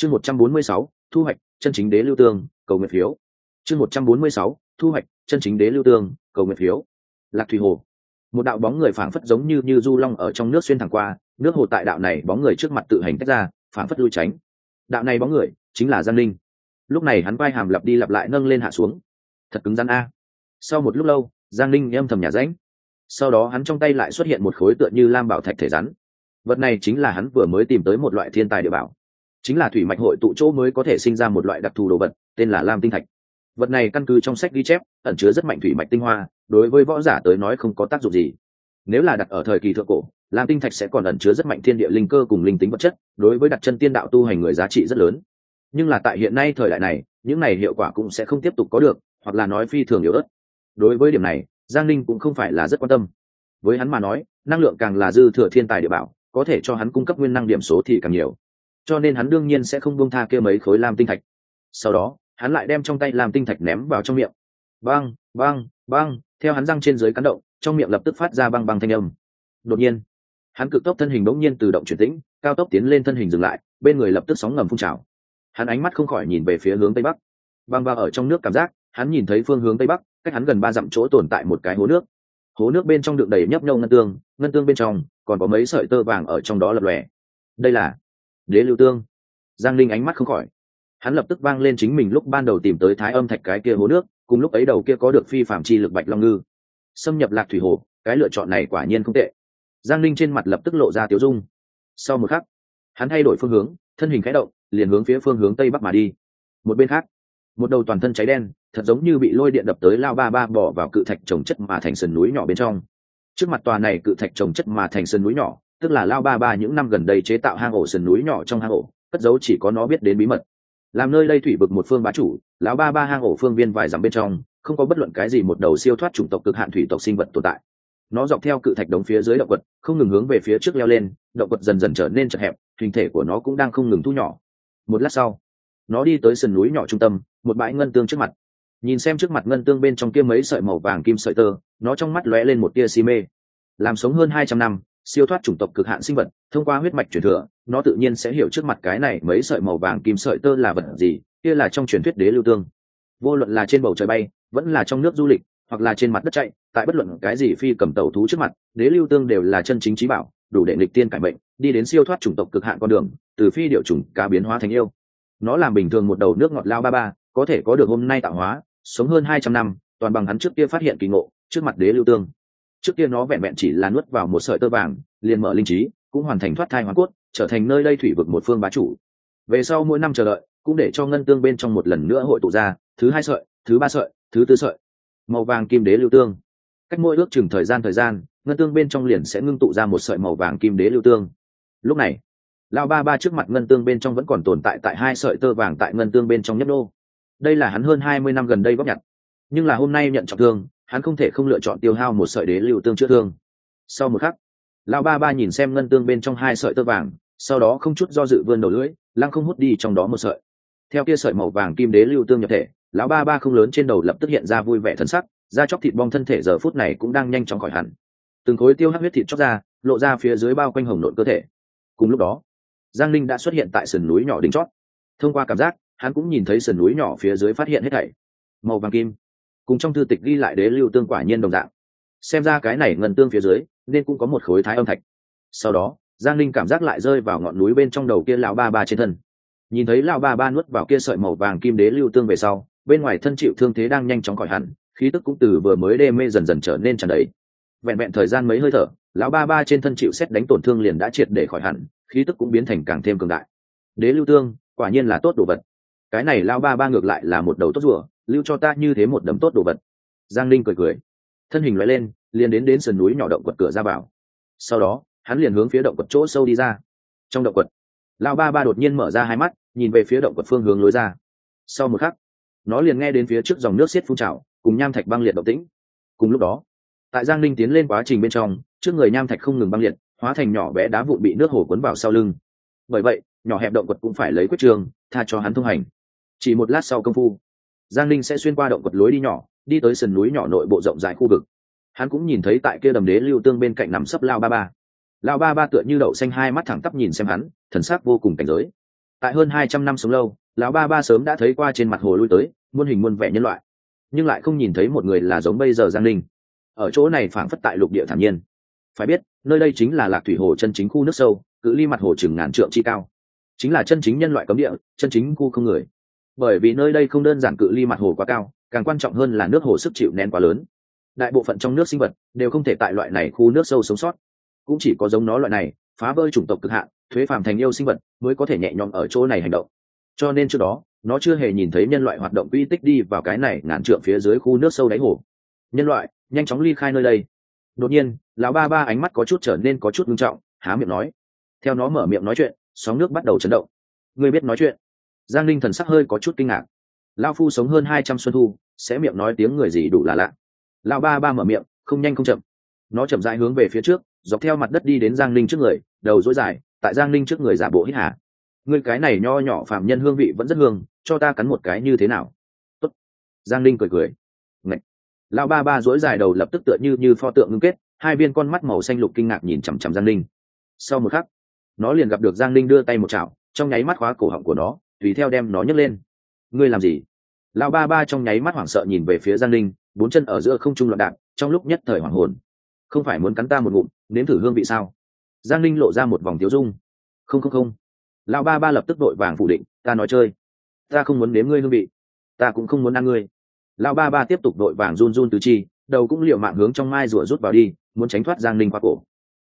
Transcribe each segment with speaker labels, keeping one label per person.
Speaker 1: chương một trăm bốn mươi sáu, thu hoạch, chân chính đế lưu tương, cầu nguyện phiếu. Chương một trăm bốn mươi sáu, thu hoạch, chân chính đế lưu tương, cầu nguyện phiếu. Lạc thủy hồ. Một đạo bóng người phảng phất giống như như du long ở trong nước xuyên thẳng qua, nước hồ tại đạo này bóng người trước mặt tự hành tách ra, phảng phất lui tránh. Đạo này bóng người chính là giang linh lúc này hắn vai hàm lặp đi lặp lại nâng lên hạ xuống. Thật cứng rắn a. Sau một lúc lâu, giang linh âm thầm nhà ránh sau đó hắn trong tay lại xuất hiện một khối tựa như lam bảo thạch thể rắn. Vật này chính là hắn vừa mới tìm tới một loại thiên tài địa bảo chính là thủy mạch hội tụ chỗ mới có thể sinh ra một loại đặc thù đồ vật, tên là lam tinh thạch. Vật này căn cứ trong sách ghi chép, ẩn chứa rất mạnh thủy mạch tinh hoa, đối với võ giả tới nói không có tác dụng gì. Nếu là đặt ở thời kỳ thượng cổ, lam tinh thạch sẽ còn ẩn chứa rất mạnh thiên địa linh cơ cùng linh tính vật chất, đối với đặt chân tiên đạo tu hành người giá trị rất lớn. Nhưng là tại hiện nay thời đại này, những này hiệu quả cũng sẽ không tiếp tục có được, hoặc là nói phi thường yếu ớt. Đối với điểm này, giang ninh cũng không phải là rất quan tâm. Với hắn mà nói, năng lượng càng là dư thừa thiên tài địa bảo, có thể cho hắn cung cấp nguyên năng điểm số thì càng nhiều cho nên hắn đương nhiên sẽ không buông tha kia mấy khối lam tinh thạch. Sau đó, hắn lại đem trong tay lam tinh thạch ném vào trong miệng. Băng băng băng, theo hắn răng trên dưới cắn động, trong miệng lập tức phát ra băng băng thanh âm. Đột nhiên, hắn cực tốc thân hình bỗng nhiên từ động chuyển tĩnh, cao tốc tiến lên thân hình dừng lại, bên người lập tức sóng ngầm phun trào. Hắn ánh mắt không khỏi nhìn về phía hướng tây bắc. Băng vào ở trong nước cảm giác, hắn nhìn thấy phương hướng tây bắc, cách hắn gần ba dặm chỗ tồn tại một cái hố nước. Hố nước bên trong đựng đầy nhấp nhâu ngân tương ngân tương bên trong còn có mấy sợi tơ vàng ở trong đó lập lòe. Đây là đế lưu tương. Giang linh ánh mắt không khỏi. Hắn lập tức vang lên chính mình lúc ban đầu tìm tới thái âm thạch cái kia hố nước, cùng lúc ấy đầu kia có được phi phạm chi lực bạch long ngư. Xâm nhập lạc thủy hồ, cái lựa chọn này quả nhiên không tệ. Giang linh trên mặt lập tức lộ ra tiếu dung. Sau một khắc, hắn thay đổi phương hướng, thân hình khẽ động, liền hướng phía phương hướng tây bắc mà đi. Một bên khác, một đầu toàn thân cháy đen, thật giống như bị lôi điện đập tới lao ba ba bỏ vào cự thạch trồng chất mà thành sườn núi nhỏ bên trong. Trước mặt tòa này cự thạch trồng chất mà thành sườn núi nhỏ tức là lao ba ba những năm gần đây chế tạo hang ổ sườn núi nhỏ trong hang ổ, cất dấu chỉ có nó biết đến bí mật. Làm nơi đây thủy vực một phương bá chủ, lão ba ba hang ổ phương viên vài dặm bên trong, không có bất luận cái gì một đầu siêu thoát chủng tộc cực hạn thủy tộc sinh vật tồn tại. Nó dọc theo cự thạch đống phía dưới động quật, không ngừng hướng về phía trước leo lên, động quật dần dần trở nên chật hẹp, hình thể của nó cũng đang không ngừng thu nhỏ. Một lát sau, nó đi tới sườn núi nhỏ trung tâm, một bãi ngân tương trước mặt. Nhìn xem trước mặt ngân tương bên trong kia mấy sợi màu vàng kim sợi tơ, nó trong mắt lóe lên một tia si mê. Làm sống hơn hai trăm năm siêu thoát chủng tộc cực hạn sinh vật, thông qua huyết mạch truyền thừa, nó tự nhiên sẽ hiểu trước mặt cái này mấy sợi màu vàng kim sợi tơ là vật gì, kia là trong truyền thuyết đế lưu tương. Vô luận là trên bầu trời bay, vẫn là trong nước du lịch, hoặc là trên mặt đất chạy, tại bất luận cái gì phi cầm tàu thú trước mặt, đế lưu tương đều là chân chính trí bảo, đủ để lịch tiên cải mệnh, đi đến siêu thoát chủng tộc cực hạn con đường, từ phi điệu chủng cá biến hóa thành yêu. Nó làm bình thường một đầu nước ngọt lao ba ba, có thể có được hôm nay tạo hóa, sống hơn hai trăm năm, toàn bằng hắn trước kia phát hiện kỳ ngộ, trước mặt đế lưu tương trước kia nó vẹn vẹn chỉ là nuốt vào một sợi tơ vàng, liền mở linh trí, cũng hoàn thành thoát thai hoàn cốt, trở thành nơi đây thủy vực một phương bá chủ. Về sau mỗi năm chờ đợi, cũng để cho ngân tương bên trong một lần nữa hội tụ ra, thứ hai sợi, thứ ba sợi, thứ tư sợi. Màu vàng kim đế lưu tương. Cách mỗi ước chừng thời gian thời gian, ngân tương bên trong liền sẽ ngưng tụ ra một sợi màu vàng kim đế lưu tương. Lúc này lao ba ba trước mặt ngân tương bên trong vẫn còn tồn tại tại hai sợi tơ vàng tại ngân tương bên trong nhấp đô. Đây là hắn hơn hai mươi năm gần đây góp nhặt. Nhưng là hôm nay nhận trọng thương hắn không thể không lựa chọn tiêu hao một sợi đế lưu tương chữa thương. Sau một khắc, lão ba ba nhìn xem ngân tương bên trong hai sợi tơ vàng, sau đó không chút do dự vươn đầu lưỡi, lăng không hút đi trong đó một sợi. Theo kia sợi màu vàng kim đế lưu tương nhập thể, lão ba ba không lớn trên đầu lập tức hiện ra vui vẻ thân sắc, da chóc thịt bong thân thể giờ phút này cũng đang nhanh chóng khỏi hẳn. Từng khối tiêu hắc huyết thịt chóc ra, lộ ra phía dưới bao quanh hồng nội cơ thể. Cùng lúc đó, giang linh đã xuất hiện tại sườn núi nhỏ đỉnh chót. Thông qua cảm giác, hắn cũng nhìn thấy sườn núi nhỏ phía dưới phát hiện hết thảy. Màu vàng kim cùng trong thư tịch ghi lại đế lưu tương quả nhiên đồng dạng. Xem ra cái này ngân tương phía dưới, nên cũng có một khối thái âm thạch. Sau đó, giang linh cảm giác lại rơi vào ngọn núi bên trong đầu kia lão ba ba trên thân. Nhìn thấy lão ba ba nuốt vào kia sợi màu vàng kim đế lưu tương về sau, bên ngoài thân chịu thương thế đang nhanh chóng khỏi hẳn, khí tức cũng từ vừa mới đê mê dần dần trở nên tràn đầy. Vẹn vẹn thời gian mấy hơi thở, lão ba ba trên thân chịu xét đánh tổn thương liền đã triệt để khỏi hẳn, khí tức cũng biến thành càng thêm cường đại. Đế lưu tương, quả nhiên là tốt đồ vật. Cái này lão ba ba ngược lại là một đầu tốt rùa lưu cho ta như thế một đấm tốt đồ vật. Giang linh cười cười. Thân hình loại lên, liền đến đến sườn núi nhỏ động quật cửa ra vào. Sau đó, hắn liền hướng phía động quật chỗ sâu đi ra. Trong động quật lao ba ba đột nhiên mở ra hai mắt, nhìn về phía động quật phương hướng lối ra. Sau một khắc, nó liền nghe đến phía trước dòng nước xiết phun trào, cùng nham thạch băng liệt động tĩnh. Cùng lúc đó, tại giang linh tiến lên quá trình bên trong, trước người nham thạch không ngừng băng liệt, hóa thành nhỏ bé đá vụn bị nước hồ cuốn vào sau lưng. Bởi vậy, nhỏ hẹp động quật cũng phải lấy quyết trường, tha cho hắn thông hành. Chỉ một lát sau công phu giang linh sẽ xuyên qua động quật lối đi nhỏ, đi tới sườn núi nhỏ nội bộ rộng dài khu vực. Hắn cũng nhìn thấy tại kia đầm đế lưu tương bên cạnh nằm sấp lao ba ba. Lao ba ba tựa như đậu xanh hai mắt thẳng tắp nhìn xem hắn, thần sắc vô cùng cảnh giới. Tại hơn hai trăm năm sống lâu, lão ba ba sớm đã thấy qua trên mặt hồ lui tới, muôn hình muôn vẻ nhân loại. Nhưng lại không nhìn thấy một người là giống bây giờ giang linh ở chỗ này phảng phất tại lục địa thản nhiên. Phải biết, nơi đây chính là lạc thủy hồ chân chính khu nước sâu, cự ly mặt hồ chừng ngàn trượng chi cao. Chính là chân chính nhân loại cấm địa, chân chính khu không người bởi vì nơi đây không đơn giản cự ly mặt hồ quá cao, càng quan trọng hơn là nước hồ sức chịu nén quá lớn. Đại bộ phận trong nước sinh vật đều không thể tại loại này khu nước sâu sống sót. Cũng chỉ có giống nó loại này, phá vỡ chủng tộc cực hạn, thuế phàm thành yêu sinh vật mới có thể nhẹ nhõm ở chỗ này hành động. Cho nên trước đó, nó chưa hề nhìn thấy nhân loại hoạt động quy tích đi vào cái này ngàn trượng phía dưới khu nước sâu đáy hồ. Nhân loại, nhanh chóng ly khai nơi đây. Đột nhiên, lão ba ba ánh mắt có chút trở nên có chút nghiêm trọng, há miệng nói. Theo nó mở miệng nói chuyện, sóng nước bắt đầu chấn động. Ngươi biết nói chuyện giang linh thần sắc hơi có chút kinh ngạc. Lao phu sống hơn hai trăm xuân thu, sẽ miệng nói tiếng người gì đủ là lạ. Lão ba ba mở miệng, không nhanh không chậm. Nó chậm rãi hướng về phía trước, dọc theo mặt đất đi đến giang linh trước người, đầu dối dài, tại giang linh trước người giả bộ hít hà. Ngươi cái này nho nhỏ phạm nhân hương vị vẫn rất hương, cho ta cắn một cái như thế nào? Tốt. giang linh cười cười. Ngậy. lão ba ba dối dài đầu lập tức tựa như như pho tượng ngưng kết, hai viên con mắt màu xanh lục kinh ngạc nhìn chằm chằm giang linh sau một khắc, nó liền gặp được giang linh đưa tay một chảo, trong nháy mắt khóa cổ họng của nó tùy theo đem nó nhấc lên. Ngươi làm gì? Lão ba ba trong nháy mắt hoảng sợ nhìn về phía giang linh bốn chân ở giữa không trung loạn đạn trong lúc nhất thời hoảng hồn. Không phải muốn cắn ta một ngụm, nếm thử hương vị sao? Giang linh lộ ra một vòng tiếu dung. Không không không. Lão ba ba lập tức đội vàng phủ định, ta nói chơi. Ta không muốn nếm ngươi hương vị. Ta cũng không muốn ăn ngươi. Lão ba ba tiếp tục đội vàng run run tứ chi, đầu cũng liệu mạng hướng trong mai rủa rút vào đi, muốn tránh thoát giang linh qua cổ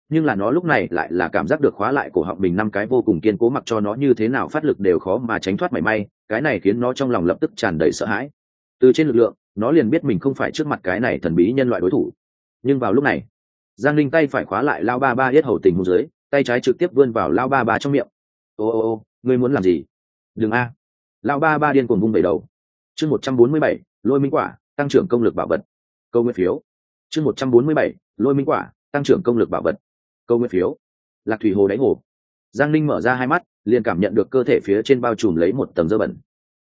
Speaker 1: nhưng là nó lúc này lại là cảm giác được khóa lại cổ họng mình năm cái vô cùng kiên cố mặc cho nó như thế nào phát lực đều khó mà tránh thoát mảy may, cái này khiến nó trong lòng lập tức tràn đầy sợ hãi. Từ trên lực lượng, nó liền biết mình không phải trước mặt cái này thần bí nhân loại đối thủ. Nhưng vào lúc này, giang linh tay phải khóa lại lao ba ba yết hầu tình hôn dưới, tay trái trực tiếp vươn vào lao ba ba trong miệng. Ô ô ô, ngươi muốn làm gì? Đừng a. Lao ba ba điên cuồng vung đầy đầu. Chương một trăm bốn mươi bảy, lôi minh quả, tăng trưởng công lực bảo vật. Câu nguyên phiếu. Chương một trăm bốn mươi bảy, lôi minh quả, tăng trưởng công lực bảo vật câu nguyên phiếu. Lạc thủy hồ đáy hồ. Giang linh mở ra hai mắt, liền cảm nhận được cơ thể phía trên bao trùm lấy một tầng dơ bẩn.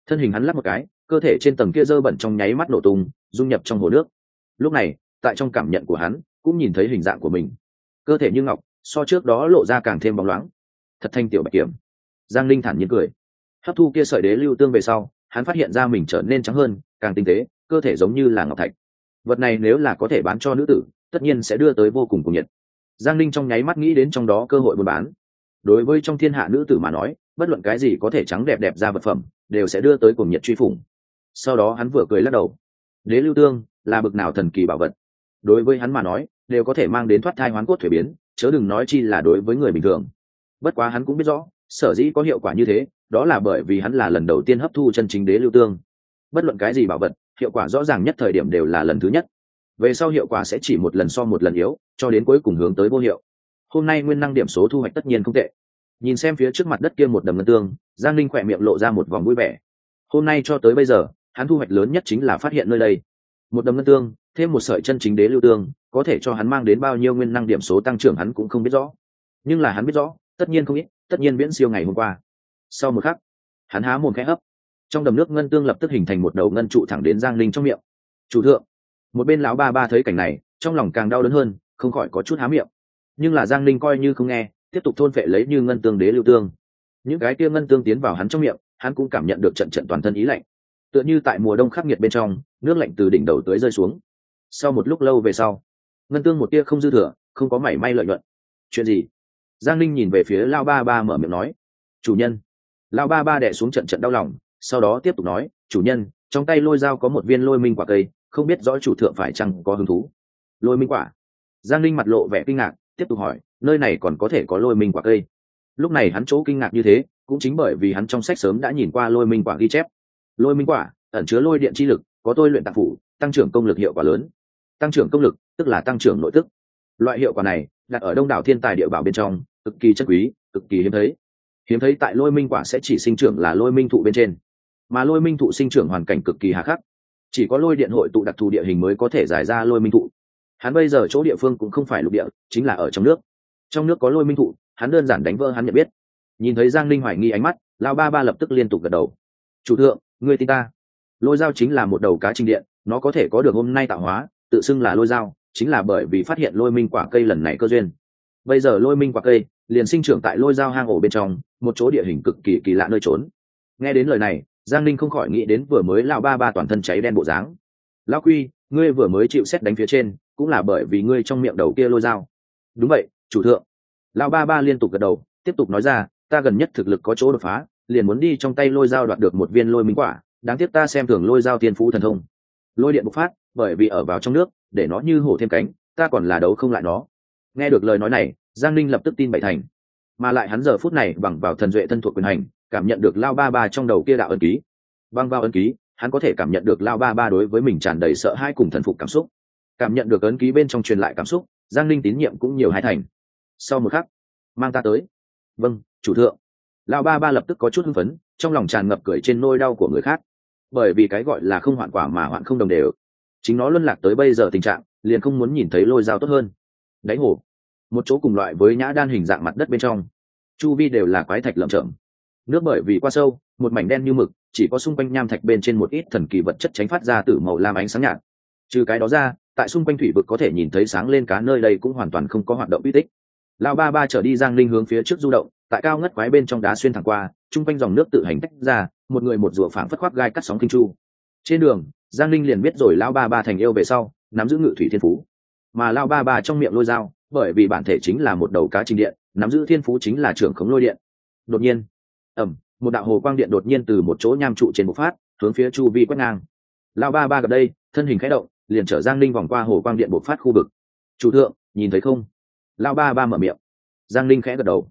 Speaker 1: Thân hình hắn lắp một cái, cơ thể trên tầng kia dơ bẩn trong nháy mắt nổ tung, dung nhập trong hồ nước. Lúc này, tại trong cảm nhận của hắn, cũng nhìn thấy hình dạng của mình. Cơ thể như ngọc, so trước đó lộ ra càng thêm bóng loáng. Thật thanh tiểu bạch kiểm. Giang linh thản nhiên cười. Hấp thu kia sợi đế lưu tương về sau, hắn phát hiện ra mình trở nên trắng hơn, càng tinh tế, cơ thể giống như là ngọc thạch. Vật này nếu là có thể bán cho nữ tử, tất nhiên sẽ đưa tới vô cùng cùng nhiệt giang linh trong nháy mắt nghĩ đến trong đó cơ hội buôn bán. Đối với trong thiên hạ nữ tử mà nói, bất luận cái gì có thể trắng đẹp đẹp ra vật phẩm, đều sẽ đưa tới cùng nhiệt truy phủng. Sau đó hắn vừa cười lắc đầu. Đế lưu tương, là bực nào thần kỳ bảo vật? Đối với hắn mà nói, đều có thể mang đến thoát thai hoán cốt thuế biến, chớ đừng nói chi là đối với người bình thường. Bất quá hắn cũng biết rõ, sở dĩ có hiệu quả như thế, đó là bởi vì hắn là lần đầu tiên hấp thu chân chính đế lưu tương. Bất luận cái gì bảo vật, hiệu quả rõ ràng nhất thời điểm đều là lần thứ nhất về sau hiệu quả sẽ chỉ một lần so một lần yếu, cho đến cuối cùng hướng tới vô hiệu. Hôm nay nguyên năng điểm số thu hoạch tất nhiên không tệ. Nhìn xem phía trước mặt đất kia một đầm ngân tương, giang linh khỏe miệng lộ ra một vòng vui vẻ. Hôm nay cho tới bây giờ, hắn thu hoạch lớn nhất chính là phát hiện nơi đây. Một đầm ngân tương, thêm một sợi chân chính đế lưu tương, có thể cho hắn mang đến bao nhiêu nguyên năng điểm số tăng trưởng hắn cũng không biết rõ. Nhưng là hắn biết rõ, tất nhiên không ít, tất nhiên viễn siêu ngày hôm qua. Sau một khắc, hắn há mồm khẽ hấp. Trong đầm nước ngân tương lập tức hình thành một đầu ngân trụ thẳng đến giang linh trong miệng. Chủ thượng một bên lão ba ba thấy cảnh này, trong lòng càng đau đớn hơn, không khỏi có chút há miệng. Nhưng là giang ninh coi như không nghe, tiếp tục thôn phệ lấy như ngân tương đế lưu tương. Những cái kia ngân tương tiến vào hắn trong miệng, hắn cũng cảm nhận được trận trận toàn thân ý lạnh. Tựa như tại mùa đông khắc nghiệt bên trong, nước lạnh từ đỉnh đầu tới rơi xuống. Sau một lúc lâu về sau, ngân tương một tia không dư thừa, không có mảy may lợi nhuận. Chuyện gì? Giang linh nhìn về phía lao ba ba mở miệng nói. Chủ nhân. Lao ba ba đẻ xuống trận trận đau lòng, sau đó tiếp tục nói. Chủ nhân, trong tay lôi dao có một viên lôi minh quả cây không biết rõ chủ thượng phải chăng có hứng thú. Lôi minh quả. Giang linh mặt lộ vẻ kinh ngạc, tiếp tục hỏi, nơi này còn có thể có lôi minh quả cây? Lúc này hắn chỗ kinh ngạc như thế, cũng chính bởi vì hắn trong sách sớm đã nhìn qua lôi minh quả ghi chép. Lôi minh quả, ẩn chứa lôi điện chi lực, có tôi luyện tạp phủ, tăng trưởng công lực hiệu quả lớn. Tăng trưởng công lực, tức là tăng trưởng nội tức. Loại hiệu quả này, đặt ở đông đảo thiên tài địa bảo bên trong, cực kỳ chất quý, cực kỳ hiếm thấy. Hiếm thấy tại lôi minh quả sẽ chỉ sinh trưởng là lôi minh thụ bên trên. Mà lôi minh thụ sinh trưởng hoàn cảnh cực kỳ hà khắc chỉ có lôi điện hội tụ đặc thù địa hình mới có thể giải ra lôi minh thụ. Hắn bây giờ chỗ địa phương cũng không phải lục địa, chính là ở trong nước. Trong nước có lôi minh thụ, hắn đơn giản đánh vỡ hắn nhận biết. Nhìn thấy giang linh hoài nghi ánh mắt, lao ba ba lập tức liên tục gật đầu. Chủ thượng, ngươi tin ta. Lôi dao chính là một đầu cá trinh điện, nó có thể có được hôm nay tạo hóa, tự xưng là lôi dao, chính là bởi vì phát hiện lôi minh quả cây lần này cơ duyên. Bây giờ lôi minh quả cây liền sinh trưởng tại lôi dao hang ổ bên trong, một chỗ địa hình cực kỳ kỳ lạ nơi trốn. Nghe đến lời này giang Ninh không khỏi nghĩ đến vừa mới lão ba ba toàn thân cháy đen bộ dáng. Lão quy, ngươi vừa mới chịu xét đánh phía trên, cũng là bởi vì ngươi trong miệng đầu kia lôi dao. Đúng vậy, chủ thượng. Lão ba ba liên tục gật đầu, tiếp tục nói ra, ta gần nhất thực lực có chỗ đột phá, liền muốn đi trong tay lôi dao đoạt được một viên lôi minh quả, đáng tiếc ta xem thường lôi dao tiên phú thần thông. Lôi điện bộc phát, bởi vì ở vào trong nước, để nó như hổ thêm cánh, ta còn là đấu không lại nó. Nghe được lời nói này, giang ninh lập tức tin bảy thành mà lại hắn giờ phút này bằng vào thần duệ thân thuộc quyền hành, cảm nhận được lao ba ba trong đầu kia đạo ân ký. Băng vào ân ký, hắn có thể cảm nhận được lao ba ba đối với mình tràn đầy sợ hãi cùng thần phục cảm xúc. Cảm nhận được ấn ký bên trong truyền lại cảm xúc, giang ninh tín nhiệm cũng nhiều hai thành. Sau một khắc, mang ta tới. Vâng chủ thượng. Lao ba ba lập tức có chút hưng phấn, trong lòng tràn ngập cười trên nôi đau của người khác. Bởi vì cái gọi là không hoạn quả mà hoạn không đồng đều. Chính nó luân lạc tới bây giờ tình trạng, liền không muốn nhìn thấy lôi dao tốt hơn. Đáy hồ một chỗ cùng loại với nhã đan hình dạng mặt đất bên trong. Chu vi đều là quái thạch lởm chởm. Nước bởi vì qua sâu, một mảnh đen như mực, chỉ có xung quanh nham thạch bên trên một ít thần kỳ vật chất tránh phát ra từ màu lam ánh sáng nhạt. Trừ cái đó ra, tại xung quanh thủy vực có thể nhìn thấy sáng lên cá nơi đây cũng hoàn toàn không có hoạt động uy tích. Lao ba ba trở đi giang linh hướng phía trước du động, tại cao ngất quái bên trong đá xuyên thẳng qua, chung quanh dòng nước tự hành tách ra, một người một rùa phảng phất khoác gai cắt sóng kinh chu. Trên đường, giang linh liền biết rồi lao ba ba thành yêu về sau, nắm giữ ngự thủy thiên phú. Mà lao ba ba trong miệng lôi dao bởi vì bản thể chính là một đầu cá trình điện, nắm giữ thiên phú chính là trưởng khống lôi điện. Đột nhiên ẩm một đạo hồ quang điện đột nhiên từ một chỗ nham trụ trên một phát, hướng phía chu vi quét ngang. Lao ba ba gặp đây, thân hình khẽ động, liền trở giang linh vòng qua hồ quang điện bộc phát khu vực. Chủ thượng, nhìn thấy không? Lao ba ba mở miệng. Giang linh khẽ gật đầu.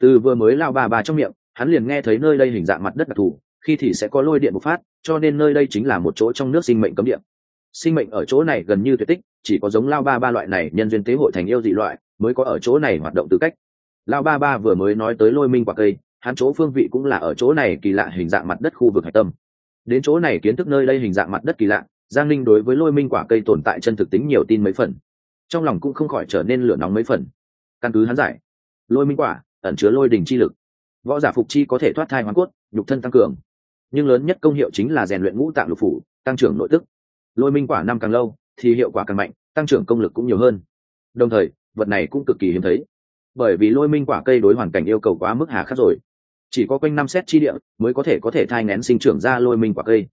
Speaker 1: Từ vừa mới lao ba ba trong miệng, hắn liền nghe thấy nơi đây hình dạng mặt đất đặc thù, khi thì sẽ có lôi điện bộc phát, cho nên nơi đây chính là một chỗ trong nước sinh mệnh cấm điện sinh mệnh ở chỗ này gần như tuyệt tích, chỉ có giống lao ba ba loại này nhân duyên tế hội thành yêu dị loại mới có ở chỗ này hoạt động tư cách. Lao ba ba vừa mới nói tới lôi minh quả cây, hắn chỗ phương vị cũng là ở chỗ này kỳ lạ hình dạng mặt đất khu vực hạch tâm. Đến chỗ này kiến thức nơi đây hình dạng mặt đất kỳ lạ, giang linh đối với lôi minh quả cây tồn tại chân thực tính nhiều tin mấy phần. Trong lòng cũng không khỏi trở nên lửa nóng mấy phần. Căn cứ hắn giải, lôi minh quả ẩn chứa lôi đình chi lực. Võ giả phục chi có thể thoát thai hoàn cốt, nhục thân tăng cường. Nhưng lớn nhất công hiệu chính là rèn luyện ngũ tạng lục phủ, tăng trưởng nội tức lôi minh quả năm càng lâu, thì hiệu quả càng mạnh, tăng trưởng công lực cũng nhiều hơn. Đồng thời, vật này cũng cực kỳ hiếm thấy. Bởi vì lôi minh quả cây đối hoàn cảnh yêu cầu quá mức hà khắc rồi. Chỉ có quanh năm xét chi địa mới có thể có thể thai ngén sinh trưởng ra lôi minh quả cây.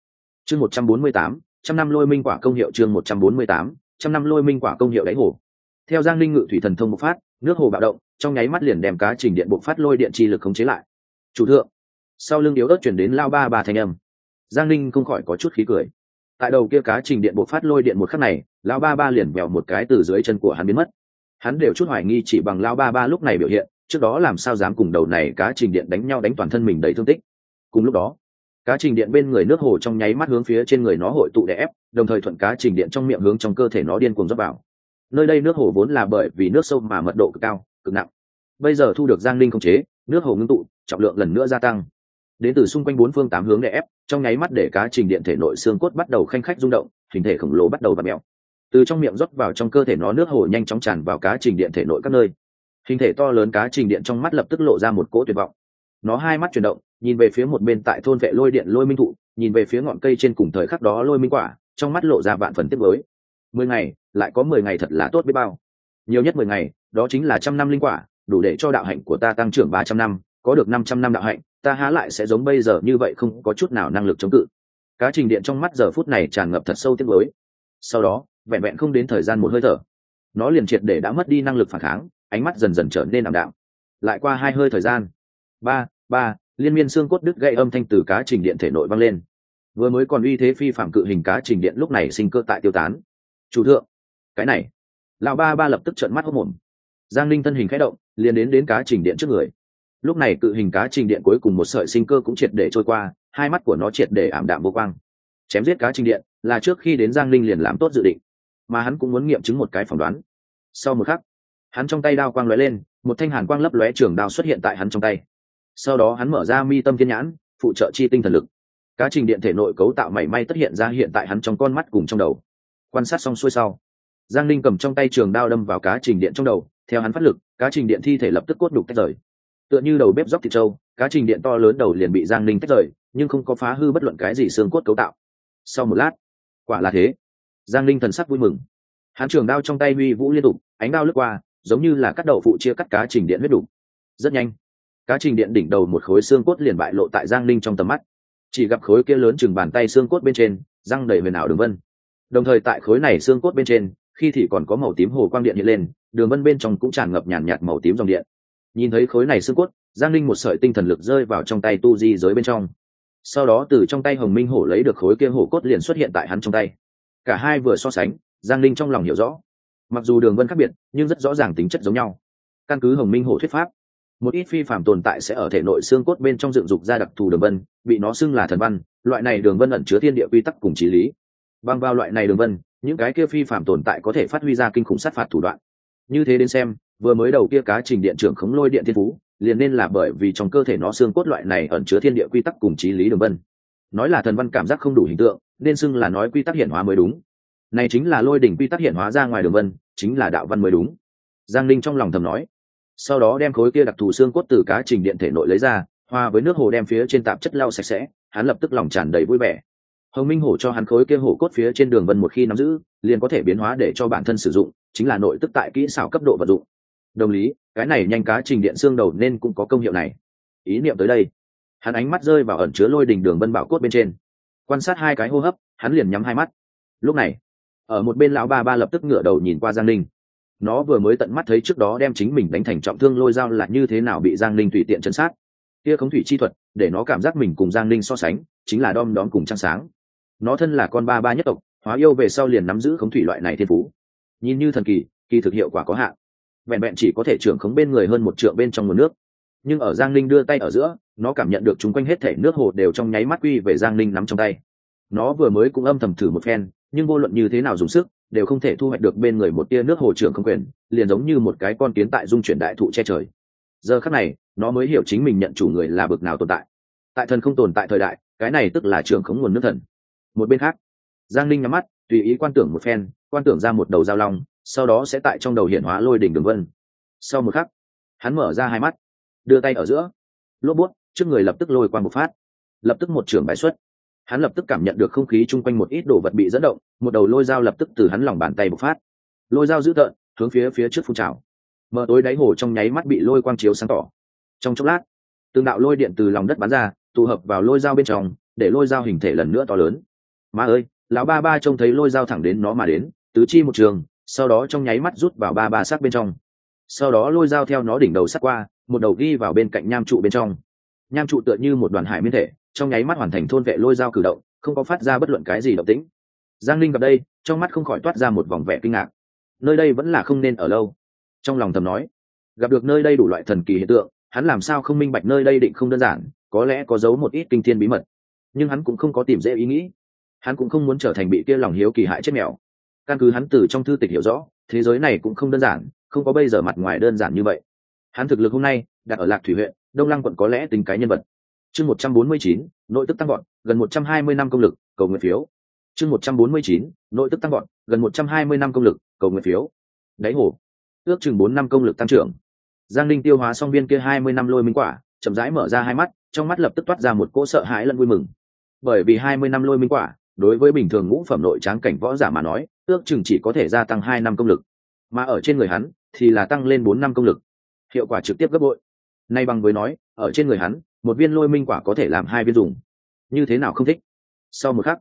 Speaker 1: Chương một trăm bốn mươi tám, trăm năm lôi minh quả công hiệu chương một trăm bốn mươi tám, trăm năm lôi minh quả công hiệu đáy hồ. Theo giang linh ngự thủy thần thông bộc phát, nước hồ bạo động, trong nháy mắt liền đem cá trình điện bộc phát lôi điện chi lực khống chế lại. Chủ thượng, sau lưng yếu ớt chuyển đến lao ba ba thanh âm. Giang linh không khỏi có chút khí cười tại đầu kia cá trình điện bộc phát lôi điện một khắc này lao ba ba liền vèo một cái từ dưới chân của hắn biến mất. Hắn đều chút hoài nghi chỉ bằng lao ba ba lúc này biểu hiện, trước đó làm sao dám cùng đầu này cá trình điện đánh nhau đánh toàn thân mình đầy thương tích. Cùng lúc đó, cá trình điện bên người nước hồ trong nháy mắt hướng phía trên người nó hội tụ đè ép, đồng thời thuận cá trình điện trong miệng hướng trong cơ thể nó điên cuồng dốc vào. Nơi đây nước hồ vốn là bởi vì nước sâu mà mật độ cực cao, cực nặng. Bây giờ thu được giang linh không chế, nước hồ ngưng tụ, trọng lượng lần nữa gia tăng đến từ xung quanh bốn phương tám hướng để ép, trong nháy mắt để cá trình điện thể nội xương cốt bắt đầu khanh khách rung động, hình thể khổng lồ bắt đầu và mẹo từ trong miệng rót vào trong cơ thể nó nước hồ nhanh chóng tràn vào cá trình điện thể nội các nơi. Hình thể to lớn cá trình điện trong mắt lập tức lộ ra một cỗ tuyệt vọng. Nó hai mắt chuyển động, nhìn về phía một bên tại thôn vệ lôi điện lôi minh thụ, nhìn về phía ngọn cây trên cùng thời khắc đó lôi minh quả, trong mắt lộ ra vạn phần tiếp với mười ngày, lại có mười ngày thật là tốt biết bao. Nhiều nhất mười ngày, đó chính là trăm năm linh quả, đủ để cho đạo hạnh của ta tăng trưởng ba trăm năm có được năm trăm năm đạo hạnh, ta há lại sẽ giống bây giờ như vậy không có chút nào năng lực chống cự. Cá trình điện trong mắt giờ phút này tràn ngập thật sâu tiếc với sau đó, vẹn vẹn không đến thời gian một hơi thở, nó liền triệt để đã mất đi năng lực phản kháng, ánh mắt dần dần trở nên ảm đạm. Lại qua hai hơi thời gian. Ba ba, liên miên xương cốt đứt gãy âm thanh từ cá trình điện thể nội vang lên. Vừa mới còn uy thế phi phạm cự hình cá trình điện lúc này sinh cơ tại tiêu tán. Chủ thượng, cái này. Lão ba ba lập tức trợn mắt hốc mồm giang linh thân hình khẽ động, liền đến đến cá trình điện trước người lúc này cự hình cá trình điện cuối cùng một sợi sinh cơ cũng triệt để trôi qua, hai mắt của nó triệt để ảm đạm vô quang. Chém giết cá trình điện là trước khi đến giang linh liền làm tốt dự định, mà hắn cũng muốn nghiệm chứng một cái phỏng đoán. Sau một khắc, hắn trong tay đao quang lóe lên, một thanh hàn quang lấp lóe trường đao xuất hiện tại hắn trong tay. Sau đó hắn mở ra mi tâm thiên nhãn, phụ trợ chi tinh thần lực. Cá trình điện thể nội cấu tạo mảy may tất hiện ra hiện tại hắn trong con mắt cùng trong đầu. Quan sát xong xuôi sau, giang linh cầm trong tay trường đao đâm vào cá trình điện trong đầu, theo hắn phát lực, cá trình điện thi thể lập tức cốt đục tách rời tựa như đầu bếp dốc thịt trâu, cá trình điện to lớn đầu liền bị giang Ninh tách rời, nhưng không có phá hư bất luận cái gì xương cốt cấu tạo. Sau một lát, quả là thế. Giang Ninh thần sắc vui mừng. Hắn trường đao trong tay huy vũ liên tục, ánh đao lướt qua, giống như là cắt đậu phụ chia cắt cá trình điện huyết đủ. Rất nhanh, cá trình điện đỉnh đầu một khối xương cốt liền bại lộ tại giang Ninh trong tầm mắt. Chỉ gặp khối kia lớn chừng bàn tay xương cốt bên trên, răng đầy huyền ảo đường vân. Đồng thời tại khối này xương cốt bên trên, khi thì còn có màu tím hồ quang điện hiện lên, đường vân bên trong cũng tràn ngập nhàn nhạt màu tím dòng điện nhìn thấy khối này xương cốt, giang linh một sợi tinh thần lực rơi vào trong tay tu di giới bên trong. Sau đó từ trong tay hồng minh hổ lấy được khối kia hổ cốt liền xuất hiện tại hắn trong tay. Cả hai vừa so sánh, giang linh trong lòng hiểu rõ. Mặc dù đường vân khác biệt, nhưng rất rõ ràng tính chất giống nhau. Căn cứ hồng minh hổ thuyết pháp, một ít phi phạm tồn tại sẽ ở thể nội xương cốt bên trong dựng dục ra đặc thù đường vân, bị nó xưng là thần văn. Loại này đường vân ẩn chứa thiên địa quy tắc cùng trí lý. Bằng vào loại này đường vân, những cái kia phi phạm tồn tại có thể phát huy ra kinh khủng sát phạt thủ đoạn. Như thế đến xem vừa mới đầu kia cá trình điện trưởng khống lôi điện thiên phú, liền nên là bởi vì trong cơ thể nó xương cốt loại này ẩn chứa thiên địa quy tắc cùng trí lý đường vân. Nói là thần văn cảm giác không đủ hình tượng, nên xưng là nói quy tắc hiện hóa mới đúng. Này chính là lôi đỉnh quy tắc hiện hóa ra ngoài đường vân, chính là đạo văn mới đúng. Giang linh trong lòng thầm nói. Sau đó đem khối kia đặc thù xương cốt từ cá trình điện thể nội lấy ra hòa với nước hồ đem phía trên tạp chất lau sạch sẽ, hắn lập tức lòng tràn đầy vui vẻ. Hồng minh hổ cho hắn khối kia hổ cốt phía trên đường vân một khi nắm giữ, liền có thể biến hóa để cho bản thân sử dụng, chính là nội tức tại kỹ xảo cấp độ vật dụng đồng lý, cái này nhanh cá trình điện xương đầu nên cũng có công hiệu này. Ý niệm tới đây. Hắn ánh mắt rơi vào ẩn chứa lôi đình đường vân bảo cốt bên trên. Quan sát hai cái hô hấp, hắn liền nhắm hai mắt. Lúc này, ở một bên lão ba ba lập tức ngửa đầu nhìn qua giang linh nó vừa mới tận mắt thấy trước đó đem chính mình đánh thành trọng thương lôi dao là như thế nào bị giang linh tùy tiện chấn sát. Kia khống thủy chi thuật, để nó cảm giác mình cùng giang linh so sánh, chính là đom đóm cùng trăng sáng. Nó thân là con ba ba nhất tộc, hóa yêu về sau liền nắm giữ khống thủy loại này thiên phú. Nhìn như thần kỳ kỳ thực hiệu quả có hạn vẹn vẹn chỉ có thể trưởng khống bên người hơn một trượng bên trong nguồn nước. Nhưng ở giang linh đưa tay ở giữa, nó cảm nhận được chung quanh hết thể nước hồ đều trong nháy mắt quy về giang linh nắm trong tay. Nó vừa mới cũng âm thầm thử một phen, nhưng vô luận như thế nào dùng sức, đều không thể thu hoạch được bên người một tia nước hồ trưởng không quyền, liền giống như một cái con kiến tại dung chuyển đại thụ che trời. Giờ khắc này, nó mới hiểu chính mình nhận chủ người là bực nào tồn tại. Tại thần không tồn tại thời đại, cái này tức là trưởng khống nguồn nước thần. Một bên khác, giang linh nhắm mắt, tùy ý quan tưởng một phen, quan tưởng ra một đầu dao long sau đó sẽ tại trong đầu hiển hóa lôi đỉnh đường vân. Sau một khắc, hắn mở ra hai mắt, đưa tay ở giữa, lốp bút, trước người lập tức lôi qua một phát, lập tức một trường bãi xuất. Hắn lập tức cảm nhận được không khí chung quanh một ít đồ vật bị dẫn động, một đầu lôi dao lập tức từ hắn lòng bàn tay bộc phát. Lôi dao dữ tợn, hướng phía phía trước phun trào. Mở tối đáy hồ trong nháy mắt bị lôi quang chiếu sáng tỏ. Trong chốc lát tương đạo lôi điện từ lòng đất bắn ra, tụ hợp vào lôi dao bên trong, để lôi dao hình thể lần nữa to lớn. Ma ơi, lão ba ba trông thấy lôi dao thẳng đến nó mà đến, tứ chi một trường sau đó trong nháy mắt rút vào ba ba sắc bên trong. Sau đó lôi dao theo nó đỉnh đầu sắt qua, một đầu ghi vào bên cạnh nham trụ bên trong. Nham trụ tựa như một đoàn hải miên thể, trong nháy mắt hoàn thành thôn vệ lôi dao cử động, không có phát ra bất luận cái gì động tĩnh. Giang linh gặp đây, trong mắt không khỏi toát ra một vòng vẻ kinh ngạc. Nơi đây vẫn là không nên ở lâu. Trong lòng thầm nói, gặp được nơi đây đủ loại thần kỳ hiện tượng, hắn làm sao không minh bạch nơi đây định không đơn giản, có lẽ có giấu một ít kinh thiên bí mật. Nhưng hắn cũng không có tìm dễ ý nghĩ. Hắn cũng không muốn trở thành bị kia lòng hiếu kỳ hại chết mèo căn cứ hắn từ trong thư tịch hiểu rõ, thế giới này cũng không đơn giản, không có bây giờ mặt ngoài đơn giản như vậy. Hắn thực lực hôm nay, đặt ở lạc thủy huyện, đông lăng quận có lẽ tính cái nhân vật. Chương một trăm bốn mươi chín, nội tức tăng gọn gần một trăm hai mươi năm công lực, cầu nguyện phiếu. Chương một trăm bốn mươi chín, nội tức tăng gọn gần một trăm hai mươi năm công lực, cầu nguyện phiếu. Đáy hồ. Ước chừng bốn năm công lực tăng trưởng. Giang linh tiêu hóa xong viên kia hai mươi năm lôi minh quả, chậm rãi mở ra hai mắt, trong mắt lập tức toát ra một cỗ sợ hãi lẫn vui mừng. Bởi vì hai mươi năm lôi minh quả, đối với bình thường ngũ phẩm nội tráng cảnh võ giả mà nói ước chừng chỉ có thể gia tăng hai năm công lực, mà ở trên người hắn thì là tăng lên bốn năm công lực. Hiệu quả trực tiếp gấp bội. Nay bằng với nói, ở trên người hắn, một viên lôi minh quả có thể làm hai viên dùng. Như thế nào không thích? Sau một khắc,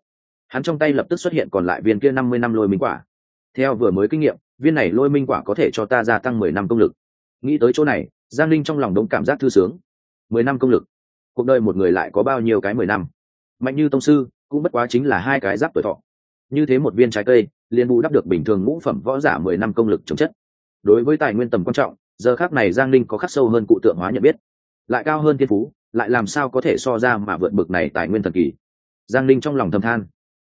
Speaker 1: hắn trong tay lập tức xuất hiện còn lại viên kia năm mươi năm lôi minh quả. Theo vừa mới kinh nghiệm, viên này lôi minh quả có thể cho ta gia tăng mười năm công lực. Nghĩ tới chỗ này, giang linh trong lòng đống cảm giác thư sướng. Mười năm công lực. Cuộc đời một người lại có bao nhiêu cái mười năm? Mạnh như tông sư cũng bất quá chính là hai cái giáp tuổi thọ như thế một viên trái cây liền bù đắp được bình thường ngũ phẩm võ giả mười năm công lực chống chất. Đối với tài nguyên tầm quan trọng, giờ khác này giang linh có khắc sâu hơn cụ tượng hóa nhận biết. Lại cao hơn thiên phú, lại làm sao có thể so ra mà vượt bực này tài nguyên thần kỳ. Giang linh trong lòng thầm than.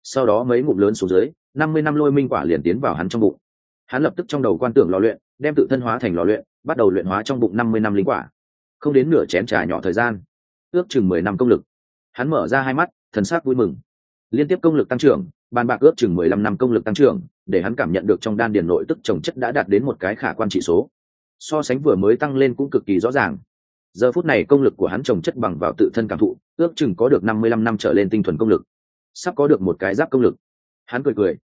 Speaker 1: Sau đó mấy ngụm lớn xuống dưới, năm mươi năm lôi minh quả liền tiến vào hắn trong bụng. Hắn lập tức trong đầu quan tưởng lò luyện, đem tự thân hóa thành lò luyện, bắt đầu luyện hóa trong bụng năm mươi năm linh quả. Không đến nửa chén trà nhỏ thời gian, ước chừng mười năm công lực. Hắn mở ra hai mắt, thần sắc vui mừng. Liên tiếp công lực tăng trưởng bàn bạc ước chừng mười lăm năm công lực tăng trưởng, để hắn cảm nhận được trong đan điền nội tức trồng chất đã đạt đến một cái khả quan trị số. So sánh vừa mới tăng lên cũng cực kỳ rõ ràng. Giờ phút này công lực của hắn trồng chất bằng vào tự thân cảm thụ, ước chừng có được năm mươi lăm năm trở lên tinh thuần công lực. Sắp có được một cái giáp công lực. Hắn cười cười.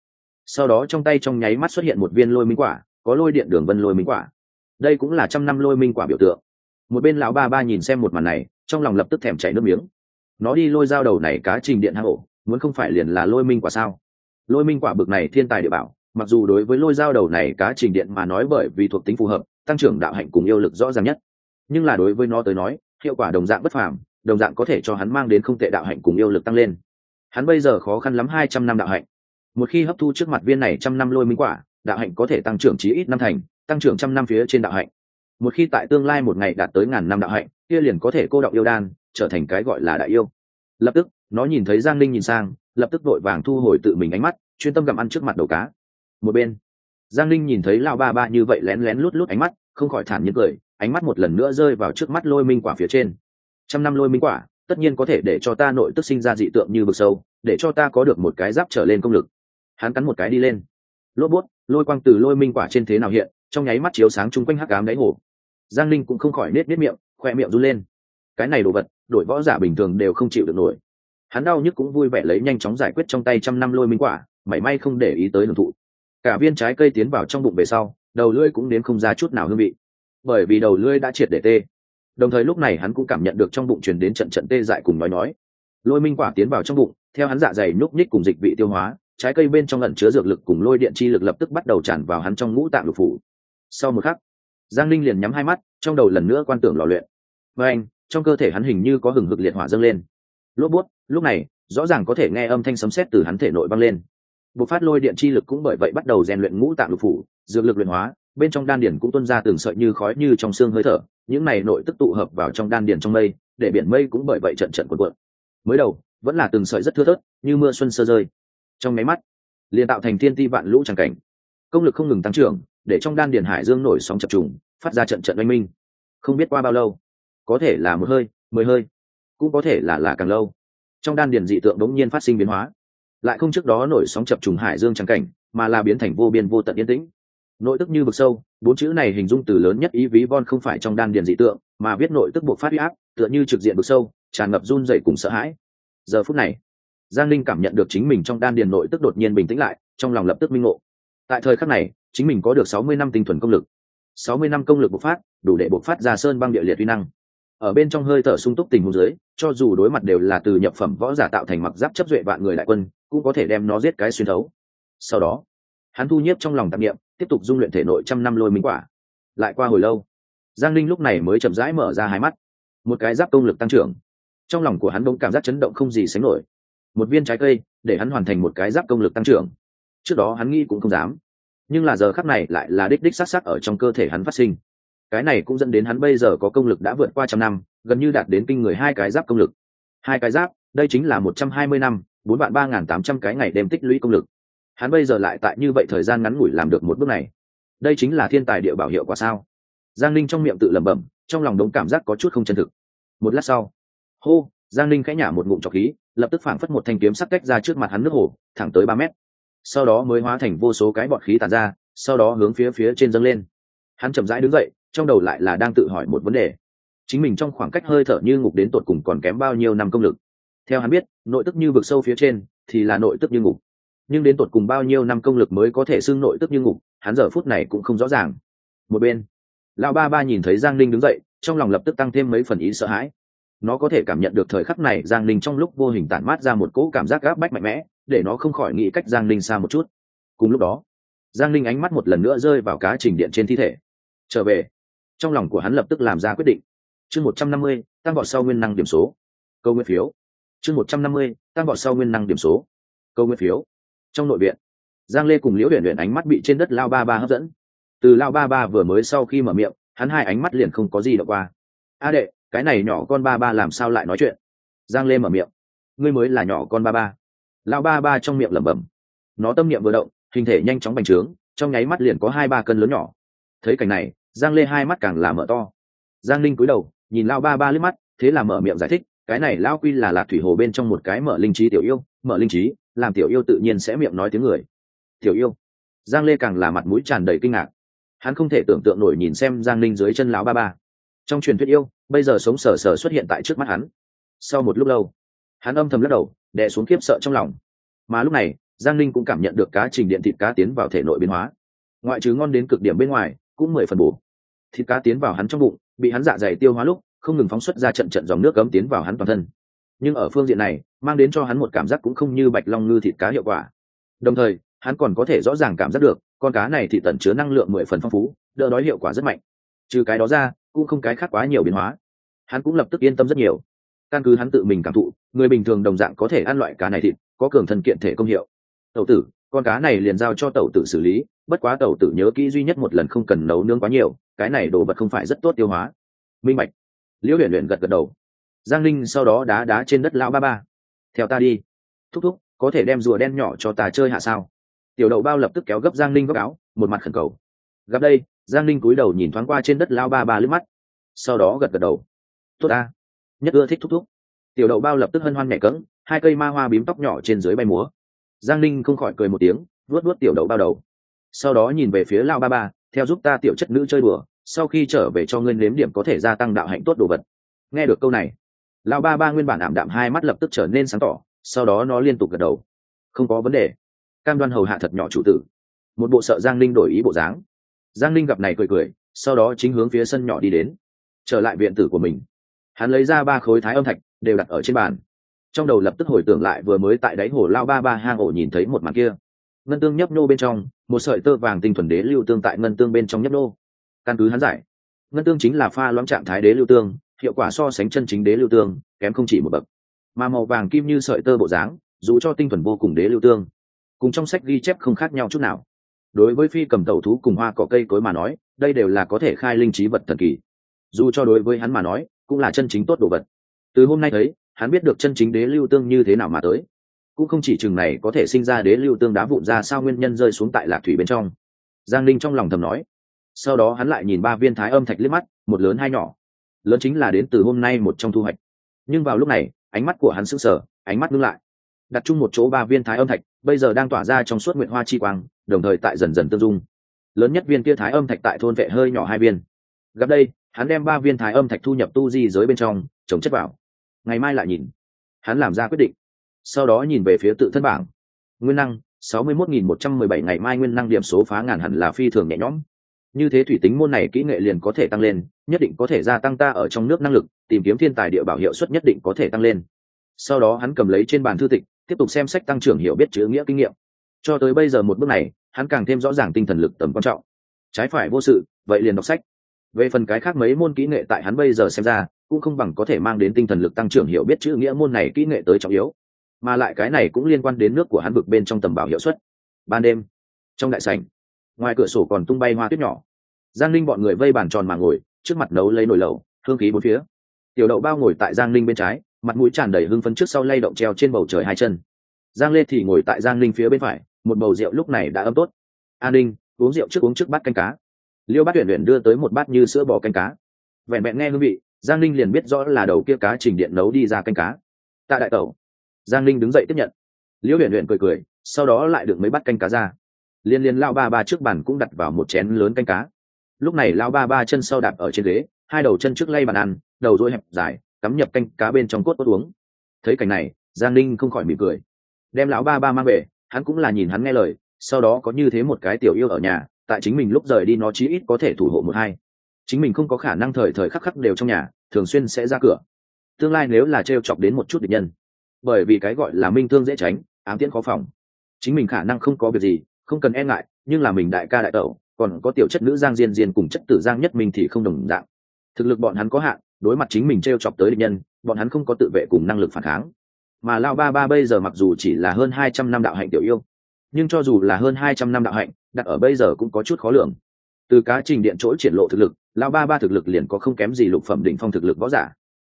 Speaker 1: Sau đó trong tay trong nháy mắt xuất hiện một viên lôi minh quả, có lôi điện đường vân lôi minh quả. Đây cũng là trăm năm lôi minh quả biểu tượng. Một bên lão ba ba nhìn xem một màn này, trong lòng lập tức thèm chảy nước miếng. Nó đi lôi dao đầu này cá trình điện hang ổ muốn không phải liền là lôi minh quả sao? Lôi minh quả bực này thiên tài địa bảo, mặc dù đối với lôi dao đầu này cá trình điện mà nói bởi vì thuộc tính phù hợp, tăng trưởng đạo hạnh cùng yêu lực rõ ràng nhất. Nhưng là đối với nó tới nói, hiệu quả đồng dạng bất phàm, đồng dạng có thể cho hắn mang đến không tệ đạo hạnh cùng yêu lực tăng lên. Hắn bây giờ khó khăn lắm hai trăm năm đạo hạnh. Một khi hấp thu trước mặt viên này trăm năm lôi minh quả, đạo hạnh có thể tăng trưởng chí ít năm thành, tăng trưởng trăm năm phía trên đạo hạnh. Một khi tại tương lai một ngày đạt tới ngàn năm đạo hạnh, kia liền có thể cô động yêu đan, trở thành cái gọi là đại yêu. Lập tức nó nhìn thấy giang linh nhìn sang, lập tức vội vàng thu hồi tự mình ánh mắt, chuyên tâm gặm ăn trước mặt đầu cá. Một bên, giang linh nhìn thấy lao ba ba như vậy lén lén lút lút ánh mắt, không khỏi thản nhiên cười, ánh mắt một lần nữa rơi vào trước mắt lôi minh quả phía trên. Trăm năm lôi minh quả, tất nhiên có thể để cho ta nội tức sinh ra dị tượng như vực sâu, để cho ta có được một cái giáp trở lên công lực. Hắn cắn một cái đi lên. Lốp bút, lôi quang từ lôi minh quả trên thế nào hiện, trong nháy mắt chiếu sáng chung quanh hắc cám đáy hồ. Giang linh cũng không khỏi nết nết miệng, khoe miệng run lên. Cái này đồ vật, đổi võ giả bình thường đều không chịu được nổi hắn đau nhức cũng vui vẻ lấy nhanh chóng giải quyết trong tay trăm năm lôi minh quả, mảy may không để ý tới hưởng thụ. Cả viên trái cây tiến vào trong bụng về sau, đầu lưỡi cũng đến không ra chút nào hương vị. Bởi vì đầu lưỡi đã triệt để tê. Đồng thời lúc này hắn cũng cảm nhận được trong bụng truyền đến trận trận tê dại cùng nói nói. Lôi minh quả tiến vào trong bụng, theo hắn dạ dày nhúc nhích cùng dịch vị tiêu hóa, trái cây bên trong lẩn chứa dược lực cùng lôi điện chi lực lập tức bắt đầu tràn vào hắn trong ngũ tạng lục phủ. Sau một khắc, giang linh liền nhắm hai mắt, trong đầu lần nữa quan tưởng lò luyện. Và anh, trong cơ thể hắn hình như có hừng hực liệt hỏa dâng lên lốp bút, lúc này, rõ ràng có thể nghe âm thanh sấm sét từ hắn thể nội vang lên. Bộc phát lôi điện chi lực cũng bởi vậy bắt đầu rèn luyện ngũ tạng lục phủ, dược lực luyện hóa, bên trong đan điển cũng tuôn ra từng sợi như khói như trong xương hơi thở, những này nội tức tụ hợp vào trong đan điển trong mây, để biển mây cũng bởi vậy trận trận cuộn cuộn. Mới đầu, vẫn là từng sợi rất thưa thớt, như mưa xuân sơ rơi. Trong máy mắt, liền tạo thành thiên ti vạn lũ tràng cảnh. Công lực không ngừng tăng trưởng, để trong đan điển hải dương nổi sóng chập trùng, phát ra trận trận oanh minh. Không biết qua bao lâu, có thể là một hơi, mười hơi cũng có thể là là càng lâu. Trong đan điền dị tượng đống nhiên phát sinh biến hóa. Lại không trước đó nổi sóng chập trùng hải dương trắng cảnh, mà là biến thành vô biên vô tận yên tĩnh. Nội tức như vực sâu, bốn chữ này hình dung từ lớn nhất ý ví von không phải trong đan điền dị tượng, mà viết nội tức buộc phát huy áp, tựa như trực diện vực sâu, tràn ngập run dậy cùng sợ hãi. Giờ phút này, giang linh cảm nhận được chính mình trong đan điền nội tức đột nhiên bình tĩnh lại, trong lòng lập tức minh ngộ. Tại thời khắc này, chính mình có được sáu mươi năm tinh thuần công lực. sáu mươi năm công lực bộc phát, đủ để bộc phát ra sơn băng địa liệt uy năng ở bên trong hơi thở sung túc tình huống dưới, cho dù đối mặt đều là từ nhập phẩm võ giả tạo thành mặc giáp chấp duệ vạn người đại quân, cũng có thể đem nó giết cái xuyên thấu. Sau đó, hắn thu nhiếp trong lòng tạp nghiệm tiếp tục dung luyện thể nội trăm năm lôi minh quả. Lại qua hồi lâu, giang linh lúc này mới chậm rãi mở ra hai mắt. Một cái giáp công lực tăng trưởng. Trong lòng của hắn bỗng cảm giác chấn động không gì sánh nổi. Một viên trái cây, để hắn hoàn thành một cái giáp công lực tăng trưởng. Trước đó hắn nghĩ cũng không dám, nhưng là giờ khắc này lại là đích đích s á t s á t ở trong cơ thể hắn phát sinh cái này cũng dẫn đến hắn bây giờ có công lực đã vượt qua trăm năm, gần như đạt đến kinh người hai cái giáp công lực. Hai cái giáp, đây chính là một trăm hai mươi năm, bốn vạn ba n g h n tám trăm cái ngày đêm tích lũy công lực. Hắn bây giờ lại tại như vậy thời gian ngắn ngủi làm được một bước này. Đây chính là thiên tài địa bảo hiệu quả sao? Giang linh trong miệng tự lẩm bẩm, trong lòng đống cảm giác có chút không chân thực. Một lát sau, hô, giang linh khẽ nhả một ngụm trọc khí, lập tức phảng phất một thanh kiếm sắc cách ra trước mặt hắn nước hồ, thẳng tới ba mét. Sau đó mới hóa thành vô số cái bọt khí tàn ra, sau đó hướng phía phía trên dâng lên. Hắn chậm rãi đứng dậy trong đầu lại là đang tự hỏi một vấn đề. Chính mình trong khoảng cách hơi thở như ngục đến tột cùng còn kém bao nhiêu năm công lực. Theo hắn biết, nội tức như vực sâu phía trên thì là nội tức như ngục. Nhưng đến tột cùng bao nhiêu năm công lực mới có thể xưng nội tức như ngục, hắn giờ phút này cũng không rõ ràng. Một bên, lão ba ba nhìn thấy giang linh đứng dậy, trong lòng lập tức tăng thêm mấy phần ý sợ hãi. Nó có thể cảm nhận được thời khắc này giang linh trong lúc vô hình tản mát ra một cỗ cảm giác gáp bách mạnh mẽ, để nó không khỏi nghĩ cách giang linh xa một chút. Cùng lúc đó, giang linh ánh mắt một lần nữa rơi vào cá trình điện trên thi thể. Trở về trong lòng của hắn lập tức làm ra quyết định. Chương một trăm năm mươi, tăng vọt sau nguyên năng điểm số. Câu nguyên phiếu. Chương một trăm năm mươi, tăng vọt sau nguyên năng điểm số. Câu nguyên phiếu. Trong nội viện, giang lê cùng liễu huyền luyện ánh mắt bị trên đất lao ba ba hấp dẫn. Từ lao ba ba vừa mới sau khi mở miệng, hắn hai ánh mắt liền không có gì đọc qua. A đệ, cái này nhỏ con ba ba làm sao lại nói chuyện? Giang lê mở miệng. Ngươi mới là nhỏ con ba ba. Lao ba ba trong miệng lẩm bẩm. Nó tâm niệm vừa động, hình thể nhanh chóng bành trướng, trong nháy mắt liền có hai ba cân lớn nhỏ. Thấy cảnh này giang lê hai mắt càng là mở to. Giang linh cúi đầu, nhìn lao ba ba lướt mắt, thế là mở miệng giải thích, cái này lao quy là lạc thủy hồ bên trong một cái mở linh trí tiểu yêu, mở linh trí, làm tiểu yêu tự nhiên sẽ miệng nói tiếng người. Tiểu yêu. Giang lê càng là mặt mũi tràn đầy kinh ngạc. Hắn không thể tưởng tượng nổi nhìn xem giang linh dưới chân lão ba ba. Trong truyền thuyết yêu, bây giờ sống sờ sờ xuất hiện tại trước mắt hắn. Sau một lúc lâu, hắn âm thầm lắc đầu, đè xuống kiếp sợ trong lòng. Mà lúc này, giang linh cũng cảm nhận được cá trình điện thịt cá tiến vào thể nội biến hóa. Ngoại trừ ngon đến cực điểm bên ngoài, cũng mười phần bổ thịt cá tiến vào hắn trong bụng, bị hắn dạ dày tiêu hóa lúc, không ngừng phóng xuất ra trận trận dòng nước cấm tiến vào hắn toàn thân. Nhưng ở phương diện này, mang đến cho hắn một cảm giác cũng không như bạch long ngư thịt cá hiệu quả. Đồng thời, hắn còn có thể rõ ràng cảm giác được, con cá này thì tận chứa năng lượng mười phần phong phú, đỡ đói hiệu quả rất mạnh. Trừ cái đó ra, cũng không cái khác quá nhiều biến hóa. Hắn cũng lập tức yên tâm rất nhiều. Căn cứ hắn tự mình cảm thụ, người bình thường đồng dạng có thể ăn loại cá này thịt, có cường thân kiện thể công hiệu. Tẩu tử, con cá này liền giao cho tẩu tử xử lý bất quá tẩu tử nhớ kỹ duy nhất một lần không cần nấu nướng quá nhiều, cái này đồ vật không phải rất tốt tiêu hóa. Minh bạch. Liễu huyền luyện gật gật đầu. Giang linh sau đó đá đá trên đất lão ba ba. Theo ta đi. Thúc thúc, có thể đem rùa đen nhỏ cho ta chơi hạ sao? Tiểu đậu bao lập tức kéo gấp giang linh góc áo, một mặt khẩn cầu. Gặp đây, giang linh cúi đầu nhìn thoáng qua trên đất lao ba ba lướt mắt. Sau đó gật gật đầu. Tốt ta. Nhất ưa thích thúc thúc. Tiểu đậu bao lập tức hân hoan nhẹ cỡng hai cây ma hoa bím tóc nhỏ trên dưới bay múa. Giang linh không khỏi cười một tiếng, vuốt vuốt tiểu đậu bao đầu sau đó nhìn về phía lao ba ba, theo giúp ta tiểu chất nữ chơi đùa, sau khi trở về cho ngươi nếm điểm có thể gia tăng đạo hạnh tốt đồ vật. Nghe được câu này, lao ba ba nguyên bản ảm đạm hai mắt lập tức trở nên sáng tỏ, sau đó nó liên tục gật đầu. Không có vấn đề. Cam đoan hầu hạ thật nhỏ chủ tử. Một bộ sợ giang linh đổi ý bộ dáng. Giang linh gặp này cười cười, sau đó chính hướng phía sân nhỏ đi đến. Trở lại viện tử của mình. Hắn lấy ra ba khối thái âm thạch, đều đặt ở trên bàn. Trong đầu lập tức hồi tưởng lại vừa mới tại đáy hồ lao ba ba hang ổ nhìn thấy một màn kia ngân tương nhấp nô bên trong, một sợi tơ vàng tinh thuần đế lưu tương tại ngân tương bên trong nhấp nô căn cứ hắn giải, ngân tương chính là pha loãng trạng thái đế lưu tương, hiệu quả so sánh chân chính đế lưu tương, kém không chỉ một bậc. Mà màu vàng kim như sợi tơ bộ dáng, dù cho tinh thuần vô cùng đế lưu tương, cùng trong sách ghi chép không khác nhau chút nào. Đối với phi cầm tẩu thú cùng hoa cỏ cây cối mà nói, đây đều là có thể khai linh trí vật thần kỳ. Dù cho đối với hắn mà nói, cũng là chân chính tốt đồ vật. Từ hôm nay thấy, hắn biết được chân chính đế lưu tương như thế nào mà tới cũng không chỉ chừng này có thể sinh ra đế lưu tương đá vụn ra sao nguyên nhân rơi xuống tại lạc thủy bên trong. Giang linh trong lòng thầm nói. Sau đó hắn lại nhìn ba viên thái âm thạch liếc mắt, một lớn hai nhỏ. Lớn chính là đến từ hôm nay một trong thu hoạch. Nhưng vào lúc này, ánh mắt của hắn sững sờ, ánh mắt ngưng lại. Đặt chung một chỗ ba viên thái âm thạch, bây giờ đang tỏa ra trong suốt nguyện hoa chi quang, đồng thời tại dần dần tương dung. Lớn nhất viên kia thái âm thạch tại thôn vệ hơi nhỏ hai viên. Gặp đây, hắn đem ba viên thái âm thạch thu nhập tu di giới bên trong, trồng chất vào. Ngày mai lại nhìn. Hắn làm ra quyết định sau đó nhìn về phía tự thân bảng. Nguyên năng, sáu mươi mốt nghìn một trăm mười bảy ngày mai nguyên năng điểm số phá ngàn hẳn là phi thường nhẹ nhõm. Như thế thủy tính môn này kỹ nghệ liền có thể tăng lên, nhất định có thể gia tăng ta ở trong nước năng lực, tìm kiếm thiên tài địa bảo hiệu suất nhất định có thể tăng lên. Sau đó hắn cầm lấy trên bàn thư tịch, tiếp tục xem sách tăng trưởng hiểu biết chữ nghĩa kinh nghiệm. Cho tới bây giờ một bước này, hắn càng thêm rõ ràng tinh thần lực tầm quan trọng. Trái phải vô sự, vậy liền đọc sách. Về phần cái khác mấy môn kỹ nghệ tại hắn bây giờ xem ra, cũng không bằng có thể mang đến tinh thần lực tăng trưởng hiểu biết chữ nghĩa môn này kỹ nghệ tới trọng yếu mà lại cái này cũng liên quan đến nước của hắn vực bên trong tầm bảo hiệu suất. Ban đêm, trong đại sảnh, ngoài cửa sổ còn tung bay hoa tuyết nhỏ. Giang linh bọn người vây bàn tròn mà ngồi, trước mặt nấu lấy nồi lẩu, hương khí bốn phía. Tiểu đậu bao ngồi tại giang linh bên trái, mặt mũi tràn đầy hưng phấn trước sau lay động treo trên bầu trời hai chân. Giang lê thì ngồi tại giang linh phía bên phải, một bầu rượu lúc này đã ấm tốt. An ninh, uống rượu trước uống trước bát canh cá. Liêu bát tuyển luyện đưa tới một bát như sữa bò canh cá. Vẹn vẹn nghe hương vị, giang linh liền biết rõ là đầu kia cá trình điện nấu đi ra canh cá. Tạ đại tẩu giang linh đứng dậy tiếp nhận. Liễu huyền huyền cười cười, sau đó lại được mấy bát canh cá ra. Liên liên lao ba ba trước bàn cũng đặt vào một chén lớn canh cá. Lúc này lao ba ba chân sau đạp ở trên ghế, hai đầu chân trước lay bàn ăn, đầu dối hẹp dài, cắm nhập canh cá bên trong cốt cốt uống. Thấy cảnh này, giang linh không khỏi mỉm cười. Đem lão ba ba mang về, hắn cũng là nhìn hắn nghe lời, sau đó có như thế một cái tiểu yêu ở nhà, tại chính mình lúc rời đi nó chí ít có thể thủ hộ một hai. Chính mình không có khả năng thời thời khắc khắc đều trong nhà, thường xuyên sẽ ra cửa. Tương lai nếu là t r e o chọc đến một chút địch nhân bởi vì cái gọi là minh thương dễ tránh, ám tiễn khó phòng. Chính mình khả năng không có việc gì, không cần e ngại, nhưng là mình đại ca đại tẩu, còn có tiểu chất nữ giang diên diên cùng chất tử giang nhất mình thì không đồng dạng. Thực lực bọn hắn có hạn, đối mặt chính mình t r e o chọc tới địch nhân, bọn hắn không có tự vệ cùng năng lực phản kháng. Mà lao ba ba bây giờ mặc dù chỉ là hơn hai trăm năm đạo hạnh tiểu yêu, nhưng cho dù là hơn hai trăm năm đạo hạnh, đặt ở bây giờ cũng có chút khó lường. Từ cá trình điện chỗ triển lộ thực lực, lao ba ba thực lực liền có không kém gì lục phẩm đỉnh phong thực lực võ giả.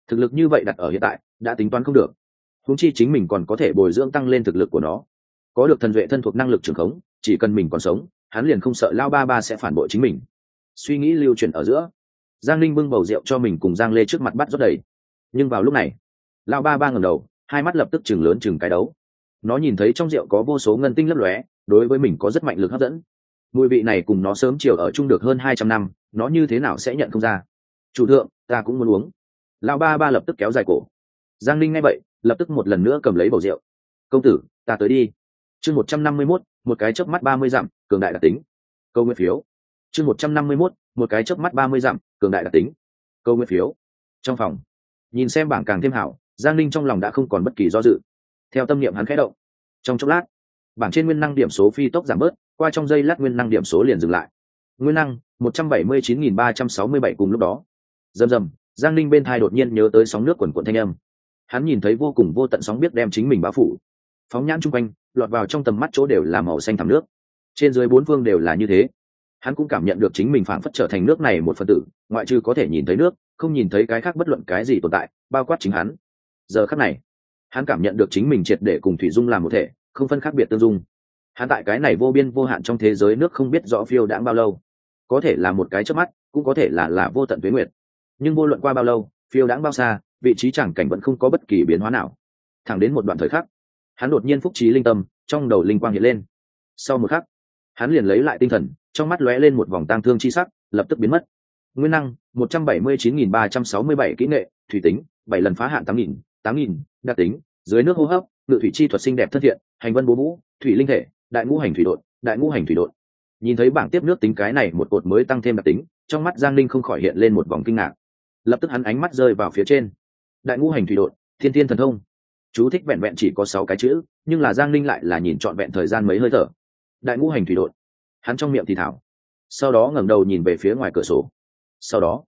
Speaker 1: Thực lực như vậy đặt ở hiện tại, đã tính toán không được húng chi chính mình còn có thể bồi dưỡng tăng lên thực lực của nó. Có được thần vệ thân thuộc năng lực trường khống, chỉ cần mình còn sống, hắn liền không sợ lao ba ba sẽ phản bội chính mình. Suy nghĩ lưu truyền ở giữa, giang linh bưng bầu rượu cho mình cùng giang lê trước mặt bắt rót đầy. Nhưng vào lúc này lao ba ba ngầm đầu, hai mắt lập tức chừng lớn chừng cái đấu. Nó nhìn thấy trong rượu có vô số ngân tinh lấp lóe, đối với mình có rất mạnh lực hấp dẫn. Mùi vị này cùng nó sớm chiều ở chung được hơn hai trăm năm, nó như thế nào sẽ nhận không ra. Chủ thượng, ta cũng muốn uống. Lao ba ba lập tức kéo dài cổ. Giang linh nghe vậy lập tức một lần nữa cầm lấy bầu rượu. Công tử, ta tới đi. Chương một trăm năm mươi mốt, một cái chớp mắt ba mươi dặm, cường đại đặc tính. Câu nguyên phiếu. Chương một trăm năm mươi mốt, một cái chớp mắt ba mươi dặm, cường đại đặc tính. Câu nguyện phiếu. Trong phòng, nhìn xem bảng càng thêm hảo, giang linh trong lòng đã không còn bất kỳ do dự. Theo tâm niệm hắn khẽ động. Trong chốc lát, bảng trên nguyên năng điểm số phi tốc giảm bớt, qua trong giây lát nguyên năng điểm số liền dừng lại. Nguyên năng, một trăm bảy mươi chín nghìn ba trăm sáu mươi bảy cùng lúc đó. Rầm rầm, giang linh bên thai đột nhiên nhớ tới sóng nước quần quận thanh âm hắn nhìn thấy vô cùng vô tận sóng biết đem chính mình bao phủ. Phóng nhãn chung quanh, lọt vào trong tầm mắt chỗ đều là màu xanh thẳm nước. Trên dưới bốn phương đều là như thế. Hắn cũng cảm nhận được chính mình phản phất trở thành nước này một phần tử, ngoại trừ có thể nhìn thấy nước, không nhìn thấy cái khác bất luận cái gì tồn tại, bao quát chính hắn. Giờ khắc này, hắn cảm nhận được chính mình triệt để cùng thủy dung làm một thể, không phân khác biệt tương dung. Hắn tại cái này vô biên vô hạn trong thế giới nước không biết rõ phiêu đãng bao lâu. Có thể là một cái chớp mắt, cũng có thể là là vô tận tuyến nguyệt. Nhưng vô luận qua bao lâu, phiêu đãng bao xa vị trí chẳng cảnh vẫn không có bất kỳ biến hóa nào. Thẳng đến một đoạn thời khắc, hắn đột nhiên phúc trí linh tâm, trong đầu linh quang hiện lên. Sau một khắc, hắn liền lấy lại tinh thần, trong mắt lóe lên một vòng tang thương chi sắc, lập tức biến mất. Nguyên năng, một trăm bảy mươi chín nghìn ba trăm sáu mươi bảy kỹ nghệ, thủy tính, bảy lần phá hạn tám nghìn tám nghìn, đặc tính, dưới nước hô hấp, ngự thủy chi thuật sinh đẹp thân thiện, hành vân bố vũ, thủy linh thể, đại ngũ hành thủy đột đại ngũ hành thủy đột nhìn thấy bảng tiếp nước tính cái này một cột mới tăng thêm đặc tính, trong mắt giang linh không khỏi hiện lên một vòng kinh ngạc. Lập tức hắn ánh mắt rơi vào phía trên đại ngũ hành thủy đột thiên thiên thần thông. Chú thích vẹn vẹn chỉ có sáu cái chữ, nhưng là giang linh lại là nhìn trọn vẹn thời gian mấy hơi thở. Đại ngũ hành thủy đột hắn trong miệng thì thảo. Sau đó ngẩng đầu nhìn về phía ngoài cửa sổ. Sau đó,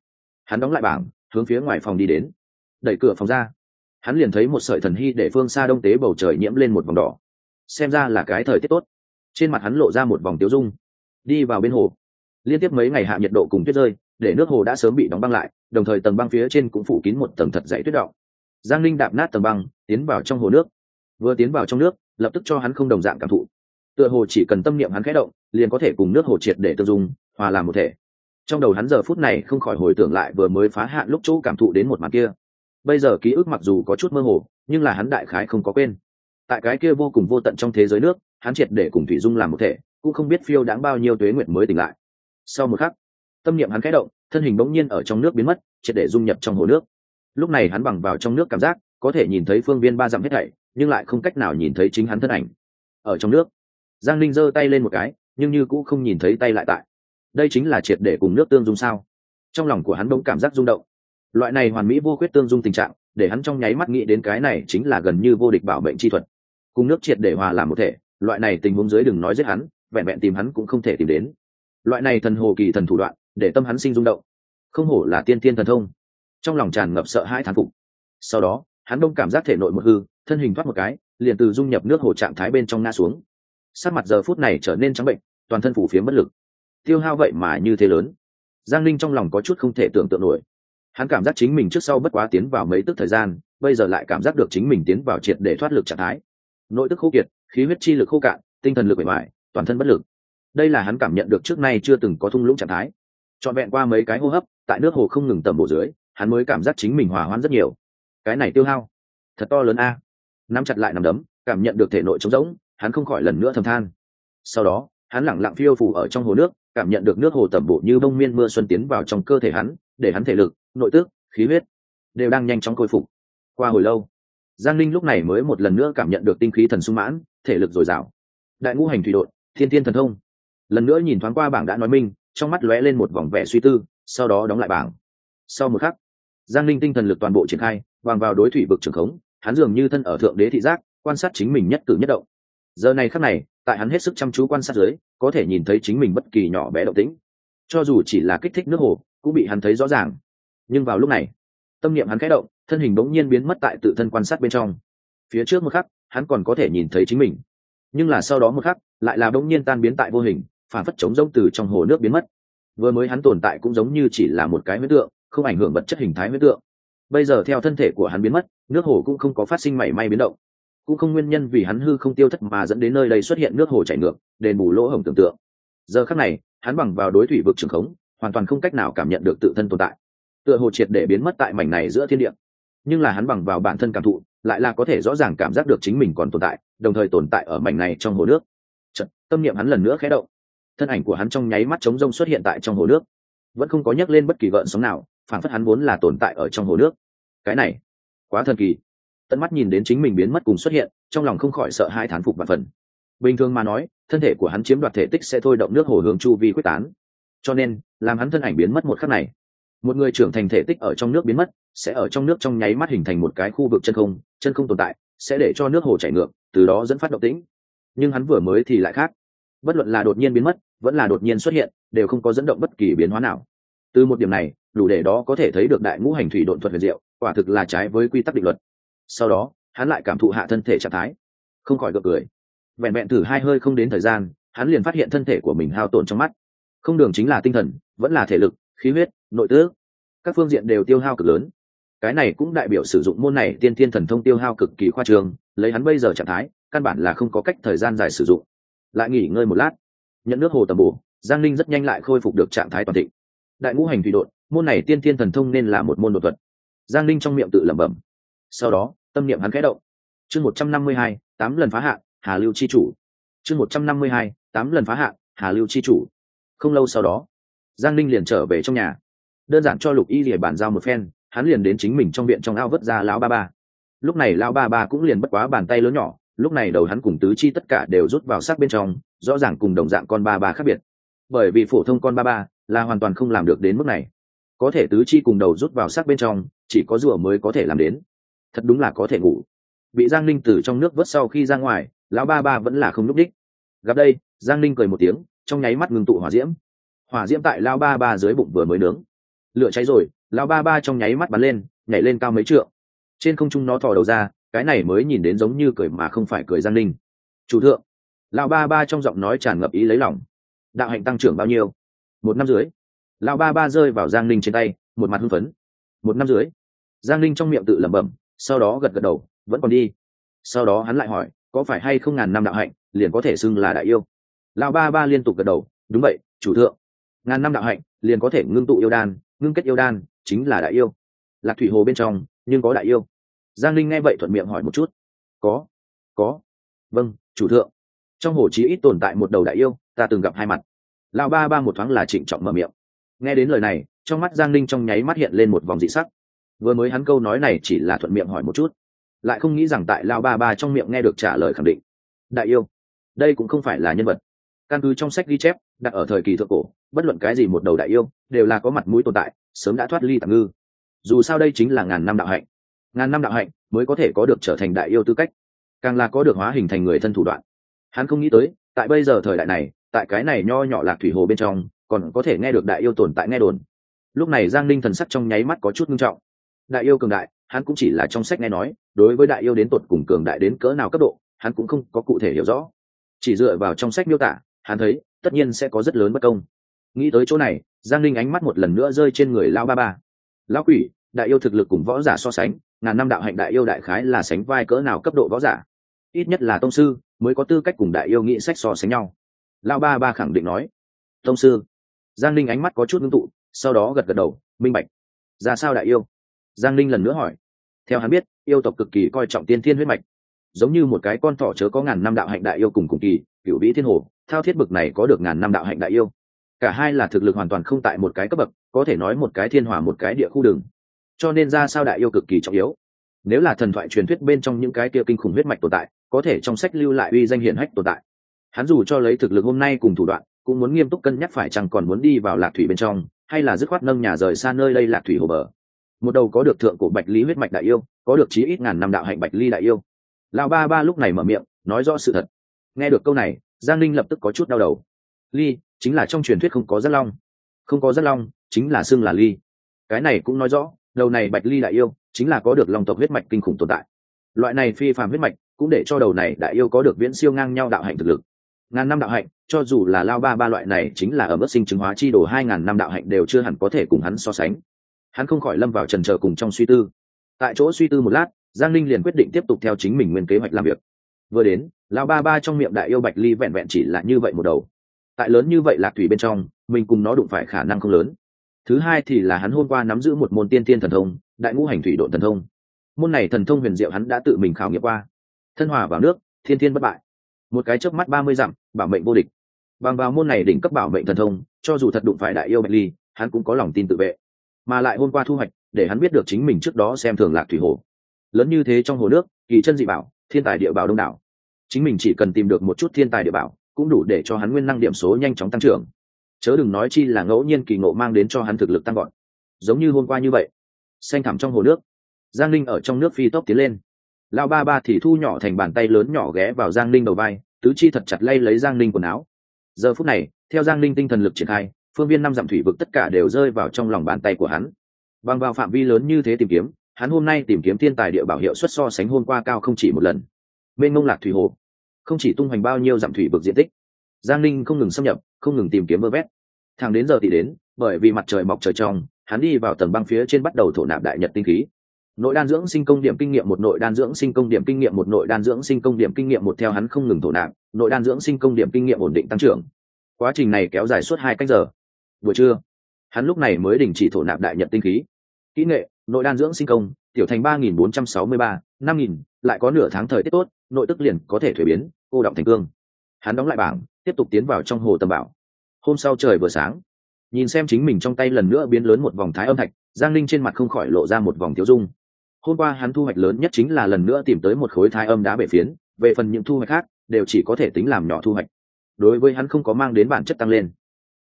Speaker 1: hắn đóng lại bảng, hướng phía ngoài phòng đi đến. Đẩy cửa phòng ra. Hắn liền thấy một sợi thần hy để phương xa đông tế bầu trời nhiễm lên một vòng đỏ. Xem ra là cái thời tiết tốt. Trên mặt hắn lộ ra một vòng tiêu dung. Đi vào bên hồ. Liên tiếp mấy ngày hạ nhiệt độ cùng tuyết rơi để nước hồ đã sớm bị đóng băng lại, đồng thời tầng băng phía trên cũng phủ kín một tầng thật dãy tuyết động. Giang linh đạp nát tầng băng, tiến vào trong hồ nước. Vừa tiến vào trong nước, lập tức cho hắn không đồng dạng cảm thụ. Tựa hồ chỉ cần tâm niệm hắn khẽ động, liền có thể cùng nước hồ triệt để tiêu dung, hòa làm một thể. Trong đầu hắn giờ phút này không khỏi hồi tưởng lại vừa mới phá hạn lúc chỗ cảm thụ đến một màn kia. Bây giờ ký ức mặc dù có chút mơ hồ, nhưng là hắn đại khái không có quên. Tại cái kia vô cùng vô tận trong thế giới nước, hắn triệt để cùng thủy dung làm một thể, cũng không biết phiêu đáng bao nhiêu tuế nguyện mới tỉnh lại. Sau một khắc tâm niệm hắn khẽ động, thân hình bỗng nhiên ở trong nước biến mất, triệt để dung nhập trong hồ nước. Lúc này hắn bằng vào trong nước cảm giác, có thể nhìn thấy phương viên ba dặm hết thảy, nhưng lại không cách nào nhìn thấy chính hắn thân ảnh. Ở trong nước, giang linh giơ tay lên một cái, nhưng như cũng không nhìn thấy tay lại tại. Đây chính là triệt để cùng nước tương dung sao? Trong lòng của hắn bỗng cảm giác rung động. Loại này hoàn mỹ vô khuyết tương dung tình trạng, để hắn trong nháy mắt nghĩ đến cái này chính là gần như vô địch bảo mệnh chi thuật. Cùng nước triệt để hòa làm một thể, loại này tình huống dưới đừng nói giết hắn, vẹn vẹn tìm hắn cũng không thể tìm đến. Loại này thần hồ kỳ thần thủ đoạn để tâm hắn sinh rung động. Không hổ là tiên tiên thần thông. Trong lòng tràn ngập sợ hãi thán phục. Sau đó, hắn đông cảm giác thể nội một hư, thân hình thoát một cái, liền từ dung nhập nước hồ trạng thái bên trong ngã xuống. Sát mặt giờ phút này trở nên trắng bệnh, toàn thân phủ phiếm bất lực. Tiêu hao vậy mà như thế lớn. Giang linh trong lòng có chút không thể tưởng tượng nổi. Hắn cảm giác chính mình trước sau bất quá tiến vào mấy tức thời gian, bây giờ lại cảm giác được chính mình tiến vào triệt để thoát lực trạng thái. Nội tức khô kiệt, khí huyết chi lực khô cạn, tinh thần lực bề ngoài toàn thân bất lực. Đây là hắn cảm nhận được trước nay chưa từng có thung lũng trạng thái trọn vẹn qua mấy cái hô hấp, tại nước hồ không ngừng tầm bộ dưới, hắn mới cảm giác chính mình hòa hoãn rất nhiều. Cái này tiêu hao, thật to lớn a. Nắm chặt lại nằm đấm, cảm nhận được thể nội trống rỗng, hắn không khỏi lần nữa thầm than. Sau đó, hắn lẳng lặng phiêu phủ ở trong hồ nước, cảm nhận được nước hồ tẩm bổ như bông miên mưa xuân tiến vào trong cơ thể hắn, để hắn thể lực, nội tức, khí huyết đều đang nhanh chóng khôi phục. Qua hồi lâu, giang linh lúc này mới một lần nữa cảm nhận được tinh khí thần sung mãn, thể lực dồi dào. Đại ngũ hành thủy đội thiên thiên thần thông. Lần nữa nhìn thoáng qua bảng đã nói minh trong mắt lóe lên một vòng vẻ suy tư, sau đó đóng lại bảng. Sau một khắc, giang linh tinh thần lực toàn bộ triển khai vàng vào đối thủy vực trường khống, hắn dường như thân ở thượng đế thị giác, quan sát chính mình nhất cử nhất động. Giờ này khắc này, tại hắn hết sức chăm chú quan sát dưới, có thể nhìn thấy chính mình bất kỳ nhỏ bé động tĩnh. Cho dù chỉ là kích thích nước hồ, cũng bị hắn thấy rõ ràng. Nhưng vào lúc này, tâm niệm hắn khẽ động, thân hình bỗng nhiên biến mất tại tự thân quan sát bên trong. Phía trước một khắc, hắn còn có thể nhìn thấy chính mình. Nhưng là sau đó một khắc, lại là bỗng nhiên tan biến tại vô hình phản phất chống rông từ trong hồ nước biến mất. Vừa mới hắn tồn tại cũng giống như chỉ là một cái huyết tượng không ảnh hưởng vật chất hình thái huyết tượng. Bây giờ theo thân thể của hắn biến mất nước hồ cũng không có phát sinh mảy may biến động. Cũng không nguyên nhân vì hắn hư không tiêu thất mà dẫn đến nơi đây xuất hiện nước hồ chảy ngược đền bù lỗ hổng tưởng tượng. Giờ khắc này hắn bằng vào đối thủy vực trường khống hoàn toàn không cách nào cảm nhận được tự thân tồn tại. Tựa hồ triệt để biến mất tại mảnh này giữa thiên địa. Nhưng là hắn bằng vào bản thân cảm thụ lại là có thể rõ ràng cảm giác được chính mình còn tồn tại đồng thời tồn tại ở mảnh này trong hồ nước. Chật, tâm niệm hắn lần nữa khẽ động thân ảnh của hắn trong nháy mắt trống rông xuất hiện tại trong hồ nước. Vẫn không có nhắc lên bất kỳ gợn sóng nào, phản phất hắn vốn là tồn tại ở trong hồ nước. Cái này, quá thần kỳ. Tận mắt nhìn đến chính mình biến mất cùng xuất hiện, trong lòng không khỏi sợ hai thán phục và phần. Bình thường mà nói, thân thể của hắn chiếm đoạt thể tích sẽ thôi động nước hồ hướng chu vi quyết tán. Cho nên, làm hắn thân ảnh biến mất một khắc này, một người trưởng thành thể tích ở trong nước biến mất, sẽ ở trong nước trong nháy mắt hình thành một cái khu vực chân không chân không tồn tại, sẽ để cho nước hồ chảy ngược, từ đó dẫn phát động tĩnh. Nhưng hắn vừa mới thì lại khác. Bất luận là đột nhiên biến mất vẫn là đột nhiên xuất hiện, đều không có dẫn động bất kỳ biến hóa nào. Từ một điểm này, đủ để đó có thể thấy được đại ngũ hành thủy độn thuật huyền diệu, quả thực là trái với quy tắc định luật. Sau đó, hắn lại cảm thụ hạ thân thể trạng thái. Không khỏi gợi cười. Vẹn vẹn thử hai hơi không đến thời gian, hắn liền phát hiện thân thể của mình hao tổn trong mắt. Không đường chính là tinh thần, vẫn là thể lực, khí huyết, nội tứ. Các phương diện đều tiêu hao cực lớn. Cái này cũng đại biểu sử dụng môn này tiên thiên thần thông tiêu hao cực kỳ khoa trường lấy hắn bây giờ trạng thái, căn bản là không có cách thời gian dài sử dụng. Lại nghỉ ngơi một lát nhận nước hồ tầm bổ, giang linh rất nhanh lại khôi phục được trạng thái toàn thịnh. Đại ngũ hành thủy đội môn này tiên thiên thần thông nên là một môn đột thuật. Giang linh trong miệng tự lẩm bẩm. Sau đó, tâm niệm hắn khẽ động. Chương một trăm năm mươi hai, tám lần phá hạn hà lưu chi chủ. Chương một trăm năm mươi hai, tám lần phá hạn hà lưu chi chủ. Không lâu sau đó, giang linh liền trở về trong nhà. Đơn giản cho lục y rỉa bàn giao một phen, hắn liền đến chính mình trong viện trong ao vớt ra lão ba ba. Lúc này lão ba ba cũng liền bất quá bàn tay lớn nhỏ, lúc này đầu hắn cùng tứ chi tất cả đều rút vào xác bên trong rõ ràng cùng đồng dạng con ba ba khác biệt. Bởi vì phổ thông con ba ba là hoàn toàn không làm được đến mức này. Có thể tứ chi cùng đầu rút vào sắc bên trong, chỉ có rùa mới có thể làm đến. Thật đúng là có thể ngủ. Bị giang linh từ trong nước vớt sau khi ra ngoài, lão ba ba vẫn là không n ú c đích gặp đây, giang linh cười một tiếng, trong nháy mắt ngừng tụ hỏa diễm. Hỏa diễm tại lao ba ba dưới bụng vừa mới nướng. Lửa cháy rồi lao ba ba trong nháy mắt bắn lên, nhảy lên cao mấy trượng. Trên không trung nó thò đầu ra, cái này mới nhìn đến giống như cười mà không phải cười giang linh chủ thượng Lão ba ba trong giọng nói tràn ngập ý lấy lòng. Đạo hạnh tăng trưởng bao nhiêu? Một năm dưới Lão ba ba rơi vào giang Ninh trên tay, một mặt hưng phấn. Một năm dưới giang Ninh trong miệng tự lẩm bẩm, sau đó gật gật đầu, vẫn còn đi. Sau đó hắn lại hỏi, có phải hay không ngàn năm đạo hạnh, liền có thể xưng là đại yêu? Lão ba ba liên tục gật đầu, đúng vậy, chủ thượng. Ngàn năm đạo hạnh, liền có thể ngưng tụ yêu đan, ngưng kết yêu đan, chính là đại yêu. Lạc thủy hồ bên trong, nhưng có đại yêu. Giang linh nghe vậy thuận miệng hỏi một chút. Có. Có. Vâng chủ thượng trong hồ chí ít tồn tại một đầu đại yêu, ta từng gặp hai mặt. Lao ba ba một thoáng là trịnh trọng mở miệng. Nghe đến lời này, trong mắt giang linh trong nháy mắt hiện lên một vòng dị sắc. Vừa mới hắn câu nói này chỉ là thuận miệng hỏi một chút, lại không nghĩ rằng tại lao ba ba trong miệng nghe được trả lời khẳng định. Đại yêu, đây cũng không phải là nhân vật. Căn cứ trong sách ghi chép, đặt ở thời kỳ thượng cổ, bất luận cái gì một đầu đại yêu, đều là có mặt mũi tồn tại, sớm đã thoát ly tạm ngư. Dù sao đây chính là ngàn năm đạo hạnh. Ngàn năm đạo hạnh mới có thể có được trở thành đại yêu tư cách, càng là có được hóa hình thành người thân thủ đoạn hắn không nghĩ tới, tại bây giờ thời đại này, tại cái này nho nhỏ lạc thủy hồ bên trong, còn có thể nghe được đại yêu tồn tại nghe đồn. Lúc này giang ninh thần sắc trong nháy mắt có chút nghiêm trọng. Đại yêu cường đại, hắn cũng chỉ là trong sách nghe nói, đối với đại yêu đến tột cùng cường đại đến cỡ nào cấp độ, hắn cũng không có cụ thể hiểu rõ. Chỉ dựa vào trong sách miêu tả, hắn thấy, tất nhiên sẽ có rất lớn bất công. Nghĩ tới chỗ này, giang linh ánh mắt một lần nữa rơi trên người lao ba ba. Lão quỷ, đại yêu thực lực cùng võ giả so sánh, ngàn năm đạo hạnh đại yêu đại khái là sánh vai cỡ nào cấp độ võ giả? Ít nhất là tông sư mới có tư cách cùng đại yêu nghĩ sách so sánh nhau. Lao ba ba khẳng định nói, tông sư. Giang linh ánh mắt có chút ngưng tụ, sau đó gật gật đầu, minh bạch. Ra sao đại yêu? Giang linh lần nữa hỏi. Theo hắn biết, yêu tộc cực kỳ coi trọng tiên thiên huyết mạch. Giống như một cái con thỏ chớ có ngàn năm đạo hạnh đại yêu cùng cùng kỳ cựu vĩ thiên hồ, thao thiết bực này có được ngàn năm đạo hạnh đại yêu. Cả hai là thực lực hoàn toàn không tại một cái cấp bậc, có thể nói một cái thiên hòa một cái địa khu đường. Cho nên ra sao đại yêu cực kỳ trọng yếu. Nếu là thần thoại truyền thuyết bên trong những cái kia kinh khủng huyết mạch tồn tại có thể trong sách lưu lại uy danh hiển hách tồn tại. Hắn dù cho lấy thực lực hôm nay cùng thủ đoạn, cũng muốn nghiêm túc cân nhắc phải chăng còn muốn đi vào lạc thủy bên trong, hay là dứt khoát nâng nhà rời xa nơi đây lạc thủy hồ bờ. Một đầu có được thượng cổ bạch lý huyết mạch đại yêu, có được chí ít ngàn năm đạo hạnh bạch ly đại yêu. Lão ba ba lúc này mở miệng, nói rõ sự thật. Nghe được câu này, giang linh lập tức có chút đau đầu. Ly, chính là trong truyền thuyết không có rất long. Không có rất long, chính là xưng là ly. Cái này cũng nói rõ, đầu này bạch ly đại yêu, chính là có được lòng tộc huyết mạch kinh khủng tồn tại. Loại này phi phàm huyết mạch cũng để cho đầu này đại yêu có được viễn siêu ngang nhau đạo hạnh thực lực. Ngàn năm đạo hạnh, cho dù là lao ba ba loại này chính là ở mức sinh chứng hóa chi đồ hai ngàn năm đạo hạnh đều chưa hẳn có thể cùng hắn so sánh. Hắn không khỏi lâm vào trần trờ cùng trong suy tư. Tại chỗ suy tư một lát, giang linh liền quyết định tiếp tục theo chính mình nguyên kế hoạch làm việc. Vừa đến lão ba ba trong miệng đại yêu bạch ly vẹn vẹn chỉ là như vậy một đầu. Tại lớn như vậy lạc thủy bên trong, mình cùng nó đụng phải khả năng không lớn. Thứ hai thì là hắn hôm qua nắm giữ một môn tiên tiên thần thông, đại ngũ hành thủy độ thần thông. Môn này thần thông huyền diệu hắn đã tự mình khảo nghiệm qua thân hòa vào nước, thiên thiên bất bại. Một cái chớp mắt ba mươi dặm, bảo mệnh vô địch. Bằng vào môn này đỉnh cấp bảo mệnh thần thông, cho dù thật đụng phải đại yêu bạch ly, hắn cũng có lòng tin tự vệ. Mà lại hôm qua thu hoạch, để hắn biết được chính mình trước đó xem thường lạc thủy hồ. Lớn như thế trong hồ nước, kỳ chân dị bảo, thiên tài địa bảo đông đảo. Chính mình chỉ cần tìm được một chút thiên tài địa bảo, cũng đủ để cho hắn nguyên năng điểm số nhanh chóng tăng trưởng. Chớ đừng nói chi là ngẫu nhiên kỳ ngộ mang đến cho hắn thực lực tăng gọn giống như hôm qua như vậy, xanh thẳm trong hồ nước, giang linh ở trong nước phi tốc tiến lên lao ba ba thì thu nhỏ thành bàn tay lớn nhỏ ghé vào giang linh đầu vai, tứ chi thật chặt lay lấy giang linh quần áo. Giờ phút này, theo giang linh tinh thần lực triển khai, phương viên năm dặm thủy vực tất cả đều rơi vào trong lòng bàn tay của hắn. Bằng vào phạm vi lớn như thế tìm kiếm, hắn hôm nay tìm kiếm thiên tài địa bảo hiệu suất so sánh hôm qua cao không chỉ một lần. Bên ngông lạc thủy hồ. Không chỉ tung hoành bao nhiêu dặm thủy vực diện tích, giang linh không ngừng xâm nhập, không ngừng tìm kiếm vơ vét. Thằng đến giờ thì đến, bởi vì mặt trời mọc trời trong, hắn đi vào tầng băng phía trên bắt đầu thổ nạp đại nhật tinh khí nội đan dưỡng sinh công điểm kinh nghiệm một, nội đan dưỡng sinh công điểm kinh nghiệm một, nội đan dưỡng sinh công điểm kinh nghiệm một theo hắn không ngừng thổ nạp, nội đan dưỡng sinh công điểm kinh nghiệm ổn định tăng trưởng. Quá trình này kéo dài suốt hai cách giờ. Buổi trưa, hắn lúc này mới đình chỉ thổ nạp đại nhật tinh khí. Kỹ nghệ, nội đan dưỡng sinh công, tiểu thành ba nghìn bốn trăm sáu mươi ba, năm nghìn, lại có nửa tháng thời tiết tốt, nội tức liền có thể thuế biến, cô động thành cương. Hắn đóng lại bảng, tiếp tục tiến vào trong hồ tầm bảo. Hôm sau trời vừa sáng, nhìn xem chính mình trong tay lần nữa biến lớn một vòng thái âm thạch, giang linh trên mặt không khỏi lộ ra một vòng thiếu dung hôm qua hắn thu hoạch lớn nhất chính là lần nữa tìm tới một khối thái âm đá bể phiến, về phần những thu hoạch khác, đều chỉ có thể tính làm nhỏ thu hoạch. Đối với hắn không có mang đến bản chất tăng lên.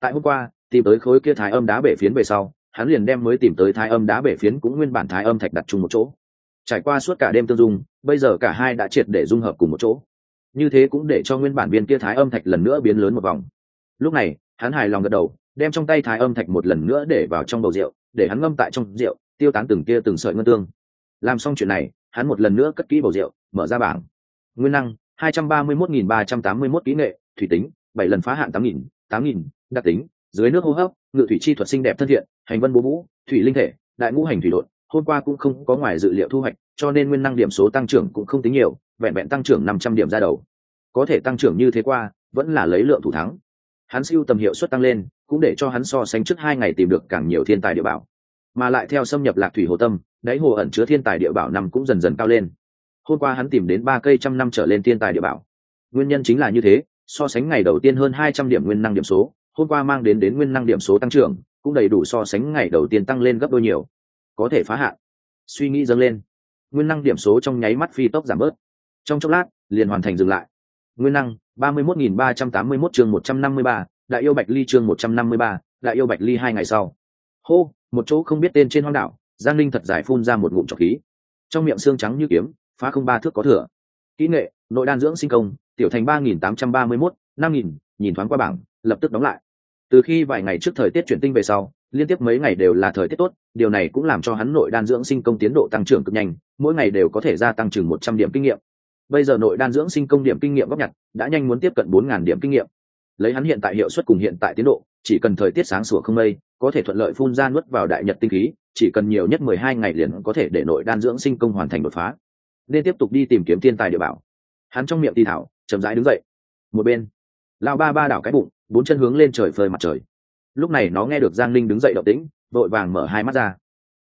Speaker 1: Tại hôm qua, tìm tới khối kia thái âm đá bể phiến về sau, hắn liền đem mới tìm tới thái âm đá bể phiến cũng nguyên bản thái âm thạch đặt chung một chỗ. Trải qua suốt cả đêm tương dung, bây giờ cả hai đã triệt để dung hợp cùng một chỗ. Như thế cũng để cho nguyên bản viên kia thái âm thạch lần nữa biến lớn một vòng. Lúc này, hắn hài lòng gật đầu, đem trong tay thái âm thạch một lần nữa để vào trong bầu rượu, để hắn ngâm tại trong rượu, tiêu tán từng kia từng sợi ngân tương làm xong chuyện này, hắn một lần nữa cất kỹ bầu rượu, mở ra bảng. Nguyên năng, hai trăm ba mươi mốt nghìn ba trăm tám mươi mốt kỹ nghệ, thủy tính, bảy lần phá hạn tám nghìn tám nghìn, đặc tính, dưới nước hô hấp, ngự thủy chi thuật xinh đẹp thân thiện, hành vân bố vũ, thủy linh thể, đại ngũ hành thủy đột, hôm qua cũng không có ngoài dự liệu thu hoạch, cho nên nguyên năng điểm số tăng trưởng cũng không tính nhiều, vẹn vẹn tăng trưởng năm trăm điểm ra đầu. Có thể tăng trưởng như thế qua, vẫn là lấy lượng thủ thắng. Hắn siêu tầm hiệu suất tăng lên, cũng để cho hắn so sánh trước hai ngày tìm được càng nhiều thiên tài địa bảo mà lại theo xâm nhập lạc thủy hồ tâm, đáy hồ ẩn chứa thiên tài địa bảo nằm cũng dần dần cao lên. Hôm qua hắn tìm đến ba cây trăm năm trở lên thiên tài địa bảo. Nguyên nhân chính là như thế, so sánh ngày đầu tiên hơn hai trăm điểm nguyên năng điểm số, hôm qua mang đến đến nguyên năng điểm số tăng trưởng, cũng đầy đủ so sánh ngày đầu tiên tăng lên gấp đôi nhiều. Có thể phá hạn. Suy nghĩ dâng lên. Nguyên năng điểm số trong nháy mắt phi tốc giảm bớt. Trong chốc lát, liền hoàn thành dừng lại. Nguyên năng, ba mươi mốt nghìn ba trăm tám mươi mốt chương một trăm năm mươi ba, đại yêu bạch ly chương một trăm năm mươi ba, đại yêu bạch ly hai ngày sau. Hô! Một chỗ không biết tên trên hoang đảo, giang linh thật giải phun ra một ngụm trọc khí. Trong miệng xương trắng như kiếm, phá không ba thước có thừa. Kỹ nghệ, nội đan dưỡng sinh công, tiểu thành ba nghìn tám trăm ba mươi mốt, năm nghìn, nhìn thoáng qua bảng, lập tức đóng lại. Từ khi vài ngày trước thời tiết chuyển tinh về sau, liên tiếp mấy ngày đều là thời tiết tốt, điều này cũng làm cho hắn nội đan dưỡng sinh công tiến độ tăng trưởng cực nhanh, mỗi ngày đều có thể gia tăng chừng một trăm điểm kinh nghiệm. Bây giờ nội đan dưỡng sinh công điểm kinh nghiệm góp nhặt, đã nhanh muốn tiếp cận bốn ngàn điểm kinh nghiệm lấy hắn hiện tại hiệu suất cùng hiện tại tiến độ, chỉ cần thời tiết sáng sủa không mây, có thể thuận lợi phun ra nuốt vào đại nhật tinh khí, chỉ cần nhiều nhất mười hai ngày liền có thể để nội đan dưỡng sinh công hoàn thành đột phá. Nên tiếp tục đi tìm kiếm thiên tài địa bảo. Hắn trong miệng ti thảo, chậm rãi đứng dậy. Một bên lao ba ba đảo cái bụng, bốn chân hướng lên trời phơi mặt trời. Lúc này nó nghe được giang linh đứng dậy động tĩnh, vội vàng mở hai mắt ra.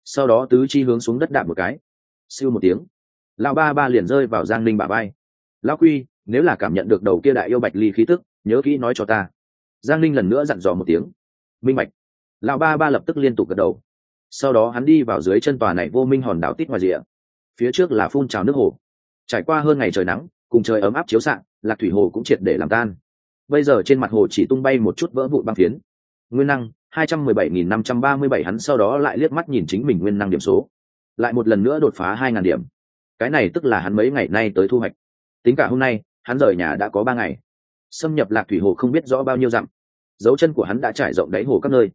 Speaker 1: Sau đó tứ chi hướng xuống đất đạp một cái. Siêu một tiếng lao ba ba liền rơi vào giang linh bả bay lao quy, nếu là cảm nhận được đầu kia đại yêu bạch ly khí tức nhớ kỹ nói cho ta. Giang linh lần nữa dặn dò một tiếng. Minh Mạch, lão ba ba lập tức liên tục gật đầu. Sau đó hắn đi vào dưới chân tòa này vô minh hòn đảo tít ngoài rìa. Phía trước là phun trào nước hồ. Trải qua hơn ngày trời nắng cùng trời ấm áp chiếu s lạc thủy hồ cũng triệt để làm tan. Bây giờ trên mặt hồ chỉ tung bay một chút vỡ vụn băng phiến. Nguyên năng hai trăm mười bảy nghìn năm trăm ba mươi bảy hắn sau đó lại liếc mắt nhìn chính mình nguyên năng điểm số. Lại một lần nữa đột phá hai ngàn điểm. Cái này tức là hắn mấy ngày nay tới thu hoạch. Tính cả hôm nay hắn rời nhà đã có ba ngày xâm nhập lạc thủy hồ không biết rõ bao nhiêu dặm. Dấu chân của hắn đã trải rộng đáy hồ các nơi.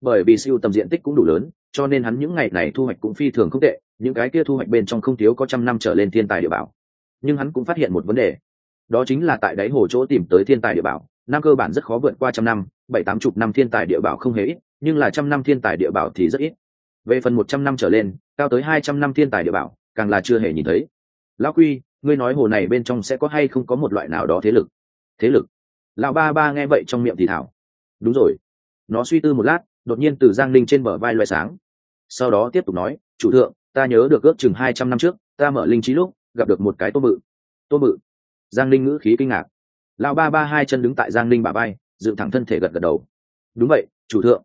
Speaker 1: Bởi vì siêu tầm diện tích cũng đủ lớn, cho nên hắn những ngày này thu hoạch cũng phi thường không tệ, những cái kia thu hoạch bên trong không thiếu có trăm năm trở lên thiên tài địa bảo. Nhưng hắn cũng phát hiện một vấn đề. Đó chính là tại đáy hồ chỗ tìm tới thiên tài địa bảo, năm cơ bản rất khó vượt qua trăm năm, bảy, tám chục năm thiên tài địa bảo không hề ít, nhưng là trăm năm thiên tài địa bảo thì rất ít. Về phần một trăm năm trở lên, cao tới hai trăm năm thiên tài địa bảo, càng là chưa hề nhìn thấy. Lão quy, ngươi nói hồ này bên trong sẽ có hay không có một loại nào đó thế lực? Thế lực. Lão ba ba nghe vậy trong miệng thì thảo. Đúng rồi. Nó suy tư một lát, đột nhiên từ giang linh trên bờ vai loay sáng. Sau đó tiếp tục nói, chủ thượng, ta nhớ được ước chừng hai trăm năm trước, ta mở linh trí lúc, gặp được một cái tô mự tô mự giang linh ngữ khí kinh ngạc. Lão ba ba hai chân đứng tại giang linh bà bay dựng thẳng thân thể gật gật đầu. Đúng vậy, chủ thượng.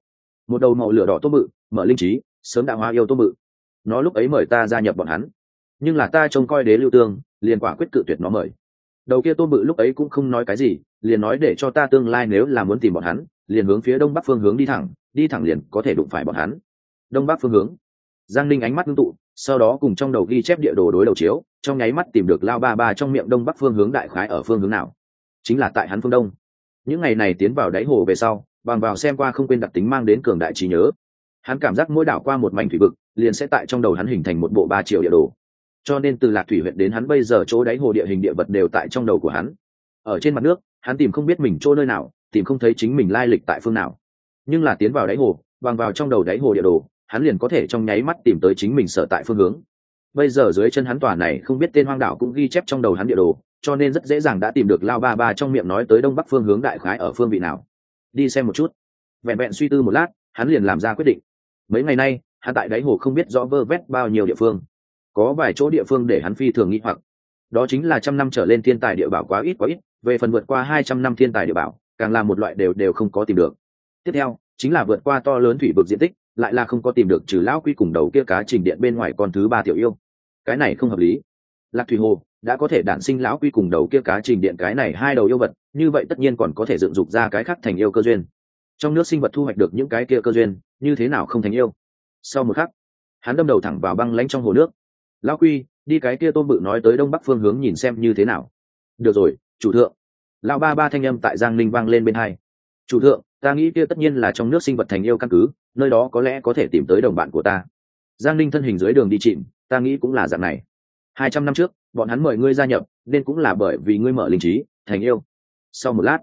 Speaker 1: Một đầu màu lửa đỏ tô mự mở linh trí, sớm đã hóa yêu tô mự nó lúc ấy mời ta gia nhập bọn hắn. Nhưng là ta trông coi đế lưu tương, liền quả quyết cự tuyệt nó mời đầu kia tô bự lúc ấy cũng không nói cái gì, liền nói để cho ta tương lai nếu là muốn tìm bọn hắn, liền hướng phía đông bắc phương hướng đi thẳng đi thẳng liền có thể đụng phải bọn hắn. Đông bắc phương hướng. Giang ninh ánh mắt ngưng tụ, sau đó cùng trong đầu ghi chép địa đồ đối đầu chiếu, trong nháy mắt tìm được lao ba ba trong miệng đông bắc phương hướng đại khái ở phương hướng nào. Chính là tại hắn phương đông. Những ngày này tiến vào đáy hồ về sau, bằng vào xem qua không quên đặc tính mang đến cường đại trí nhớ. Hắn cảm giác mỗi đảo qua một mảnh thủy vực, liền sẽ tại trong đầu hắn hình thành một bộ ba triệu địa đồ cho nên từ lạc thủy huyện đến hắn bây giờ chỗ đáy hồ địa hình địa vật đều tại trong đầu của hắn. Ở trên mặt nước, hắn tìm không biết mình chỗ nơi nào, tìm không thấy chính mình lai lịch tại phương nào. Nhưng là tiến vào đáy hồ, bằng vào trong đầu đáy hồ địa đồ, hắn liền có thể trong nháy mắt tìm tới chính mình sở tại phương hướng. Bây giờ dưới chân hắn tòa này không biết tên hoang đảo cũng ghi chép trong đầu hắn địa đồ, cho nên rất dễ dàng đã tìm được lao ba ba trong miệng nói tới đông bắc phương hướng đại khái ở phương vị nào. Đi xem một chút. Vẹn vẹn suy tư một lát, hắn liền làm ra quyết định. Mấy ngày nay, hắn tại đáy hồ không biết rõ vơ vét bao nhiêu địa phương có vài chỗ địa phương để hắn phi thường nghĩ hoặc. Đó chính là trăm năm trở lên thiên tài địa bảo quá ít quá ít, về phần vượt qua hai trăm năm thiên tài địa bảo, càng là một loại đều đều không có tìm được. Tiếp theo, chính là vượt qua to lớn thủy vực diện tích, lại là không có tìm được trừ lão quy cùng đầu kia cá trình điện bên ngoài con thứ ba tiểu yêu. Cái này không hợp lý. Lạc thủy hồ đã có thể đản sinh lão quy cùng đầu kia cá trình điện cái này hai đầu yêu vật, như vậy tất nhiên còn có thể dựng dục ra cái khác thành yêu cơ duyên. Trong nước sinh vật thu hoạch được những cái kia cơ duyên, như thế nào không thành yêu? Sau một khắc, hắn đâm đầu thẳng vào băng lánh trong hồ nước lão quy, đi cái kia tôm bự nói tới đông bắc phương hướng nhìn xem như thế nào. Được rồi, chủ thượng. Lão ba ba thanh âm tại giang ninh vang lên bên hai. Chủ thượng, ta nghĩ kia tất nhiên là trong nước sinh vật thành yêu căn cứ, nơi đó có lẽ có thể tìm tới đồng bạn của ta. Giang ninh thân hình dưới đường đi chìm, ta nghĩ cũng là dạng này. Hai trăm năm trước, bọn hắn mời ngươi gia nhập, nên cũng là bởi vì ngươi mở linh trí, thành yêu. Sau một lát,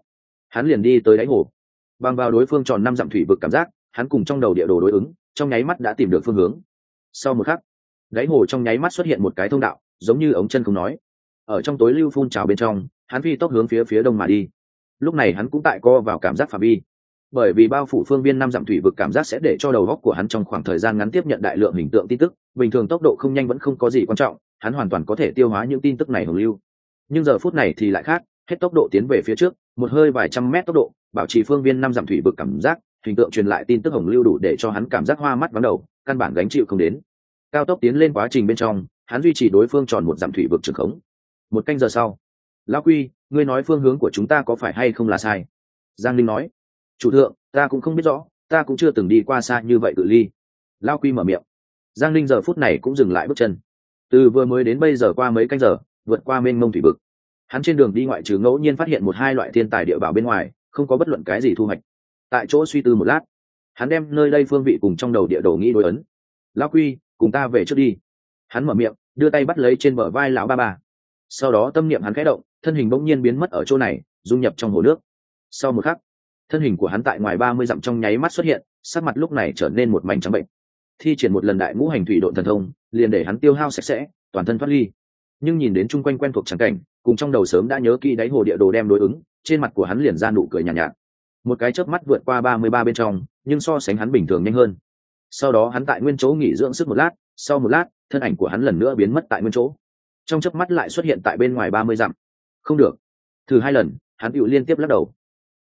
Speaker 1: hắn liền đi tới đáy hồ. Bằng vào đối phương tròn năm dặm thủy vực cảm giác, hắn cùng trong đầu địa đồ đối ứng, trong nháy mắt đã tìm được phương hướng. Sau một khắc đáy hồ trong nháy mắt xuất hiện một cái thông đạo, giống như ống chân không nói. Ở trong tối lưu phun trào bên trong, hắn phi tốc hướng phía phía đông mà đi. Lúc này hắn cũng tại co vào cảm giác phạm vi. Bởi vì bao phủ phương viên năm dặm thủy vực cảm giác sẽ để cho đầu góc của hắn trong khoảng thời gian ngắn tiếp nhận đại lượng hình tượng tin tức, bình thường tốc độ không nhanh vẫn không có gì quan trọng, hắn hoàn toàn có thể tiêu hóa những tin tức này hồng lưu. Nhưng giờ phút này thì lại khác, hết tốc độ tiến về phía trước, một hơi vài trăm mét tốc độ, bảo trì phương viên năm dặm thủy vực cảm giác, hình tượng truyền lại tin tức hồng lưu đủ để cho hắn cảm giác hoa mắt vắng đầu, căn bản gánh chịu không đến cao tốc tiến lên quá trình bên trong, hắn duy trì đối phương tròn một dặm thủy vực trường khống. Một canh giờ sau, lão quy, ngươi nói phương hướng của chúng ta có phải hay không là sai? Giang linh nói. Chủ thượng, ta cũng không biết rõ, ta cũng chưa từng đi qua xa như vậy cự ly. Lao quy mở miệng. Giang linh giờ phút này cũng dừng lại bước chân. Từ vừa mới đến bây giờ qua mấy canh giờ, vượt qua mênh mông thủy vực. Hắn trên đường đi ngoại trừ ngẫu nhiên phát hiện một hai loại thiên tài địa bảo bên ngoài, không có bất luận cái gì thu hoạch. Tại chỗ suy tư một lát, hắn đem nơi đây phương vị cùng trong đầu địa đồ nghĩ đối ấn. Lao quy cùng ta về trước đi. Hắn mở miệng đưa tay bắt lấy trên bờ vai lão ba ba. Sau đó tâm niệm hắn khẽ động thân hình bỗng nhiên biến mất ở chỗ này dung nhập trong hồ nước. Sau một khắc thân hình của hắn tại ngoài ba mươi dặm trong nháy mắt xuất hiện sắc mặt lúc này trở nên một mảnh trắng bệnh. Thi triển một lần đại ngũ hành thủy độn thần thông liền để hắn tiêu hao sạch sẽ toàn thân thoát ly. Nhưng nhìn đến chung quanh quen thuộc trắng cảnh cùng trong đầu sớm đã nhớ kỹ đáy hồ địa đồ đem đối ứng trên mặt của hắn liền ra nụ cười nhàn nhạt, nhạt. Một cái chớp mắt vượt qua ba mươi ba bên trong nhưng so sánh hắn bình thường nhanh hơn sau đó hắn tại nguyên chỗ nghỉ dưỡng sức một lát, sau một lát, thân ảnh của hắn lần nữa biến mất tại nguyên chỗ. Trong chớp mắt lại xuất hiện tại bên ngoài ba mươi dặm. Không được. Thử hai lần, hắn tự liên tiếp lắc đầu.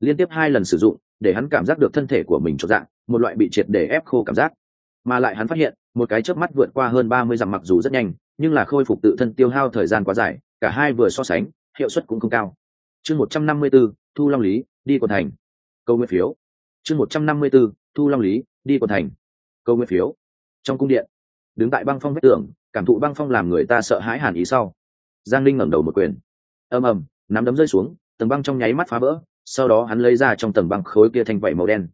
Speaker 1: Liên tiếp hai lần sử dụng, để hắn cảm giác được thân thể của mình cho dạng, một loại bị triệt để ép khô cảm giác. Mà lại hắn phát hiện, một cái chớp mắt vượt qua hơn ba mươi dặm mặc dù rất nhanh, nhưng là khôi phục tự thân tiêu hao thời gian quá dài, cả hai vừa so sánh, hiệu suất cũng không cao. Chương một trăm năm mươi b ố thu long lý, đi quận thành. Câu nguyên phiếu. Chương một trăm năm mươi b ố thu long lý, đi quận thành câu nguyên phiếu. Trong cung điện, đứng tại băng phong vách tường, cảm thụ băng phong làm người ta sợ hãi hàn ý sau. Giang linh ngẩng đầu một quyền. Ầm ầm, nắm đấm rơi xuống, tầng băng trong nháy mắt phá vỡ, sau đó hắn lấy ra trong tầng băng khối kia thành vảy màu đen.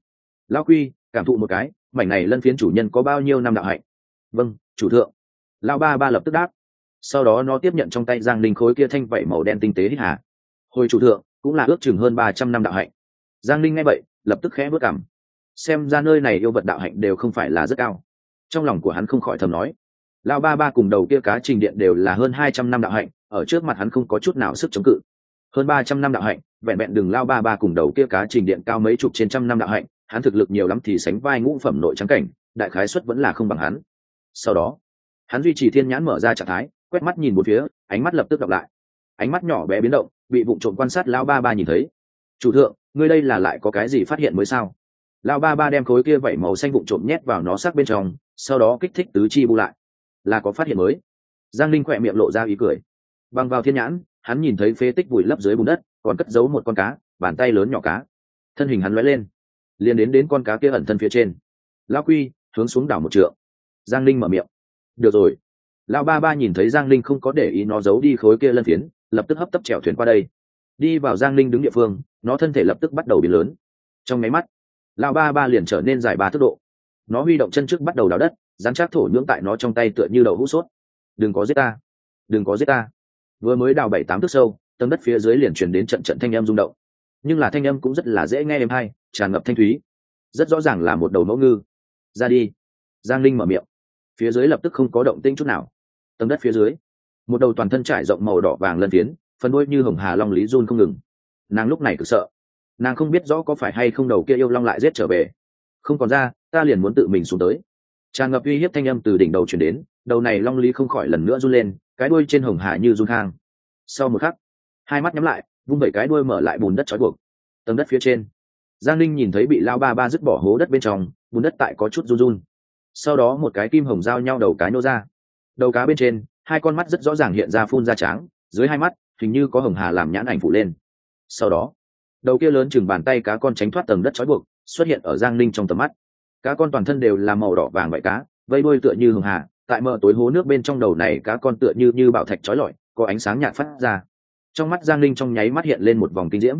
Speaker 1: Lão quy, cảm thụ một cái, mảnh này lân phiến chủ nhân có bao nhiêu năm đạo hạnh? Vâng chủ thượng. Lão ba ba lập tức đáp. Sau đó nó tiếp nhận trong tay giang linh khối kia thanh vảy màu đen tinh tế hít hà. Hồi chủ thượng, cũng là ước chừng hơn ba trăm năm đạo hạnh. Giang linh nghe vậy, lập tức khẽ bước cảm xem ra nơi này yêu vật đạo hạnh đều không phải là rất cao. Trong lòng của hắn không khỏi thầm nói, lão ba ba cùng đầu kia cá trình điện đều là hơn hai trăm năm đạo hạnh, ở trước mặt hắn không có chút nào sức chống cự. Hơn ba trăm năm đạo hạnh, vẹn vẹn đừng lao ba ba cùng đầu kia cá trình điện cao mấy chục trên trăm năm đạo hạnh, hắn thực lực nhiều lắm thì sánh vai ngũ phẩm nội trắng cảnh, đại khái xuất vẫn là không bằng hắn. Sau đó, hắn duy trì thiên nhãn mở ra trạng thái, quét mắt nhìn một phía, ánh mắt lập tức đọc lại. Ánh mắt nhỏ bé biến động, bị vụ trộm quan sát lao ba ba nhìn thấy. Chủ thượng, ngươi đây là lại có cái gì phát hiện mới sao? Lao ba ba đem khối kia vẩy màu xanh vụn trộm nhét vào nó sắc bên trong, sau đó kích thích tứ chi bu lại. Là có phát hiện mới. Giang linh khỏe miệng lộ ra ý cười. Bằng vào thiên nhãn, hắn nhìn thấy phế tích vùi lấp dưới bùn đất, còn cất giấu một con cá, bàn tay lớn nhỏ cá. Thân hình hắn lóe lên, liền đến đến con cá kia ẩn thân phía trên. Lao quy, hướng xuống đảo một trượng. Giang linh mở miệng. Được rồi. Lão ba ba nhìn thấy giang linh không có để ý nó giấu đi khối kia lân phiến, lập tức hấp tấp chèo thuyền qua đây. Đi vào giang linh đứng địa phương, nó thân thể lập tức bắt đầu biến lớn. Trong máy mắt lão ba ba liền trở nên dài ba tốc độ. Nó huy động chân trước bắt đầu đào đất, dán chắc thổ nhưỡng tại nó trong tay tựa như đậu hũ sốt. Đừng có giết ta. Đừng có giết ta. Vừa mới đào bảy tám thước sâu, tầng đất phía dưới liền chuyển đến trận trận thanh âm rung động. Nhưng là thanh âm cũng rất là dễ nghe êm hay, tràn ngập thanh thúy. Rất rõ ràng là một đầu mẫu ngư. Ra đi. Giang linh mở miệng. Phía dưới lập tức không có động tinh chút nào. Tầng đất phía dưới, một đầu toàn thân trải rộng màu đỏ vàng lân tiến phần đôi như hồng hà long lý run không ngừng. Nàng lúc này cực sợ nàng không biết rõ có phải hay không đầu kia yêu long lại giết trở về. Không còn ra, ta liền muốn tự mình xuống tới. Tràn ngập uy hiếp thanh âm từ đỉnh đầu chuyển đến, đầu này long lý không khỏi lần nữa run lên, cái đuôi trên hồng hà như run hang sau một khắc, hai mắt nhắm lại, vung vẩy cái đuôi mở lại bùn đất trói buộc. Tầng đất phía trên, giang linh nhìn thấy bị lao ba ba dứt bỏ hố đất bên trong, bùn đất tại có chút run run. Sau đó một cái kim hồng giao nhau đầu cá nhô ra. Đầu cá bên trên, hai con mắt rất rõ ràng hiện ra phun ra tráng, dưới hai mắt, hình như có hồng hà làm nhãn ảnh phụ lên. Sau đó đầu kia lớn chừng bàn tay cá con tránh thoát tầng đất trói buộc, xuất hiện ở giang linh trong tầm mắt. Cá con toàn thân đều là màu đỏ vàng vậy cá, vây đôi tựa như hường hà, tại mờ tối hố nước bên trong đầu này cá con tựa như như bảo thạch trói lọi, có ánh sáng nhạt phát ra. Trong mắt giang linh trong nháy mắt hiện lên một vòng kinh diễm.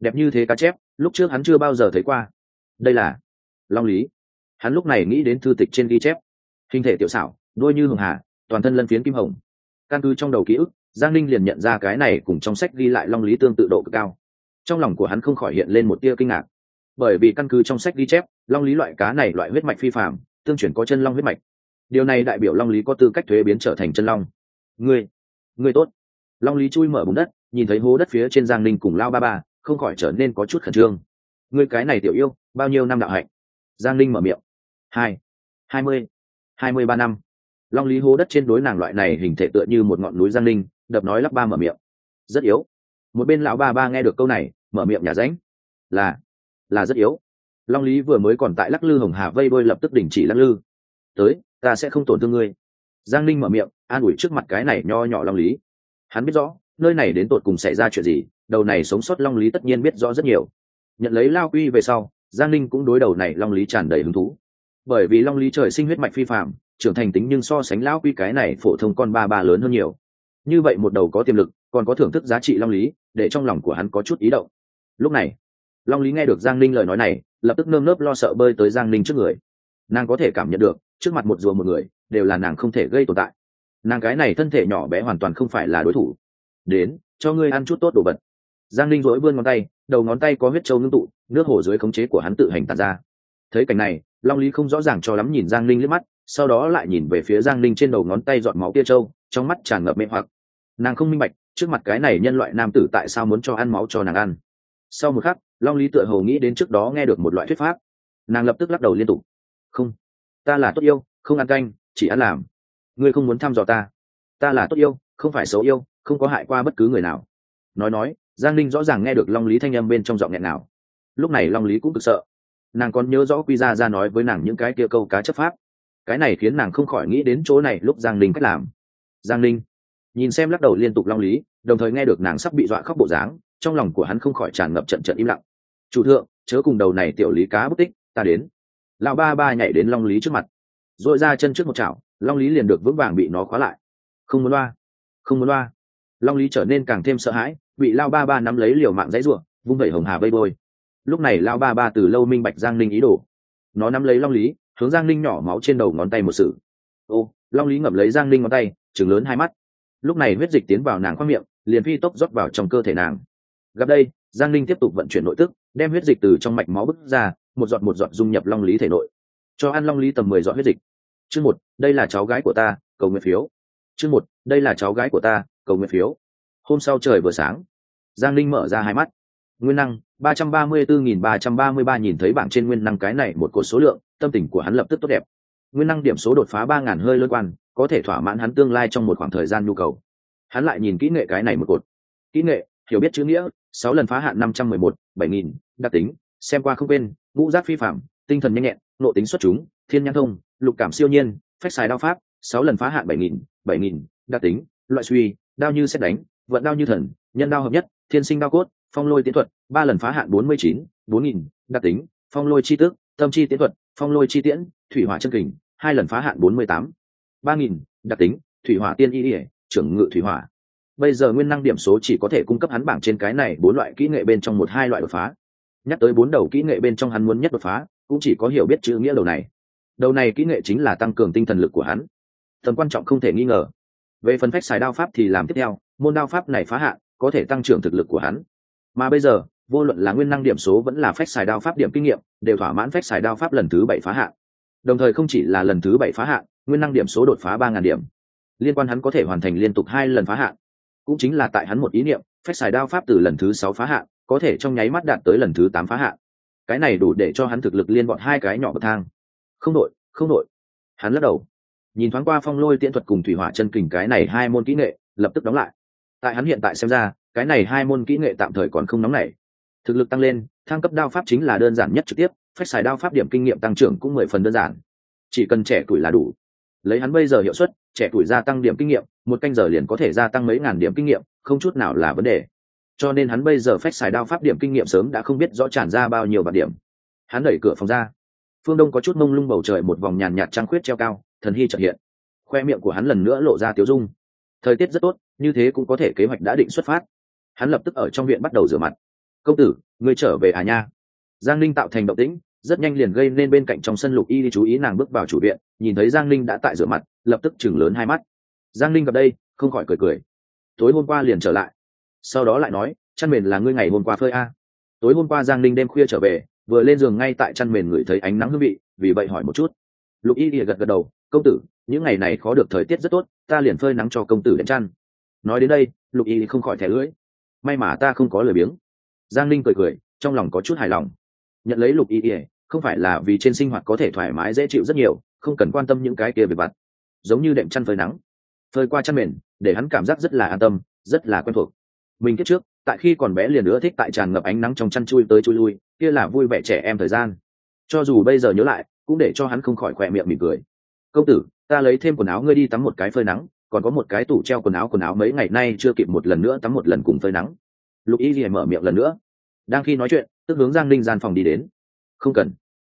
Speaker 1: Đẹp như thế cá chép, lúc trước hắn chưa bao giờ thấy qua. Đây là long lý. Hắn lúc này nghĩ đến thư tịch trên ghi chép. Hình thể tiểu xảo đôi như hường hà, toàn thân lân phiến kim hồng. Căn cứ trong đầu ký ức, giang linh liền nhận ra cái này cùng trong sách ghi lại long lý tương tự độ cực cao trong lòng của hắn không khỏi hiện lên một tia kinh ngạc. Bởi vì căn cứ trong sách ghi chép long lý loại cá này loại huyết mạch phi phạm tương chuyển có chân long huyết mạch. Điều này đại biểu long lý có tư cách thuế biến trở thành chân long. Người, người tốt. Long lý chui mở bùn đất nhìn thấy hố đất phía trên giang ninh cùng lao ba ba không khỏi trở nên có chút khẩn trương. Người cái này tiểu yêu bao nhiêu năm đạo hạnh? Giang ninh mở miệng. Hai hai mươi hai mươi ba năm. Long lý hố đất trên đối nàng loại này hình thể tựa như một ngọn núi giang ninh đập nói lắp ba mở miệng. Rất yếu một bên lão ba ba nghe được câu này, mở miệng nhà ránh. Là là rất yếu. Long lý vừa mới còn tại lắc lư hồng hà vây bôi lập tức đình chỉ lắc lư. Tới, ta sẽ không tổn thương ngươi. Giang ninh mở miệng, an ủi trước mặt cái này nho nhỏ long lý. Hắn biết rõ, nơi này đến tột cùng xảy ra chuyện gì, đầu này sống sót long lý tất nhiên biết rõ rất nhiều. Nhận lấy lao quy về sau, giang ninh cũng đối đầu này long lý tràn đầy hứng thú. Bởi vì long lý trời sinh huyết mạch phi phạm trưởng thành tính nhưng so sánh lao quy cái này phổ thông con ba ba lớn hơn nhiều. Như vậy một đầu có tiềm lực, còn có thưởng thức giá trị long lý để trong lòng của hắn có chút ý động. Lúc này, long lý nghe được giang ninh lời nói này, lập tức nơm nớp lo sợ bơi tới giang ninh trước người. Nàng có thể cảm nhận được, trước mặt một rùa một người, đều là nàng không thể gây tồn tại. Nàng cái này thân thể nhỏ bé hoàn toàn không phải là đối thủ. Đến, cho ngươi ăn chút tốt đồ vật. Giang linh rỗi vươn ngón tay, đầu ngón tay có huyết trâu ngưng tụ, nước hồ dưới khống chế của hắn tự hành tản ra. Thấy cảnh này, long lý không rõ ràng cho lắm nhìn giang linh liếc mắt, sau đó lại nhìn về phía giang linh trên đầu ngón tay dọn máu tia trâu, trong mắt tràn ngập mê hoặc. Nàng không minh bạch trước mặt cái này nhân loại nam tử tại sao muốn cho ăn máu cho nàng ăn? Sau một khắc, long lý tựa hồ nghĩ đến trước đó nghe được một loại thuyết pháp. Nàng lập tức lắc đầu liên tục. Không, ta là tốt yêu, không ăn canh, chỉ ăn làm. Ngươi không muốn thăm dò ta. Ta là tốt yêu, không phải xấu yêu, không có hại qua bất cứ người nào. Nói nói, giang ninh rõ ràng nghe được long lý thanh âm bên trong giọng nghẹn nào. Lúc này long lý cũng cực sợ. Nàng còn nhớ rõ quy ra ra nói với nàng những cái kia câu cá chấp pháp. Cái này khiến nàng không khỏi nghĩ đến chỗ này lúc giang ninh cách làm. Giang ninh nhìn xem lắc đầu liên tục long lý, đồng thời nghe được nàng sắp bị dọa khóc bộ dáng, trong lòng của hắn không khỏi tràn ngập trận trận im lặng. Chủ thượng, chớ cùng đầu này tiểu lý cá bất tích, ta đến. Lão ba ba nhảy đến long lý trước mặt dội ra chân trước một chảo, long lý liền được vững vàng bị nó khóa lại. Không muốn loa, không muốn loa. Long lý trở nên càng thêm sợ hãi, bị lao ba ba nắm lấy liều mạng dãy ruộng vung vẩy hồng hà vây bôi. Lúc này lao ba ba từ lâu minh bạch giang ninh ý đồ. Nó nắm lấy long lý, hướng giang ninh nhỏ máu trên đầu ngón tay một sự. Ô! Long lý ngậm lấy giang ninh ngón tay chừng lớn hai mắt lúc này huyết dịch tiến vào nàng khoang miệng, liền phi tốc rót vào trong cơ thể nàng. Gặp đây, giang Linh tiếp tục vận chuyển nội tức, đem huyết dịch từ trong mạch máu bứt ra, một giọt một giọt dung nhập long lý thể nội. Cho ăn long lý tầm mười giọt huyết dịch. Chương một, đây là cháu gái của ta, cầu nguyện phiếu. Chương một, đây là cháu gái của ta, cầu nguyện phiếu. Hôm sau trời vừa sáng, giang linh mở ra hai mắt. Nguyên năng, ba trăm ba mươi bốn nghìn ba trăm ba mươi ba nhìn thấy bảng trên nguyên năng cái này một cột số lượng, tâm tình của hắn lập tức tốt đẹp. Nguyên năng điểm số đột phá ba ngàn hơi lơ quan có thể thỏa mãn hắn tương lai trong một khoảng thời gian nhu cầu. Hắn lại nhìn kỹ nghệ cái này một cột. Kỹ nghệ, hiểu biết chữ nghĩa, sáu lần phá hạn năm trăm mười một, bảy nghìn, đặc tính, xem qua không quên, ngũ giác phi phạm, tinh thần nhanh nhẹn nộ tính xuất chúng, thiên nhãn thông, lục cảm siêu nhiên, phách xài đao pháp, sáu lần phá hạn bảy nghìn bảy nghìn, đặc tính, loại suy, đao như xét đánh, vận đao như thần, nhân đao hợp nhất, thiên sinh đao cốt, phong lôi tiến thuật, ba lần phá hạn bốn mươi chín, bốn nghìn, đặc tính, phong lôi chi tước, tâm chi tiến thuật, phong lôi chi tiễn, thủy hỏa chân kình, hai lần phá hạn bốn mươi tám ba nghìn, đặc tính, thủy hỏa tiên y ỉa trưởng ngự thủy hỏa. Bây giờ nguyên năng điểm số chỉ có thể cung cấp hắn bảng trên cái này bốn loại kỹ nghệ bên trong một hai loại đột phá. Nhắc tới bốn đầu kỹ nghệ bên trong hắn muốn nhất đột phá, cũng chỉ có hiểu biết chữ nghĩa đầu này. Đầu này kỹ nghệ chính là tăng cường tinh thần lực của hắn. Tầm quan trọng không thể nghi ngờ. Về phần phách xài đao pháp thì làm tiếp theo, môn đao pháp này phá hạn, có thể tăng trưởng thực lực của hắn. Mà bây giờ, vô luận là nguyên năng điểm số vẫn là phách xài đao pháp điểm kinh nghiệm, đều thỏa mãn phách xài đao pháp lần thứ bảy phá hạn. Đồng thời không chỉ là lần thứ bảy phá hạn nguyên năng điểm số đột phá ba ngàn điểm. Liên quan hắn có thể hoàn thành liên tục hai lần phá hạn. Cũng chính là tại hắn một ý niệm phép xài đao pháp từ lần thứ sáu phá hạn, có thể trong nháy mắt đạt tới lần thứ tám phá hạn. Cái này đủ để cho hắn thực lực liên bọn hai cái nhỏ bậc thang. Không đội không đội. Hắn lắc đầu. Nhìn thoáng qua phong lôi tiễn thuật cùng thủy hỏa chân kình cái này hai môn kỹ nghệ, lập tức đóng lại. Tại hắn hiện tại xem ra, cái này hai môn kỹ nghệ tạm thời còn không nóng nảy. Thực lực tăng lên, thăng cấp đao pháp chính là đơn giản nhất trực tiếp phép xài đao pháp điểm kinh nghiệm tăng trưởng cũng mười phần đơn giản. Chỉ cần trẻ tuổi là đủ lấy hắn bây giờ hiệu suất, trẻ tuổi gia tăng điểm kinh nghiệm, một canh giờ liền có thể gia tăng mấy ngàn điểm kinh nghiệm, không chút nào là vấn đề. Cho nên hắn bây giờ phép xài đao pháp điểm kinh nghiệm sớm đã không biết rõ tràn ra bao nhiêu bản điểm. Hắn đẩy cửa phòng ra. Phương đông có chút mông lung bầu trời một vòng nhàn nhạt trăng khuyết treo cao, thần hy trợ hiện. Khoe miệng của hắn lần nữa lộ ra tiếu dung. Thời tiết rất tốt, như thế cũng có thể kế hoạch đã định xuất phát. Hắn lập tức ở trong viện bắt đầu rửa mặt. Công tử, ngươi trở về à nha? Giang linh tạo thành động tĩnh rất nhanh liền gây nên bên cạnh trong sân lục y đi chú ý nàng bước vào chủ viện, nhìn thấy giang linh đã tại rửa mặt, lập tức chừng lớn hai mắt. Giang linh gặp đây, không khỏi cười cười. Tối hôm qua liền trở lại. Sau đó lại nói, chăn mền là ngươi ngày hôm qua phơi a. Tối hôm qua giang linh đêm khuya trở về, vừa lên giường ngay tại chăn mền ngửi thấy ánh nắng hương vị, vì vậy hỏi một chút. Lục y ỉa gật gật đầu, công tử, những ngày này khó được thời tiết rất tốt, ta liền phơi nắng cho công tử đến chăn. Nói đến đây, lục y không khỏi thẻ lưỡi. May mà ta không có lời biếng. Giang linh cười cười, trong lòng có chút hài lòng. Nhận lấy lục y ỉa không phải là vì trên sinh hoạt có thể thoải mái dễ chịu rất nhiều, không cần quan tâm những cái kia về vặt giống như đệm chăn phơi nắng. Phơi qua chăn mền, để hắn cảm giác rất là an tâm, rất là quen thuộc. Mình kết trước, tại khi còn bé liền nữa thích tại tràn ngập ánh nắng trong chăn chui tới chui lui, kia là vui vẻ trẻ em thời gian. Cho dù bây giờ nhớ lại, cũng để cho hắn không khỏi khỏe miệng mỉm cười. Công tử, ta lấy thêm quần áo ngươi đi tắm một cái phơi nắng, còn có một cái tủ treo quần áo quần áo mấy ngày nay chưa kịp một lần nữa tắm một lần cùng phơi nắng. Lục y gì mở miệng lần nữa. Đang khi nói chuyện, tức hướng giang linh gian phòng đi đến. Không cần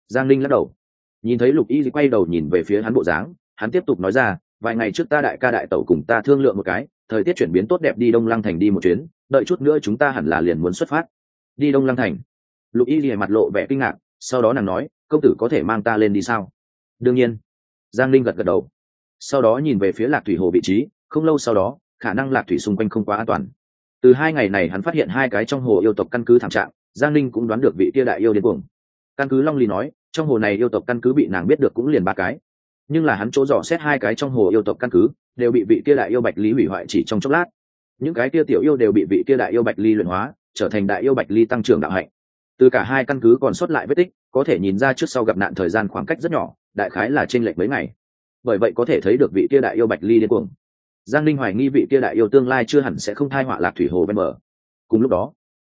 Speaker 1: giang linh lắc đầu. Nhìn thấy lục y quay đầu nhìn về phía hắn bộ dáng, hắn tiếp tục nói ra, vài ngày trước ta đại ca đại tẩu cùng ta thương lượng một cái, thời tiết chuyển biến tốt đẹp đi đông lăng thành đi một chuyến, đợi chút nữa chúng ta hẳn là liền muốn xuất phát. Đi đông lăng thành? Lục y lìa mặt lộ vẻ kinh ngạc, sau đó nàng nói, công tử có thể mang ta lên đi sao? Đương nhiên. Giang linh gật gật đầu. Sau đó nhìn về phía lạc thủy hồ vị trí, không lâu sau đó, khả năng lạc thủy xung quanh không quá an toàn. Từ hai ngày này hắn phát hiện hai cái trong hồ yêu tộc căn cứ thảm trạng, giang linh cũng đoán được vị kia đại yêu đến cuồng căn cứ long ly nói, trong hồ này yêu tộc căn cứ bị nàng biết được cũng liền ba cái. Nhưng là hắn chỗ dò xét hai cái trong hồ yêu tộc căn cứ, đều bị vị kia đại yêu bạch lý hủy hoại chỉ trong chốc lát. Những cái kia tiểu yêu đều bị vị kia đại yêu bạch ly luyện hóa, trở thành đại yêu bạch ly tăng trưởng đạo hạnh. Từ cả hai căn cứ còn sót lại vết tích, có thể nhìn ra trước sau gặp nạn thời gian khoảng cách rất nhỏ, đại khái là trên lệch mấy ngày. Bởi vậy có thể thấy được vị kia đại yêu bạch ly điên cuồng. Giang linh hoài nghi vị kia đại yêu tương lai chưa hẳn sẽ không thai họa lạc thủy hồ bên bờ. Cùng lúc đó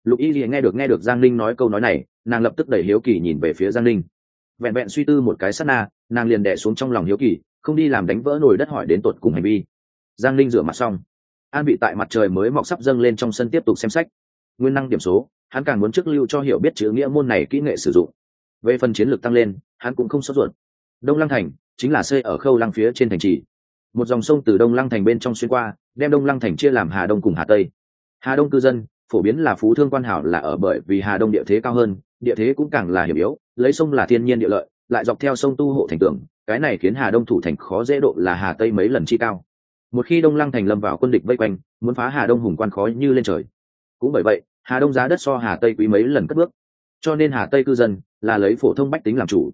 Speaker 1: lục y lìa nghe được nghe được giang linh nói câu nói này, nàng lập tức đẩy hiếu kỳ nhìn về phía giang linh vẹn vẹn suy tư một cái sát na, nàng liền đẻ xuống trong lòng hiếu kỳ, không đi làm đánh vỡ nồi đất hỏi đến tột cùng hành vi. Giang linh rửa mặt xong, an bị tại mặt trời mới mọc sắp dâng lên trong sân tiếp tục xem sách. Nguyên năng điểm số, hắn càng muốn trước lưu cho hiểu biết chữ nghĩa môn này kỹ nghệ sử dụng. Về phần chiến lược tăng lên, hắn cũng không sốt ruột. Đông lăng thành, chính là xây ở khâu lăng phía trên thành trì. Một dòng sông từ đông lăng thành bên trong xuyên qua, đem đông lăng thành chia làm hà đông cùng hà tây. Hà đông cư dân phổ biến là phú thương quan hảo là ở bởi vì hà đông địa thế cao hơn, địa thế cũng càng là hiểm yếu, lấy sông là thiên nhiên địa lợi, lại dọc theo sông tu hộ thành tường, cái này khiến hà đông thủ thành khó dễ độ là hà tây mấy lần chi cao. Một khi đông lăng thành lâm vào quân địch vây quanh, muốn phá hà đông hùng quan khó như lên trời. Cũng bởi vậy, hà đông giá đất so hà tây quý mấy lần cất bước. Cho nên hà tây cư dân là lấy phổ thông bách tính làm chủ.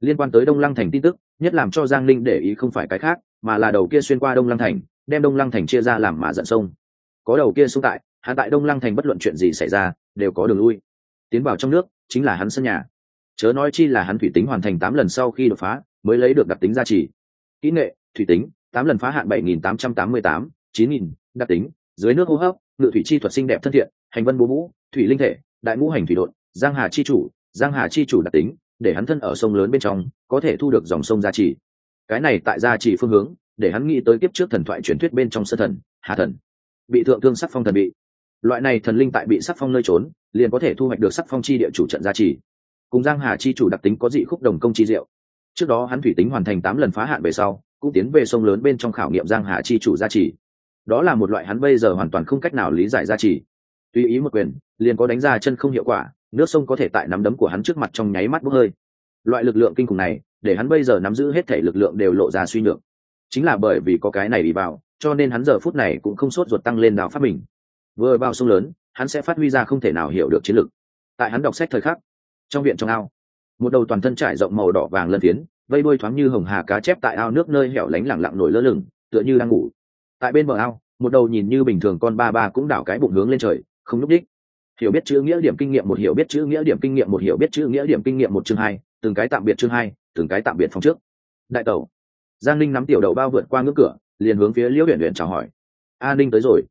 Speaker 1: Liên quan tới đông lăng thành tin tức, nhất làm cho giang ninh để ý không phải cái khác, mà là đầu kia xuyên qua đông lăng thành, đem đông lăng thành chia ra làm mà dẫn sông. Có đầu kia xuống tại hạ tại đông lăng thành bất luận chuyện gì xảy ra, đều có đường lui. Tiến vào trong nước, chính là hắn sân nhà. Chớ nói chi là hắn thủy tính hoàn thành tám lần sau khi đột phá, mới lấy được đặc tính gia trì. Kỹ nghệ, thủy tính, tám lần phá hạn bảy nghìn tám trăm tám mươi tám, chín nghìn, đặc tính, dưới nước hô hấp, ngự thủy chi thuật xinh đẹp thân thiện, hành vân bố vũ, thủy linh thể, đại ngũ hành thủy đột giang hà chi chủ, giang hà chi chủ đặc tính, để hắn thân ở sông lớn bên trong, có thể thu được dòng sông gia trì. Cái này tại gia trì phương hướng, để hắn nghĩ tới kiếp trước thần thoại truyền thuyết bên trong sơ thần, hà thần. Bị thượng thương sắc phong thần bị loại này thần linh tại bị sắc phong nơi trốn, liền có thể thu hoạch được sắc phong chi địa chủ trận gia trì. Cùng giang hà chi chủ đặc tính có dị khúc đồng công chi diệu. Trước đó hắn thủy tính hoàn thành tám lần phá hạn về sau, cũng tiến về sông lớn bên trong khảo nghiệm giang hà chi chủ gia trì. Đó là một loại hắn bây giờ hoàn toàn không cách nào lý giải gia trì. Tùy ý một quyền, liền có đánh ra chân không hiệu quả, nước sông có thể tại nắm đấm của hắn trước mặt trong nháy mắt bốc hơi. Loại lực lượng kinh khủng này, để hắn bây giờ nắm giữ hết thể lực lượng đều lộ ra suy nhược. Chính là bởi vì có cái này bị vào, cho nên hắn giờ phút này cũng không sốt ruột tăng lên đào pháp mình vừa vào sông lớn, hắn sẽ phát huy ra không thể nào hiểu được chiến lược tại hắn đọc sách thời khắc, trong viện trong ao, một đầu toàn thân trải rộng màu đỏ vàng lân phiến, vây đuôi thoáng như hồng hà cá chép tại ao nước nơi hẻo lánh lẳng lặng nổi lơ lửng, tựa như đang ngủ. Tại bên bờ ao, một đầu nhìn như bình thường con ba ba cũng đảo cái bụng hướng lên trời, không lúc đích hiểu biết chữ nghĩa điểm kinh nghiệm một hiểu biết chữ nghĩa điểm kinh nghiệm một hiểu biết chữ nghĩa điểm kinh nghiệm một chương hai, từng cái tạm biệt chương hai, từng cái tạm biệt phòng trước. Đại tẩu, giang ninh nắm tiểu đầu bao vượt qua ngưỡng cửa, liền hướng phía liễu huyện huyện chào hỏi. A ninh tới rồi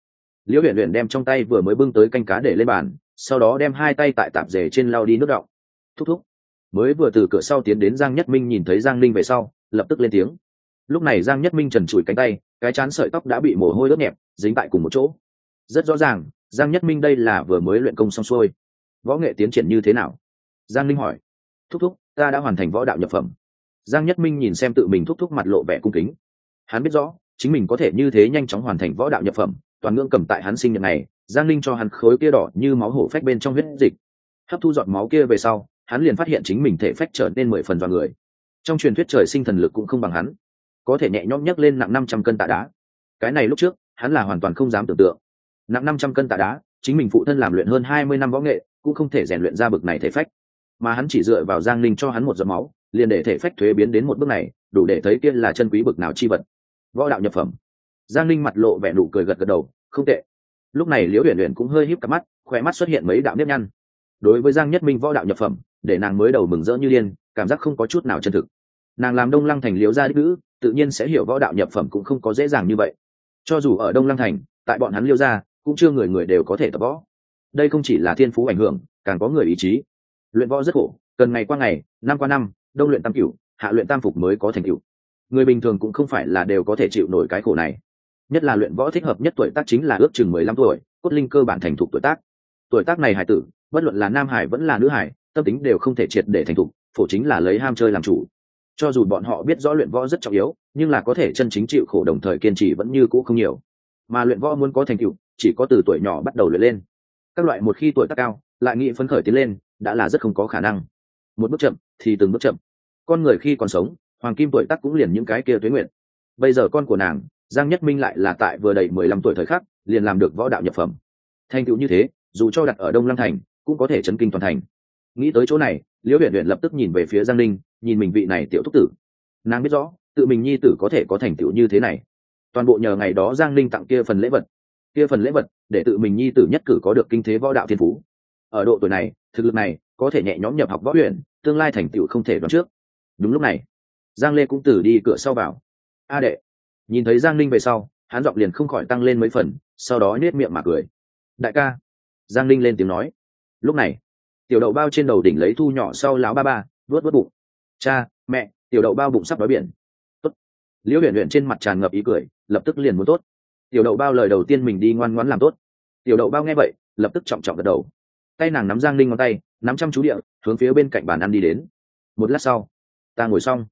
Speaker 1: liễu huyện huyện đem trong tay vừa mới bưng tới canh cá để lên bàn, sau đó đem hai tay tại tạp dề trên lao đi nước đọng. Thúc thúc. Mới vừa từ cửa sau tiến đến giang nhất minh nhìn thấy giang Linh về sau, lập tức lên tiếng. Lúc này giang nhất minh trần trụi cánh tay, cái chán sợi tóc đã bị mồ hôi ướt nhẹp, dính tại cùng một chỗ. Rất rõ ràng, giang nhất minh đây là vừa mới luyện công xong xuôi. Võ nghệ tiến triển như thế nào? Giang Linh hỏi. Thúc thúc, ta đã hoàn thành võ đạo nhập phẩm. Giang nhất minh nhìn xem tự mình thúc thúc mặt lộ vẻ cung kính. Hắn biết rõ, chính mình có thể như thế nhanh chóng hoàn thành võ đạo nhập phẩm toàn ngưỡng cầm tại hắn sinh nhật này, giang Linh cho hắn khối kia đỏ như máu hổ phách bên trong huyết dịch. Hấp thu giọt máu kia về sau, hắn liền phát hiện chính mình thể phách trở nên mười phần vào người. Trong truyền thuyết trời sinh thần lực cũng không bằng hắn. Có thể nhẹ nhõm nhấc lên nặng năm trăm cân tạ đá. Cái này lúc trước, hắn là hoàn toàn không dám tưởng tượng. Nặng năm trăm cân tạ đá, chính mình phụ thân làm luyện hơn hai mươi năm võ nghệ, cũng không thể rèn luyện ra bực này thể phách. Mà hắn chỉ dựa vào giang Linh cho hắn một giọt máu, liền để thể phách thuế biến đến một bước này, đủ để thấy kia là chân quý bực nào chi vật. Võ đạo nhập phẩm giang ninh mặt lộ vẻ nụ cười gật gật đầu, không tệ. Lúc này liễu huyền huyền cũng hơi híp cặp mắt khỏe mắt xuất hiện mấy đạo nếp nhăn. Đối với giang nhất minh võ đạo nhập phẩm, để nàng mới đầu mừng rỡ như điên, cảm giác không có chút nào chân thực. Nàng làm đông lăng thành liễu gia đích nữ, tự nhiên sẽ hiểu võ đạo nhập phẩm cũng không có dễ dàng như vậy. Cho dù ở đông lăng thành, tại bọn hắn liêu gia, cũng chưa người người đều có thể tập võ. Đây không chỉ là thiên phú ảnh hưởng, càng có người ý chí. Luyện võ rất khổ, cần ngày qua ngày, năm qua năm, đông luyện tam cửu, hạ luyện tam phục mới có thành cửu người bình thường cũng không phải là đều có thể chịu nổi cái khổ này nhất là luyện võ thích hợp nhất tuổi tác chính là ước chừng mười lăm tuổi, cốt linh cơ bản thành thục tuổi tác. Tuổi tác này hải tử, bất luận là nam hải vẫn là nữ hải, tâm tính đều không thể triệt để thành thục, phổ chính là lấy ham chơi làm chủ. Cho dù bọn họ biết rõ luyện võ rất trọng yếu, nhưng là có thể chân chính chịu khổ đồng thời kiên trì vẫn như cũ không nhiều. Mà luyện võ muốn có thành tựu, chỉ có từ tuổi nhỏ bắt đầu luyện lên. Các loại một khi tuổi tác cao, lại nghĩ phấn khởi tiến lên, đã là rất không có khả năng. Một bước chậm, thì từng bước chậm. Con người khi còn sống, hoàng kim tuổi tác cũng liền những cái kia tuế nguyện. Bây giờ con của nàng giang nhất minh lại là tại vừa đầy mười lăm tuổi thời khắc, liền làm được võ đạo nhập phẩm. Thành tựu như thế, dù cho đặt ở đông lăng thành, cũng có thể chấn kinh toàn thành. Nghĩ tới chỗ này, liễu huyện huyện lập tức nhìn về phía giang ninh, nhìn mình vị này tiểu thúc tử. Nàng biết rõ, tự mình nhi tử có thể có thành tựu như thế này. Toàn bộ nhờ ngày đó giang ninh tặng kia phần lễ vật. Kia phần lễ vật, để tự mình nhi tử nhất cử có được kinh thế võ đạo thiên phú. Ở độ tuổi này, thực lực này, có thể nhẹ nhõm nhập học võ huyện tương lai thành tựu không thể đoán trước. Đúng lúc này, giang lê cũng từ đi cửa sau vào. A đệ nhìn thấy giang ninh về sau, hắn giọng liền không khỏi tăng lên mấy phần, sau đó nết miệng mà cười. Đại ca. Giang ninh lên tiếng nói. Lúc này, tiểu đậu bao trên đầu đỉnh lấy thu nhỏ sau láo ba ba vớt vớt bụng. Cha, mẹ, tiểu đậu bao bụng sắp đói biển. Tốt. Liễu huyện huyện trên mặt tràn ngập ý cười, lập tức liền muốn tốt. Tiểu đậu bao lời đầu tiên mình đi ngoan ngoãn làm tốt. Tiểu đậu bao nghe vậy, lập tức trọng trọng gật đầu. Tay nàng nắm giang Linh ngón tay, nắm chăm chú địa, hướng phía bên cạnh bàn ăn đi đến. Một lát sau, ta ngồi xong.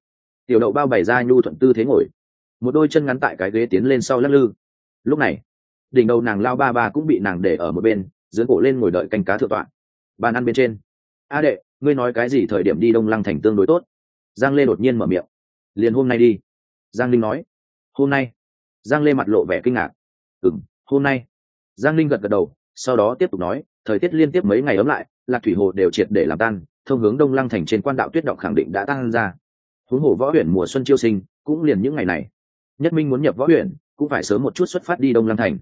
Speaker 1: Tiểu đậu bao bày ra nhu thuận tư thế ngồi một đôi chân ngắn tại cái ghế tiến lên sau lắc lư. Lúc này, đỉnh đầu nàng lao ba ba cũng bị nàng để ở một bên dưỡng cổ lên ngồi đợi canh cá thượng tọa. Bàn ăn bên trên. A đệ, ngươi nói cái gì thời điểm đi đông lăng thành tương đối tốt? Giang lê đột nhiên mở miệng. Liền hôm nay đi. Giang linh nói. Hôm nay? Giang lê mặt lộ vẻ kinh ngạc. Ừng hôm nay. Giang linh gật gật đầu, sau đó tiếp tục nói, thời tiết liên tiếp mấy ngày ấm lại, lạc thủy hồ đều triệt để làm tan, thông hướng đông lăng thành trên quan đạo tuyết động khẳng định đã tan ra. Huống hồ võ huyện mùa xuân chiêu sinh, cũng liền những ngày này nhất minh muốn nhập võ huyện, cũng phải sớm một chút xuất phát đi đông lăng thành.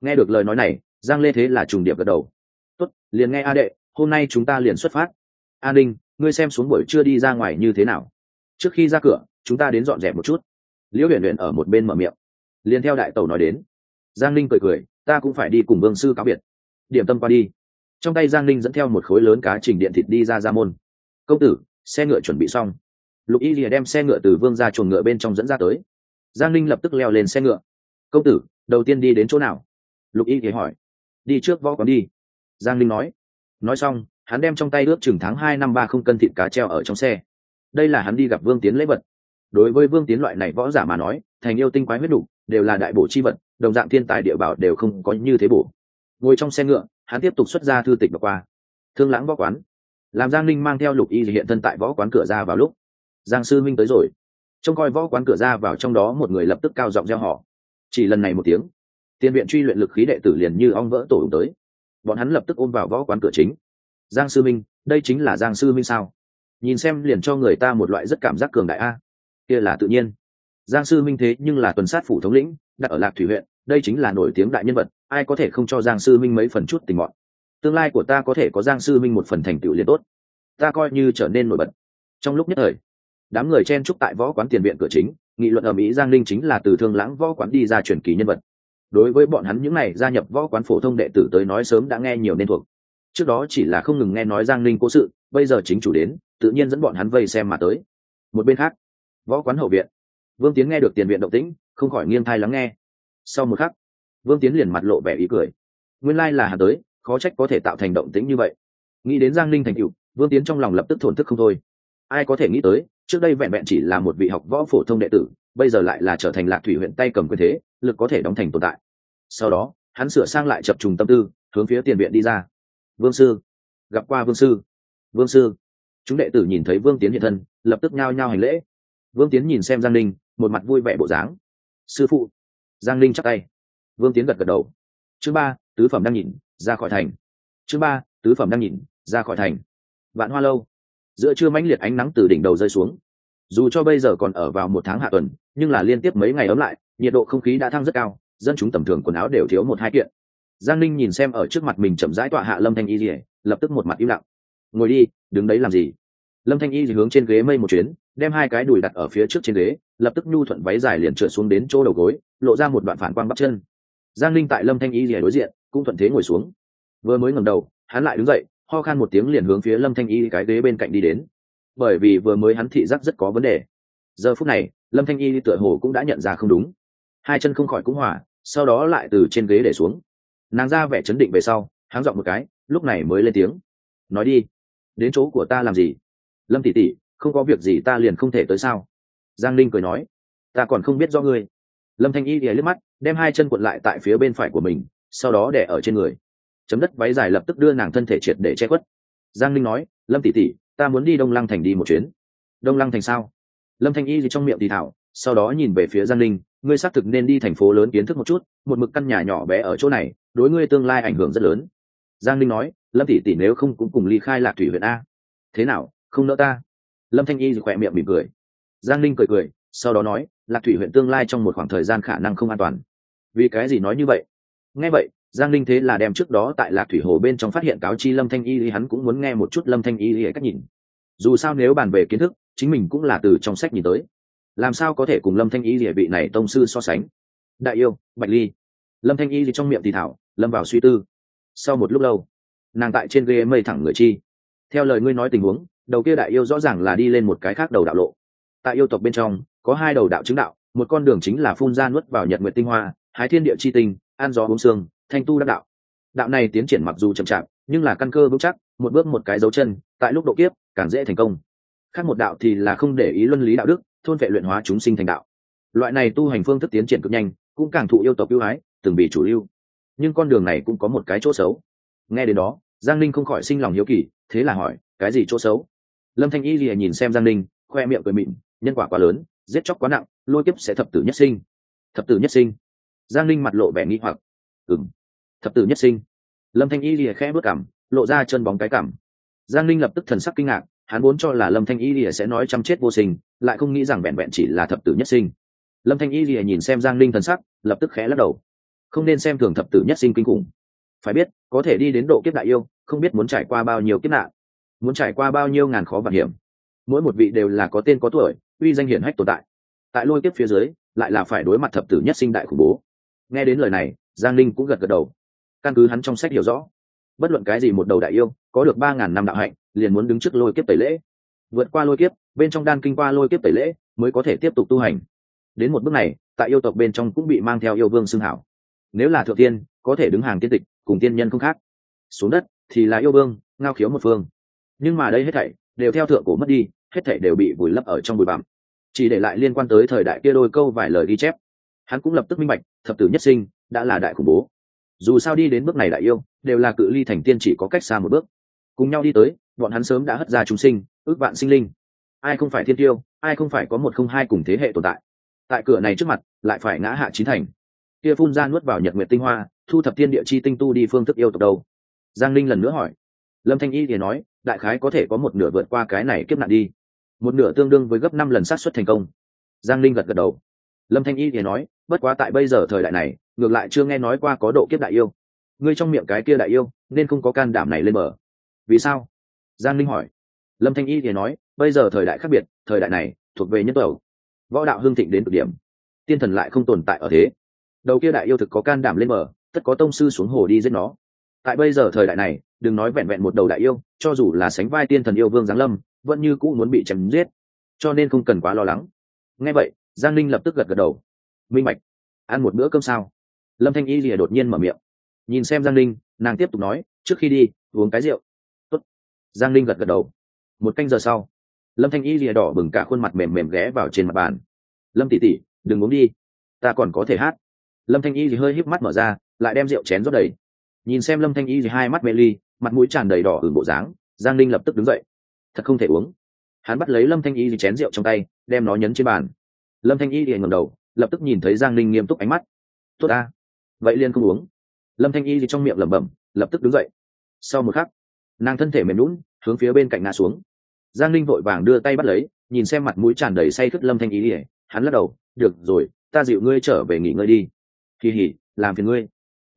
Speaker 1: Nghe được lời nói này, giang lê thế là trùng điệp gật đầu. Tốt, liền nghe a đệ, hôm nay chúng ta liền xuất phát. An ninh, ngươi xem xuống buổi trưa đi ra ngoài như thế nào? Trước khi ra cửa, chúng ta đến dọn dẹp một chút. Liễu huyền huyền ở một bên mở miệng. Liền theo đại tàu nói đến. Giang ninh cười cười, ta cũng phải đi cùng vương sư cáo biệt. Điểm tâm qua đi. Trong tay giang ninh dẫn theo một khối lớn cá trình điện thịt đi ra ra môn. Công tử, xe ngựa chuẩn bị xong. Lục y lìa đem xe ngựa từ vương ra chuồng ngựa bên trong dẫn ra tới giang ninh lập tức leo lên xe ngựa. Công tử, đầu tiên đi đến chỗ nào? Lục y thì hỏi. Đi trước võ còn đi. Giang ninh nói. Nói xong, hắn đem trong tay ước chừng tháng hai năm ba không cân thịt cá treo ở trong xe. Đây là hắn đi gặp vương tiến lễ vật. Đối với vương tiến loại này võ giả mà nói, thành yêu tinh quái huyết đủ, đều là đại bổ chi vật, đồng dạng thiên tài địa bảo đều không có như thế bổ. Ngồi trong xe ngựa, hắn tiếp tục xuất ra thư tịch và qua. Thương lãng võ quán. Làm giang linh mang theo lục y hiện thân tại võ quán cửa ra vào lúc, giang sư minh tới rồi trông coi võ quán cửa ra vào trong đó một người lập tức cao giọng gieo họ chỉ lần này một tiếng tiền viện truy luyện lực khí đệ tử liền như ong vỡ tổ tới. Bọn hắn lập tức ôm vào võ quán cửa chính. Giang sư minh, đây chính là giang sư minh sao? Nhìn xem liền cho người ta một loại rất cảm giác cường đại a. Kia là tự nhiên. Giang sư minh thế nhưng là tuần sát phủ thống lĩnh, đặt ở lạc thủy huyện, đây chính là nổi tiếng đại nhân vật, ai có thể không cho giang sư minh mấy phần chút tình mọn? Tương lai của ta có thể có giang sư minh một phần thành tựu liền tốt. Ta coi như trở nên nổi bật. Trong lúc nhất thời đám người chen trúc tại võ quán tiền viện cửa chính, nghị luận ở mỹ giang linh chính là từ thương lãng võ quán đi ra truyền kỳ nhân vật. Đối với bọn hắn những n à y gia nhập võ quán phổ thông đệ tử tới nói sớm đã nghe nhiều nên thuộc. Trước đó chỉ là không ngừng nghe nói giang linh cố sự, bây giờ chính chủ đến, tự nhiên dẫn bọn hắn vây xem mà tới. Một bên khác, võ quán hậu viện. Vương tiến nghe được tiền viện động tĩnh, không khỏi nghiêng thai lắng nghe. Sau một khắc, vương tiến liền mặt lộ vẻ ý cười. Nguyên lai là hà tới, khó trách có thể tạo thành động tĩnh như vậy. Nghĩ đến giang linh thành cựu vương tiến trong lòng lập tức thổn thức không thôi. Ai có thể nghĩ tới trước đây vẹn vẹn chỉ là một vị học võ phổ thông đệ tử, bây giờ lại là trở thành lạc thủy huyện tay cầm quyền thế, lực có thể đóng thành tồn tại. Sau đó, hắn sửa sang lại chập trùng tâm tư, hướng phía tiền viện đi ra. Vương sư, gặp qua vương sư. Vương sư. Chúng đệ tử nhìn thấy vương tiến hiện thân, lập tức nhao nhao hành lễ. Vương tiến nhìn xem giang linh một mặt vui vẻ bộ dáng. Sư phụ. Giang linh chắc tay. Vương tiến gật gật đầu. Chứ ba, tứ phẩm đang nhìn, ra khỏi thành. Chứ ba, tứ phẩm đang nhìn, ra khỏi thành. Vạn hoa lâu giữa trưa mãnh liệt ánh nắng từ đỉnh đầu rơi xuống. Dù cho bây giờ còn ở vào một tháng hạ tuần, nhưng là liên tiếp mấy ngày ấm lại, nhiệt độ không khí đã thăng rất cao, dân chúng tầm thường quần áo đều thiếu một hai kiện. Giang ninh nhìn xem ở trước mặt mình chậm rãi tọa hạ lâm thanh y rỉa lập tức một mặt im lặng. Ngồi đi, đứng đấy làm gì? Lâm thanh y thì hướng trên ghế mây một chuyến, đem hai cái đùi đặt ở phía trước trên ghế, lập tức nhu thuận váy dài liền trượt xuống đến chỗ đầu gối, lộ ra một đoạn phản quang bắp chân. Giang ninh tại lâm thanh y rỉa đối diện, cũng thuận thế ngồi xuống. Vừa mới ngầm đầu, hắn lại đứng dậy ho khan một tiếng liền hướng phía lâm thanh y cái ghế bên cạnh đi đến. Bởi vì vừa mới hắn thị giác rất có vấn đề. Giờ phút này, lâm thanh y tựa hồ cũng đã nhận ra không đúng. Hai chân không khỏi cũng hỏa sau đó lại từ trên ghế để xuống. Nàng ra vẻ chấn định về sau, háng dọn một cái, lúc này mới lên tiếng. Nói đi, đến chỗ của ta làm gì? Lâm tỷ tỷ, không có việc gì ta liền không thể tới sao? Giang linh cười nói. Ta còn không biết do ngươi. Lâm thanh y ghé liếc mắt, đem hai chân cuộn lại tại phía bên phải của mình, sau đó để ở trên người chấm đất váy dài lập tức đưa nàng thân thể triệt để che khuất. Giang linh nói, lâm tỷ tỷ, ta muốn đi đông lăng thành đi một chuyến. Đông lăng thành sao? Lâm thanh y gì trong miệng thì thảo, sau đó nhìn về phía giang linh ngươi xác thực nên đi thành phố lớn kiến thức một chút, một mực căn nhà nhỏ bé ở chỗ này, đối ngươi tương lai ảnh hưởng rất lớn. Giang linh nói, lâm tỷ tỷ nếu không cũng cùng ly khai lạc thủy huyện a. Thế nào, không nỡ ta? Lâm thanh y khỏe miệng mỉm cười. Giang linh cười cười, sau đó nói, lạc thủy huyện tương lai trong một khoảng thời gian khả năng không an toàn. Vì cái gì nói như vậy? Nghe vậy giang linh thế là đem trước đó tại lạc thủy hồ bên trong phát hiện cáo chi lâm thanh y hắn cũng muốn nghe một chút lâm thanh y cách nhìn. Dù sao nếu bàn về kiến thức, chính mình cũng là từ trong sách nhìn tới. Làm sao có thể cùng lâm thanh y địa vị này tông sư so sánh? Đại yêu, bạch ly. Lâm thanh y trong miệng thì thảo, lâm vào suy tư. Sau một lúc lâu, nàng tại trên ghế mây thẳng người chi. Theo lời ngươi nói tình huống, đầu kia đại yêu rõ ràng là đi lên một cái khác đầu đạo lộ. Tại yêu tộc bên trong, có hai đầu đạo chứng đạo, một con đường chính là phun ra nuốt vào nhật nguyệt tinh hoa, hái thiên địa chi tinh an gió uống xương thanh tu đắc đạo. Đạo này tiến triển mặc dù chậm chạp, nhưng là căn cơ vững chắc, một bước một cái dấu chân, tại lúc độ kiếp, càng dễ thành công. Khác một đạo thì là không để ý luân lý đạo đức, thôn vệ luyện hóa chúng sinh thành đạo. Loại này tu hành phương thức tiến triển cực nhanh, cũng càng thụ yêu tộc ưu ái, từng bị chủ lưu. Nhưng con đường này cũng có một cái chỗ xấu. Nghe đến đó, giang linh không khỏi sinh lòng hiếu kỳ, thế là hỏi, cái gì chỗ xấu? Lâm thanh y lìa nhìn xem giang linh khoe miệng cười mịn, nhân quả quá lớn, giết chóc quá nặng, lôi kiếp sẽ thập tử nhất sinh. Thập tử nhất sinh. Giang linh mặt lộ vẻ nghi hoặc. Ừng thập tử nhất sinh. Lâm thanh y lìa khẽ bước cảm lộ ra chân bóng cái cảm giang linh lập tức thần sắc kinh ngạc, hắn vốn cho là lâm thanh y lìa sẽ nói chăm chết vô sinh, lại không nghĩ rằng vẹn vẹn chỉ là thập tử nhất sinh. Lâm thanh y lìa nhìn xem giang linh thần sắc, lập tức khẽ lắc đầu. Không nên xem thường thập tử nhất sinh kinh khủng. Phải biết, có thể đi đến độ kiếp đại yêu, không biết muốn trải qua bao nhiêu kiếp nạn. Muốn trải qua bao nhiêu ngàn khó vạn hiểm. Mỗi một vị đều là có tên có tuổi, uy danh hiển hách tồn tại. Tại lôi kiếp phía dưới, lại là phải đối mặt thập tử nhất sinh đại khủng bố. Nghe đến lời này, giang linh cũng gật gật đầu căn cứ hắn trong sách hiểu rõ, bất luận cái gì một đầu đại yêu, có được ba ngàn năm đạo hạnh, liền muốn đứng trước lôi kiếp tẩy lễ. Vượt qua lôi kiếp, bên trong đan kinh qua lôi kiếp tẩy lễ, mới có thể tiếp tục tu hành. Đến một bước này, tại yêu tộc bên trong cũng bị mang theo yêu vương xưng hảo. Nếu là thượng tiên, có thể đứng hàng tiên tịch, cùng tiên nhân không khác. Xuống đất, thì là yêu vương, ngao khiếu một phương. Nhưng mà đây hết thảy, đều theo thượng cổ mất đi, hết thảy đều bị vùi lấp ở trong bụi bặm. Chỉ để lại liên quan tới thời đại kia đôi câu vài lời ghi chép. Hắn cũng lập tức minh bạch, thập tử nhất sinh, đã là đại khủng bố dù sao đi đến bước này đại yêu, đều là cự ly thành tiên chỉ có cách xa một bước. Cùng nhau đi tới, bọn hắn sớm đã hất ra chúng sinh, ước vạn sinh linh. Ai không phải thiên tiêu, ai không phải có một không hai cùng thế hệ tồn tại. Tại cửa này trước mặt, lại phải ngã hạ chín thành. Kia phun ra nuốt vào nhật nguyệt tinh hoa, thu thập thiên địa chi tinh tu đi phương thức yêu tộc đâu? Giang linh lần nữa hỏi. Lâm thanh y thì nói, đại khái có thể có một nửa vượt qua cái này kiếp nạn đi. Một nửa tương đương với gấp năm lần sát xuất thành công. Giang linh gật gật đầu lâm thanh y thì nói, bất quá tại bây giờ thời đại này, ngược lại chưa nghe nói qua có độ kiếp đại yêu. Ngươi trong miệng cái kia đại yêu, nên không có can đảm này lên mở vì sao? Giang linh hỏi. Lâm thanh y thì nói, bây giờ thời đại khác biệt, thời đại này thuộc về nhân tộc võ đạo hương thịnh đến cực điểm. Tiên thần lại không tồn tại ở thế. Đầu kia đại yêu thực có can đảm lên mở tất có tông sư xuống hồ đi giết nó. Tại bây giờ thời đại này, đừng nói vẹn vẹn một đầu đại yêu, cho dù là sánh vai tiên thần yêu vương giáng lâm, vẫn như cũ muốn bị chém giết. Cho nên không cần quá lo lắng. Nghe vậy giang Ninh lập tức gật gật đầu. Minh mạch ăn một bữa cơm sao? Lâm thanh y lìa đột nhiên mở miệng. Nhìn xem giang Ninh, nàng tiếp tục nói trước khi đi uống cái rượu. Tốt. giang Ninh gật gật đầu. Một canh giờ sau lâm thanh y lìa đỏ bừng cả khuôn mặt mềm mềm ghé vào trên mặt bàn. Lâm tỉ tỉ đừng uống đi ta còn có thể hát. Lâm thanh y thì hơi híp mắt mở ra lại đem rượu chén rót đầy. Nhìn xem lâm thanh y thì hai mắt mê ly mặt mũi tràn đầy đỏ ửng bộ dáng giang linh lập tức đứng dậy. Thật không thể uống. Hắn bắt lấy lâm thanh y thì chén rượu trong tay đem nó nhấn trên bàn lâm thanh y thì ngầm đầu, lập tức nhìn thấy giang Ninh nghiêm túc ánh mắt. Tốt ta, vậy liền không uống. Lâm thanh y thì trong miệng lẩm bẩm, lập tức đứng dậy. Sau một khắc, nàng thân thể mềm lún hướng phía bên cạnh ngã xuống. Giang Ninh vội vàng đưa tay bắt lấy, nhìn xem mặt mũi tràn đầy say khất lâm thanh y ỉa hắn lắc đầu, được rồi, ta dịu ngươi trở về nghỉ ngơi đi. Kỳ hỉ, làm phiền ngươi.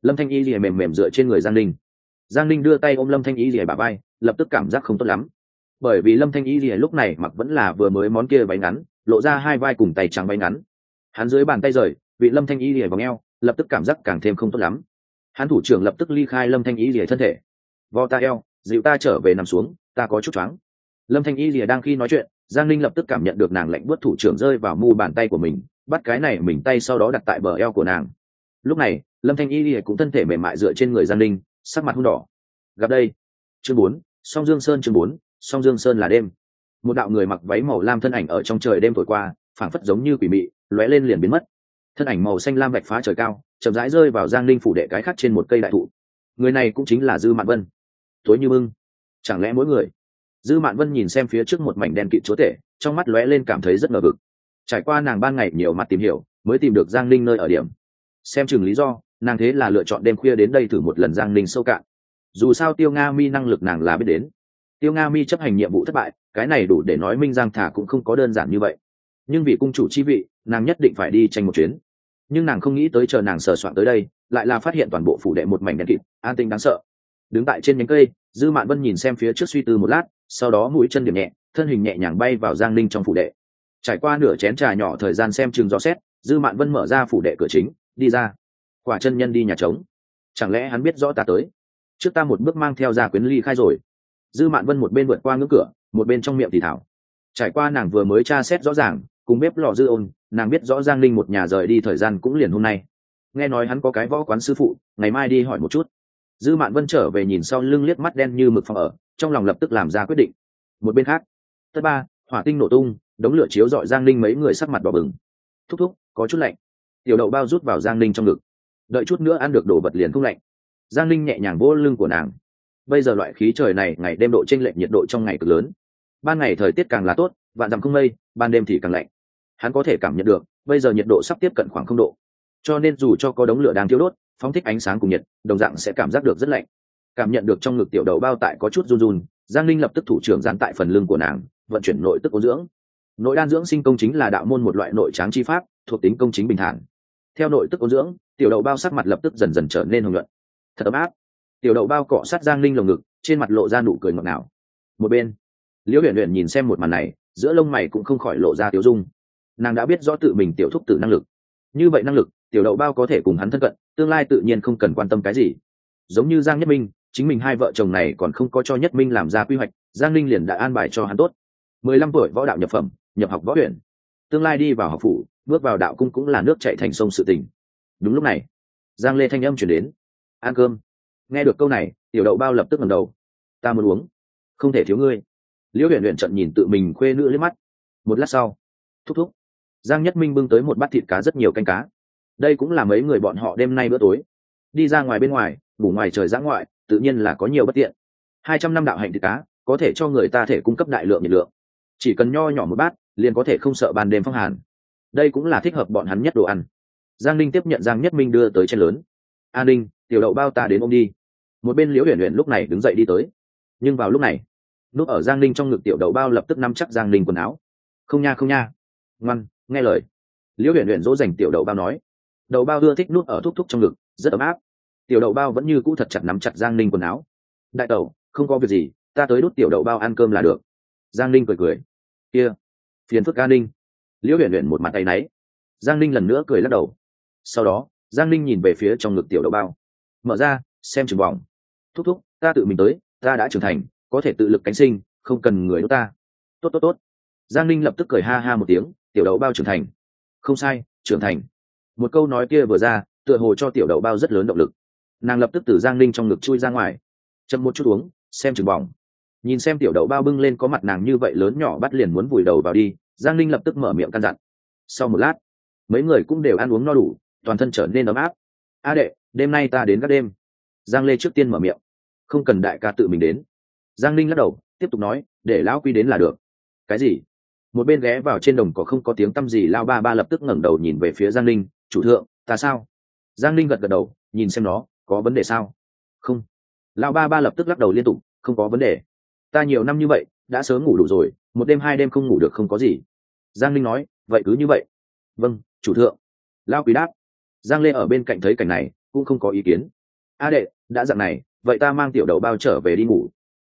Speaker 1: Lâm thanh y ỉa mềm mềm dựa trên người giang Ninh. giang Ninh đưa tay ôm lâm thanh y ỉa bà bay lập tức cảm giác không tốt lắm. Bởi vì lâm thanh y ỉa lúc này mặc vẫn là vừa mới món kia váy ngắn lộ ra hai vai cùng tay trắng bay ngắn. Hắn dưới bàn tay rời, vị lâm thanh y Lìa vào ngheo lập tức cảm giác càng thêm không tốt lắm. Hắn thủ trưởng lập tức ly khai lâm thanh y Lìa thân thể. Vo ta eo, dịu ta trở về nằm xuống, ta có chút choáng. Lâm thanh y lìa đang khi nói chuyện, giang linh lập tức cảm nhận được nàng lạnh bớt thủ trưởng rơi vào mu bàn tay của mình, bắt cái này mình tay sau đó đặt tại bờ eo của nàng. Lúc này, lâm thanh y lìa cũng thân thể mềm mại dựa trên người giang linh sắc mặt hung đỏ. Gặp đây. Chương bốn, song dương sơn chương bốn, song dương sơn là đêm một đạo người mặc váy màu lam thân ảnh ở trong trời đêm thổi qua, phảng phất giống như quỷ mị, lóe lên liền biến mất. Thân ảnh màu xanh lam vạch phá trời cao, chậm rãi rơi vào giang linh phủ đệ cái khắc trên một cây đại thụ. Người này cũng chính là dư mạn vân. Tối như mưng. Chẳng lẽ mỗi người? Dư mạn vân nhìn xem phía trước một mảnh đen kịt chúa tể, trong mắt lóe lên cảm thấy rất ngờ vực. Trải qua nàng ban ngày nhiều mặt tìm hiểu, mới tìm được giang linh nơi ở điểm. Xem chừng lý do, nàng thế là lựa chọn đêm khuya đến đây thử một lần giang linh sâu cạn. Dù sao tiêu nga mi năng lực nàng là biết đến tiêu nga mi chấp hành nhiệm vụ thất bại, cái này đủ để nói minh giang thả cũng không có đơn giản như vậy. Nhưng vì cung chủ chi vị, nàng nhất định phải đi tranh một chuyến. Nhưng nàng không nghĩ tới chờ nàng sờ soạn tới đây, lại là phát hiện toàn bộ phủ đệ một mảnh đen kịt, an tinh đáng sợ. Đứng tại trên nhánh cây, dư mạn vân nhìn xem phía trước suy tư một lát, sau đó mũi chân điểm nhẹ, thân hình nhẹ nhàng bay vào giang ninh trong phủ đệ. Trải qua nửa chén trà nhỏ thời gian xem chừng gió xét, dư mạn vân mở ra phủ đệ cửa chính, đi ra. Quả chân nhân đi nhà trống. Chẳng lẽ hắn biết rõ ta tới? Trước ta một bước mang theo ra quyến ly khai rồi dư mạn vân một bên vượt qua ngưỡng cửa, một bên trong miệng thì thảo. Trải qua nàng vừa mới tra xét rõ ràng, cùng bếp lò dư ôn, nàng biết rõ giang Linh một nhà rời đi thời gian cũng liền hôm nay. Nghe nói hắn có cái võ quán sư phụ, ngày mai đi hỏi một chút. Dư mạn vân trở về nhìn sau lưng liếc mắt đen như mực phòng ở, trong lòng lập tức làm ra quyết định. Một bên khác tất ba, hỏa tinh nổ tung, đống lửa chiếu dọi giang Linh mấy người sắc mặt đỏ bừng. Thúc thúc, có chút lạnh. Tiểu đậu bao rút vào giang Linh trong ngực. Đợi chút nữa ăn được đồ vật liền không lạnh. Giang Linh nhẹ nhàng vỗ lưng của nàng bây giờ loại khí trời này, ngày đêm độ chênh lệch nhiệt độ trong ngày cực lớn. Ban ngày thời tiết càng là tốt, vạn dặm không mây, ban đêm thì càng lạnh. Hắn có thể cảm nhận được, bây giờ nhiệt độ sắp tiếp cận khoảng không độ. Cho nên dù cho có đống lửa đang thiêu đốt, phóng thích ánh sáng cùng nhiệt, đồng dạng sẽ cảm giác được rất lạnh. Cảm nhận được trong ngực tiểu đầu bao tại có chút run run, giang linh lập tức thủ trưởng dán tại phần lưng của nàng, vận chuyển nội tức ôn dưỡng. Nội đan dưỡng sinh công chính là đạo môn một loại nội tráng chi pháp, thuộc tính công chính bình thản. Theo nội tức ôn dưỡng, tiểu đậu bao sắc mặt lập tức dần dần trở nên hồng nhuận. Thật ấm áp tiểu đậu bao cọ sát giang linh lồng ngực, trên mặt lộ ra nụ cười ngọt ngào. Một bên, liễu huyền huyền nhìn xem một màn này, giữa lông mày cũng không khỏi lộ ra tiểu dung. Nàng đã biết rõ tự mình tiểu thúc tự năng lực. Như vậy năng lực, tiểu đậu bao có thể cùng hắn thân cận, tương lai tự nhiên không cần quan tâm cái gì. Giống như giang nhất minh, chính mình hai vợ chồng này còn không có cho nhất minh làm ra quy hoạch, giang linh liền đã an bài cho hắn tốt. Mười lăm tuổi võ đạo nhập phẩm, nhập học võ huyện tương lai đi vào học phủ, bước vào đạo cung cũng là nước chạy thành sông sự tình. Đúng lúc này, giang lê thanh âm chuyển đến. Ăn cơm nghe được câu này, tiểu đậu bao lập tức ngầm đầu. Ta muốn uống. Không thể thiếu ngươi. Liễu huyện huyện trận nhìn tự mình khuê nữ liếc mắt. Một lát sau, thúc thúc, giang nhất minh bưng tới một bát thịt cá rất nhiều canh cá. Đây cũng là mấy người bọn họ đêm nay bữa tối. Đi ra ngoài bên ngoài, ngủ ngoài trời giã ngoại, tự nhiên là có nhiều bất tiện. Hai trăm năm đạo hạnh thịt cá, có thể cho người ta thể cung cấp đại lượng nhiệt lượng. Chỉ cần nho nhỏ một bát, liền có thể không sợ ban đêm phong hàn. Đây cũng là thích hợp bọn hắn nhất đồ ăn. Giang ninh tiếp nhận giang nhất minh đưa tới trên lớn. An ninh, tiểu đậu bao ta đến ôm đi một bên liễu huyền huyền lúc này đứng dậy đi tới. Nhưng vào lúc này, núp ở giang ninh trong ngực tiểu đầu bao lập tức nắm chắc giang ninh quần áo. Không nha không nha. Ngoan, nghe lời. Liễu huyền huyền dỗ dành tiểu đầu bao nói. Đầu bao ưa thích núp ở thúc thúc trong ngực, rất ấm áp. Tiểu đầu bao vẫn như cũ thật chặt nắm chặt giang ninh quần áo. Đại tẩu, không có việc gì, ta tới đút tiểu đậu bao ăn cơm là được. Giang ninh cười cười. Kia, phiền phức ca ninh. Liễu huyền huyền một mặt tay náy. Giang ninh lần nữa cười lắc đầu. Sau đó, giang ninh nhìn về phía trong ngực tiểu đậu bao. Mở ra, xem chừng vòng thúc thúc, ta tự mình tới, ta đã trưởng thành, có thể tự lực cánh sinh, không cần người đ ta. Tốt tốt tốt. Giang ninh lập tức cười ha ha một tiếng, tiểu đậu bao trưởng thành. Không sai, trưởng thành. Một câu nói kia vừa ra, tựa hồ cho tiểu đậu bao rất lớn động lực. Nàng lập tức từ giang ninh trong ngực chui ra ngoài. Chậm một chút uống, xem chừng bỏng. Nhìn xem tiểu đậu bao bưng lên có mặt nàng như vậy lớn nhỏ bắt liền muốn vùi đầu vào đi, giang ninh lập tức mở miệng căn dặn. Sau một lát, mấy người cũng đều ăn uống no đủ, toàn thân trở nên ấm áp. A đệ, đêm nay ta đến các đêm giang lê trước tiên mở miệng. Không cần đại ca tự mình đến. Giang Linh lắc đầu tiếp tục nói để lão quy đến là được. Cái gì? Một bên ghé vào trên đồng có không có tiếng t â m gì lao ba ba lập tức ngẩng đầu nhìn về phía giang Linh, chủ thượng ta sao? Giang Linh gật gật đầu nhìn xem nó có vấn đề sao? Không. Lao ba ba lập tức lắc đầu liên tục không có vấn đề. Ta nhiều năm như vậy đã sớm ngủ đủ rồi một đêm hai đêm không ngủ được không có gì. Giang Linh nói vậy cứ như vậy. Vâng chủ thượng. Lao quý đáp. Giang lê ở bên cạnh thấy cảnh này cũng không có ý kiến a đệ, đã dặn này, vậy ta mang tiểu đầu bao trở về đi ngủ.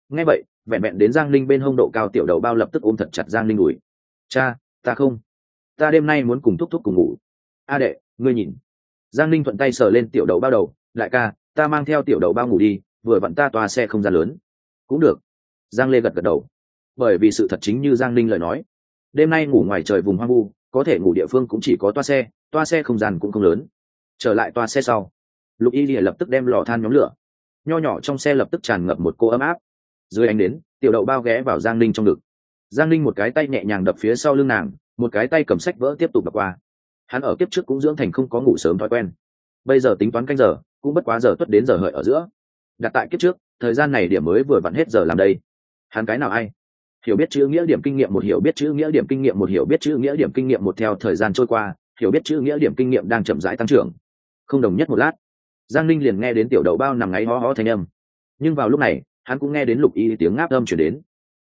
Speaker 1: Ngay vậy, vẹn vẹn đến giang linh bên hông độ cao tiểu đầu bao lập tức ôm thật chặt giang linh đùi. Cha, ta không. Ta đêm nay muốn cùng thúc thúc cùng ngủ. A đệ, ngươi nhìn. Giang linh thuận tay sờ lên tiểu đầu bao đầu lại ca, ta mang theo tiểu đầu bao ngủ đi, vừa vặn ta tòa xe không gian lớn. Cũng được. Giang lê gật gật đầu. Bởi vì sự thật chính như giang linh lời nói, đêm nay ngủ ngoài trời vùng hoang vu, có thể ngủ địa phương cũng chỉ có toa xe toa xe không gian cũng không lớn. Trở lại toa xe sau lục y lìa lập tức đem lò than nhóm lửa. Nho nhỏ trong xe lập tức tràn ngập một cô ấm áp. Dưới ánh đến tiểu đậu bao ghé vào giang ninh trong ngực. Giang ninh một cái tay nhẹ nhàng đập phía sau lưng nàng, một cái tay cầm sách vỡ tiếp tục đập qua. Hắn ở kiếp trước cũng dưỡng thành không có ngủ sớm thói quen. Bây giờ tính toán canh giờ, cũng bất quá giờ tuất đến giờ hợi ở giữa. Đặt tại kiếp trước, thời gian này điểm mới vừa vặn hết giờ làm đây. Hắn cái nào ai? Hiểu biết chữ nghĩa điểm kinh nghiệm một hiểu biết chữ nghĩa điểm kinh nghiệm một hiểu biết chữ nghĩa điểm kinh nghiệm một theo thời gian trôi qua, hiểu biết chữ nghĩa điểm kinh nghiệm đang chậm rãi tăng trưởng. Không đồng nhất một lát giang ninh liền nghe đến tiểu đậu bao nằm ngáy ho ho thanh âm. Nhưng vào lúc này, hắn cũng nghe đến lục y tiếng ngáp âm chuyển đến.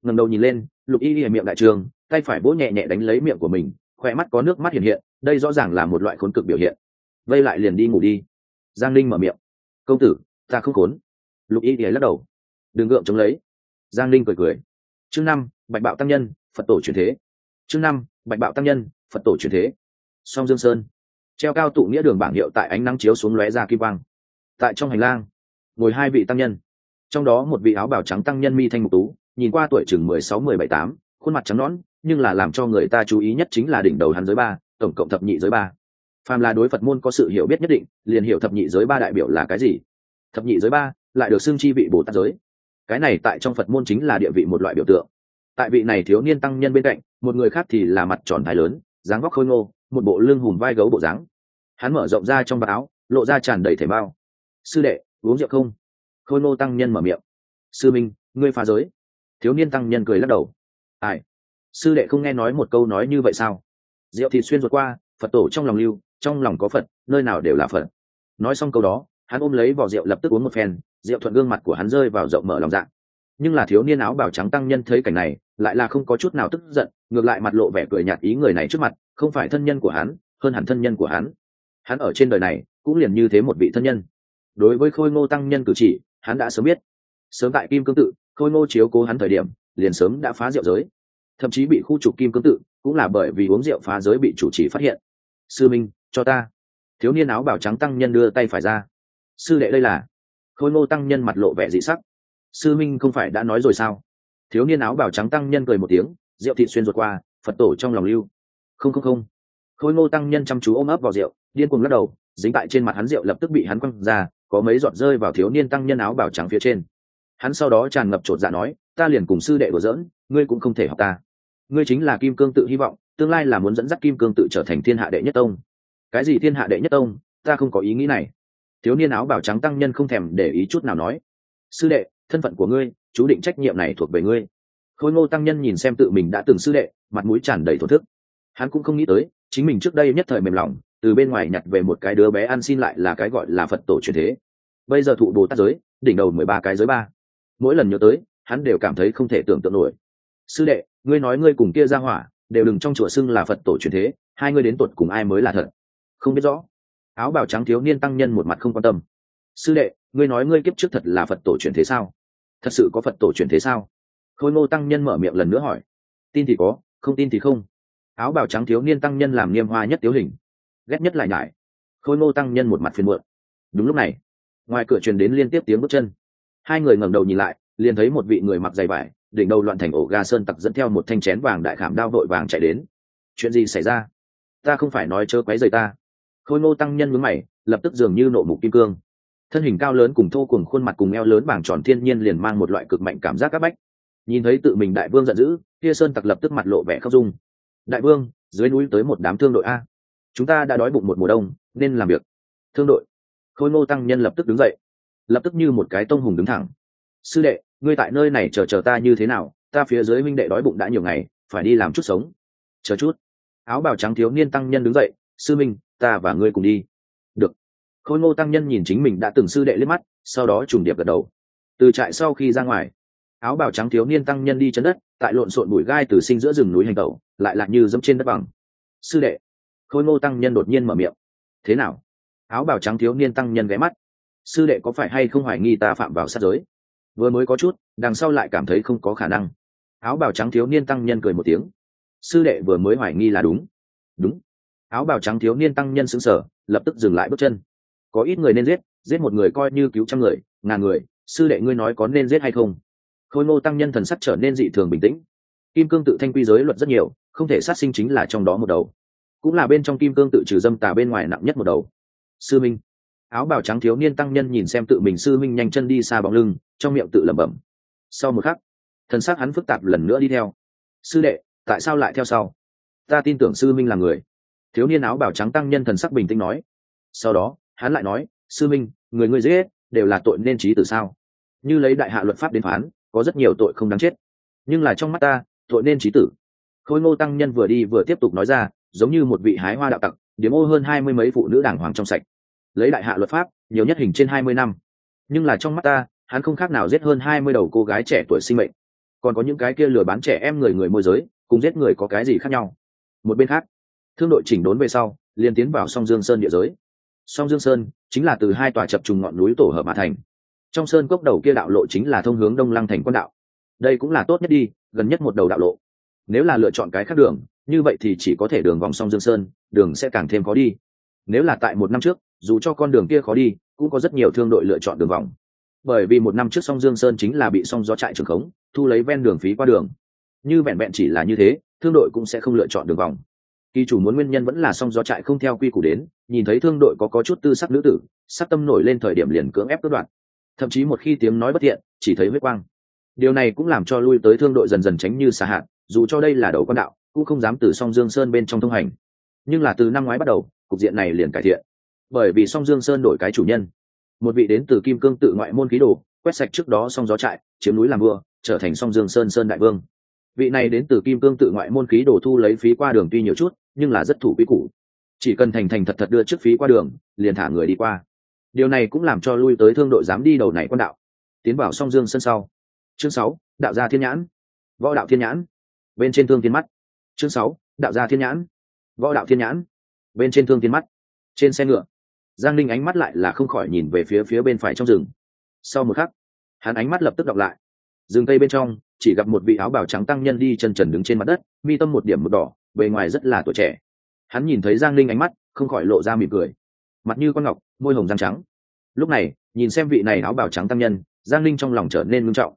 Speaker 1: Ngầm đầu nhìn lên, lục y miệng đại trường, tay phải vỗ nhẹ nhẹ đánh lấy miệng của mình khoe mắt có nước mắt hiện hiện, đây rõ ràng là một loại khốn cực biểu hiện. Vây lại liền đi ngủ đi. Giang ninh mở miệng. Công tử, ta không khốn. Lục y thì lắc đầu. Đừng gượng chống lấy. Giang ninh cười cười. Chương năm, bạch bạo tăng nhân, phật tổ truyền thế. Chương năm, bạch bạo tăng nhân, phật tổ truyền thế. Song dương sơn. Treo cao tụ nghĩa đường bảng hiệu tại ánh nắng chiếu xuống lóe ra kim quang tại trong hành lang, ngồi hai vị tăng nhân. Trong đó một vị áo bào trắng tăng nhân mi thanh mục tú, nhìn qua tuổi chừng mười sáu, mười bảy, tám, khuôn mặt trắng nõn, nhưng là làm cho người ta chú ý nhất chính là đỉnh đầu hắn giới ba, tổng cộng thập nhị giới ba. Phàm là đối phật môn có sự hiểu biết nhất định, liền hiểu thập nhị giới ba đại biểu là cái gì. Thập nhị giới ba lại được xưng chi vị bồ tát giới. Cái này tại trong phật môn chính là địa vị một loại biểu tượng. Tại vị này thiếu niên tăng nhân bên cạnh, một người khác thì là mặt tròn thái lớn, dáng vóc khôi ngô, một bộ lưng hùm vai gấu bộ dáng. Hắn mở rộng ra trong vạt áo, lộ ra tràn đầy thể bao sư đệ, uống rượu không? Khôi ngô tăng nhân mở miệng. Sư minh, ngươi phá giới. Thiếu niên tăng nhân cười lắc đầu. Ai? Sư đệ không nghe nói một câu nói như vậy sao? Rượu thì xuyên ruột qua, phật tổ trong lòng lưu, trong lòng có phật, nơi nào đều là phật. Nói xong câu đó, hắn ôm lấy vỏ rượu lập tức uống một phen, rượu thuận gương mặt của hắn rơi vào rộng mở lòng dạ. Nhưng là thiếu niên áo bào trắng tăng nhân thấy cảnh này, lại là không có chút nào tức giận, ngược lại mặt lộ vẻ cười nhạt ý người này trước mặt, không phải thân nhân của hắn, hơn hẳn thân nhân của hắn. Hắn ở trên đời này, cũng liền như thế một vị thân nhân đối với khôi ngô tăng nhân cử chỉ, hắn đã sớm biết. Sớm tại kim cương tự, khôi ngô chiếu cố hắn thời điểm, liền sớm đã phá rượu giới. Thậm chí bị khu trục kim cương tự, cũng là bởi vì uống rượu phá giới bị chủ trì phát hiện. Sư minh, cho ta. Thiếu niên áo bào trắng tăng nhân đưa tay phải ra. Sư đệ đây là. Khôi ngô tăng nhân mặt lộ vẻ dị sắc. Sư minh không phải đã nói rồi sao? Thiếu niên áo bào trắng tăng nhân cười một tiếng, rượu thị xuyên ruột qua, phật tổ trong lòng lưu. Không không không. Khôi ngô tăng nhân chăm chú ôm ấp vào rượu, điên cuồng lắc đầu, dính tại trên mặt hắn rượu lập tức bị hắn quăng ra có mấy giọt rơi vào thiếu niên tăng nhân áo bảo trắng phía trên. Hắn sau đó tràn ngập chột dạ nói, ta liền cùng sư đệ đùa giỡn, ngươi cũng không thể học ta. Ngươi chính là kim cương tự hy vọng, tương lai là muốn dẫn dắt kim cương tự trở thành thiên hạ đệ nhất tông. Cái gì thiên hạ đệ nhất tông? Ta không có ý nghĩ này. Thiếu niên áo bảo trắng tăng nhân không thèm để ý chút nào nói, sư đệ, thân phận của ngươi, chú định trách nhiệm này thuộc về ngươi. Khôi ngô tăng nhân nhìn xem tự mình đã từng sư đệ, mặt mũi tràn đầy thổ thức. Hắn cũng không nghĩ tới, chính mình trước đây nhất thời mềm lòng từ bên ngoài nhặt về một cái đứa bé ăn xin lại là cái gọi là phật tổ truyền thế. Bây giờ thụ bồ tát giới, đỉnh đầu mười ba cái giới ba. Mỗi lần nhớ tới, hắn đều cảm thấy không thể tưởng tượng nổi. Sư đệ, ngươi nói ngươi cùng kia ra hỏa, đều đừng trong chùa xưng là phật tổ truyền thế, hai ngươi đến tuột cùng ai mới là thật? Không biết rõ. Áo bào trắng thiếu niên tăng nhân một mặt không quan tâm. Sư đệ, ngươi nói ngươi kiếp trước thật là phật tổ truyền thế sao? Thật sự có phật tổ truyền thế sao? Khôi ngô tăng nhân mở miệng lần nữa hỏi. Tin thì có, không tin thì không. Áo bào trắng thiếu niên tăng nhân làm niêm hoa nhất tiếu hình ghét nhất lại nhải. Khôi ngô tăng nhân một mặt phiền muộn. Đúng lúc này, ngoài cửa truyền đến liên tiếp tiếng bước chân. Hai người ngẩng đầu nhìn lại, liền thấy một vị người mặc giày vải, đỉnh đầu loạn thành ổ ga sơn tặc dẫn theo một thanh chén vàng đại khảm đao vội vàng chạy đến. Chuyện gì xảy ra? Ta không phải nói chớ quấy rầy ta. Khôi ngô tăng nhân mướn mày, lập tức dường như nộ mục kim cương. Thân hình cao lớn cùng thô cùng khuôn mặt cùng eo lớn bảng tròn thiên nhiên liền mang một loại cực mạnh cảm giác áp bách. Nhìn thấy tự mình đại vương giận dữ, kia sơn tặc lập tức mặt lộ vẻ khắc dung. Đại vương, dưới núi tới một đám thương đội a chúng ta đã đói bụng một mùa đông, nên làm việc. Thương đội. Khôi ngô tăng nhân lập tức đứng dậy. Lập tức như một cái tông hùng đứng thẳng. Sư đệ, ngươi tại nơi này chờ chờ ta như thế nào? Ta phía dưới minh đệ đói bụng đã nhiều ngày, phải đi làm chút sống. Chờ chút. Áo bào trắng thiếu niên tăng nhân đứng dậy. Sư minh, ta và ngươi cùng đi. Được. Khôi ngô tăng nhân nhìn chính mình đã từng sư đệ liếc mắt, sau đó trùng điệp gật đầu. Từ trại sau khi ra ngoài, áo bào trắng thiếu niên tăng nhân đi chân đất, tại lộn xộn bụi gai từ sinh giữa rừng núi hành tẩu, lại lạc như dẫm trên đất bằng. Sư đệ khôi ngô tăng nhân đột nhiên mở miệng. Thế nào? Áo bào trắng thiếu niên tăng nhân ghé mắt. Sư đệ có phải hay không hoài nghi ta phạm vào sát giới? Vừa mới có chút, đằng sau lại cảm thấy không có khả năng. Áo bào trắng thiếu niên tăng nhân cười một tiếng. Sư đệ vừa mới hoài nghi là đúng. Đúng. Áo bào trắng thiếu niên tăng nhân xứng sở lập tức dừng lại bước chân. Có ít người nên giết giết một người coi như cứu trăm người, ngàn người, sư đệ ngươi nói có nên giết hay không? Khôi ngô tăng nhân thần sắc trở nên dị thường bình tĩnh. Kim cương tự thanh quy giới luật rất nhiều, không thể sát sinh chính là trong đó một đầu cũng là bên trong kim cương tự trừ dâm tà bên ngoài nặng nhất một đầu. Sư minh. Áo bào trắng thiếu niên tăng nhân nhìn xem tự mình sư minh nhanh chân đi xa bóng lưng, trong miệng tự lẩm bẩm. Sau một khắc, thần sắc hắn phức tạp lần nữa đi theo. Sư đệ, tại sao lại theo sau? Ta tin tưởng sư minh là người. Thiếu niên áo bào trắng tăng nhân thần sắc bình tĩnh nói. Sau đó, hắn lại nói, sư minh, người người dễ đều là tội nên trí từ sao? Như lấy đại hạ luật pháp đến phán, có rất nhiều tội không đáng chết. Nhưng là trong mắt ta, tội nên trí tử. Khôi ngô tăng nhân vừa đi vừa tiếp tục nói ra giống như một vị hái hoa đạo tặc điếm ô hơn hai mươi mấy phụ nữ đàng hoàng trong sạch. Lấy đại hạ luật pháp, nhiều nhất hình trên hai mươi năm. Nhưng là trong mắt ta, hắn không khác nào giết hơn hai mươi đầu cô gái trẻ tuổi sinh mệnh. Còn có những cái kia lừa bán trẻ em người người môi giới, cùng giết người có cái gì khác nhau? Một bên khác, thương đội chỉnh đốn về sau, liền tiến vào song dương sơn địa giới. Song dương sơn chính là từ hai tòa chập trùng ngọn núi tổ hợp mà thành. Trong sơn cốc đầu kia đạo lộ chính là thông hướng đông lăng thành quan đạo. Đây cũng là tốt nhất đi, gần nhất một đầu đạo lộ nếu là lựa chọn cái khác đường, như vậy thì chỉ có thể đường vòng sông dương sơn, đường sẽ càng thêm khó đi. Nếu là tại một năm trước, dù cho con đường kia khó đi, cũng có rất nhiều thương đội lựa chọn đường vòng. Bởi vì một năm trước sông dương sơn chính là bị sông gió trại trường khống, thu lấy ven đường phí qua đường. Như vẹn vẹn chỉ là như thế, thương đội cũng sẽ không lựa chọn đường vòng. Kỳ chủ muốn nguyên nhân vẫn là song gió trại không theo quy củ đến, nhìn thấy thương đội có có chút tư sắc nữ tử, sắc tâm nổi lên thời điểm liền cưỡng ép cướp đoạn thậm chí một khi tiếng nói bất thiện, chỉ thấy huyết quang. Điều này cũng làm cho lui tới thương đội dần dần tránh như xa hạn dù cho đây là đầu con đạo, cũng không dám từ song dương sơn bên trong thông hành. Nhưng là từ năm ngoái bắt đầu, cục diện này liền cải thiện. Bởi vì song dương sơn đổi cái chủ nhân. Một vị đến từ kim cương tự ngoại môn khí đồ, quét sạch trước đó song gió trại, chiếm núi làm vua, trở thành song dương sơn sơn đại vương. Vị này đến từ kim cương tự ngoại môn khí đồ thu lấy phí qua đường tuy nhiều chút, nhưng là rất thủ quý củ. Chỉ cần thành thành thật thật đưa trước phí qua đường, liền thả người đi qua. Điều này cũng làm cho lui tới thương đội dám đi đầu này quan đạo. Tiến vào song dương sân sau. Chương sáu, đạo gia thiên nhãn. Võ đạo thiên nhãn bên trên thương thiên mắt. Chương sáu, đạo gia thiên nhãn. Võ đạo thiên nhãn. Bên trên thương thiên mắt. Trên xe ngựa. Giang linh ánh mắt lại là không khỏi nhìn về phía phía bên phải trong rừng. Sau một khắc, hắn ánh mắt lập tức đọc lại. Rừng cây bên trong, chỉ gặp một vị áo bào trắng tăng nhân đi chân trần đứng trên mặt đất, mi tâm một điểm một đỏ, bề ngoài rất là tuổi trẻ. Hắn nhìn thấy giang linh ánh mắt, không khỏi lộ ra mỉm cười. Mặt như con ngọc, môi hồng răng trắng. Lúc này, nhìn xem vị này áo bào trắng tăng nhân, giang linh trong lòng trở nên ngưng trọng.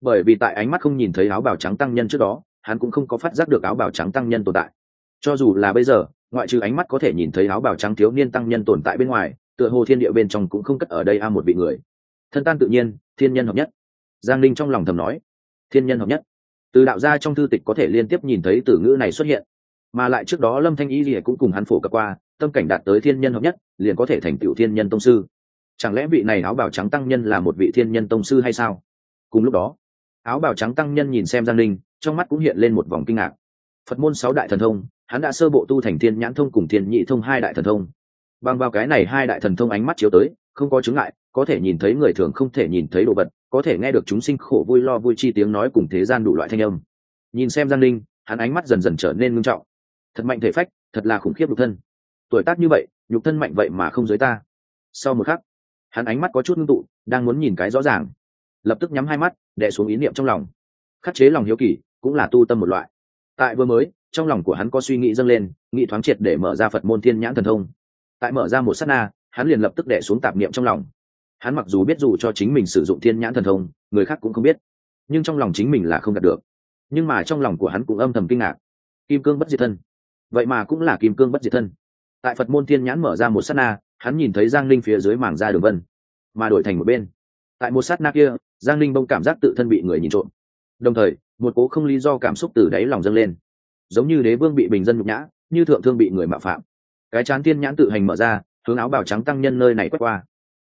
Speaker 1: Bởi vì tại ánh mắt không nhìn thấy áo bào trắng tăng nhân trước đó hắn cũng không có phát giác được áo bào trắng tăng nhân tồn tại. Cho dù là bây giờ, ngoại trừ ánh mắt có thể nhìn thấy áo bào trắng thiếu niên tăng nhân tồn tại bên ngoài, tựa hồ thiên địa bên trong cũng không cất ở đây a một vị người. Thân tan tự nhiên, thiên nhân hợp nhất. Giang linh trong lòng thầm nói, thiên nhân hợp nhất. Từ đạo gia trong thư tịch có thể liên tiếp nhìn thấy từ ngữ này xuất hiện. Mà lại trước đó lâm thanh y lìa cũng cùng hắn phổ cập qua, tâm cảnh đạt tới thiên nhân hợp nhất, liền có thể thành tựu thiên nhân tông sư. Chẳng lẽ vị này áo bào trắng tăng nhân là một vị thiên nhân tông sư hay sao? Cùng lúc đó áo bào trắng tăng nhân nhìn xem giang linh trong mắt cũng hiện lên một vòng kinh ngạc. Phật môn sáu đại thần thông, hắn đã sơ bộ tu thành thiên nhãn thông cùng thiên nhị thông hai đại thần thông. Bằng vào cái này hai đại thần thông ánh mắt chiếu tới, không có chứng ngại, có thể nhìn thấy người thường không thể nhìn thấy đồ vật, có thể nghe được chúng sinh khổ vui lo vui chi tiếng nói cùng thế gian đủ loại thanh âm. Nhìn xem giang linh hắn ánh mắt dần dần trở nên ngưng trọng. Thật mạnh thể phách, thật là khủng khiếp nhục thân. Tuổi tác như vậy, nhục thân mạnh vậy mà không giới ta. Sau một khắc, hắn ánh mắt có chút ngưng tụ, đang muốn nhìn cái rõ ràng lập tức nhắm hai mắt, đè xuống ý niệm trong lòng. Khắc chế lòng hiếu kỳ cũng là tu tâm một loại. Tại vừa mới, trong lòng của hắn có suy nghĩ dâng lên, nghĩ thoáng triệt để mở ra phật môn thiên nhãn thần thông. Tại mở ra một s á t na, hắn liền lập tức đẻ xuống tạp niệm trong lòng. Hắn mặc dù biết dù cho chính mình sử dụng thiên nhãn thần thông, người khác cũng không biết, nhưng trong lòng chính mình là không đạt được. Nhưng mà trong lòng của hắn cũng âm thầm kinh ngạc. Kim cương bất diệt thân. Vậy mà cũng là kim cương bất diệt thân. Tại phật môn thiên nhãn mở ra một s á t na, hắn nhìn thấy giang linh phía dưới mảng ra đường vân, mà đổi thành một bên. Tại một sát na kia giang linh bông cảm giác tự thân bị người nhìn trộm. Đồng thời, một cố không lý do cảm xúc từ đáy lòng dâng lên. Giống như đế vương bị bình dân nhục nhã, như thượng thương bị người mạo phạm. Cái chán tiên nhãn tự hành mở ra, hướng áo bào trắng tăng nhân nơi này quét qua.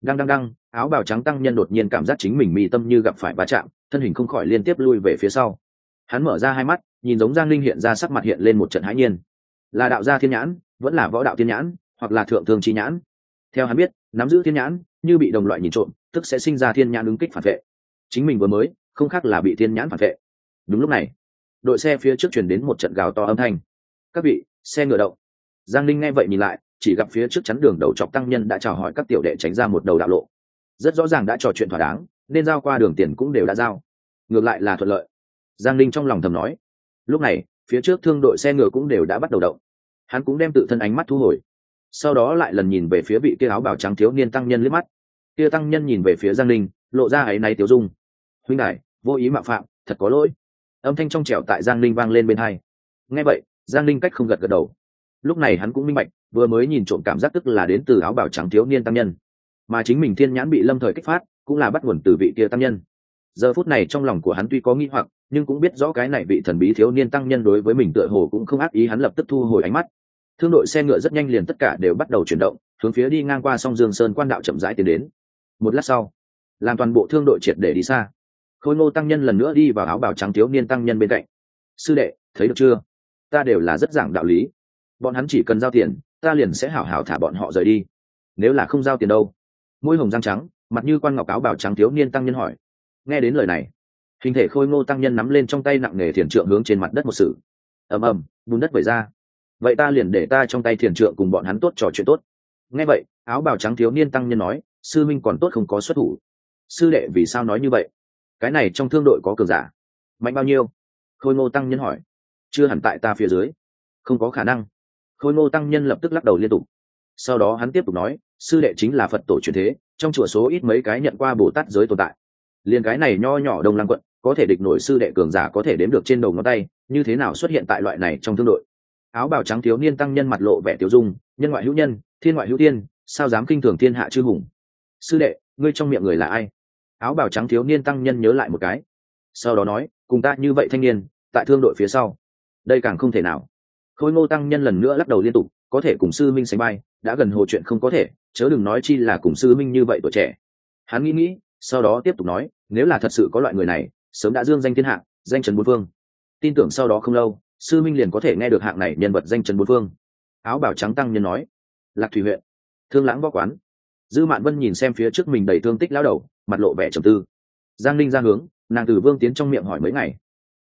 Speaker 1: Đang đang đang áo bào trắng tăng nhân đột nhiên cảm giác chính mình mì tâm như gặp phải va chạm, thân hình không khỏi liên tiếp lui về phía sau. Hắn mở ra hai mắt, nhìn giống giang linh hiện ra sắc mặt hiện lên một trận hãi nhiên. Là đạo gia thiên nhãn, vẫn là võ đạo thiên nhãn, hoặc là thượng thương chi nhãn? Theo hắn biết, nắm giữ thiên nhãn, như bị đồng loại nhìn trộm, tức sẽ sinh ra thiên nhãn ứng kích phản vệ chính mình vừa mới, không khác là bị thiên nhãn phản vệ. Đúng lúc này, đội xe phía trước chuyển đến một trận gào to âm thanh. Các vị, xe ngựa động. Giang linh nghe vậy nhìn lại, chỉ gặp phía trước chắn đường đầu chọc tăng nhân đã chào hỏi các tiểu đệ tránh ra một đầu đạo lộ. Rất rõ ràng đã trò chuyện thỏa đáng, nên giao qua đường tiền cũng đều đã giao. Ngược lại là thuận lợi. Giang linh trong lòng thầm nói. Lúc này, phía trước thương đội xe ngựa cũng đều đã bắt đầu động. Hắn cũng đem tự thân ánh mắt thu hồi. Sau đó lại lần nhìn về phía vị kia áo bào trắng thiếu niên tăng nhân liếc mắt. Kia tăng nhân nhìn về phía giang linh lộ ra ấy náy tiêu dung. Huynh đại vô ý mạo phạm, thật có lỗi. Âm thanh trong trẻo tại giang linh vang lên bên hai. Nghe vậy, giang linh cách không gật gật đầu. Lúc này hắn cũng minh bạch, vừa mới nhìn trộm cảm giác tức là đến từ áo bào trắng thiếu niên tăng nhân. Mà chính mình thiên nhãn bị lâm thời kích phát, cũng là bắt nguồn từ vị kia tăng nhân. Giờ phút này trong lòng của hắn tuy có nghi hoặc, nhưng cũng biết rõ cái này vị thần bí thiếu niên tăng nhân đối với mình tựa hồ cũng không ác ý, hắn lập tức thu hồi ánh mắt. Thương đội xe ngựa rất nhanh liền tất cả đều bắt đầu chuyển động, hướng phía đi ngang qua sông dương sơn quan đạo chậm rãi tiến đến. Một lát sau làm toàn bộ thương đội triệt để đi xa. Khôi ngô tăng nhân lần nữa đi vào áo bào trắng thiếu niên tăng nhân bên cạnh. Sư đệ, thấy được chưa? Ta đều là rất giảng đạo lý. Bọn hắn chỉ cần giao tiền, ta liền sẽ hảo hảo thả bọn họ rời đi. Nếu là không giao tiền đâu? Môi hồng răng trắng, mặt như quan ngọc áo bào trắng thiếu niên tăng nhân hỏi. Nghe đến lời này, hình thể khôi ngô tăng nhân nắm lên trong tay nặng nề thiền trượng hướng trên mặt đất một sự. Ầm ầm, bùn đất vẩy ra. Vậy ta liền để ta trong tay thiền trượng cùng bọn hắn tốt trò chuyện tốt. Nghe vậy, áo bào trắng thiếu niên tăng nhân nói, sư minh còn tốt không có xuất thủ sư đệ, vì sao nói như vậy? Cái này trong thương đội có cường giả. Mạnh bao nhiêu? Khôi ngô tăng nhân hỏi. Chưa hẳn tại ta phía dưới. Không có khả năng. Khôi ngô tăng nhân lập tức lắc đầu liên tục. Sau đó hắn tiếp tục nói, sư đệ chính là phật tổ truyền thế, trong chùa số ít mấy cái nhận qua bồ tát giới tồn tại. Liền cái này nho nhỏ đông lăng quận, có thể địch nổi sư đệ cường giả có thể đếm được trên đầu ngón tay, như thế nào xuất hiện tại loại này trong thương đội? Áo bào trắng thiếu niên tăng nhân mặt lộ vẻ tiêu dung, nhân ngoại hữu nhân, thiên ngoại hữu tiên sao dám kinh thường thiên hạ chư hùng? Sư đệ, ngươi trong miệng người là ai? Áo bào trắng thiếu niên tăng nhân nhớ lại một cái. Sau đó nói, cùng ta như vậy thanh niên, tại thương đội phía sau, đây càng không thể nào. Khôi ngô tăng nhân lần nữa lắc đầu liên tục, có thể cùng sư minh sánh bay đã gần hồ chuyện không có thể, chớ đừng nói chi là cùng sư minh như vậy tuổi trẻ. Hắn nghĩ nghĩ, sau đó tiếp tục nói, nếu là thật sự có loại người này, sớm đã dương danh thiên hạ, danh trần bốn phương. Tin tưởng sau đó không lâu, sư minh liền có thể nghe được hạng này nhân vật danh trần bốn phương. Áo bào trắng tăng nhân nói, lạc thủy huyện, thương lãng võ quán. Dư mạn vân nhìn xem phía trước mình đầy thương tích lao đầu mặt lộ vẻ trầm tư. Giang linh ra hướng, nàng từ vương tiến trong miệng hỏi mấy ngày.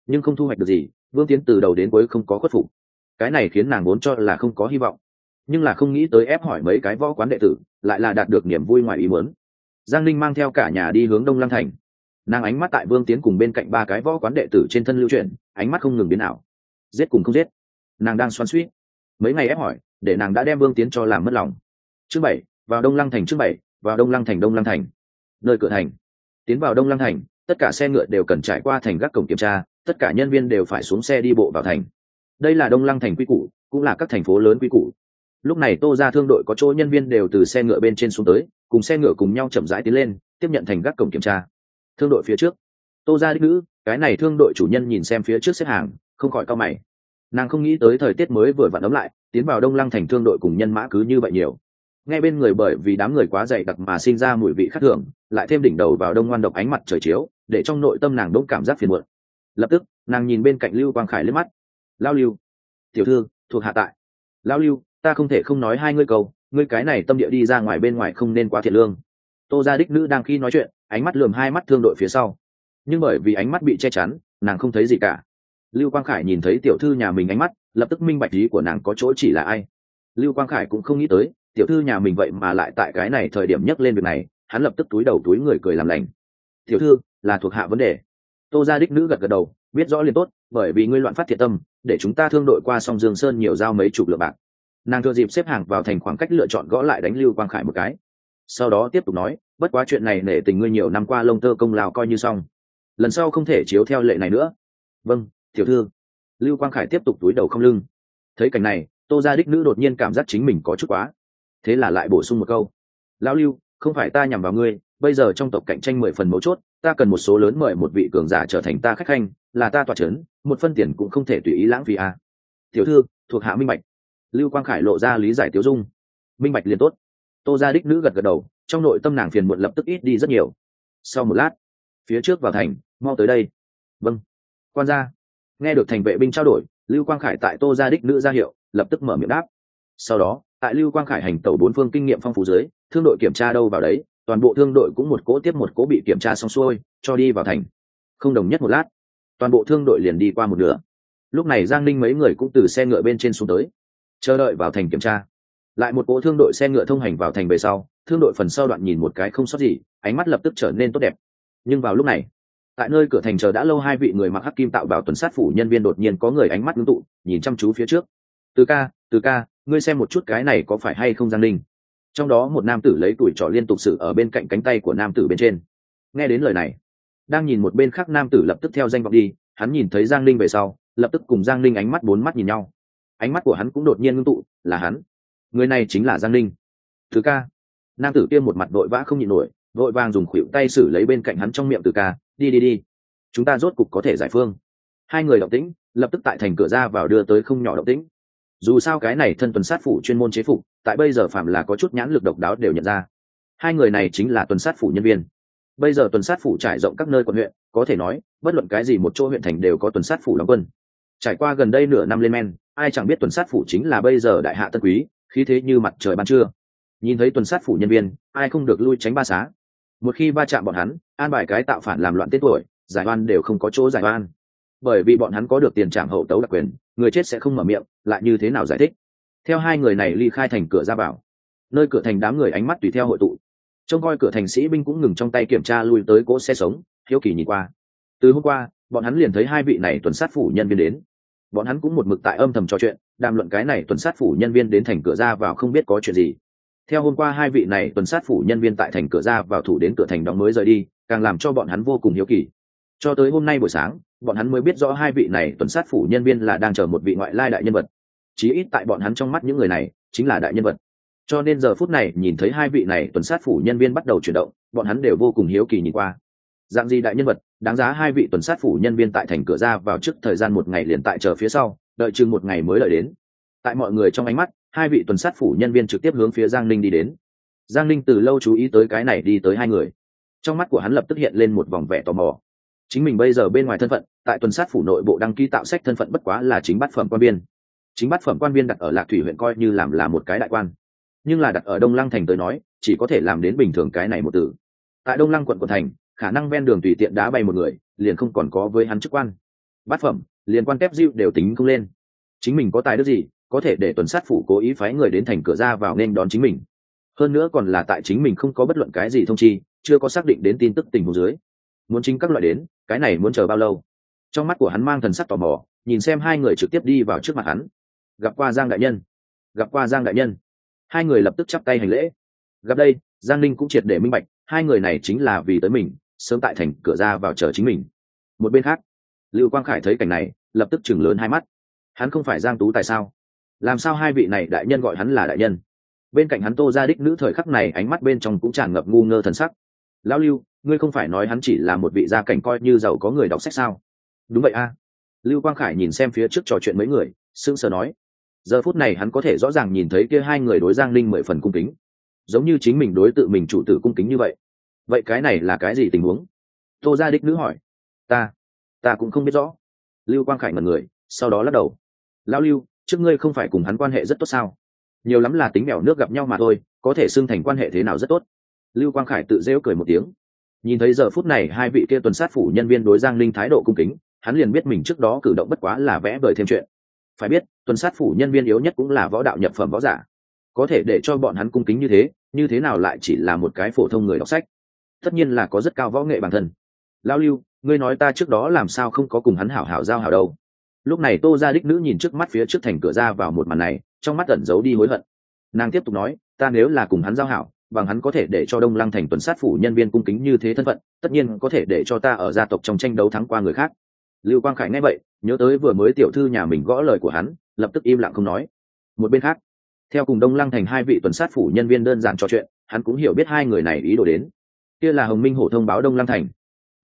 Speaker 1: Nhưng không thu hoạch được gì, vương tiến từ đầu đến cuối không có khuất phục. Cái này khiến nàng vốn cho là không có hy vọng. Nhưng là không nghĩ tới ép hỏi mấy cái võ quán đệ tử, lại là đạt được niềm vui ngoài ý muốn. Giang linh mang theo cả nhà đi hướng đông lăng thành. Nàng ánh mắt tại vương tiến cùng bên cạnh ba cái võ quán đệ tử trên thân lưu truyền ánh mắt không ngừng biến ảo. Giết cùng không giết. Nàng đang xoắn suýt mấy ngày ép hỏi, để nàng đã đem vương tiến cho làm mất lòng. Chương bảy, vào đông lăng thành chương bảy, vào đông lăng thành, đông lăng thành nơi cửa thành. Tiến vào đông lăng thành, tất cả xe ngựa đều cần trải qua thành gác cổng kiểm tra, tất cả nhân viên đều phải xuống xe đi bộ vào thành. Đây là đông lăng thành quy củ, cũng là các thành phố lớn quy củ. Lúc này tô ra thương đội có chỗ nhân viên đều từ xe ngựa bên trên xuống tới, cùng xe ngựa cùng nhau chậm rãi tiến lên, tiếp nhận thành gác cổng kiểm tra. Thương đội phía trước. Tô ra đích nữ, cái này thương đội chủ nhân nhìn xem phía trước xếp hàng, không khỏi cao mày. Nàng không nghĩ tới thời tiết mới vừa vặn ấm lại, tiến vào đông lăng thành thương đội cùng nhân mã cứ như vậy nhiều ngay bên người bởi vì đám người quá dày đặc mà sinh ra mùi vị khác thường, lại thêm đỉnh đầu vào đông ngoan độc ánh mặt trời chiếu, để trong nội tâm nàng đốt cảm giác phiền muộn. Lập tức, nàng nhìn bên cạnh lưu quang khải lên mắt. Lao lưu, tiểu thư, thuộc hạ tại. Lao lưu, ta không thể không nói hai ngươi cầu ngươi cái này tâm địa đi ra ngoài bên ngoài không nên quá thiệt lương. Tô gia đích nữ đang khi nói chuyện, ánh mắt lườm hai mắt thương đội phía sau. Nhưng bởi vì ánh mắt bị che chắn, nàng không thấy gì cả. Lưu quang khải nhìn thấy tiểu thư nhà mình ánh mắt, lập tức minh bạch ý của nàng có chỗ chỉ là ai. Lưu quang khải cũng không nghĩ tới tiểu thư nhà mình vậy mà lại tại cái này thời điểm nhắc lên việc này, hắn lập tức túi đầu túi người cười làm lành. Tiểu thư, là thuộc hạ vấn đề. Tô gia đích nữ gật gật đầu, biết rõ liền tốt, bởi vì ngươi loạn phát thiệt tâm, để chúng ta thương đội qua sông dương sơn nhiều giao mấy chục lượng bạc. Nàng thừa dịp xếp hàng vào thành khoảng cách lựa chọn gõ lại đánh lưu quang khải một cái. Sau đó tiếp tục nói, bất quá chuyện này nể tình ngươi nhiều năm qua lông tơ công lao coi như xong. Lần sau không thể chiếu theo lệ này nữa. Vâng tiểu thư. Lưu quang khải tiếp tục túi đầu không lưng. Thấy cảnh này, tô gia đích nữ đột nhiên cảm giác chính mình có chút quá thế là lại bổ sung một câu. Lão lưu, không phải ta nhằm vào ngươi, bây giờ trong tộc cạnh tranh mười phần mấu chốt, ta cần một số lớn mời một vị cường giả trở thành ta khách khanh, là ta tòa c h ấ n một phân tiền cũng không thể tùy ý lãng phí à. tiểu thư, thuộc hạ minh bạch. Lưu quang khải lộ ra lý giải tiêu dung. Minh bạch liền tốt. Tô gia đích nữ gật gật đầu, trong nội tâm nàng phiền muộn lập tức ít đi rất nhiều. Sau một lát, phía trước vào thành, mau tới đây. Vâng. Quan gia. Nghe được thành vệ binh trao đổi, lưu quang khải tại tô gia đích nữ ra hiệu, lập tức mở miệng đáp sau đó, tại lưu quang khải hành tẩu bốn phương kinh nghiệm phong phú dưới, thương đội kiểm tra đâu vào đấy, toàn bộ thương đội cũng một cỗ tiếp một cỗ bị kiểm tra xong xuôi, cho đi vào thành. Không đồng nhất một lát, toàn bộ thương đội liền đi qua một nửa. Lúc này giang ninh mấy người cũng từ xe ngựa bên trên xuống tới, chờ đợi vào thành kiểm tra. Lại một cỗ thương đội xe ngựa thông hành vào thành về sau, thương đội phần sau đoạn nhìn một cái không sót gì, ánh mắt lập tức trở nên tốt đẹp. Nhưng vào lúc này, tại nơi cửa thành chờ đã lâu hai vị người mặc hắc kim tạo bảo tuần sát phủ nhân viên đột nhiên có người ánh mắt ngưng tụ, nhìn chăm chú phía trước. Từ ca từ ca ngươi xem một chút cái này có phải hay không giang ninh? Trong đó một nam tử lấy tuổi trọ liên tục xử ở bên cạnh cánh tay của nam tử bên trên. Nghe đến lời này, đang nhìn một bên khác nam tử lập tức theo danh vọng đi, hắn nhìn thấy giang ninh về sau, lập tức cùng giang ninh ánh mắt bốn mắt nhìn nhau. Ánh mắt của hắn cũng đột nhiên ngưng tụ, là hắn. Người này chính là giang ninh. Thứ ca. Nam tử kia một mặt vội vã không nhịn nổi, vội vàng dùng khuỷu tay xử lấy bên cạnh hắn trong miệng từ ca, đi đi đi. Chúng ta rốt cục có thể giải phương. Hai người động tĩnh, lập tức tại thành cửa ra vào đưa tới không nhỏ động tĩnh dù sao cái này thân tuần sát phủ chuyên môn chế phục, tại bây giờ phạm là có chút nhãn lực độc đáo đều nhận ra. Hai người này chính là tuần sát phủ nhân viên. Bây giờ tuần sát phủ trải rộng các nơi quận huyện, có thể nói, bất luận cái gì một chỗ huyện thành đều có tuần sát phủ đóng quân. Trải qua gần đây nửa năm lên men, ai chẳng biết tuần sát phủ chính là bây giờ đại hạ tân quý, khí thế như mặt trời ban trưa. Nhìn thấy tuần sát phủ nhân viên, ai không được lui tránh ba xá. Một khi va chạm bọn hắn, an bài cái tạo phản làm loạn tên tuổi, giải oan đều không có chỗ giải oan bởi vì bọn hắn có được tiền trảm hậu tấu đặc quyền, người chết sẽ không mở miệng, lại như thế nào giải thích? Theo hai người này ly khai thành cửa ra vào. Nơi cửa thành đám người ánh mắt tùy theo hội tụ. Trông coi cửa thành sĩ binh cũng ngừng trong tay kiểm tra lui tới cỗ xe sống, hiếu kỳ nhìn qua. Từ hôm qua, bọn hắn liền thấy hai vị này tuần sát phủ nhân viên đến. Bọn hắn cũng một mực tại âm thầm trò chuyện, đàm luận cái này tuần sát phủ nhân viên đến thành cửa ra vào không biết có chuyện gì. Theo hôm qua hai vị này tuần sát phủ nhân viên tại thành cửa ra vào thủ đến cửa thành đóng mới rời đi, càng làm cho bọn hắn vô cùng hiếu kỳ cho tới hôm nay buổi sáng, bọn hắn mới biết rõ hai vị này tuần sát phủ nhân viên là đang chờ một vị ngoại lai đại nhân vật. Chí ít tại bọn hắn trong mắt những người này, chính là đại nhân vật. Cho nên giờ phút này, nhìn thấy hai vị này tuần sát phủ nhân viên bắt đầu chuyển động, bọn hắn đều vô cùng hiếu kỳ nhìn qua. Dạng gì đại nhân vật, đáng giá hai vị tuần sát phủ nhân viên tại thành cửa ra vào trước thời gian một ngày liền tại chờ phía sau, đợi chừng một ngày mới đợi đến. Tại mọi người trong ánh mắt, hai vị tuần sát phủ nhân viên trực tiếp hướng phía giang ninh đi đến. Giang ninh từ lâu chú ý tới cái này đi tới hai người. Trong mắt của hắn lập tức hiện lên một vòng vẻ tò mò chính mình bây giờ bên ngoài thân phận, tại tuần sát phủ nội bộ đăng ký tạo sách thân phận bất quá là chính bát phẩm quan viên. Chính bát phẩm quan viên đặt ở lạc thủy huyện coi như làm là một cái đại quan. Nhưng là đặt ở đông lăng thành tới nói, chỉ có thể làm đến bình thường cái này một từ. Tại đông lăng quận quận thành, khả năng ven đường tùy tiện đá bay một người, liền không còn có với hắn chức quan. Bát phẩm, liền quan kép diệu đều tính không lên. Chính mình có tài đức gì, có thể để tuần sát phủ cố ý phái người đến thành cửa ra vào nên đón chính mình. Hơn nữa còn là tại chính mình không có bất luận cái gì thông chi, chưa có xác định đến tin tức tình huống dưới. Muốn chính các loại đến cái này muốn chờ bao lâu? Trong mắt của hắn mang thần sắc tò mò, nhìn xem hai người trực tiếp đi vào trước mặt hắn. Gặp qua giang đại nhân. Gặp qua giang đại nhân. Hai người lập tức chắp tay hành lễ. Gặp đây, giang ninh cũng triệt để minh bạch, hai người này chính là vì tới mình, sớm tại thành cửa ra vào chờ chính mình. Một bên khác, lưu quang khải thấy cảnh này, lập tức chừng lớn hai mắt. Hắn không phải giang tú tại sao? Làm sao hai vị này đại nhân gọi hắn là đại nhân? Bên cạnh hắn tô ra đích nữ thời khắc này, ánh mắt bên trong cũng tràn ngập ngu ngơ thần sắc lão lưu, ngươi không phải nói hắn chỉ là một vị gia cảnh coi như giàu có người đọc sách sao? Đúng vậy a. Lưu quang khải nhìn xem phía trước trò chuyện mấy người, sững sờ nói. Giờ phút này hắn có thể rõ ràng nhìn thấy kia hai người đối giang linh mười phần cung kính. Giống như chính mình đối tự mình chủ tử cung kính như vậy. Vậy cái này là cái gì tình huống? Tô gia đích nữ hỏi. Ta ta cũng không biết rõ. Lưu quang khải ngần người, sau đó lắc đầu. Lão lưu, trước ngươi không phải cùng hắn quan hệ rất tốt sao? Nhiều lắm là tính mèo nước gặp nhau mà thôi, có thể xưng thành quan hệ thế nào rất tốt? Lưu quang khải tự rêu cười một tiếng. Nhìn thấy giờ phút này hai vị kia tuần sát phủ nhân viên đối giang linh thái độ cung kính, hắn liền biết mình trước đó cử động bất quá là vẽ vời thêm chuyện. Phải biết, tuần sát phủ nhân viên yếu nhất cũng là võ đạo nhập phẩm võ giả. Có thể để cho bọn hắn cung kính như thế như thế nào lại chỉ là một cái phổ thông người đọc sách? Tất nhiên là có rất cao võ nghệ bản thân. Lao lưu, ngươi nói ta trước đó làm sao không có cùng hắn hảo hảo giao hảo đâu? Lúc này tô ra đích nữ nhìn trước mắt phía trước thành cửa ra vào một màn này, trong mắt ẩn giấu đi hối hận. Nàng tiếp tục nói, ta nếu là cùng hắn giao hảo bằng hắn có thể để cho đông lăng thành tuần sát phủ nhân viên cung kính như thế thân phận, tất nhiên có thể để cho ta ở gia tộc trong tranh đấu thắng qua người khác. Lưu quang khải nghe vậy, nhớ tới vừa mới tiểu thư nhà mình gõ lời của hắn, lập tức im lặng không nói. Một bên khác, theo cùng đông lăng thành hai vị tuần sát phủ nhân viên đơn giản trò chuyện, hắn cũng hiểu biết hai người này ý đồ đến. Kia là hồng minh hổ thông báo đông lăng thành.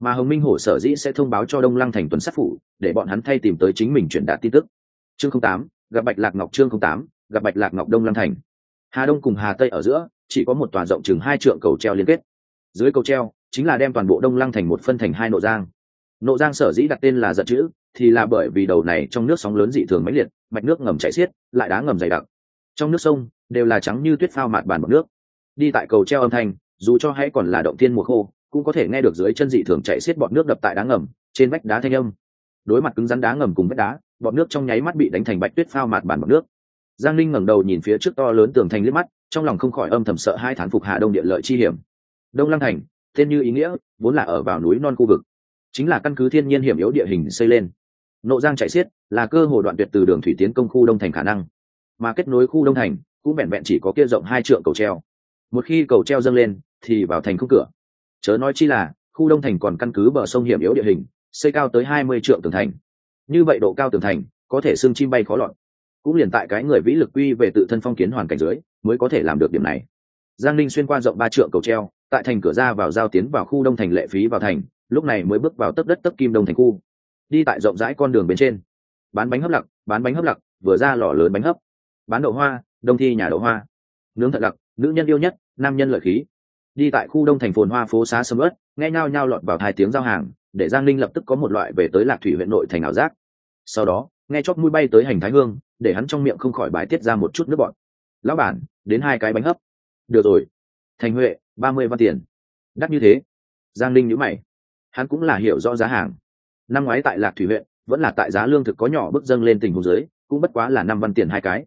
Speaker 1: Mà hồng minh hổ sở dĩ sẽ thông báo cho đông lăng thành tuần sát phủ, để bọn hắn thay tìm tới chính mình truyền đạt tin tức. Chương tám, gặp bạch lạc ngọc chương tám, gặp bạch lạc ngọc đông lăng thành. Hà đông cùng hà tây ở giữa chỉ có một tòa rộng chừng hai trượng cầu treo liên kết. Dưới cầu treo, chính là đem toàn bộ đông lăng thành một phân thành hai nộ giang. Nộ giang sở dĩ đặt tên là giận chữ, thì là bởi vì đầu này trong nước sóng lớn dị thường mãnh liệt, mạch nước ngầm chảy xiết, lại đá ngầm dày đặc. Trong nước sông, đều là trắng như tuyết phao mạt bàn bọc nước. Đi tại cầu treo âm thanh, dù cho hãy còn là động thiên mùa khô, cũng có thể nghe được dưới chân dị thường chạy xiết bọn nước đập tại đá ngầm, trên vách đá thanh âm. Đối mặt cứng rắn đá ngầm cùng vách đá bọn nước trong nháy mắt bị đánh thành bạch tuyết phao mạt bàn bọc nước. Giang linh ngẩng đầu nhìn phía trước to lớn tường thành liếc mắt trong lòng không khỏi âm thầm sợ hai thán phục hạ đông địa lợi chi hiểm. Đông lăng thành, tên như ý nghĩa, vốn là ở vào núi non khu vực, chính là căn cứ thiên nhiên hiểm yếu địa hình xây lên. Nộ giang chạy xiết, là cơ hồ đoạn tuyệt từ đường thủy tiến công khu đông thành khả năng. Mà kết nối khu đông thành, cũng vẹn vẹn chỉ có kia rộng hai trượng cầu treo. Một khi cầu treo dâng lên, thì vào thành không cửa. Chớ nói chi là, khu đông thành còn căn cứ bờ sông hiểm yếu địa hình, xây cao tới hai mươi trượng tường thành. Như vậy độ cao tường thành, có thể xương chim bay khó lọt cũng liền tại cái người vĩ lực quy về tự thân phong kiến hoàn cảnh dưới, mới có thể làm được điểm này. Giang Ninh xuyên qua rộng ba trượng cầu treo, tại thành cửa ra vào giao tiến vào khu đông thành lệ phí vào thành, lúc này mới bước vào tấp đất tấp kim đông thành khu. Đi tại rộng rãi con đường bên trên. Bán bánh hấp lặc, bán bánh hấp lặc, vừa ra lò lớn bánh hấp. Bán đậu hoa, đông thi nhà đậu hoa. Nướng thật lặc, nữ nhân yêu nhất, nam nhân lợi khí. Đi tại khu đông thành phồn hoa phố xá sầm ớt nghe nhao nhao lọt vào hai tiếng giao hàng, để giang linh lập tức có một loại về tới lạc thủy huyện nội thành ảo giác. Sau đó nghe chóp mũi bay tới hành thái hương, để hắn trong miệng không khỏi bài tiết ra một chút nước bọt. Lão bản, đến hai cái bánh hấp. Được rồi. Thành huệ, ba mươi văn tiền. Đắt như thế. Giang linh nhữ mày. Hắn cũng là hiểu rõ giá hàng. Năm ngoái tại lạc thủy huyện, vẫn là tại giá lương thực có nhỏ bước dâng lên tình hồ dưới, cũng bất quá là năm văn tiền hai cái.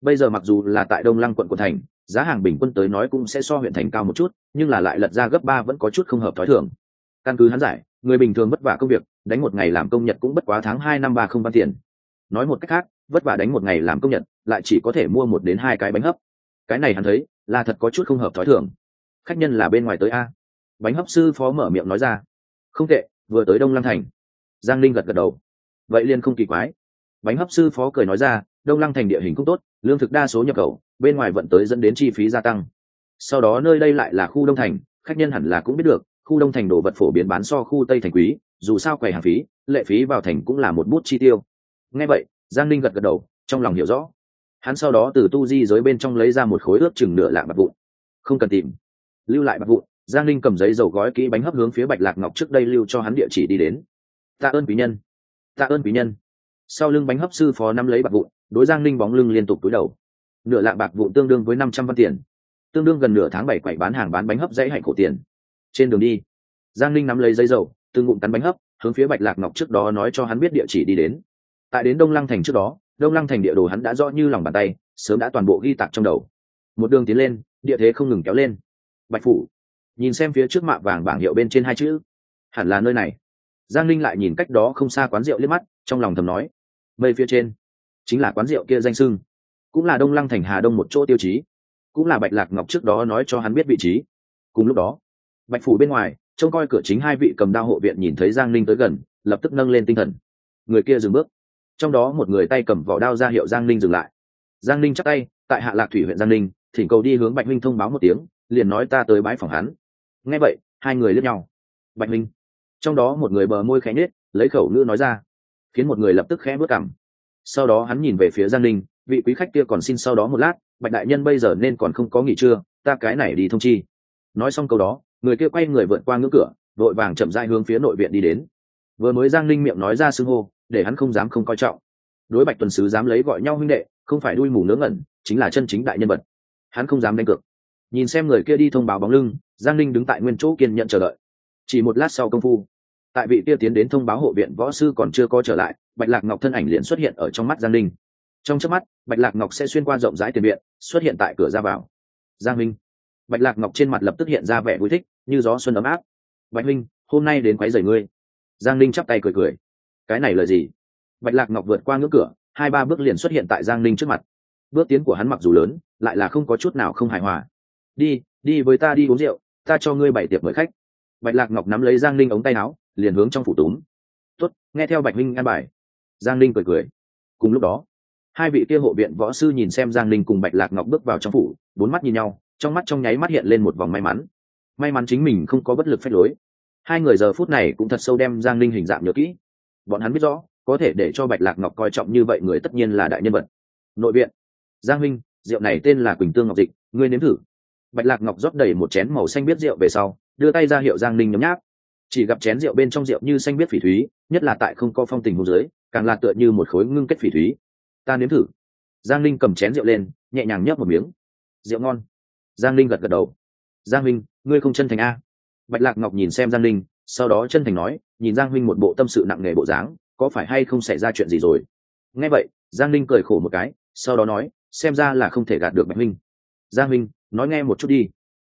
Speaker 1: Bây giờ mặc dù là tại đông lăng quận của thành, giá hàng bình quân tới nói cũng sẽ so huyện thành cao một chút, nhưng là lại lật ra gấp ba vẫn có chút không hợp thói thường. Căn cứ hắn giải, người bình thường vất vả công việc, đánh một ngày làm công nhật cũng bất quá tháng hai năm ba không văn tiền nói một cách khác, vất vả đánh một ngày làm công nhận, lại chỉ có thể mua một đến hai cái bánh hấp. Cái này hắn thấy, là thật có chút không hợp thói thường. Khách nhân là bên ngoài tới a. Bánh hấp sư phó mở miệng nói ra. Không tệ, vừa tới đông lăng thành. Giang linh gật gật đầu. Vậy liền không kỳ quái. Bánh hấp sư phó cười nói ra, đông lăng thành địa hình không tốt, lương thực đa số nhập khẩu, bên ngoài vận tới dẫn đến chi phí gia tăng. Sau đó nơi đây lại là khu đông thành, khách nhân hẳn là cũng biết được, khu đông thành đồ vật phổ biến bán so khu tây thành quý, dù sao quầy hàng phí, lệ phí vào thành cũng là một bút chi tiêu nghe vậy, giang Ninh gật gật đầu, trong lòng hiểu rõ. Hắn sau đó từ tu di giới bên trong lấy ra một khối ướp chừng nửa lạng bạc vụn. Không cần tìm. Lưu lại bạc vụn, giang Ninh cầm giấy dầu gói kỹ bánh hấp hướng phía bạch lạc ngọc trước đây lưu cho hắn địa chỉ đi đến. Tạ ơn quý nhân. Tạ ơn quý nhân. Sau lưng bánh hấp sư phó nắm lấy bạc vụn, đối giang Ninh bóng lưng liên tục túi đầu. Nửa lạng bạc vụn tương đương với năm trăm văn tiền. Tương đương gần nửa tháng bảy quậy bán hàng bán bánh hấp dãy hạnh khổ tiền. Trên đường đi, giang Ninh nắm lấy giấy dầu, từng ngụm cắn bánh hấp, hướng phía bạch lạc ngọc trước đó nói cho hắn biết địa chỉ đi đến tại đến đông lăng thành trước đó, đông lăng thành địa đồ hắn đã rõ như lòng bàn tay, sớm đã toàn bộ ghi tạc trong đầu. Một đường tiến lên, địa thế không ngừng kéo lên. Bạch phủ, nhìn xem phía trước mạ vàng bảng hiệu bên trên hai chữ. Hẳn là nơi này. Giang linh lại nhìn cách đó không xa quán rượu liếc mắt, trong lòng thầm nói. Mây phía trên, chính là quán rượu kia danh sưng cũng là đông lăng thành hà đông một chỗ tiêu chí. Cũng là bạch lạc ngọc trước đó nói cho hắn biết vị trí. Cùng lúc đó, bạch phủ bên ngoài, trông coi cửa chính hai vị cầm đao hộ viện nhìn thấy giang linh tới gần, lập tức nâng lên tinh thần. Người kia dừng bước trong đó một người tay cầm vỏ đao ra hiệu giang linh dừng lại. Giang linh chắc tay, tại hạ lạc thủy huyện giang linh thỉnh cầu đi hướng bạch Minh thông báo một tiếng, liền nói ta tới bãi phòng hắn. Nghe vậy, hai người lướt nhau. Bạch minh. Trong đó một người bờ môi khẽ nhết lấy khẩu ngữ nói ra. Khiến một người lập tức khẽ bước cảm sau đó hắn nhìn về phía giang ninh, vị quý khách kia còn xin sau đó một lát, bạch đại nhân bây giờ nên còn không có nghỉ trưa, ta cái này đi thông chi. Nói xong câu đó, người kia quay người vượt qua ngưỡng cửa, vội vàng chậm dai hướng phía nội viện đi đến. Vừa mới giang ninh miệng nói ra xưng hô để hắn không dám không coi trọng. Đối bạch tuần sứ dám lấy gọi nhau huynh đệ, không phải đuôi mù nướng ngẩn, chính là chân chính đại nhân vật. Hắn không dám đánh cược. Nhìn xem người kia đi thông báo bóng lưng, giang linh đứng tại nguyên chỗ kiên nhận chờ đợi. Chỉ một lát sau công phu, tại vị kia tiến đến thông báo hộ viện võ sư còn chưa có trở lại, bạch lạc ngọc thân ảnh liền xuất hiện ở trong mắt giang linh trong trước mắt, bạch lạc ngọc sẽ xuyên qua rộng rãi tiền viện, xuất hiện tại cửa ra vào. Giang minh. Bạch lạc ngọc trên mặt lập tức hiện ra vẻ vui thích, như gió xuân ấm áp. Bạch minh, hôm nay đến quấy rầy ngươi. Giang linh chắp tay cười cười cái này là gì? Bạch lạc ngọc vượt qua ngưỡng cửa, hai ba bước liền xuất hiện tại giang ninh trước mặt. Bước tiến của hắn mặc dù lớn, lại là không có chút nào không hài hòa. Đi đi với ta đi uống rượu, ta cho ngươi bảy tiệc mời khách. Bạch lạc ngọc nắm lấy giang ninh ống tay áo, liền hướng trong phủ túm. Tuất nghe theo bạch minh an bài. Giang ninh cười cười. Cùng lúc đó, hai vị kia hộ viện võ sư nhìn xem giang ninh cùng bạch lạc ngọc bước vào trong phủ, bốn mắt nhìn nhau, trong mắt trong nháy mắt hiện lên một vòng may mắn. May mắn chính mình không có bất lực phép lối. Hai người giờ phút này cũng thật sâu đem giang ninh hình dạng nhớ kỹ bọn hắn biết rõ, có thể để cho bạch lạc ngọc coi trọng như vậy người tất nhiên là đại nhân vật. Nội viện. Giang minh, rượu này tên là quỳnh tương ngọc dịch, ngươi nếm thử. Bạch lạc ngọc rót đầy một chén màu xanh biết rượu về sau, đưa tay ra hiệu giang ninh nhấm nháp. Chỉ gặp chén rượu bên trong rượu như xanh biết phỉ thúy, nhất là tại không có phong tình hồ dưới càng là tựa như một khối ngưng kết phỉ thúy. Ta nếm thử. Giang ninh cầm chén rượu lên, nhẹ nhàng nhấp một miếng. Rượu ngon. Giang ninh gật gật đầu. Giang minh, ngươi không chân thành a. Bạch lạc ngọc nhìn xem giang ninh sau đó chân thành nói nhìn giang huynh một bộ tâm sự nặng nề bộ dáng, có phải hay không xảy ra chuyện gì rồi? Nghe vậy, giang Linh cười khổ một cái, sau đó nói, xem ra là không thể gạt được bạch huynh giang huynh nói nghe một chút đi.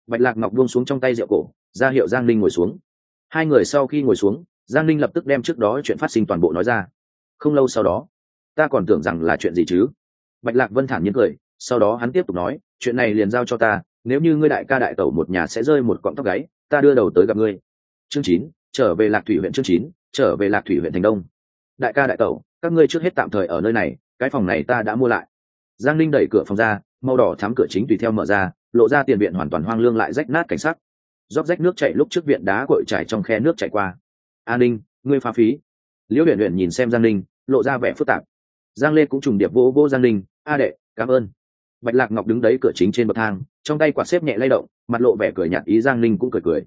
Speaker 1: Bạch lạc ngọc buông xuống trong tay rượu cổ, ra hiệu giang Linh ngồi xuống. Hai người sau khi ngồi xuống, giang Linh lập tức đem trước đó chuyện phát sinh toàn bộ nói ra. Không lâu sau đó, ta còn tưởng rằng là chuyện gì chứ? Bạch lạc vân thản nhiên cười, sau đó hắn tiếp tục nói, chuyện này liền giao cho ta, nếu như ngươi đại ca đại tẩu một nhà sẽ rơi một cọng tóc gáy, ta đưa đầu tới gặp ngươi. Chương chín trở về lạc thủy huyện chương chín, trở về lạc thủy huyện thành đông. Đại ca đại tẩu, các ngươi trước hết tạm thời ở nơi này, cái phòng này ta đã mua lại. Giang linh đẩy cửa phòng ra, màu đỏ thắm cửa chính tùy theo mở ra, lộ ra tiền viện hoàn toàn hoang lương lại rách nát cảnh sắc. Rót rách nước chảy lúc trước viện đá cội trải trong khe nước chảy qua. An ninh, ngươi pha phí. Liễu huyện huyện nhìn xem giang linh lộ ra vẻ phức tạp. Giang lê cũng trùng điệp vỗ vỗ giang linh a đệ, cảm ơn. Bạch lạc ngọc đứng đấy cửa chính trên bậc thang, trong tay quạt xếp nhẹ lay động, mặt lộ vẻ cười nhạt ý giang linh cũng cười cười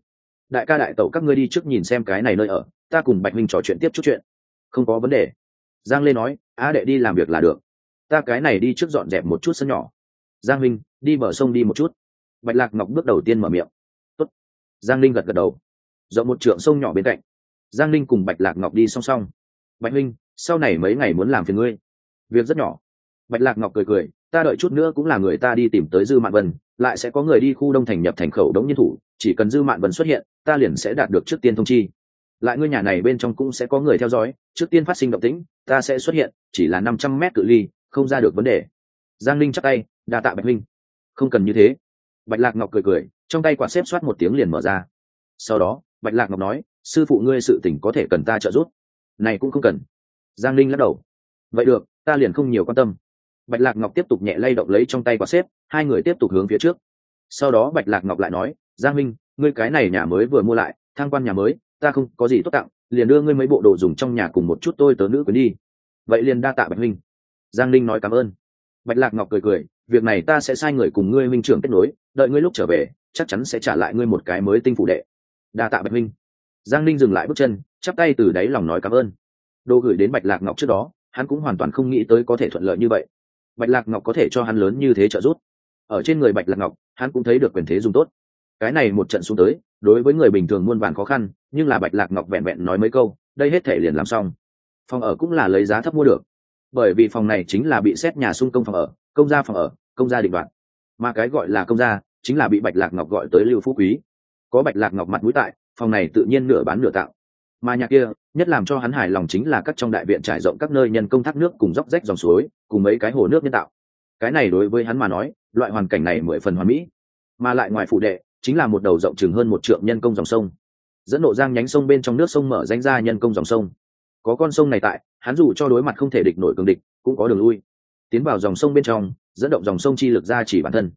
Speaker 1: đại ca đại tẩu các ngươi đi trước nhìn xem cái này nơi ở, ta cùng bạch minh trò chuyện tiếp chút chuyện. Không có vấn đề. Giang lê nói, á đệ đi làm việc là được. Ta cái này đi trước dọn dẹp một chút sân nhỏ. Giang minh, đi bờ sông đi một chút. Bạch lạc ngọc bước đầu tiên mở miệng. Tốt. giang linh gật gật đầu. Dọn một trượng sông nhỏ bên cạnh. Giang linh cùng bạch lạc ngọc đi song song. Bạch minh, sau này mấy ngày muốn làm phiền ngươi. Việc rất nhỏ. Bạch lạc ngọc cười cười, ta đợi chút nữa cũng là người ta đi tìm tới dư mạn vân lại sẽ có người đi khu đông thành nhập thành khẩu đống nhân thủ, chỉ cần dư mạn vân xuất hiện, ta liền sẽ đạt được trước tiên thông chi. Lại ngôi nhà này bên trong cũng sẽ có người theo dõi, trước tiên phát sinh động tĩnh, ta sẽ xuất hiện, chỉ là năm trăm mét cự ly, không ra được vấn đề. Giang linh chắc tay, đa tạ bạch linh không cần như thế. Bạch lạc ngọc cười cười, trong tay quạt xếp soát một tiếng liền mở ra. Sau đó, bạch lạc ngọc nói, sư phụ ngươi sự tỉnh có thể cần ta trợ giúp. Này cũng không cần. Giang linh lắc đầu. Vậy được, ta liền không nhiều quan tâm bạch lạc ngọc tiếp tục nhẹ lay động lấy trong tay quả xếp, hai người tiếp tục hướng phía trước. Sau đó bạch lạc ngọc lại nói, giang minh, ngươi cái này nhà mới vừa mua lại, thang quan nhà mới, ta không có gì tốt tặng, liền đưa ngươi mấy bộ đồ dùng trong nhà cùng một chút tôi tớ nữ quyến đi. Vậy liền đa tạ bạch minh. Giang linh nói cảm ơn. Bạch lạc ngọc cười cười, việc này ta sẽ sai người cùng ngươi minh trưởng kết nối, đợi ngươi lúc trở về, chắc chắn sẽ trả lại ngươi một cái mới tinh phụ đệ. Đa tạ bạch minh. Giang linh dừng lại bước chân, chắp tay từ đáy lòng nói cảm ơn. Đồ gửi đến bạch lạc ngọc trước đó, hắn cũng hoàn toàn không nghĩ tới có thể thuận lợi như vậy bạch lạc ngọc có thể cho hắn lớn như thế trợ giúp. Ở trên người bạch lạc ngọc, hắn cũng thấy được quyền thế dùng tốt. Cái này một trận xuống tới, đối với người bình thường muôn vàn khó khăn, nhưng là bạch lạc ngọc vẹn vẹn nói mấy câu, đây hết thể liền làm xong. Phòng ở cũng là lấy giá thấp mua được. Bởi vì phòng này chính là bị xét nhà xung công phòng ở, công gia phòng ở, công gia định đoạn mà cái gọi là công gia, chính là bị bạch lạc ngọc gọi tới lưu phú quý. Có bạch lạc ngọc mặt mũi tại, phòng này tự nhiên nửa bán nửa tạo mà nhà kia, nhất làm cho hắn hài lòng chính là các trong đại viện trải rộng các nơi nhân công thác nước cùng dốc rách dòng suối, cùng mấy cái hồ nước nhân tạo. Cái này đối với hắn mà nói, loại hoàn cảnh này mười phần hoàn mỹ. Mà lại ngoài phụ đệ, chính là một đầu rộng chừng hơn một trượng nhân công dòng sông. Dẫn độ giang nhánh sông bên trong nước sông mở danh ra nhân công dòng sông. Có con sông này tại, hắn dù cho đối mặt không thể địch nổi cường địch, cũng có đường lui. Tiến vào dòng sông bên trong, dẫn động dòng sông chi lực ra chỉ bản thân.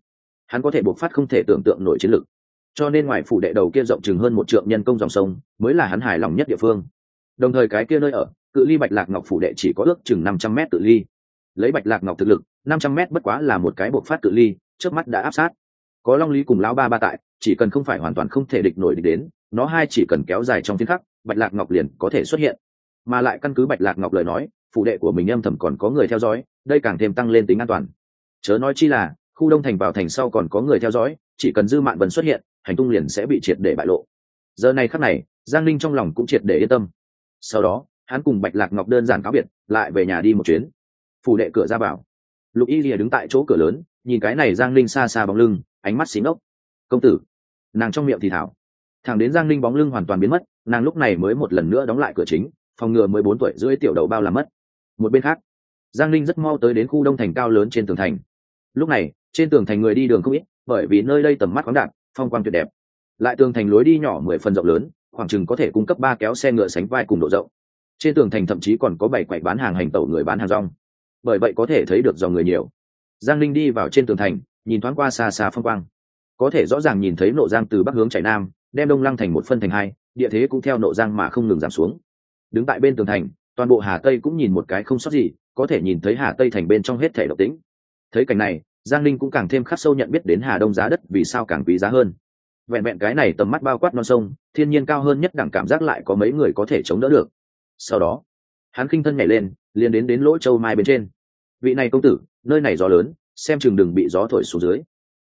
Speaker 1: Hắn có thể buộc phát không thể tưởng tượng nổi chiến lực cho nên ngoài phủ đệ đầu kia rộng chừng hơn một trượng nhân công dòng sông mới là hắn hài lòng nhất địa phương. Đồng thời cái kia nơi ở, cự ly bạch lạc ngọc phủ đệ chỉ có ước chừng năm trăm mét tự ly. Lấy bạch lạc ngọc thực lực, năm trăm mét bất quá là một cái bộc phát cự ly, trước mắt đã áp sát. Có long lý cùng lão ba ba tại, chỉ cần không phải hoàn toàn không thể địch nổi địch đến, nó hai chỉ cần kéo dài trong phiên khắc, bạch lạc ngọc liền có thể xuất hiện. Mà lại căn cứ bạch lạc ngọc lời nói phụ đệ của mình âm thầm còn có người theo dõi, đây càng thêm tăng lên tính an toàn. Chớ nói chi là, khu đông thành vào thành sau còn có người theo dõi, chỉ cần dư mạn vần xuất hiện hành tung liền sẽ bị triệt để bại lộ. Giờ này khắc này, giang linh trong lòng cũng triệt để yên tâm. Sau đó, hắn cùng bạch lạc ngọc đơn giản cáo biệt, lại về nhà đi một chuyến. Phủ đệ cửa ra vào. Lục y lìa đứng tại chỗ cửa lớn, nhìn cái này giang linh xa xa bóng lưng, ánh mắt xí ngốc công tử. Nàng trong miệng thì thảo. Thẳng đến giang linh bóng lưng hoàn toàn biến mất, nàng lúc này mới một lần nữa đóng lại cửa chính, phòng ngừa mới bốn tuổi rưỡi tiểu đầu bao làm mất. Một bên khác, giang linh rất mau tới đến khu đông thành cao lớn trên tường thành. Lúc này, trên tường thành người đi đường không ít, bởi vì nơi đây tầm mắt khoáng đạt phong quang tuyệt đẹp. Lại tường thành lối đi nhỏ mười phần rộng lớn, khoảng chừng có thể cung cấp ba kéo xe ngựa sánh vai cùng độ rộng. Trên tường thành thậm chí còn có bảy quậy bán hàng hành tẩu người bán hàng rong. Bởi vậy có thể thấy được dòng người nhiều. Giang linh đi vào trên tường thành, nhìn thoáng qua xa xa phong quang. Có thể rõ ràng nhìn thấy nộ giang từ bắc hướng chạy nam, đem đông lăng thành một phân thành hai, địa thế cũng theo nộ giang mà không ngừng giảm xuống. Đứng tại bên tường thành, toàn bộ hà tây cũng nhìn một cái không sót gì, có thể nhìn thấy hà tây thành bên trong hết thể độc tĩnh. Thấy cảnh này giang linh cũng càng thêm khắc sâu nhận biết đến hà đông giá đất vì sao càng quý giá hơn. Vẹn vẹn cái này tầm mắt bao quát non sông, thiên nhiên cao hơn nhất đẳng cảm giác lại có mấy người có thể chống đỡ được. Sau đó, hắn khinh thân nhảy lên, liền đến đến lỗ châu mai bên trên. Vị này công tử, nơi này gió lớn, xem chừng đừng bị gió thổi xuống dưới.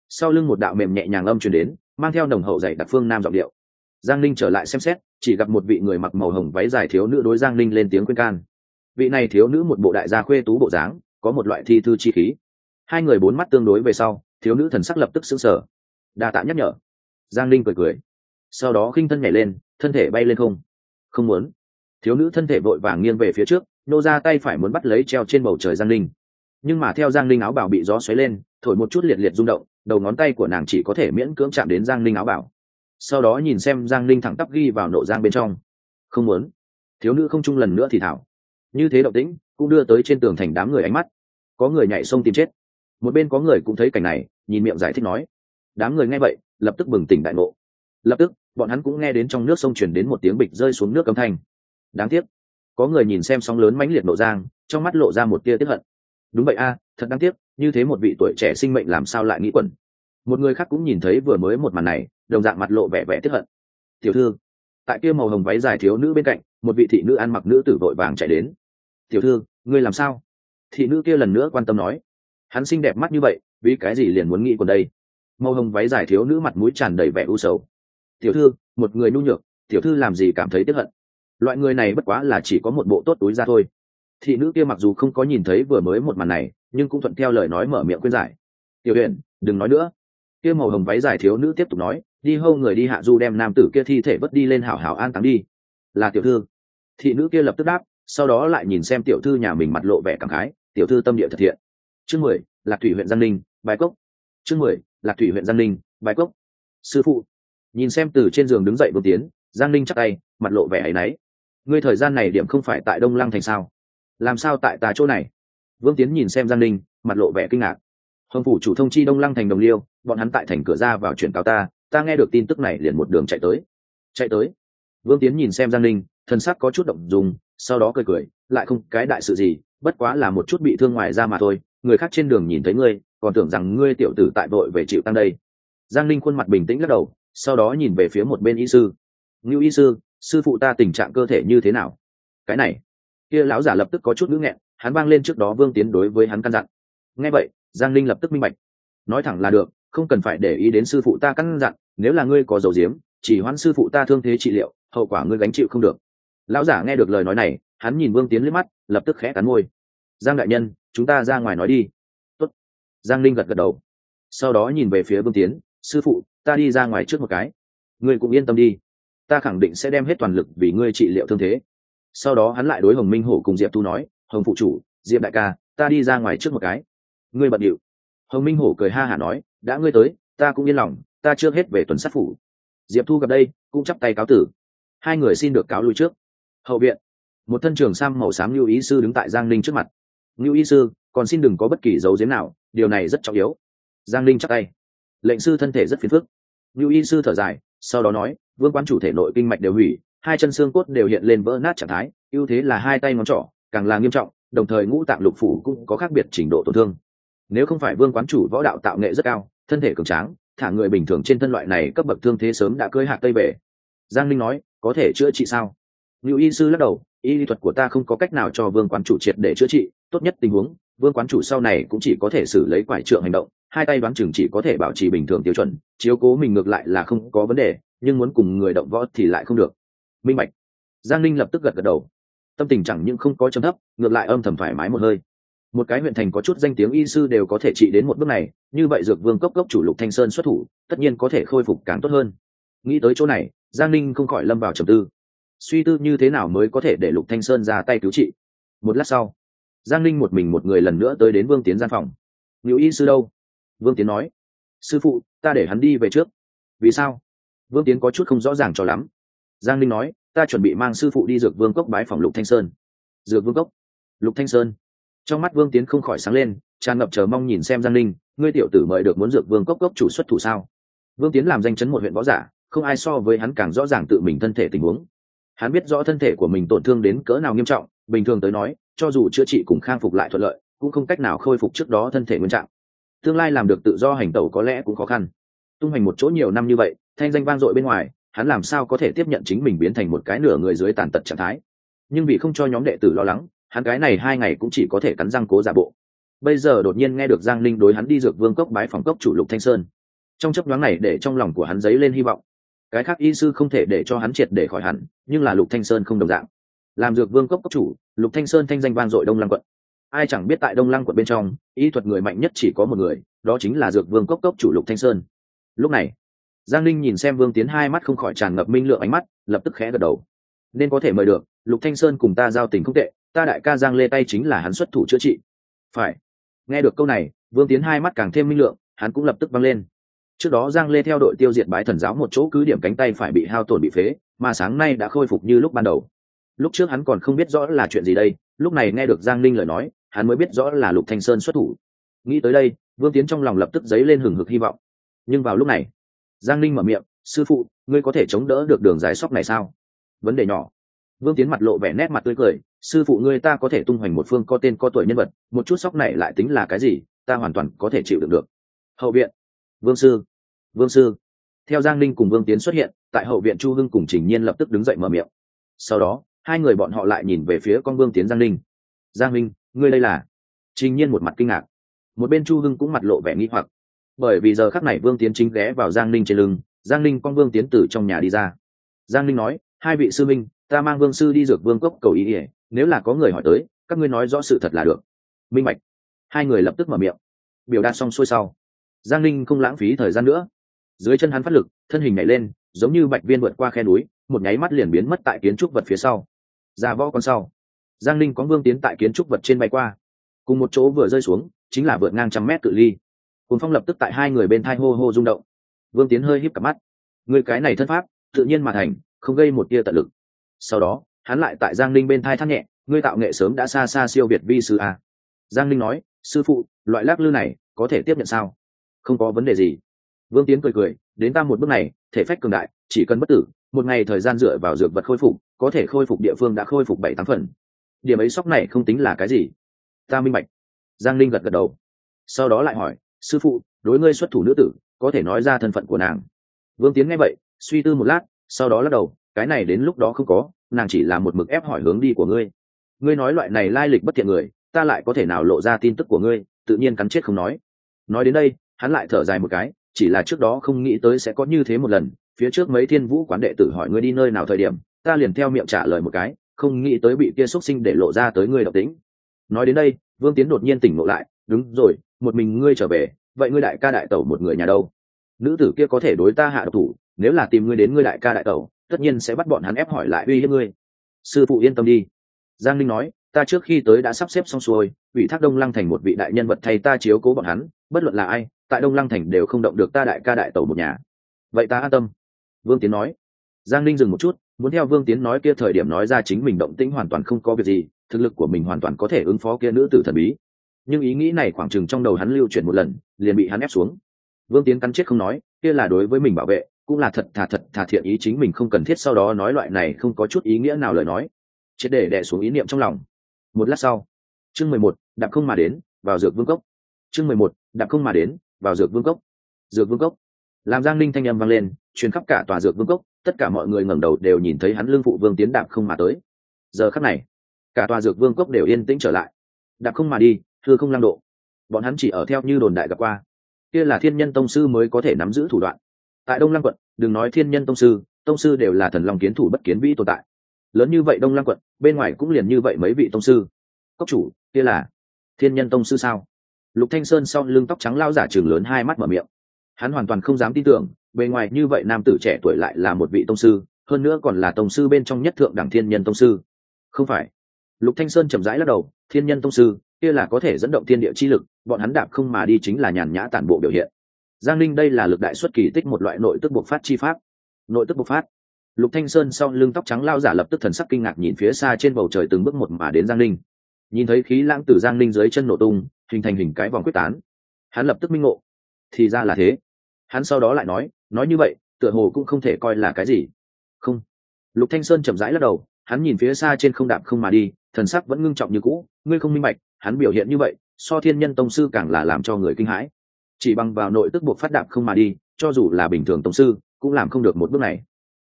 Speaker 1: Sau lưng một đạo mềm nhẹ nhàng âm truyền đến, mang theo nồng hậu dạy đặc phương nam giọng điệu. Giang linh trở lại xem xét, chỉ gặp một vị người mặc màu hồng váy dài thiếu nữ đối giang linh lên tiếng khuyên can. Vị này thiếu nữ một bộ đại gia khuê tú bộ dáng, có một loại thi thư chi khí hai người bốn mắt tương đối về sau, thiếu nữ thần sắc lập tức xứng sờ. Đa tạ nhắc nhở. Giang linh cười cười. Sau đó khinh thân nhảy lên, thân thể bay lên không. Không muốn. Thiếu nữ thân thể vội vàng nghiêng về phía trước, nô ra tay phải muốn bắt lấy treo trên bầu trời giang linh nhưng mà theo giang linh áo bảo bị gió xoáy lên, thổi một chút liệt liệt rung động, đầu ngón tay của nàng chỉ có thể miễn cưỡng chạm đến giang linh áo bảo sau đó nhìn xem giang linh thẳng tắp ghi vào nộ giang bên trong. Không muốn. Thiếu nữ không chung lần nữa thì thảo. Như thế động tĩnh, cũng đưa tới trên tường thành đám người ánh mắt. Có người nhảy sông tìm chết một bên có người cũng thấy cảnh này, nhìn miệng giải thích nói. Đám người nghe vậy, lập tức bừng tỉnh đại ngộ. Lập tức, bọn hắn cũng nghe đến trong nước sông chuyển đến một tiếng bịch rơi xuống nước âm thanh. Đáng tiếc. Có người nhìn xem sóng lớn mãnh liệt nổ giang, trong mắt lộ ra một tia tiếp hận. Đúng vậy a à, thật đáng tiếc, như thế một vị tuổi trẻ sinh mệnh làm sao lại nghĩ quẩn. Một người khác cũng nhìn thấy vừa mới một màn này, đồng dạng mặt lộ vẻ vẻ tiếp hận. Tiểu thư, tại kia màu hồng váy dài thiếu nữ bên cạnh, một vị thị nữ ăn mặc nữ tử vội vàng chạy đến. Tiểu thư, ngươi làm sao? Thị nữ kia lần nữa quan tâm nói hắn xinh đẹp mắt như vậy, vì cái gì liền muốn nghĩ còn đây? Màu hồng váy dài thiếu nữ mặt mũi tràn đầy vẻ u sầu. Tiểu thư, một người nhu nhược, tiểu thư làm gì cảm thấy tiếp hận? Loại người này bất quá là chỉ có một bộ tốt túi ra thôi. Thị nữ kia mặc dù không có nhìn thấy vừa mới một màn này, nhưng cũng thuận theo lời nói mở miệng khuyên giải. Tiểu huyền, đừng nói nữa. Kia màu hồng váy dài thiếu nữ tiếp tục nói, đi hâu người đi hạ du đem nam tử kia thi thể vất đi lên hảo hảo an táng đi. Là tiểu thư. Thị nữ kia lập tức đáp, sau đó lại nhìn xem tiểu thư nhà mình mặt lộ vẻ cảm khái, tiểu thư tâm địa thật thiện chương mười, lạc thủy huyện giang ninh bài cốc. Chương mười, lạc thủy huyện giang ninh bài cốc. Sư phụ, nhìn xem từ trên giường đứng dậy Vương tiến, giang ninh chắc tay, mặt lộ vẻ áy náy. Ngươi thời gian này điểm không phải tại đông lăng thành sao? Làm sao tại tà chỗ này? Vương tiến nhìn xem giang ninh, mặt lộ vẻ kinh ngạc. Hồng phủ chủ thông chi đông lăng thành đồng liêu, bọn hắn tại thành cửa ra vào chuyển cáo ta ta nghe được tin tức này liền một đường chạy tới. Chạy tới? Vương tiến nhìn xem giang ninh, thân sắc có chút động dùng sau đó cười cười, lại không, cái đại sự gì, bất quá là một chút bị thương ngoài ra mà thôi người khác trên đường nhìn thấy ngươi, còn tưởng rằng ngươi tiểu tử tại vội về chịu tăng đây. Giang Linh khuôn mặt bình tĩnh lắc đầu, sau đó nhìn về phía một bên y sư. Ngưu y sư sư phụ ta tình trạng cơ thể như thế nào? Cái này, kia lão giả lập tức có chút ngữ nghẹn, hắn vang lên trước đó vương tiến đối với hắn căn dặn. Nghe vậy, giang linh lập tức minh bạch. Nói thẳng là được, không cần phải để ý đến sư phụ ta căn dặn, nếu là ngươi có dầu diếm chỉ hoãn sư phụ ta thương thế trị liệu, hậu quả ngươi gánh chịu không được. Lão giả nghe được lời nói này, hắn nhìn vương tiến liếc mắt, lập tức khẽ cắn môi. Giang đại nhân chúng ta ra ngoài nói đi. Tốt. giang linh gật gật đầu. Sau đó nhìn về phía vương tiến, sư phụ, ta đi ra ngoài trước một cái. Ngươi cũng yên tâm đi. Ta khẳng định sẽ đem hết toàn lực vì ngươi trị liệu thương thế. Sau đó hắn lại đối hồng minh hổ cùng diệp tu nói, hồng phụ chủ, diệp đại ca, ta đi ra ngoài trước một cái. Ngươi bận điệu. Hồng minh hổ cười ha hả nói, đã ngươi tới, ta cũng yên lòng, ta chưa hết về tuần sát phủ. Diệp thu gặp đây, cũng chắp tay cáo tử. Hai người xin được cáo lui trước. Hậu viện, một thân trường sam màu xám lưu ý sư đứng tại giang ninh trước mặt. Ngưu Y sư, còn xin đừng có bất kỳ dấu giếm nào, điều này rất trọng yếu. Giang Linh chắc tay. Lệnh sư thân thể rất phiền phức. Ngưu y sư thở dài, sau đó nói, vương quán chủ thể nội kinh mạch đều hủy, hai chân xương cốt đều hiện lên vỡ nát trạng thái, ưu thế là hai tay ngón trỏ, càng là nghiêm trọng, đồng thời ngũ tạng lục phủ cũng có khác biệt trình độ tổn thương. Nếu không phải vương quán chủ võ đạo tạo nghệ rất cao, thân thể cường tráng, thả người bình thường trên thân loại này cấp bậc thương thế sớm đã cơi hạt tây về. Giang linh nói, có thể chữa trị sao? Ngưu y sư lắc đầu, y lý thuật của ta không có cách nào cho vương quán chủ triệt để chữa trị tốt nhất tình huống, vương quán chủ sau này cũng chỉ có thể xử lấy quải trượng hành động, hai tay đoán chừng chỉ có thể bảo trì bình thường tiêu chuẩn, chiếu cố mình ngược lại là không có vấn đề, nhưng muốn cùng người động võ thì lại không được. Minh bạch. Giang ninh lập tức gật gật đầu. Tâm tình chẳng những không có chấm thấp, ngược lại âm thầm thoải mái một hơi. Một cái huyện thành có chút danh tiếng y sư đều có thể trị đến một bước này, như vậy dược vương cốc cốc chủ lục thanh sơn xuất thủ, tất nhiên có thể khôi phục càng tốt hơn. Nghĩ tới chỗ này, giang ninh không khỏi lâm vào trầm tư. Suy tư như thế nào mới có thể để lục thanh sơn ra tay cứu trị? Một lát sau giang ninh một mình một người lần nữa tới đến vương tiến gian phòng. Ngự y sư đâu? Vương tiến nói. Sư phụ, ta để hắn đi về trước. Vì sao? Vương tiến có chút không rõ ràng cho lắm. Giang ninh nói, ta chuẩn bị mang sư phụ đi dược vương cốc bái phòng lục thanh sơn. Dược vương cốc? Lục thanh sơn. Trong mắt vương tiến không khỏi sáng lên, tràn ngập chờ mong nhìn xem giang ninh, ngươi tiểu tử mời được muốn dược vương cốc cốc chủ xuất thủ sao? Vương tiến làm danh chấn một huyện võ giả, không ai so với hắn càng rõ ràng tự mình thân thể tình huống. Hắn biết rõ thân thể của mình tổn thương đến cỡ nào nghiêm trọng, bình thường tới nói cho dù chữa trị cùng khang phục lại thuận lợi, cũng không cách nào khôi phục trước đó thân thể nguyên trạng. Tương lai làm được tự do hành tẩu có lẽ cũng khó khăn. Tung hành một chỗ nhiều năm như vậy, thanh danh vang dội bên ngoài, hắn làm sao có thể tiếp nhận chính mình biến thành một cái nửa người dưới tàn tật trạng thái? Nhưng vì không cho nhóm đệ tử lo lắng, hắn cái này hai ngày cũng chỉ có thể cắn răng cố giả bộ. Bây giờ đột nhiên nghe được giang linh đối hắn đi dược vương cốc bái phòng cốc chủ lục thanh sơn. Trong chấp đoán này để trong lòng của hắn dấy lên hy vọng. Cái khác y sư không thể để cho hắn triệt để khỏi hẳn, nhưng là lục thanh sơn không đồng dạng làm dược vương cốc cốc chủ, lục thanh sơn thanh danh vang dội đông lăng quận. Ai chẳng biết tại đông lăng quận bên trong, y thuật người mạnh nhất chỉ có một người, đó chính là dược vương cốc cốc chủ lục thanh sơn. Lúc này, giang linh nhìn xem vương tiến hai mắt không khỏi tràn ngập minh lượng ánh mắt, lập tức khẽ gật đầu. Nên có thể mời được, lục thanh sơn cùng ta giao tình không tệ, ta đại ca giang lê tay chính là hắn xuất thủ chữa trị. Phải. Nghe được câu này, vương tiến hai mắt càng thêm minh lượng, hắn cũng lập tức văng lên. Trước đó giang lê theo đội tiêu diệt bái thần giáo một chỗ cứ điểm cánh tay phải bị hao tổn bị phế, mà sáng nay đã khôi phục như lúc ban đầu lúc trước hắn còn không biết rõ là chuyện gì đây, lúc này nghe được giang linh lời nói, hắn mới biết rõ là lục thanh sơn xuất thủ. Nghĩ tới đây, vương tiến trong lòng lập tức dấy lên hừng hực hy vọng. Nhưng vào lúc này, giang linh mở miệng, sư phụ, ngươi có thể chống đỡ được đường dài sóc này sao? Vấn đề nhỏ. Vương tiến mặt lộ vẻ nét mặt tươi cười, sư phụ ngươi ta có thể tung hoành một phương có tên có tuổi nhân vật, một chút sóc này lại tính là cái gì, ta hoàn toàn có thể chịu đựng được. Hậu viện. Vương sư. Vương sư. Theo giang linh cùng vương tiến xuất hiện, tại hậu viện chu hưng cùng trình nhiên lập tức đứng dậy mở miệng. Sau đó hai người bọn họ lại nhìn về phía con vương tiến giang linh. Giang minh, ngươi đây là? Trình nhiên một mặt kinh ngạc. Một bên chu hưng cũng mặt lộ vẻ nghi hoặc. Bởi vì giờ khắc này vương tiến chính ghé vào giang linh trên lưng, giang linh con vương tiến từ trong nhà đi ra. Giang linh nói, hai vị sư minh, ta mang vương sư đi dược vương cốc cầu ý ỉa nếu là có người hỏi tới, các ngươi nói rõ sự thật là được. Minh bạch. Hai người lập tức mở miệng. Biểu đạt xong xuôi sau, giang linh không lãng phí thời gian nữa. Dưới chân hắn phát lực, thân hình nhảy lên, giống như bạch viên vượt qua khe núi, một nháy mắt liền biến mất tại kiến trúc vật phía sau ra võ con sau. Giang linh có vương tiến tại kiến trúc vật trên bay qua. Cùng một chỗ vừa rơi xuống, chính là vượt ngang trăm mét cự ly. Cùng phong lập tức tại hai người bên thai hô hô rung động. Vương tiến hơi híp cặp mắt. Người cái này thân pháp, tự nhiên mà thành, không gây một tia tận lực. Sau đó, hắn lại tại giang linh bên thai thắt nhẹ, ngươi tạo nghệ sớm đã xa xa siêu việt vi sư a. Giang linh nói, sư phụ, loại lác lư này, có thể tiếp nhận sao? Không có vấn đề gì. Vương tiến cười cười, đến ta một bước này, thể phách cường đại, chỉ cần bất tử, một ngày thời gian dựa vào dược vật khôi phục có thể khôi phục địa phương đã khôi phục bảy tám phần. Điểm ấy sóc này không tính là cái gì. Ta minh bạch. Giang linh gật gật đầu. Sau đó lại hỏi, sư phụ, đối ngươi xuất thủ nữ tử, có thể nói ra thân phận của nàng? Vương tiến nghe vậy, suy tư một lát, sau đó lắc đầu, cái này đến lúc đó không có, nàng chỉ là một mực ép hỏi hướng đi của ngươi. Ngươi nói loại này lai lịch bất thiện người, ta lại có thể nào lộ ra tin tức của ngươi, tự nhiên cắn chết không nói. Nói đến đây, hắn lại thở dài một cái, chỉ là trước đó không nghĩ tới sẽ có như thế một lần, phía trước mấy thiên vũ quán đệ tử hỏi ngươi đi nơi nào thời điểm ta liền theo miệng trả lời một cái, không nghĩ tới bị kia xuất sinh để lộ ra tới ngươi độc tính. Nói đến đây, vương tiến đột nhiên tỉnh ngộ lại, đúng rồi, một mình ngươi trở về, vậy ngươi đại ca đại tẩu một người nhà đâu? Nữ tử kia có thể đối ta hạ độc thủ, nếu là tìm ngươi đến ngươi đại ca đại tẩu, tất nhiên sẽ bắt bọn hắn ép hỏi lại uy hiếp ngươi. Sư phụ yên tâm đi. Giang linh nói, ta trước khi tới đã sắp xếp xong xuôi, ủy thác đông lăng thành một vị đại nhân vật thay ta chiếu cố bọn hắn, bất luận là ai, tại đông lăng thành đều không động được ta đại ca đại tẩu một nhà. Vậy ta an tâm. Vương tiến nói. Giang linh dừng một chút muốn theo vương tiến nói kia thời điểm nói ra chính mình động tĩnh hoàn toàn không có việc gì, thực lực của mình hoàn toàn có thể ứng phó kia nữ tử thần bí. Nhưng ý nghĩ này khoảng chừng trong đầu hắn lưu chuyển một lần, liền bị hắn ép xuống. Vương tiến cắn chết không nói, kia là đối với mình bảo vệ, cũng là thật thà thật thà thiện ý chính mình không cần thiết sau đó nói loại này không có chút ý nghĩa nào lời nói. Chết để đẻ xuống ý niệm trong lòng. Một lát sau, chương mười một, đạp không mà đến, vào dược vương cốc. Chương mười một, đạp không mà đến, vào dược vương cốc. Dược vương cốc. Làm giang ninh thanh âm vang lên, truyền khắp cả tòa dược vương cốc tất cả mọi người ngẩng đầu đều nhìn thấy hắn lương phụ vương tiến đạp không mà tới. Giờ khắc này, cả tòa dược vương cốc đều yên tĩnh trở lại. Đạp không mà đi, thưa không lăng độ. Bọn hắn chỉ ở theo như đồn đại gặp qua. Kia là thiên nhân tông sư mới có thể nắm giữ thủ đoạn. Tại đông lăng quận, đừng nói thiên nhân tông sư tông sư đều là thần long kiến thủ bất kiến vĩ tồn tại. Lớn như vậy đông lăng quận, bên ngoài cũng liền như vậy mấy vị tông sư. Cốc chủ, kia là thiên nhân tông sư sao? Lục thanh sơn sau lưng tóc trắng lao giả trường lớn hai mắt mở miệng hắn hoàn toàn không dám tin tưởng, bề ngoài như vậy nam tử trẻ tuổi lại là một vị tông sư, hơn nữa còn là tông sư bên trong nhất thượng đẳng thiên nhân tông sư. Không phải. Lục thanh sơn chậm rãi lắc đầu, thiên nhân tông sư, kia là có thể dẫn động thiên địa chi lực, bọn hắn đạp không mà đi chính là nhàn nhã tản bộ biểu hiện. Giang linh đây là lực đại xuất kỳ tích một loại nội tức bộc phát chi pháp. Nội tức bộc phát. Lục thanh sơn sau lưng tóc trắng lao giả lập tức thần sắc kinh ngạc nhìn phía xa trên bầu trời từng bước một mà đến giang linh nhìn thấy khí lãng từ giang linh dưới chân nổ tung, hình thành hình cái vòng quyết tán. Hắn lập tức minh ngộ. Thì ra là thế hắn sau đó lại nói nói như vậy, tựa hồ cũng không thể coi là cái gì. Không. Lục thanh sơn chậm rãi lắc đầu, hắn nhìn phía xa trên không đạp không mà đi, thần sắc vẫn ngưng trọng như cũ, ngươi không minh bạch, hắn biểu hiện như vậy, so thiên nhân tông sư càng là làm cho người kinh hãi. Chỉ bằng vào nội tức buộc phát đạp không mà đi, cho dù là bình thường tông sư, cũng làm không được một bước này.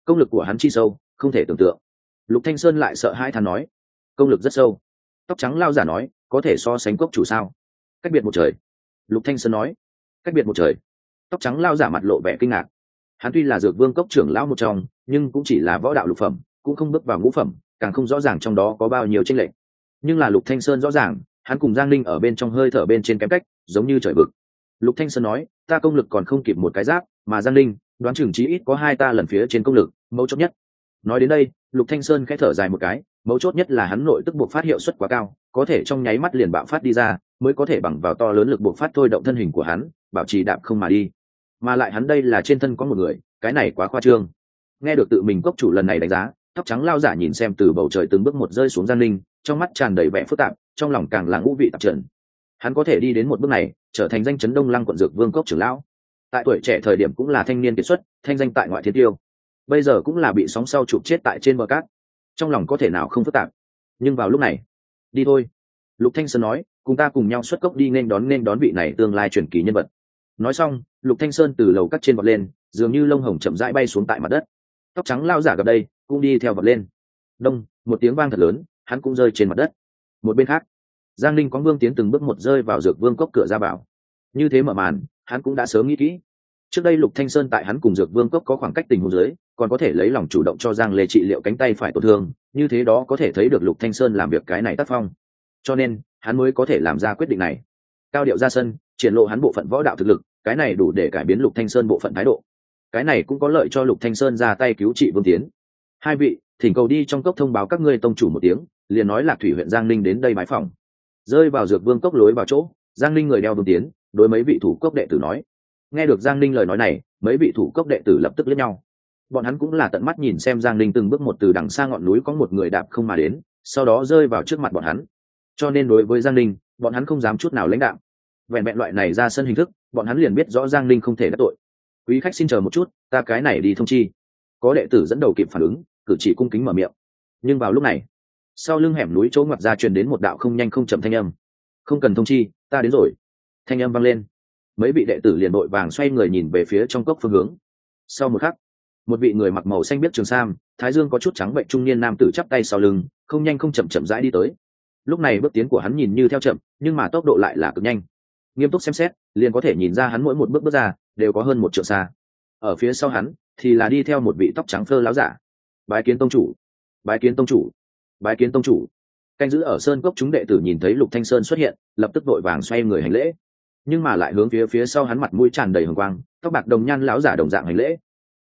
Speaker 1: Công lực của hắn chi sâu, không thể tưởng tượng. Lục thanh sơn lại sợ hãi thán nói, công lực rất sâu. Tóc trắng lao giả nói, có thể so sánh cốc chủ sao? Cách biệt một trời. Lục thanh sơn nói, cách biệt một trời tóc trắng lao giả mặt lộ vẻ kinh ngạc. Hắn tuy là dược vương cốc trưởng lão một trong, nhưng cũng chỉ là võ đạo lục phẩm, cũng không bước vào ngũ phẩm, càng không rõ ràng trong đó có bao nhiêu tranh lệch. Nhưng là lục thanh sơn rõ ràng, hắn cùng giang ninh ở bên trong hơi thở bên trên kém cách, giống như trời vực. Lục thanh sơn nói, ta công lực còn không kịp một cái giáp, mà giang ninh, đoán chừng chí ít có hai ta lần phía trên công lực, mấu chốt nhất. Nói đến đây, lục thanh sơn khẽ thở dài một cái, mấu chốt nhất là hắn nội tức buộc phát hiệu suất quá cao, có thể trong nháy mắt liền bạo phát đi ra, mới có thể bằng vào to lớn lực buộc phát thôi động thân hình của hắn, bảo trì đạp không mà đi mà lại hắn đây là trên thân có một người, cái này quá khoa trương. Nghe được tự mình cốc chủ lần này đánh giá, tóc trắng lao giả nhìn xem từ bầu trời từng bước một rơi xuống gian linh, trong mắt tràn đầy vẻ phức tạp, trong lòng càng là ngũ vị tạp trần. Hắn có thể đi đến một bước này, trở thành danh chấn đông lăng quận dược vương cốc trưởng lão. Tại tuổi trẻ thời điểm cũng là thanh niên kiệt xuất, thanh danh tại ngoại thiên tiêu. Bây giờ cũng là bị sóng sau chụp chết tại trên bờ cát. Trong lòng có thể nào không phức tạp. Nhưng vào lúc này, đi thôi. Lục thanh sơn nói, cùng ta cùng nhau xuất cốc đi nên đón nên đón vị này tương lai truyền kỳ nhân vật nói xong, lục thanh sơn từ lầu cắt trên vọt lên, dường như lông hồng chậm rãi bay xuống tại mặt đất. Tóc trắng lao giả gặp đây, cũng đi theo vọt lên. Đông, một tiếng vang thật lớn, hắn cũng rơi trên mặt đất. Một bên khác, giang linh có vương tiến từng bước một rơi vào dược vương cốc cửa ra vào. Như thế mở màn, hắn cũng đã sớm nghĩ kỹ. Trước đây lục thanh sơn tại hắn cùng dược vương cốc có khoảng cách tình huống dưới, còn có thể lấy lòng chủ động cho giang lê trị liệu cánh tay phải tổn thương, như thế đó có thể thấy được lục thanh sơn làm việc cái này tác phong. Cho nên, hắn mới có thể làm ra quyết định này. Cao điệu ra sân, triển lộ hắn bộ phận võ đạo thực lực cái này đủ để cải biến lục thanh sơn bộ phận thái độ. Cái này cũng có lợi cho lục thanh sơn ra tay cứu trị vương tiến. Hai vị, thỉnh cầu đi trong cốc thông báo các ngươi tông chủ một tiếng, liền nói là thủy huyện giang ninh đến đây bái phòng rơi vào dược vương cốc lối vào chỗ, giang ninh người đeo vương tiến, đối mấy vị thủ cốc đệ tử nói. Nghe được giang ninh lời nói này, mấy vị thủ cốc đệ tử lập tức lẫn nhau. Bọn hắn cũng là tận mắt nhìn xem giang ninh từng bước một từ đằng xa ngọn núi có một người đạp không mà đến, sau đó rơi vào trước mặt bọn hắn. Cho nên đối với giang ninh, bọn hắn không dám chút nào lãnh đạo vẹn vẹn loại này ra sân hình thức, bọn hắn liền biết rõ giang ninh không thể đắc tội. Quý khách xin chờ một chút, ta cái này đi thông chi. Có đệ tử dẫn đầu kịp phản ứng, cử chỉ cung kính mở miệng. Nhưng vào lúc này, sau lưng hẻm núi chỗ ngoặt ra truyền đến một đạo không nhanh không chậm thanh âm. Không cần thông chi, ta đến rồi. Thanh âm vang lên. Mấy vị đệ tử liền đội vàng xoay người nhìn về phía trong cốc phương hướng. Sau một khắc, một vị người mặc màu xanh biết trường sam, thái dương có chút trắng bệnh trung niên nam tử chắp tay sau lưng, không nhanh không chậm chậm rãi đi tới. Lúc này bước tiến của hắn nhìn như theo chậm, nhưng mà tốc độ lại là cực nhanh nghiêm túc xem xét, liền có thể nhìn ra hắn mỗi một bước bước ra, đều có hơn một triệu xa. Ở phía sau hắn, thì là đi theo một vị tóc trắng phơ láo giả. Bái kiến tông chủ, bái kiến tông chủ, bái kiến tông chủ. Canh giữ ở sơn cốc chúng đệ tử nhìn thấy lục thanh sơn xuất hiện, lập tức vội vàng xoay người hành lễ. Nhưng mà lại hướng phía phía sau hắn mặt mũi tràn đầy hồng quang, tóc bạc đồng nhan lão giả đồng dạng hành lễ.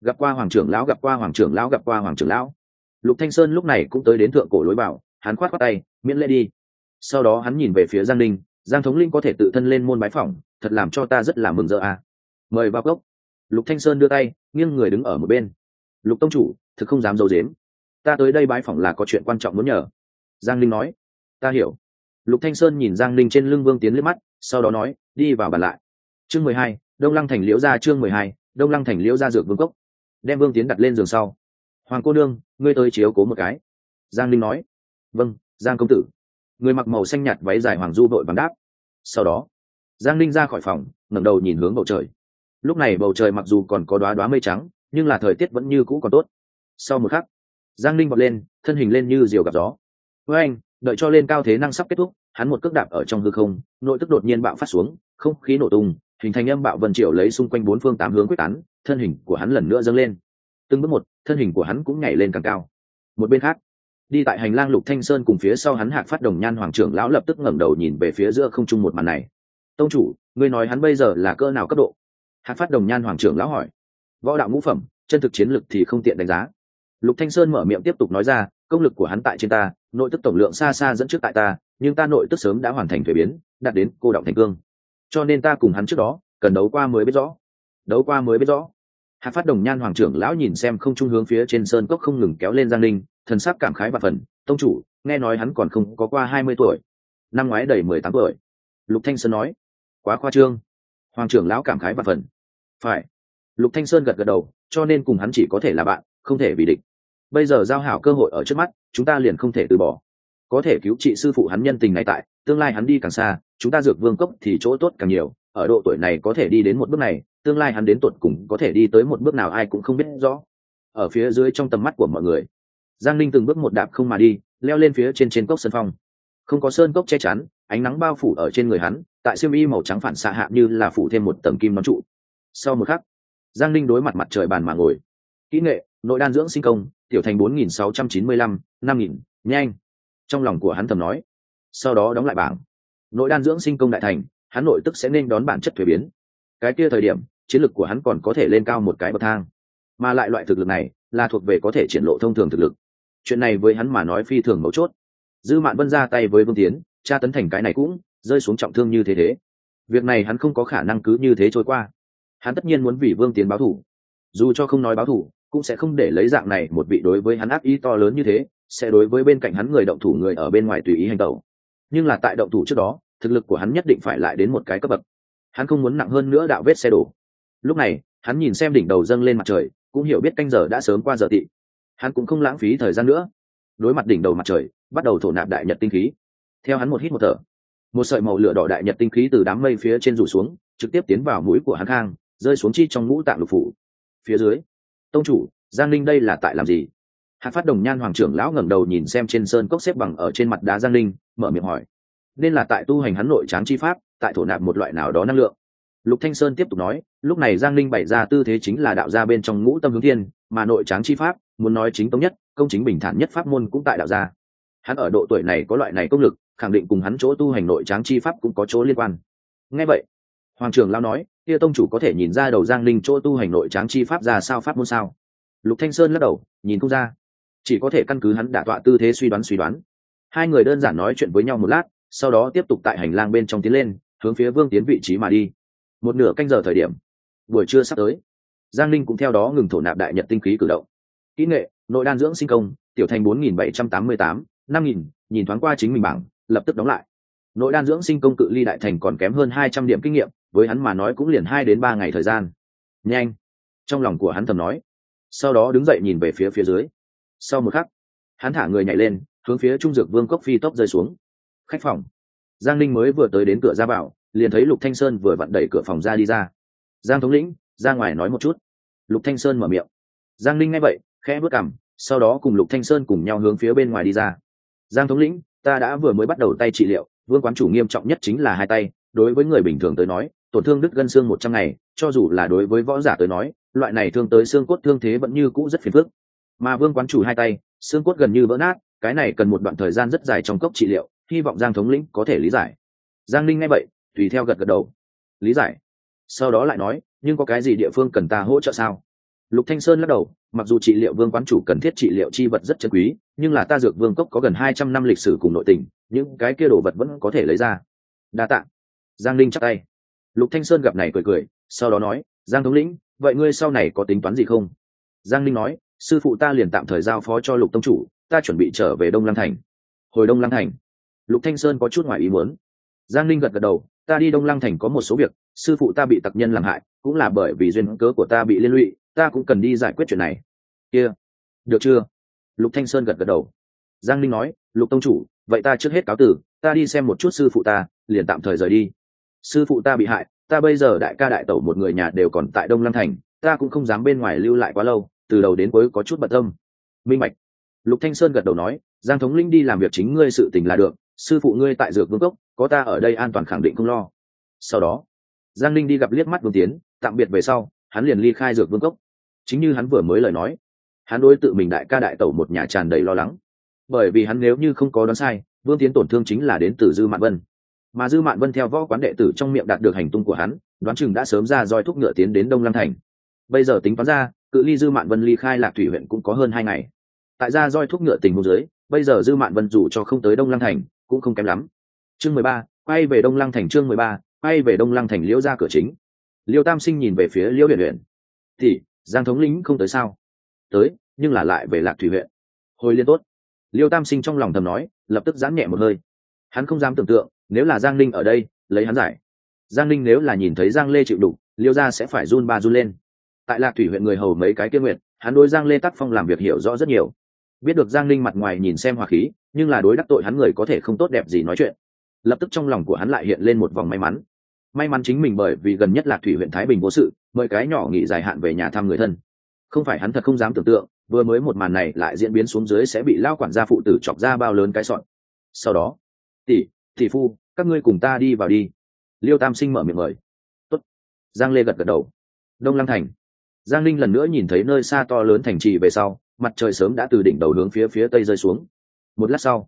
Speaker 1: Gặp qua hoàng trưởng lão, gặp qua hoàng trưởng lão, gặp qua hoàng trưởng lão. Lục thanh sơn lúc này cũng tới đến thượng cổ lối bảo hắn khoát khoát tay, miễn lễ đi. Sau đó hắn nhìn về phía giang ninh giang thống linh có thể tự thân lên môn bái phỏng, thật làm cho ta rất là mừng rỡ à. mời vào cốc. Lục thanh sơn đưa tay, nghiêng người đứng ở một bên. Lục tông chủ, thực không dám d i ấ u dếm ta tới đây bái phỏng là có chuyện quan trọng muốn nhờ. Giang linh nói. Ta hiểu. Lục thanh sơn nhìn giang linh trên lưng vương tiến liếc mắt, sau đó nói, đi vào bàn lại. Chương mười hai, đông lăng thành liễu gia chương mười hai, đông lăng thành liễu ra dược vương cốc. Đem vương tiến đặt lên giường sau. Hoàng cô nương, ngươi tới chiếu cố một cái. Giang linh nói. Vâng giang công tử người mặc màu xanh nhạt váy dài hoàng du đội bằng đáp. Sau đó, giang linh ra khỏi phòng, ngẩng đầu nhìn hướng bầu trời. Lúc này bầu trời mặc dù còn có đoá đoá mây trắng, nhưng là thời tiết vẫn như cũ còn tốt. Sau một khắc, giang linh vọt lên, thân hình lên như diều gặp gió. Với anh, đợi cho lên cao thế năng sắp kết thúc. Hắn một cước đạp ở trong hư không, nội tức đột nhiên bạo phát xuống, không khí nổ tung, hình thành âm bạo vần triệu lấy xung quanh bốn phương tám hướng quyết tán, thân hình của hắn lần nữa dâng lên. Từng bước một, thân hình của hắn cũng nhảy lên càng cao. Một bên khác đi tại hành lang lục thanh sơn cùng phía sau hắn hạc phát đồng nhan hoàng trưởng lão lập tức ngẩng đầu nhìn về phía giữa không trung một màn này. Tông chủ, ngươi nói hắn bây giờ là cỡ nào cấp độ? Hạc phát đồng nhan hoàng trưởng lão hỏi. Võ đạo ngũ phẩm, chân thực chiến lực thì không tiện đánh giá. Lục thanh sơn mở miệng tiếp tục nói ra, công lực của hắn tại trên ta, nội tức tổng lượng xa xa dẫn trước tại ta, nhưng ta nội tức sớm đã hoàn thành thuế biến, đạt đến cô động thành cương. Cho nên ta cùng hắn trước đó, cần đấu qua mới biết rõ. Đấu qua mới biết rõ hạc phát đồng nhan hoàng trưởng lão nhìn xem không trung hướng phía trên sơn cốc không ngừng kéo lên giang linh thần sắc cảm khái và phần, tông chủ, nghe nói hắn còn không có qua hai mươi tuổi. Năm ngoái đầy mười tám tuổi. Lục thanh sơn nói, quá khoa trương. Hoàng trưởng lão cảm khái và phần, phải. Lục thanh sơn gật gật đầu, cho nên cùng hắn chỉ có thể là bạn, không thể bị địch. Bây giờ giao hảo cơ hội ở trước mắt, chúng ta liền không thể từ bỏ. Có thể cứu trị sư phụ hắn nhân tình này tại, tương lai hắn đi càng xa, chúng ta dược vương cốc thì chỗ tốt càng nhiều, ở độ tuổi này có thể đi đến một bước này tương lai hắn đến tuột cùng có thể đi tới một bước nào ai cũng không biết rõ. Ở phía dưới trong tầm mắt của mọi người, giang linh từng bước một đạp không mà đi, leo lên phía trên trên cốc sân phong. Không có sơn cốc che chắn, ánh nắng bao phủ ở trên người hắn, tại siêu y màu trắng phản xạ hạ như là phủ thêm một tầng kim nón trụ. Sau một khắc, giang linh đối mặt mặt trời bàn mà ngồi. Kỹ nghệ, nội đan dưỡng sinh công, tiểu thành bốn nghìn sáu trăm chín mươi lăm, năm nghìn, nhanh. Trong lòng của hắn thầm nói. Sau đó đóng lại bảng. Nội đan dưỡng sinh công đại thành, hắn nội tức sẽ nên đón bản chất thuế biến. Cái kia thời điểm chiến lược của hắn còn có thể lên cao một cái bậc thang. Mà lại loại thực lực này là thuộc về có thể triển lộ thông thường thực lực. Chuyện này với hắn mà nói phi thường mấu chốt. Dư mạn vân ra tay với vương tiến cha tấn thành cái này cũng rơi xuống trọng thương như thế thế. Việc này hắn không có khả năng cứ như thế trôi qua. Hắn tất nhiên muốn vì vương tiến báo thủ dù cho không nói báo thủ cũng sẽ không để lấy dạng này một vị đối với hắn ác ý to lớn như thế, sẽ đối với bên cạnh hắn người động thủ người ở bên ngoài tùy ý hành tẩu. Nhưng là tại động thủ trước đó, thực lực của hắn nhất định phải lại đến một cái cấp bậc. Hắn không muốn nặng hơn nữa đạo vết xe đổ lúc này, hắn nhìn xem đỉnh đầu dâng lên mặt trời, cũng hiểu biết canh giờ đã sớm qua giờ tị. Hắn cũng không lãng phí thời gian nữa. Đối mặt đỉnh đầu mặt trời, bắt đầu thổ nạp đại nhật tinh khí. Theo hắn một hít một thở, một sợi màu lửa đỏ đại nhật tinh khí từ đám mây phía trên rủ xuống, trực tiếp tiến vào mũi của hắn khang rơi xuống chi trong ngũ tạng lục phủ. Phía dưới, tông chủ, giang linh đây là tại làm gì? Hạt phát đồng nhan hoàng trưởng lão ngẩng đầu nhìn xem trên sơn cốc xếp bằng ở trên mặt đá giang linh mở miệng hỏi. Nên là tại tu hành hắn nội tráng chi pháp, tại thổ nạp một loại nào đó năng lượng lục thanh sơn tiếp tục nói, lúc này giang linh bày ra tư thế chính là đạo gia bên trong ngũ tâm hướng thiên, mà nội tráng chi pháp, muốn nói chính tông nhất, công chính bình thản nhất pháp môn cũng tại đạo gia. Hắn ở độ tuổi này có loại này công lực, khẳng định cùng hắn chỗ tu hành nội tráng chi pháp cũng có chỗ liên quan. Nghe vậy, hoàng trưởng lão nói, kia tông chủ có thể nhìn ra đầu giang linh chỗ tu hành nội tráng chi pháp ra sao pháp môn sao? Lục thanh sơn lắc đầu, nhìn không ra. Chỉ có thể căn cứ hắn đả tọa tư thế suy đoán suy đoán. Hai người đơn giản nói chuyện với nhau một lát, sau đó tiếp tục tại hành lang bên trong tiến lên, hướng phía vương tiến vị trí mà đi một nửa canh giờ thời điểm, buổi trưa sắp tới, giang linh cũng theo đó ngừng thổ nạp đại nhật tinh khí cử động. Kỹ nghệ, nội đan dưỡng sinh công, tiểu thành bốn nghìn bảy trăm tám mươi tám, năm nghìn, nhìn thoáng qua chính mình bảng, lập tức đóng lại. Nội đan dưỡng sinh công cự ly đại thành còn kém hơn hai trăm điểm kinh nghiệm, với hắn mà nói cũng liền hai đến ba ngày thời gian. Nhanh! Trong lòng của hắn thầm nói. Sau đó đứng dậy nhìn về phía phía dưới. Sau một khắc, hắn thả người nhảy lên, hướng phía trung dược vương cốc phi tốc rơi xuống. Khách phòng. Giang linh mới vừa tới đến cửa ra bảo liền thấy lục thanh sơn vừa vặn đẩy cửa phòng ra đi ra. Giang thống lĩnh, ra ngoài nói một chút. Lục thanh sơn mở miệng. Giang linh nghe vậy, khẽ bước cằm, sau đó cùng lục thanh sơn cùng nhau hướng phía bên ngoài đi ra. Giang thống lĩnh, ta đã vừa mới bắt đầu tay trị liệu, vương quán chủ nghiêm trọng nhất chính là hai tay, đối với người bình thường tới nói, tổn thương đứt gân xương một trăm ngày, cho dù là đối với võ giả tới nói, loại này thương tới xương cốt thương thế vẫn như cũ rất phiền phức. Mà vương quán chủ hai tay, xương cốt gần như vỡ nát, cái này cần một đoạn thời gian rất dài trong cốc trị liệu, hy vọng giang thống lĩnh có thể lý giải. Giang linh nghe vậy tùy theo gật gật đầu. Lý giải. Sau đó lại nói, nhưng có cái gì địa phương cần ta hỗ trợ sao? Lục thanh sơn lắc đầu, mặc dù trị liệu vương quán chủ cần thiết trị liệu chi vật rất chân quý, nhưng là ta dược vương cốc có gần hai trăm năm lịch sử cùng nội tình, những cái kia đồ vật vẫn có thể lấy ra. Đa tạ. Giang linh chắc tay. Lục thanh sơn gặp này cười cười, sau đó nói, giang thống lĩnh, vậy ngươi sau này có tính toán gì không? Giang linh nói, sư phụ ta liền tạm thời giao phó cho lục tông chủ, ta chuẩn bị trở về đông lăng thành. Hồi đông lăng thành? Lục thanh sơn có chút ngoài ý muốn. Giang linh gật gật đầu ta đi đông lăng thành có một số việc, sư phụ ta bị tặc nhân làm hại, cũng là bởi vì duyên cớ của ta bị liên lụy, ta cũng cần đi giải quyết chuyện này. Kia、yeah. được chưa? Lục thanh sơn gật gật đầu. Giang linh nói, lục tông chủ, vậy ta trước hết cáo tử, ta đi xem một chút sư phụ ta, liền tạm thời rời đi. Sư phụ ta bị hại, ta bây giờ đại ca đại tẩu một người nhà đều còn tại đông lăng thành, ta cũng không dám bên ngoài lưu lại quá lâu, từ đầu đến cuối có chút bận tâm. Minh bạch. Lục thanh sơn gật đầu nói, giang thống linh đi làm việc chính ngươi sự tình là được, sư phụ ngươi tại dược vương cốc có ta ở đây an toàn khẳng định không lo. Sau đó, giang linh đi gặp liếc mắt vương tiến, tạm biệt về sau, hắn liền ly khai dược vương cốc. Chính như hắn vừa mới lời nói, hắn đối tự mình đại ca đại tẩu một nhà tràn đầy lo lắng. Bởi vì hắn nếu như không có đoán sai, vương tiến tổn thương chính là đến từ dư mạn vân. Mà dư mạn vân theo võ quán đệ tử trong miệng đạt được hành tung của hắn, đoán chừng đã sớm ra roi thúc ngựa tiến đến đông lam thành. Bây giờ tính toán ra, cự ly dư mạn vân ly khai lạc thủy huyện cũng có hơn hai ngày. Tại ra roi thúc ngựa tình hồ dưới, bây giờ dư mạn vân dù cho không tới đông lăng thành, cũng không kém lắm chương mười ba, quay về đông lăng thành chương mười ba, quay về đông lăng thành liễu ra cửa chính. Liêu tam sinh nhìn về phía liễu huyện huyện thì giang thống lĩnh không tới sao? Tới, nhưng là lại về lạc thủy huyện. Hồi liên tốt. Liêu tam sinh trong lòng thầm nói, lập tức giãn nhẹ một hơi. Hắn không dám tưởng tượng, nếu là giang linh ở đây, lấy hắn giải. Giang linh nếu là nhìn thấy giang lê chịu đục, liêu ra sẽ phải run ba run lên. Tại lạc thủy huyện người hầu mấy cái kia nguyện hắn đối giang lê tác phong làm việc hiểu rõ rất nhiều. Biết được giang linh mặt ngoài nhìn xem hòa khí, nhưng là đối đắc tội hắn người có thể không tốt đẹp gì nói chuyện lập tức trong lòng của hắn lại hiện lên một vòng may mắn. May mắn chính mình bởi vì gần nhất lạc thủy huyện thái bình vô sự, mời cái nhỏ nghỉ dài hạn về nhà thăm người thân. Không phải hắn thật không dám tưởng tượng, vừa mới một màn này lại diễn biến xuống dưới sẽ bị lao quản gia phụ tử chọc ra bao lớn cái sọn. Sau đó, tỷ tỷ phu, các ngươi cùng ta đi vào đi. Liêu tam sinh mở miệng mời. Tốt. giang lê gật gật đầu. Đông lăng thành. Giang linh lần nữa nhìn thấy nơi xa to lớn thành trì về sau, mặt trời sớm đã từ đỉnh đầu hướng phía phía tây rơi xuống. Một lát sau,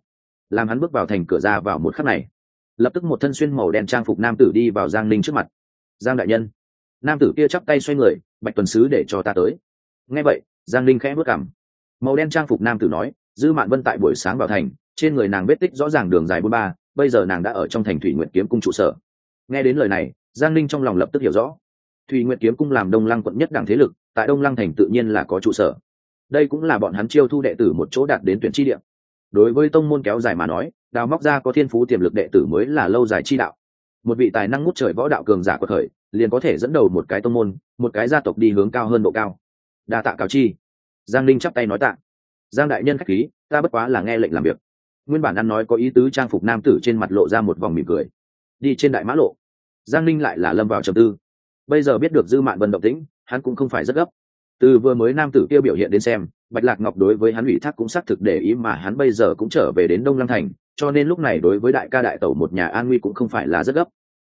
Speaker 1: làm hắn bước vào thành cửa ra vào một khắc này lập tức một thân xuyên màu đen trang phục nam tử đi vào giang linh trước mặt. Giang đại nhân. Nam tử kia chắp tay xoay người, bạch tuần sứ để cho ta tới. Nghe vậy, giang linh khẽ bước cảm màu đen trang phục nam tử nói, dư mạn vân tại buổi sáng vào thành, trên người nàng vết tích rõ ràng đường dài bốn ba, bây giờ nàng đã ở trong thành thủy nguyện kiếm cung trụ sở. Nghe đến lời này, giang linh trong lòng lập tức hiểu rõ. Thủy nguyện kiếm cung làm đông lăng quận nhất đảng thế lực, tại đông lăng thành tự nhiên là có trụ sở. Đây cũng là bọn hắn chiêu thu đệ tử một chỗ đạt đến tuyển chi điểm đối với tông môn kéo dài mà nói đào móc ra có thiên phú tiềm lực đệ tử mới là lâu dài chi đạo. Một vị tài năng ngút trời võ đạo cường giả của thời, liền có thể dẫn đầu một cái tông môn, một cái gia tộc đi hướng cao hơn độ cao. Đa tạ cáo chi. Giang linh chắp tay nói tạ. Giang đại nhân khách khí, ta bất quá là nghe lệnh làm việc. Nguyên bản ăn nói có ý tứ trang phục nam tử trên mặt lộ ra một vòng mỉm cười. Đi trên đại mã lộ. Giang linh lại là lâm vào trầm tư. Bây giờ biết được dư mạn vân động tĩnh, hắn cũng không phải rất gấp. Từ vừa mới nam tử kia biểu hiện đến xem, bạch lạc ngọc đối với hắn ủy thác cũng xác thực để ý mà hắn bây giờ cũng trở về đến đông lăng thành cho nên lúc này đối với đại ca đại tẩu một nhà an nguy cũng không phải là rất gấp.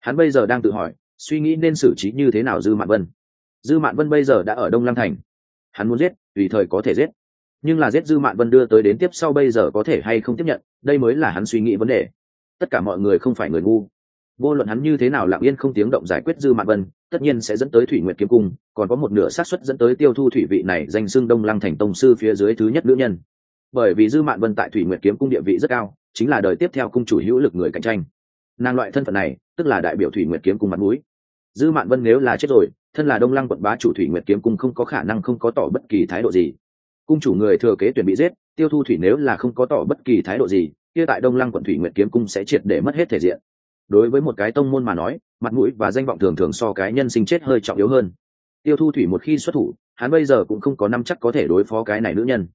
Speaker 1: Hắn bây giờ đang tự hỏi, suy nghĩ nên xử trí như thế nào dư mạn vân. Dư mạn vân bây giờ đã ở đông lăng thành. Hắn muốn giết, tùy thời có thể giết. Nhưng là giết dư mạn vân đưa tới đến tiếp sau bây giờ có thể hay không tiếp nhận, đây mới là hắn suy nghĩ vấn đề. Tất cả mọi người không phải người ngu. Vô luận hắn như thế nào lặng yên không tiếng động giải quyết dư mạn vân, tất nhiên sẽ dẫn tới thủy nguyệt kiếm cung, còn có một nửa xác suất dẫn tới tiêu thu thủy vị này danh xưng đông lăng thành tông sư phía dưới thứ nhất nữ nhân. Bởi vì dư mạn vân tại thủy nguyệt kiếm cung địa vị rất cao chính là đời tiếp theo cung chủ hữu lực người cạnh tranh. Nàng loại thân phận này, tức là đại biểu thủy nguyệt kiếm cung mặt mũi. Dư mạn vân nếu là chết rồi, thân là đông lăng quận bá chủ thủy nguyệt kiếm cung không có khả năng không có tỏ bất kỳ thái độ gì. Cung chủ người thừa kế tuyển bị giết, tiêu thu thủy nếu là không có tỏ bất kỳ thái độ gì, kia tại đông lăng quận thủy nguyệt kiếm cung sẽ triệt để mất hết thể diện. Đối với một cái tông môn mà nói, mặt mũi và danh vọng thường thường so cái nhân sinh chết hơi trọng yếu hơn. Tiêu thu thủy một khi xuất thủ, hắn bây giờ cũng không có năm chắc có thể đối phó cái này nữ nhân.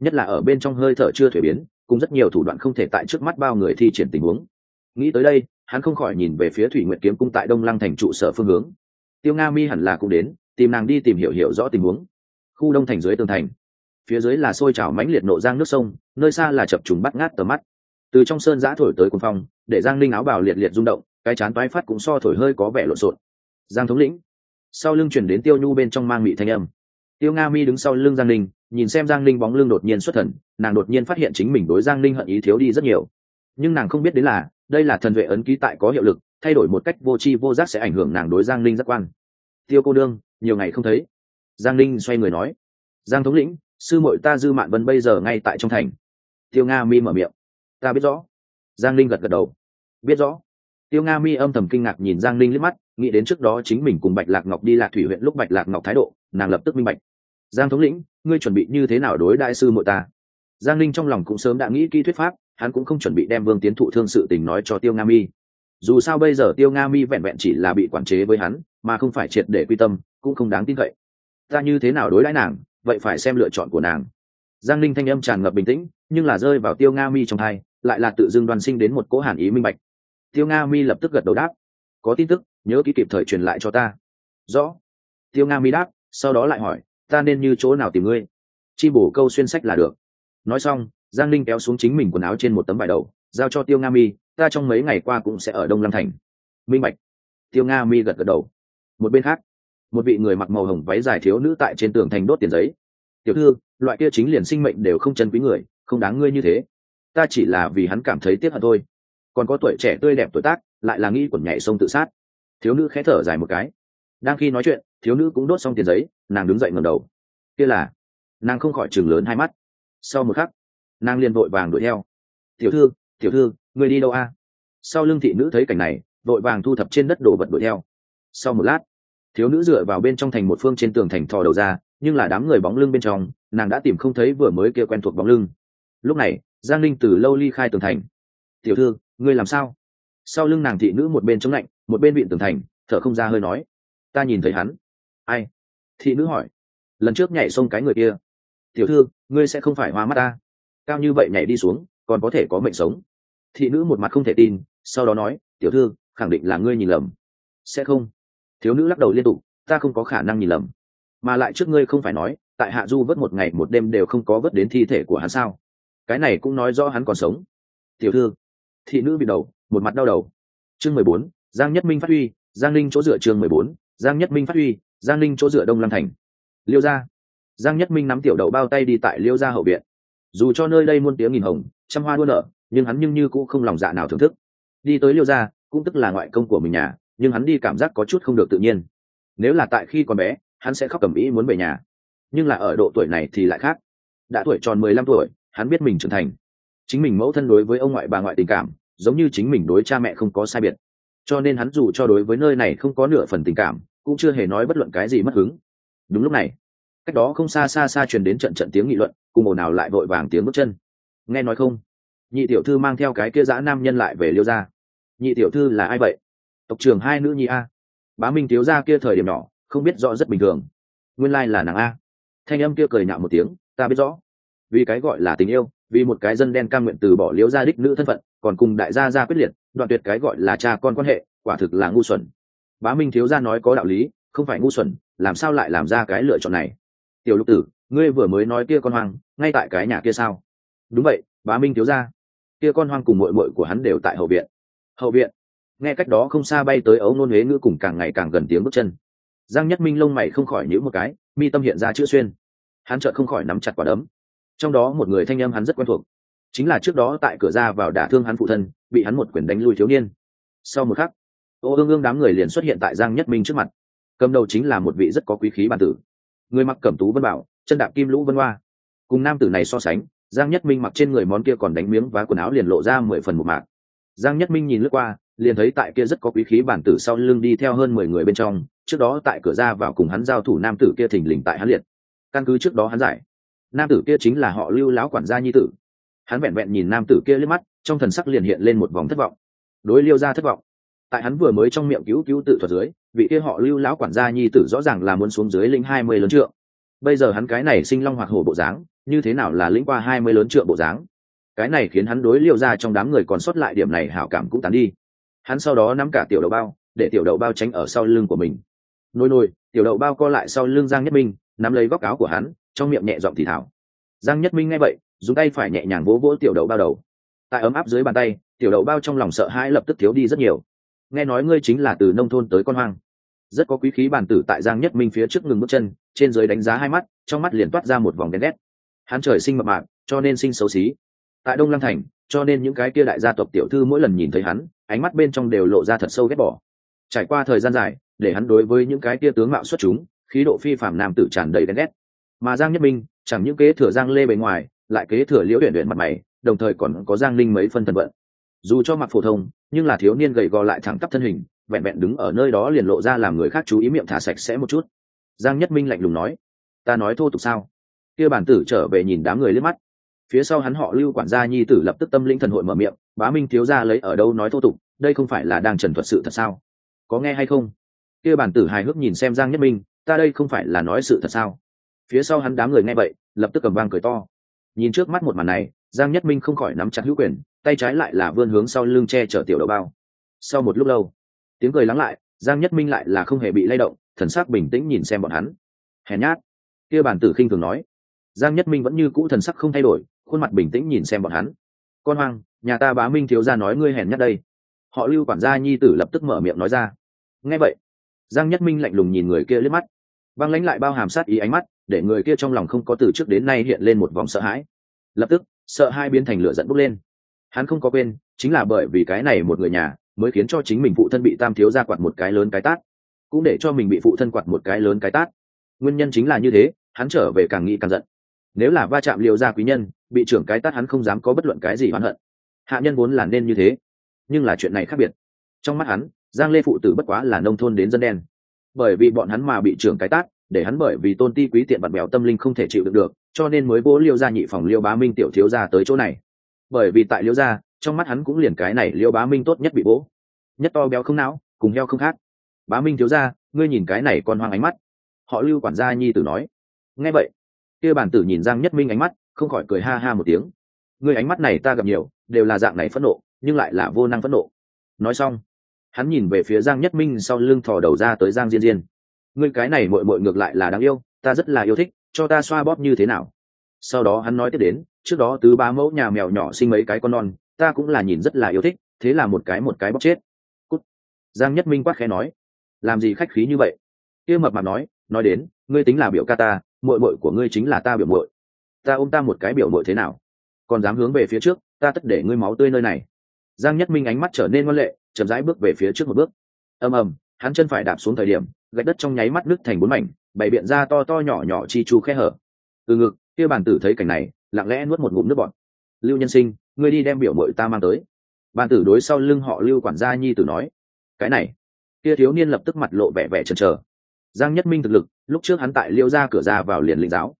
Speaker 1: Nhất là ở bên trong hơi thở chưa thuế biến cùng rất nhiều thủ đoạn không thể tại trước mắt bao người thi triển tình huống. Nghĩ tới đây, hắn không khỏi nhìn về phía thủy nguyệt kiếm cung tại đông lăng thành trụ sở phương hướng. Tiêu nga mi hẳn là cũng đến, tìm nàng đi tìm hiểu hiểu rõ tình huống. Khu đông thành dưới tường thành, phía dưới là sôi trào mãnh liệt nộ giang nước sông, nơi xa là chập trùng bắt ngát tầm mắt. Từ trong sơn giã thổi tới quân phong, để giang linh áo bào liệt liệt rung động, cái chán toái phát cũng so thổi hơi có vẻ lộn xộn. Giang thống lĩnh, sau lưng chuyển đến tiêu nhu bên trong mang mị thanh âm tiêu nga mi đứng sau lưng giang Ninh, nhìn xem giang Ninh bóng lưng đột nhiên xuất thần nàng đột nhiên phát hiện chính mình đối giang Ninh hận ý thiếu đi rất nhiều. Nhưng nàng không biết đến là đây là thần vệ ấn ký tại có hiệu lực thay đổi một cách vô tri vô giác sẽ ảnh hưởng nàng đối giang Ninh giác quan. Tiêu cô đương nhiều ngày không thấy. Giang Ninh xoay người nói. Giang thống lĩnh sư muội ta dư mạn vân bây giờ ngay tại trong thành. Tiêu nga mi mở miệng. Ta biết rõ. Giang Ninh gật gật đầu. Biết rõ. Tiêu nga mi âm thầm kinh ngạc nhìn giang Ninh liếc mắt nghĩ đến trước đó chính mình cùng bạch lạc ngọc đi lạc thủy huyện lúc bạch lạc ngọc thái độ, nàng lập tức minh bạch. Giang thống lĩnh, ngươi chuẩn bị như thế nào đối đại sư muội ta? Giang linh trong lòng cũng sớm đã nghĩ kỹ thuyết pháp, hắn cũng không chuẩn bị đem vương tiến thụ thương sự tình nói cho tiêu nga mi. Dù sao bây giờ tiêu nga mi vẹn vẹn chỉ là bị quản chế với hắn, mà không phải triệt để quy tâm, cũng không đáng tin cậy. Ta như thế nào đối đãi nàng, vậy phải xem lựa chọn của nàng. Giang linh thanh âm tràn ngập bình tĩnh, nhưng là rơi vào tiêu nga mi trong thai lại là tự dưng đoàn sinh đến một cỗ hàn ý minh bạch. Tiêu nga mi lập tức gật đầu đáp. Có tin tức nhớ kỹ kịp thời truyền lại cho ta. Rõ. Tiêu nga mi đáp, sau đó lại hỏi, ta nên như chỗ nào tìm ngươi? Chi bổ câu xuyên sách là được. Nói xong, giang linh kéo xuống chính mình quần áo trên một tấm vải đầu, giao cho tiêu nga mi, ta trong mấy ngày qua cũng sẽ ở đông lam thành. Minh bạch. Tiêu nga mi gật gật đầu. Một bên khác, một vị người mặc màu hồng váy dài thiếu nữ tại trên tường thành đốt tiền giấy. Tiểu thư, loại kia chính liền sinh mệnh đều không chân quý người, không đáng ngươi như thế. Ta chỉ là vì hắn cảm thấy tiếc hận thôi. Còn có tuổi trẻ tươi đẹp tuổi tác, lại là nghi quẩn nhảy sông tự sát thiếu nữ khẽ thở dài một cái. Đang khi nói chuyện, thiếu nữ cũng đốt xong tiền giấy, nàng đứng dậy ngầm đầu. Kia là, nàng không khỏi chừng lớn hai mắt. Sau một khắc, nàng liền vội vàng đuổi theo. Tiểu thư tiểu thư, người đi đâu a? Sau lưng thị nữ thấy cảnh này, vội vàng thu thập trên đất đồ vật đuổi theo. Sau một lát, thiếu nữ dựa vào bên trong thành một phương trên tường thành thò đầu ra, nhưng là đám người bóng lưng bên trong, nàng đã tìm không thấy vừa mới kia quen thuộc bóng lưng. Lúc này, giang linh từ lâu ly khai tường thành. Tiểu thư ngươi làm sao? Sau lưng nàng thị nữ một bên chống lạnh một bên vịn tường thành, thở không ra hơi nói. Ta nhìn thấy hắn. Ai? Thị nữ hỏi. Lần trước nhảy xông cái người kia. Tiểu thư, ngươi sẽ không phải hoa mắt ta. Cao như vậy nhảy đi xuống, còn có thể có mệnh sống. Thị nữ một mặt không thể tin, sau đó nói, tiểu thư, khẳng định là ngươi nhìn lầm. Sẽ không. Thiếu nữ lắc đầu liên tục, ta không có khả năng nhìn lầm. Mà lại trước ngươi không phải nói, tại hạ du vớt một ngày một đêm đều không có vớt đến thi thể của hắn sao? Cái này cũng nói rõ hắn còn sống. Tiểu thư. Thị nữ bị đầu, một mặt đau đầu. Chương mười bốn giang nhất minh phát huy, giang linh chỗ dựa trường mười bốn, giang nhất minh phát huy, giang linh chỗ dựa đông lam thành. Liêu gia. Giang nhất minh nắm tiểu đậu bao tay đi tại liêu gia hậu viện. Dù cho nơi đây muôn tiếng nghìn hồng, trăm hoa đua nở, nhưng hắn nhưng như cũng không lòng dạ nào thưởng thức. Đi tới liêu gia, cũng tức là ngoại công của mình nhà, nhưng hắn đi cảm giác có chút không được tự nhiên. Nếu là tại khi còn bé, hắn sẽ khóc cầm ý muốn về nhà. Nhưng là ở độ tuổi này thì lại khác. Đã tuổi tròn mười lăm tuổi, hắn biết mình trưởng thành. Chính mình mẫu thân đối với ông ngoại bà ngoại tình cảm, giống như chính mình đối cha mẹ không có sai biệt cho nên hắn dù cho đối với nơi này không có nửa phần tình cảm, cũng chưa hề nói bất luận cái gì mất hứng. Đúng lúc này, cách đó không xa xa xa truyền đến trận trận tiếng nghị luận, cùng ồn nào lại vội vàng tiếng bước chân. Nghe nói không? Nhị tiểu thư mang theo cái kia dã nam nhân lại về liêu gia. Nhị tiểu thư là ai vậy? Tộc trưởng hai nữ nhi a. Bá minh thiếu gia kia thời điểm nhỏ, không biết rõ rất bình thường. Nguyên lai là nàng a. Thanh âm kia cười nhạo một tiếng, ta biết rõ. Vì cái gọi là tình yêu vì một cái dân đen cam nguyện từ bỏ liễu gia đích nữ thân phận, còn cùng đại gia gia quyết liệt, đoạn tuyệt cái gọi là cha con quan hệ, quả thực là ngu xuẩn. Bá minh thiếu gia nói có đạo lý, không phải ngu xuẩn, làm sao lại làm ra cái lựa chọn này? Tiểu lục tử, ngươi vừa mới nói kia con hoang, ngay tại cái nhà kia sao? Đúng vậy, bá minh thiếu gia. Kia con hoang cùng mội mội của hắn đều tại hậu viện. Hậu viện? Nghe cách đó không xa bay tới ấu nôn huế ngữ cùng càng ngày càng gần tiếng bước chân. Giang nhất minh lông mày không khỏi nhữ một cái, mi tâm hiện ra chữ xuyên. Hắn chợt không khỏi nắm chặt quả đấm trong đó một người thanh âm hắn rất quen thuộc. Chính là trước đó tại cửa ra vào đả thương hắn phụ thân, bị hắn một quyền đánh lui thiếu niên. Sau một khắc, ô ương ương đám người liền xuất hiện tại giang nhất minh trước mặt. Cầm đầu chính là một vị rất có quý khí bản tử. Người mặc cẩm tú vân bảo, chân đạp kim lũ vân hoa. Cùng nam tử này so sánh, giang nhất minh mặc trên người món kia còn đánh miếng và quần áo liền lộ ra mười phần một mạc. Giang nhất minh nhìn lướt qua, liền thấy tại kia rất có quý khí bản tử sau lưng đi theo hơn mười người bên trong, trước đó tại cửa ra vào cùng hắn giao thủ nam tử kia thình lình tại hắn liệt. Căn cứ trước đó hắn giải nam tử kia chính là họ lưu lão quản gia nhi tử. Hắn vẹn vẹn nhìn nam tử kia liếc mắt, trong thần sắc liền hiện lên một vòng thất vọng. Đối liêu ra thất vọng. Tại hắn vừa mới trong miệng cứu cứu tự thuật dưới, vị kia họ lưu lão quản gia nhi tử rõ ràng là muốn xuống dưới lĩnh hai mươi lớn trượng. Bây giờ hắn cái này sinh long hoặc hổ bộ dáng, như thế nào là lĩnh qua hai mươi lớn trượng bộ dáng? Cái này khiến hắn đối liêu ra trong đám người còn sót lại điểm này hảo cảm cũng tán đi. Hắn sau đó nắm cả tiểu đậu bao, để tiểu đậu bao tránh ở sau lưng của mình. Nôi nôi, tiểu đậu bao co lại sau lưng giang nhất minh, nắm lấy góc áo của hắn trong miệng nhẹ giọng thì thảo. Giang nhất minh nghe vậy, dùng tay phải nhẹ nhàng vỗ vỗ tiểu đậu bao đầu. Tại ấm áp dưới bàn tay, tiểu đậu bao trong lòng sợ hãi lập tức thiếu đi rất nhiều. Nghe nói ngươi chính là từ nông thôn tới con hoang. Rất có quý khí bản tử tại giang nhất minh phía trước ngừng bước chân, trên dưới đánh giá hai mắt, trong mắt liền toát ra một vòng đen đét. Hắn trời sinh mập mạc cho nên sinh xấu xí. Tại đông lăng thành, cho nên những cái kia đại gia tộc tiểu thư mỗi lần nhìn thấy hắn, ánh mắt bên trong đều lộ ra thật sâu ghét bỏ. Trải qua thời gian dài, để hắn đối với những cái kia tướng mạo xuất chúng, khí độ phi phạm nam tử tràn đầy đen đét mà giang nhất minh, chẳng những kế thừa giang lê bề ngoài, lại kế thừa liễu huyện huyện mặt mày, đồng thời còn có giang linh mấy phân thần vận. Dù cho mặc phổ thông, nhưng là thiếu niên gầy gò lại thẳng tắp thân hình, vẹn vẹn đứng ở nơi đó liền lộ ra làm người khác chú ý miệng thả sạch sẽ một chút. Giang nhất minh lạnh lùng nói, ta nói thô tục sao? Kia bản tử trở về nhìn đám người liếc mắt. Phía sau hắn họ lưu quản gia nhi tử lập tức tâm linh thần hội mở miệng, bá minh thiếu ra lấy ở đâu nói thô tục, đây không phải là đang trần thuật sự thật sao? Có nghe hay không? Kia bản tử hài hước nhìn xem giang nhất minh, ta đây không phải là nói sự thật sao? Phía sau hắn đám người nghe vậy, lập tức cầm vang cười to. Nhìn trước mắt một màn này, giang nhất minh không khỏi nắm chặt hữu quyền, tay trái lại là vươn hướng sau lưng che chở tiểu đậu bao. Sau một lúc lâu, tiếng cười lắng lại, giang nhất minh lại là không hề bị lay động, thần sắc bình tĩnh nhìn xem bọn hắn. Hèn nhát, kia bản tử khinh thường nói. Giang nhất minh vẫn như cũ thần sắc không thay đổi, khuôn mặt bình tĩnh nhìn xem bọn hắn. Con hoang, nhà ta bá minh thiếu ra nói ngươi hèn nhát đây. Họ lưu quản gia nhi tử lập tức mở miệng nói ra. Nghe vậy, giang nhất minh lạnh lùng nhìn người kia liếc mắt. Băng lãnh lại bao hàm sát ý ánh mắt để người kia trong lòng không có từ trước đến nay hiện lên một vòng sợ hãi. Lập tức, sợ hai biến thành lửa dẫn bốc lên. Hắn không có quên, chính là bởi vì cái này một người nhà mới khiến cho chính mình phụ thân bị tam thiếu ra quạt một cái lớn cái tát, cũng để cho mình bị phụ thân quạt một cái lớn cái tát. Nguyên nhân chính là như thế, hắn trở về càng nghĩ càng giận. Nếu là va chạm liều ra quý nhân, bị trưởng cái tát hắn không dám có bất luận cái gì oán hận. Hạ nhân vốn là nên như thế, nhưng là chuyện này khác biệt. Trong mắt hắn, giang lê phụ tử bất quá là nông thôn đến dân đen. Bởi vì bọn hắn mà bị trưởng cái tát để hắn bởi vì tôn ti quý tiện bạt bèo tâm linh không thể chịu được được cho nên mới bố liêu gia nhị phòng liêu bá minh tiểu thiếu gia tới chỗ này. Bởi vì tại liêu gia trong mắt hắn cũng liền cái này liêu bá minh tốt nhất bị bố nhất to béo không não cùng heo không khác. Bá minh thiếu gia, ngươi nhìn cái này còn hoang ánh mắt. Họ lưu quản gia nhi tử nói. Nghe vậy kia bản tử nhìn giang nhất minh ánh mắt không khỏi cười ha ha một tiếng. Ngươi ánh mắt này ta gặp nhiều đều là dạng này phẫn nộ nhưng lại là vô năng phẫn nộ. Nói xong hắn nhìn về phía giang nhất minh sau lưng thò đầu ra tới giang diên diên ngươi cái này mội mội ngược lại là đáng yêu, ta rất là yêu thích, cho ta xoa bóp như thế nào? Sau đó hắn nói tiếp đến, trước đó tứ ba mẫu nhà mèo nhỏ sinh mấy cái con non, ta cũng là nhìn rất là yêu thích, thế là một cái một cái bóp chết. Cút. giang nhất minh quát khẽ nói, làm gì khách khí như vậy? Kia mập mạp nói nói đến, ngươi tính là biểu ca ta, mội mội của ngươi chính là ta biểu mội. Ta ôm ta một cái biểu mội thế nào? Còn dám hướng về phía trước, ta tất để ngươi máu tươi nơi này. Giang nhất minh ánh mắt trở nên ngoan lệ, chậm rãi bước về phía trước một bước. Ầm ầm, hắn chân phải đạp xuống thời điểm gạch đất trong nháy mắt nứt thành bốn mảnh, bày biện ra to to nhỏ nhỏ chi chu khe hở. Từ ngực, kia bàn tử thấy cảnh này, lặng lẽ nuốt một ngụm nước bọt. Lưu nhân sinh, ngươi đi đem biểu mội ta mang tới. Bàn tử đối sau lưng họ lưu quản gia nhi tử nói. Cái này. Kia thiếu niên lập tức mặt lộ vẻ vẻ chần chờ. Giang nhất minh thực lực, lúc trước hắn tại liêu ra cửa ra vào liền linh giáo.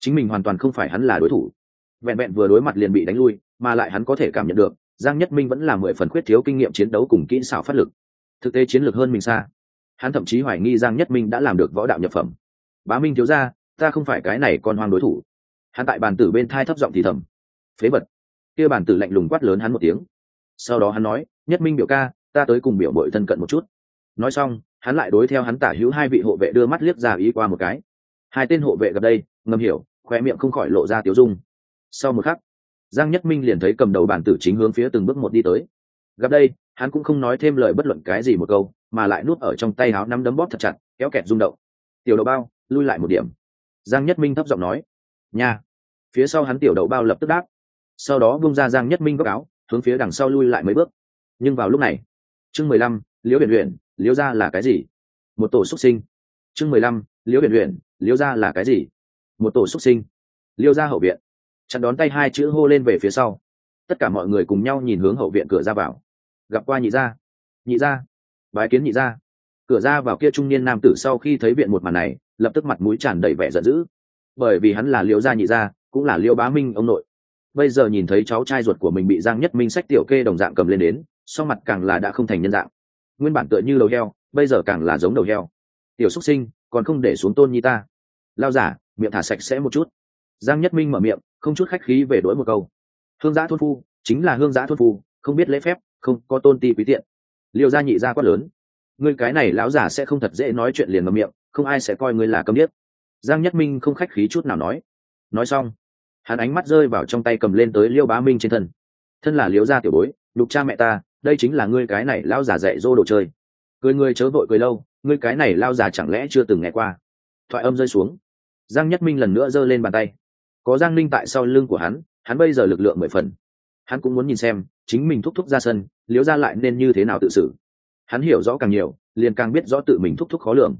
Speaker 1: Chính mình hoàn toàn không phải hắn là đối thủ. Vẹn vẹn vừa đối mặt liền bị đánh lui, mà lại hắn có thể cảm nhận được, giang nhất minh vẫn là mười phần khuyết thiếu kinh nghiệm chiến đấu cùng kỹ xảo phát lực. Thực tế chiến lược hơn mình xa hắn thậm chí hoài nghi giang nhất minh đã làm được võ đạo nhập phẩm. Bá minh thiếu ra ta không phải cái này còn hoang đối thủ. Hắn tại bàn tử bên thai thấp giọng thì thầm. Phế vật. Kia bàn tử lạnh lùng quát lớn hắn một tiếng. Sau đó hắn nói, nhất minh biểu ca, ta tới cùng biểu bội thân cận một chút. Nói xong, hắn lại đối theo hắn tả hữu hai vị hộ vệ đưa mắt liếc ra ý qua một cái. Hai tên hộ vệ gặp đây, ngầm hiểu khoe miệng không khỏi lộ ra tiếu dung. Sau một khắc, giang nhất minh liền thấy cầm đầu bản tử chính hướng phía từng bước một đi tới. Gặp đây hắn cũng không nói thêm lời bất luận cái gì một câu, mà lại nuốt ở trong tay áo nắm đấm bóp thật chặt, kéo kẹt rung động. Tiểu đậu bao, lui lại một điểm. Giang nhất minh thấp giọng nói nhà. phía sau hắn tiểu đậu bao lập tức đáp. Sau đó bung ra giang nhất minh góc áo, hướng phía đằng sau lui lại mấy bước. Nhưng vào lúc này, chương mười lăm, liễu huyền huyền liễu ra là cái gì? Một tổ xuất sinh. Chương mười lăm, liễu huyền huyền liễu ra là cái gì? Một tổ xuất sinh. Liễu ra hậu viện. Chặn đón tay hai chữ hô lên về phía sau. Tất cả mọi người cùng nhau nhìn hướng hậu viện cửa ra vào gặp qua nhị gia. Nhị gia? Bái kiến nhị gia. Cửa ra vào kia trung niên nam tử sau khi thấy viện một màn này, lập tức mặt mũi tràn đầy vẻ giận dữ. Bởi vì hắn là liễu gia nhị gia, cũng là liễu bá minh ông nội. Bây giờ nhìn thấy cháu trai ruột của mình bị giang nhất minh sách tiểu kê đồng dạng cầm lên đến, sau mặt càng là đã không thành nhân dạng. Nguyên bản tựa như đầu heo, bây giờ càng là giống đầu heo. Tiểu xúc sinh, còn không để xuống tôn nhi ta. Lao giả, miệng thả sạch sẽ một chút. Giang nhất minh mở miệng, không chút khách khí về đ ố i một câu. Hương giã thôn phu, chính là hương giã thôn phu, không biết lễ phép không có tôn ti quý tiện. Liệu gia nhị gia quát lớn. Ngươi cái này lão giả sẽ không thật dễ nói chuyện liền ngầm miệng, không ai sẽ coi ngươi là câm điếc. Giang nhất minh không khách khí chút nào nói. Nói xong, hắn ánh mắt rơi vào trong tay cầm lên tới liêu bá minh trên thân. Thân là liêu gia tiểu bối đục cha mẹ ta, đây chính là ngươi cái này lao giả dạy dô đồ chơi. Cười ngươi chớ vội cười lâu, ngươi cái này lao già chẳng lẽ chưa từng nghe qua? Thoại âm rơi xuống. Giang nhất minh lần nữa giơ lên bàn tay. Có giang linh tại sau lưng của hắn hắn bây giờ lực lượng mười phần hắn cũng muốn nhìn xem chính mình thúc thúc ra sân liếu ra lại nên như thế nào tự xử. Hắn hiểu rõ càng nhiều, liền càng biết rõ tự mình thúc thúc khó lường.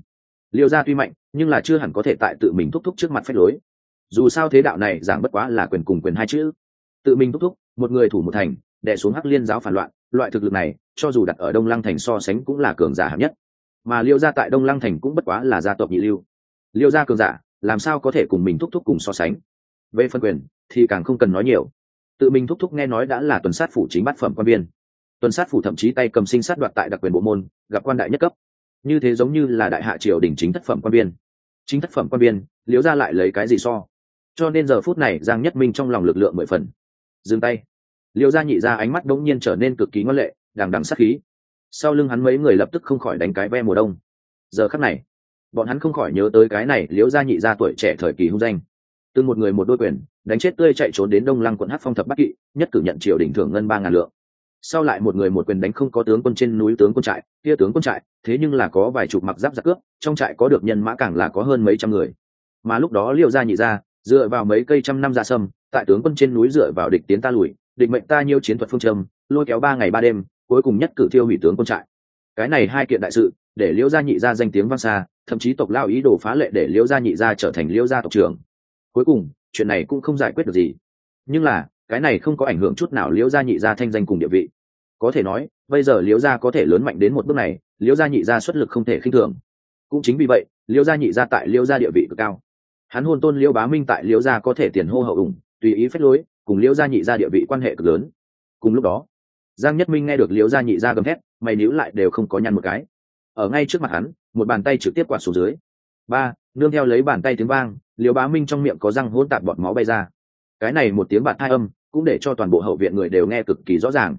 Speaker 1: Liêu ra tuy mạnh, nhưng là chưa hẳn có thể tại tự mình thúc thúc trước mặt phép lối. Dù sao thế đạo này giảng bất quá là quyền cùng quyền hai chữ. Tự mình thúc thúc, một người thủ một thành đẻ xuống hắc liên giáo phản loạn, loại thực lực này, cho dù đặt ở đông lăng thành so sánh cũng là cường giả hạng nhất. Mà liêu gia tại đông lăng thành cũng bất quá là gia tộc nhị lưu. Liêu gia cường giả, làm sao có thể cùng mình thúc thúc cùng so sánh? Về phân quyền, thì càng không cần nói nhiều tự mình thúc thúc nghe nói đã là tuần sát phủ chính bát phẩm quan viên. Tuần sát phủ thậm chí tay cầm sinh sát đoạt tại đặc quyền bộ môn gặp quan đại nhất cấp. Như thế giống như là đại hạ triều đình chính thất phẩm quan viên, chính thất phẩm quan viên liếu ra lại lấy cái gì so? Cho nên giờ phút này giang nhất minh trong lòng lực lượng mười phần. Dừng tay. Liêu gia nhị ra ánh mắt đống nhiên trở nên cực kỳ ngoan lệ đằng đằng sát khí. Sau lưng hắn mấy người lập tức không khỏi đánh cái ve mùa đông. Giờ khắc này bọn hắn không khỏi nhớ tới cái này liễu gia nhị gia tuổi trẻ thời kỳ hung danh từng một người một đôi quyền, đánh chết tươi chạy trốn đến đông lăng quận hát phong thập bắc kỵ, nhất cử nhận triều đỉnh thưởng ngân ba ngàn lượng. Sau lại một người một quyền đánh không có tướng quân trên núi tướng quân trại, kia tướng quân trại, thế nhưng là có vài chục mặc giáp giặc cướp, trong trại có được nhân mã càng là có hơn mấy trăm người. Mà lúc đó liêu gia nhị gia, dựa vào mấy cây trăm năm ra sâm, tại tướng quân trên núi dựa vào địch tiến ta lùi, địch mệnh ta nhiêu chiến thuật phương châm, lôi kéo ba ngày ba đêm, cuối cùng nhất cử tiêu hủy tướng quân trại. Cái này hai kiện đại sự, để liễu gia nhị gia danh tiếng vang xa, thậm chí tộc lao ý đồ phá lệ để liễu gia nhị gia trở thành liễu gia tộc trưởng cuối cùng, chuyện này cũng không giải quyết được gì. Nhưng là, cái này không có ảnh hưởng chút nào liễu gia nhị gia thanh danh cùng địa vị. Có thể nói, bây giờ liễu gia có thể lớn mạnh đến một bước này, liễu gia nhị gia xuất lực không thể khinh thường. Cũng chính vì vậy, liễu gia nhị gia tại liễu gia địa vị cực cao. Hắn hôn tôn liễu bá minh tại liễu gia có thể tiền hô hậu ủng, tùy ý phép lối, cùng liễu gia nhị gia địa vị quan hệ cực lớn. Cùng lúc đó, giang nhất minh nghe được liễu gia nhị gia gầm thét, mày níu lại đều không có nhăn một cái. Ở ngay trước mặt hắn, một bàn tay trực tiếp quạt xuống dưới. Ba, nương theo lấy bàn tay tiếng vang liều bá minh trong miệng có răng hỗn tạp bọt máu bay ra. Cái này một tiếng bạt hai âm, cũng để cho toàn bộ hậu viện người đều nghe cực kỳ rõ ràng.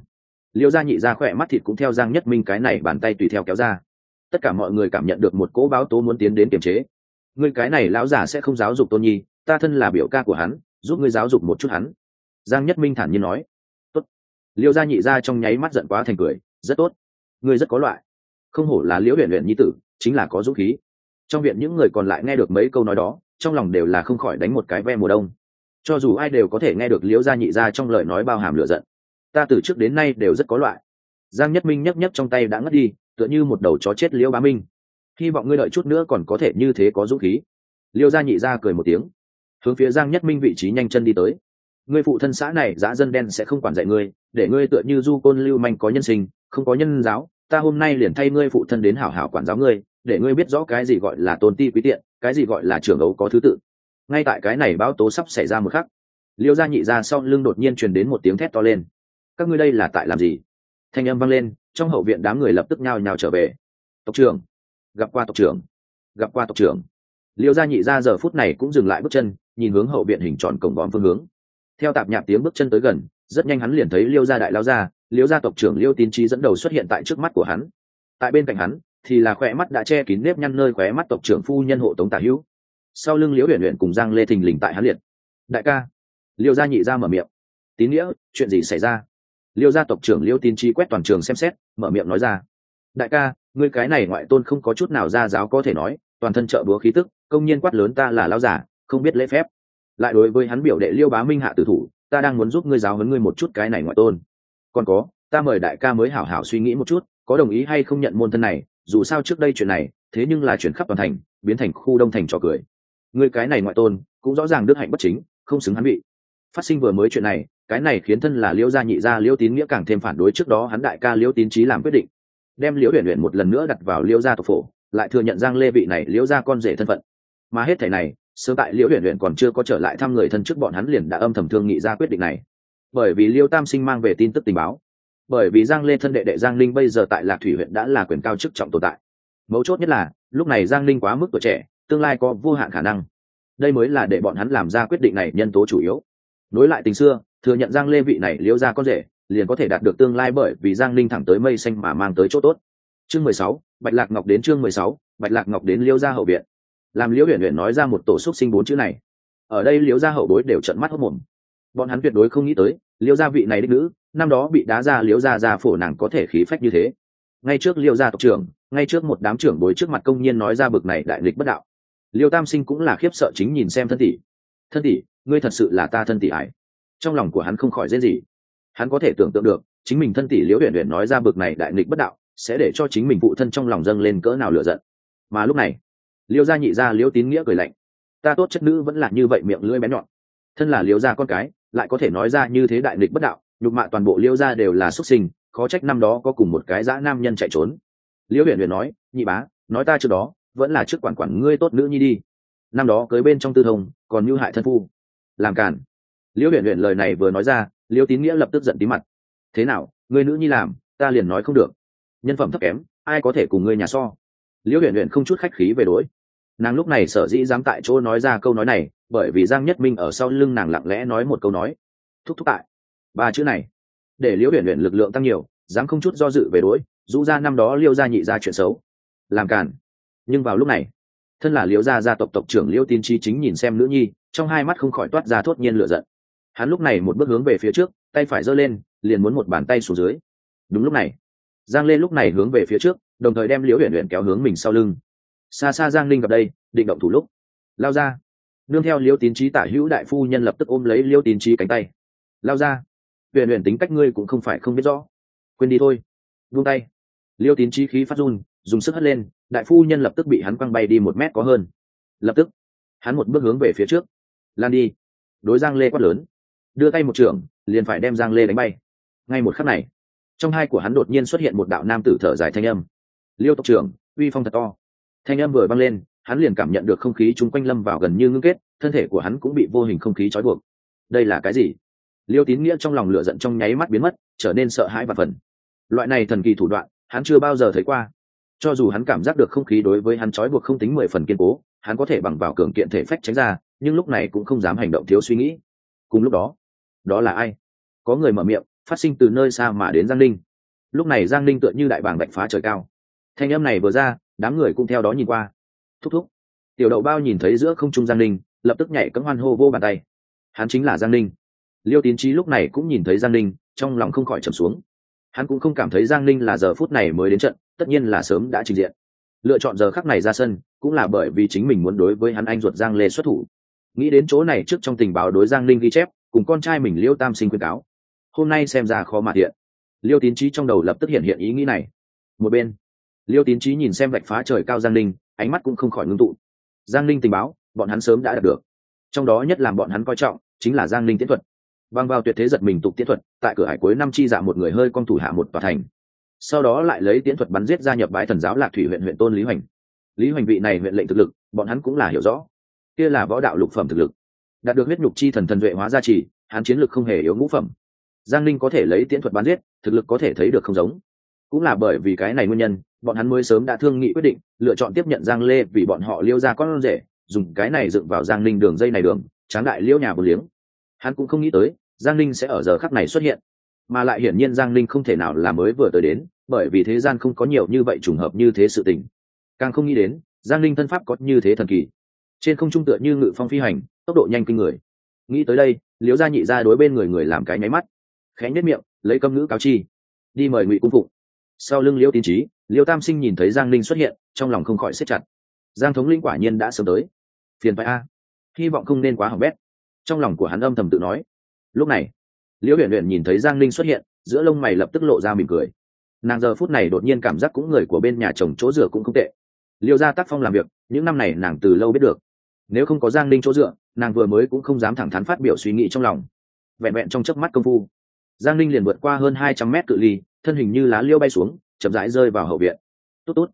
Speaker 1: Liêu gia nhị gia khỏe mắt thịt cũng theo giang nhất minh cái này bàn tay tùy theo kéo ra. Tất cả mọi người cảm nhận được một cỗ báo tố muốn tiến đến kiềm chế. Ngươi cái này lão giả sẽ không giáo dục tôn nhi, ta thân là biểu ca của hắn, giúp ngươi giáo dục một chút hắn. Giang nhất minh thản nhiên nói. Tốt. Liêu gia nhị gia trong nháy mắt giận quá thành cười. Rất tốt. Ngươi rất có loại. Không hổ là liễu huyện huyện nhi tử, chính là có dũng khí. Trong viện những người còn lại nghe được mấy câu nói đó trong lòng đều là không khỏi đánh một cái ve mùa đông. Cho dù ai đều có thể nghe được liễu gia nhị gia trong lời nói bao hàm lửa giận, ta từ trước đến nay đều rất có loại. Giang nhất minh nhấc nhấc trong tay đã ngất đi, tựa như một đầu chó chết liễu bá minh. Hy vọng ngươi đợi chút nữa còn có thể như thế có dũng khí. Liêu gia nhị gia cười một tiếng, hướng phía giang nhất minh vị trí nhanh chân đi tới. Ngươi phụ thân xã này giã dân đen sẽ không quản dạy ngươi, để ngươi tựa như du côn lưu manh có nhân sinh, không có nhân giáo, ta hôm nay liền thay ngươi phụ thân đến hảo hảo quản giáo ngươi, để ngươi biết rõ cái gì gọi là tôn ti quý tiện cái gì gọi là trưởng ấu có thứ tự. Ngay tại cái này báo tố sắp xảy ra một khắc, liêu gia nhị ra sau lưng đột nhiên truyền đến một tiếng thét to lên. Các ngươi đây là tại làm gì? Thanh âm vang lên, trong hậu viện đám người lập tức nhao nhào trở về. Tộc trưởng, gặp qua tộc trưởng, gặp qua tộc trưởng. Liêu gia nhị ra giờ phút này cũng dừng lại bước chân, nhìn hướng hậu viện hình tròn cổng vòm phương hướng. Theo tạp nhạp tiếng bước chân tới gần, rất nhanh hắn liền thấy liêu gia đại lao gia, liêu gia tộc trưởng liêu tín trí dẫn đầu xuất hiện tại trước mắt của hắn. Tại bên cạnh hắn thì là khỏe mắt đã che kín nếp nhăn nơi khóe mắt tộc trưởng phu nhân hộ tống tả hữu. Sau lưng liễu huyền luyện cùng giang lê thình lình tại hắn liệt. Đại ca. Liêu gia nhị ra mở miệng. Tín nghĩa, chuyện gì xảy ra? Liêu gia tộc trưởng liêu tin chi quét toàn trường xem xét, mở miệng nói ra. Đại ca, ngươi cái này ngoại tôn không có chút nào ra giáo có thể nói, toàn thân trợ búa khí tức, công nhiên quát lớn ta là lao giả, không biết lễ phép. Lại đối với hắn biểu đệ liêu bá minh hạ tử thủ, ta đang muốn giúp ngươi giáo huấn ngươi một chút cái này ngoại tôn. Còn có, ta mời đại ca mới hảo hảo suy nghĩ một chút, có đồng ý hay không nhận môn thân này dù sao trước đây chuyện này, thế nhưng là chuyển khắp toàn thành, biến thành khu đông thành trò cười. Ngươi cái này ngoại tôn, cũng rõ ràng đức hạnh bất chính, không xứng hắn bị phát sinh vừa mới chuyện này, cái này khiến thân là liễu gia nhị gia liễu tín nghĩa càng thêm phản đối trước đó hắn đại ca liễu tín trí làm quyết định. Đem liễu huyền huyền một lần nữa đặt vào liễu gia tộc phổ, lại thừa nhận giang lê vị này liễu gia con rể thân phận. Mà hết thảy này, sớm tại liễu huyền huyền còn chưa có trở lại thăm người thân trước bọn hắn liền đã âm thầm thương nghị ra quyết định này. Bởi vì Liễu tam sinh mang về tin tức tình báo bởi vì giang lê thân đệ đệ giang linh bây giờ tại lạc thủy huyện đã là quyền cao chức trọng tồn tại. Mấu chốt nhất là, lúc này giang linh quá mức tuổi trẻ, tương lai có vô hạn khả năng. Đây mới là để bọn hắn làm ra quyết định này nhân tố chủ yếu. Nối lại tình xưa, thừa nhận giang lê vị này liễu ra con rể, liền có thể đạt được tương lai bởi vì giang linh thẳng tới mây xanh mà mang tới chỗ tốt. Chương mười sáu, bạch lạc ngọc đến chương mười sáu, bạch lạc ngọc đến liễu gia hậu viện. Làm liễu huyện huyện nói ra một tổ xúc sinh bốn chữ này. Ở đây liễu gia hậu bối đều trận mắt hốc mồm. Bọn hắn tuyệt đối không nghĩ tới liễu gia vị này đích nữ, năm đó bị đá ra liễu gia gia phổ nàng có thể khí phách như thế. Ngay trước liễu gia tộc trưởng, ngay trước một đám trưởng bối trước mặt công nhiên nói ra bực này đại nghịch bất đạo. Liễu tam sinh cũng là khiếp sợ chính nhìn xem thân tỷ. Thân tỷ, ngươi thật sự là ta thân tỷ ải. Trong lòng của hắn không khỏi dễ gì hắn có thể tưởng tượng được, chính mình thân tỷ liễu huyền huyền nói ra bực này đại nghịch bất đạo, sẽ để cho chính mình phụ thân trong lòng dâng lên cỡ nào lựa giận. Mà lúc này, liêu gia nhị gia Liễu tín nghĩa cười lạnh. Ta tốt chất nữ vẫn là như vậy miệng lưỡi bén nhọn. Thân là Liễu gia con cái lại có thể nói ra như thế đại nghịch bất đạo, nhục mạ toàn bộ liêu gia đều là xuất sinh, khó trách năm đó có cùng một cái dã nam nhân chạy trốn. Liêu huyền huyền nói, nhị bá, nói ta trước đó, vẫn là trước quản quản ngươi tốt nữ nhi đi. Năm đó cưới bên trong tư thông, còn như hại thân phu. Làm cản liêu huyền huyền lời này vừa nói ra liêu tín nghĩa lập tức giận tí mặt. Thế nào, ngươi nữ nhi làm, ta liền nói không được. Nhân phẩm thấp kém, ai có thể cùng ngươi nhà so? Liễu huyền huyền không chút khách khí về đối. Nàng lúc này sở dĩ dám tại chỗ nói ra câu nói này bởi vì giang nhất minh ở sau lưng nàng lặng lẽ nói một câu nói. Thúc thúc tại. Ba chữ này, để liễu huyền huyền lực lượng tăng nhiều, dám không chút do dự về đối, rũ ra năm đó liêu ra nhị ra chuyện xấu. Làm cản nhưng vào lúc này, thân là liễu gia gia tộc tộc trưởng liễu tin chi chính nhìn xem nữ nhi, trong hai mắt không khỏi toát ra thốt nhiên lửa giận. Hắn lúc này một bước hướng về phía trước, tay phải giơ lên, liền muốn một bàn tay xuống dưới. Đúng lúc này, giang lê lúc này hướng về phía trước, đồng thời đem liễu huyền huyện kéo hướng mình sau lưng. Xa xa giang linh gặp đây, định động thủ lúc. Lao ra nương theo liêu tín trí tả hữu đại phu nhân lập tức ôm lấy liêu tín trí cánh tay. Lao ra. Huyện huyện tính cách ngươi cũng không phải không biết rõ. Quên đi thôi. Vung tay. Liêu tín trí khí phát run, dùng sức hất lên, đại phu nhân lập tức bị hắn quăng bay đi một mét có hơn. Lập tức, hắn một bước hướng về phía trước. Lan đi. Đối giang lê quát lớn. Đưa tay một trưởng, liền phải đem giang lê đánh bay. Ngay một khắc này, trong hai của hắn đột nhiên xuất hiện một đạo nam tử thở dài thanh âm. Liêu tộc trưởng, uy phong thật to. Thanh âm vừa vang lên hắn liền cảm nhận được không khí chung quanh lâm vào gần như ngưng kết, thân thể của hắn cũng bị vô hình không khí trói buộc. Đây là cái gì? Liêu tín nghĩa trong lòng lửa giận trong nháy mắt biến mất, trở nên sợ hãi và phần loại này thần kỳ thủ đoạn, hắn chưa bao giờ thấy qua. Cho dù hắn cảm giác được không khí đối với hắn trói buộc không tính mười phần kiên cố, hắn có thể bằng vào cường kiện thể phách tránh ra, nhưng lúc này cũng không dám hành động thiếu suy nghĩ. Cùng lúc đó đó là ai? Có người mở miệng, phát sinh từ nơi xa mà đến giang ninh. Lúc này giang ninh tựa như đại bảng đạch phá trời cao. Thanh âm này vừa ra, đám người cũng theo đó nhìn qua thúc thúc. Tiểu đậu bao nhìn thấy giữa không trung giang ninh, lập tức nhảy cấm hoan hô vô bàn tay. Hắn chính là giang ninh. Liêu tín trí lúc này cũng nhìn thấy giang ninh, trong lòng không khỏi trầm xuống. Hắn cũng không cảm thấy giang ninh là giờ phút này mới đến trận, tất nhiên là sớm đã trình diện. Lựa chọn giờ khắc này ra sân, cũng là bởi vì chính mình muốn đối với hắn anh ruột giang lê xuất thủ. Nghĩ đến chỗ này trước trong tình báo đối giang ninh ghi chép, cùng con trai mình liêu tam sinh khuyên cáo. Hôm nay xem ra khó mà thiện. Liêu tín trí trong đầu lập tức hiện hiện ý nghĩ này. Một bên, liêu tín trí nhìn xem vạch phá trời cao giang ninh ánh mắt cũng không khỏi ngưng tụ. Giang Linh tình báo, bọn hắn sớm đã đạt được. Trong đó nhất làm bọn hắn coi trọng chính là giang Linh tiến thuật. Băng vào tuyệt thế giật mình tục tiến thuật, tại cửa hải cuối năm chi dạ một người hơi con thủ hạ một tòa thành. Sau đó lại lấy tiến thuật bắn giết gia nhập bái thần giáo lạc thủy huyện huyện tôn lý hoành. Lý hoành vị này huyện lệnh thực lực, bọn hắn cũng là hiểu rõ. Kia là võ đạo lục phẩm thực lực. Đạt được huyết nhục chi thần thần duệ hóa gia trì, hắn chiến lực không hề yếu ngũ phẩm. Giang linh có thể lấy tiễn thuật bắn giết, thực lực có thể thấy được không giống. Cũng là bởi vì cái này nguyên nhân bọn hắn mới sớm đã thương nghị quyết định, lựa chọn tiếp nhận giang lê vì bọn họ liêu ra con rể, dùng cái này dựng vào giang linh đường dây này đường, tráng đại liêu nhà bờ liếng. Hắn cũng không nghĩ tới, giang linh sẽ ở giờ khắc này xuất hiện. Mà lại hiển nhiên giang linh không thể nào là mới vừa tới đến, bởi vì thế gian không có nhiều như vậy trùng hợp như thế sự tình. Càng không nghĩ đến, giang linh thân pháp có như thế thần kỳ. Trên không trung tựa như ngự phong phi hành, tốc độ nhanh kinh người. Nghĩ tới đây liếu gia nhị ra đối bên người người làm cái nháy mắt. Khẽ nhất miệng, lấy câm ngữ cáo chi. Đi mời ngụy cung phụng sau lưng liễu tín trí Liêu tam sinh nhìn thấy giang linh xuất hiện, trong lòng không khỏi xếp chặt. Giang thống linh quả nhiên đã sớm tới. Phiền phải a. Hy vọng không nên quá hỏng bét. Trong lòng của hắn âm thầm tự nói. Lúc này liễu huyền huyền nhìn thấy giang linh xuất hiện, giữa lông mày lập tức lộ ra mỉm cười. Nàng giờ phút này đột nhiên cảm giác cũng người của bên nhà chồng chỗ dựa cũng không tệ. Liêu gia tác phong làm việc, những năm này nàng từ lâu biết được. Nếu không có giang linh chỗ dựa, nàng vừa mới cũng không dám thẳng thắn phát biểu suy nghĩ trong lòng. Vẹn vẹn trong chớp mắt công phu, giang linh liền vượt qua hơn hai trăm mét cự ly, thân hình như lá liêu bay xuống chậm rãi rơi vào hậu viện. Tốt tốt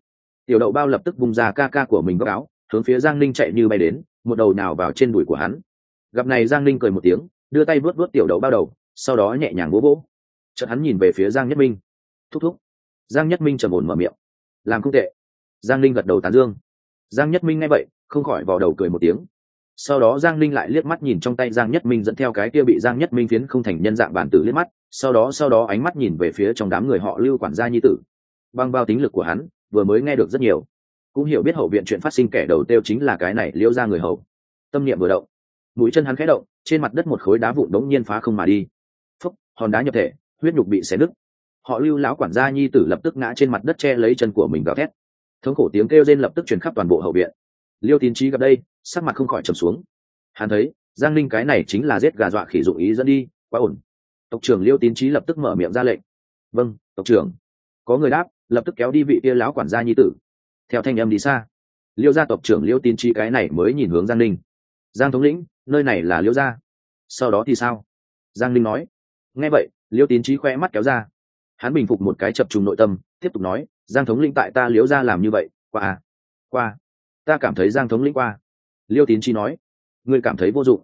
Speaker 1: tiểu đậu bao lập tức bung ra ca ca của mình góc áo, hướng phía giang Ninh chạy như bay đến, một đầu nào vào trên đùi của hắn. Gặp này giang Ninh cười một tiếng, đưa tay vuốt vuốt tiểu đậu bao đầu, sau đó nhẹ nhàng vỗ vỗ. Chợt hắn nhìn về phía giang nhất minh. Thúc thúc. Giang nhất minh trầm ổn mở miệng. Làm không tệ. Giang linh gật đầu tán dương. Giang nhất minh nghe vậy, không khỏi vào đầu cười một tiếng. Sau đó giang linh lại liếc mắt nhìn trong tay giang nhất minh dẫn theo cái kia bị giang nhất minh phiến không thành nhân dạng bản tử liếc mắt. Sau đó sau đó ánh mắt nhìn về phía trong đám người họ lưu quản gia nhi tử băng bao tính lực của hắn, vừa mới nghe được rất nhiều. Cũng hiểu biết hậu viện chuyện phát sinh kẻ đầu tiêu chính là cái này liêu ra người hậu tâm niệm vừa động, mũi chân hắn khẽ động, trên mặt đất một khối đá vụn đống nhiên phá không mà đi. Phúc, hòn đá nhập thể, huyết nhục bị xé nứt. Họ lưu lão quản gia nhi tử lập tức ngã trên mặt đất che lấy chân của mình gào thét. Thống khổ tiếng kêu rên lập tức truyền khắp toàn bộ hậu viện. Liêu tín trí gặp đây, sắc mặt không khỏi trầm xuống. Hắn thấy, giang linh cái này chính là giết gà dọa khỉ dụng ý dẫn đi, quá ổn. Tộc trưởng liêu tín trí lập tức mở miệng ra lệnh. Vâng tộc trưởng có người đáp, lập tức kéo đi vị tia lão quản gia nhi tử. Theo thanh âm đi xa, liêu gia tộc trưởng liêu tín chi cái này mới nhìn hướng giang ninh. Giang thống lĩnh, nơi này là liêu gia. Sau đó thì sao? Giang ninh nói. Nghe vậy, liêu tín trí khoe mắt kéo ra. Hắn bình phục một cái chập trùng nội tâm, tiếp tục nói, giang thống lĩnh tại ta liêu ra làm như vậy, qua à? Qua. Ta cảm thấy giang thống lĩnh qua. Liêu tín chi nói. Ngươi cảm thấy vô dụng.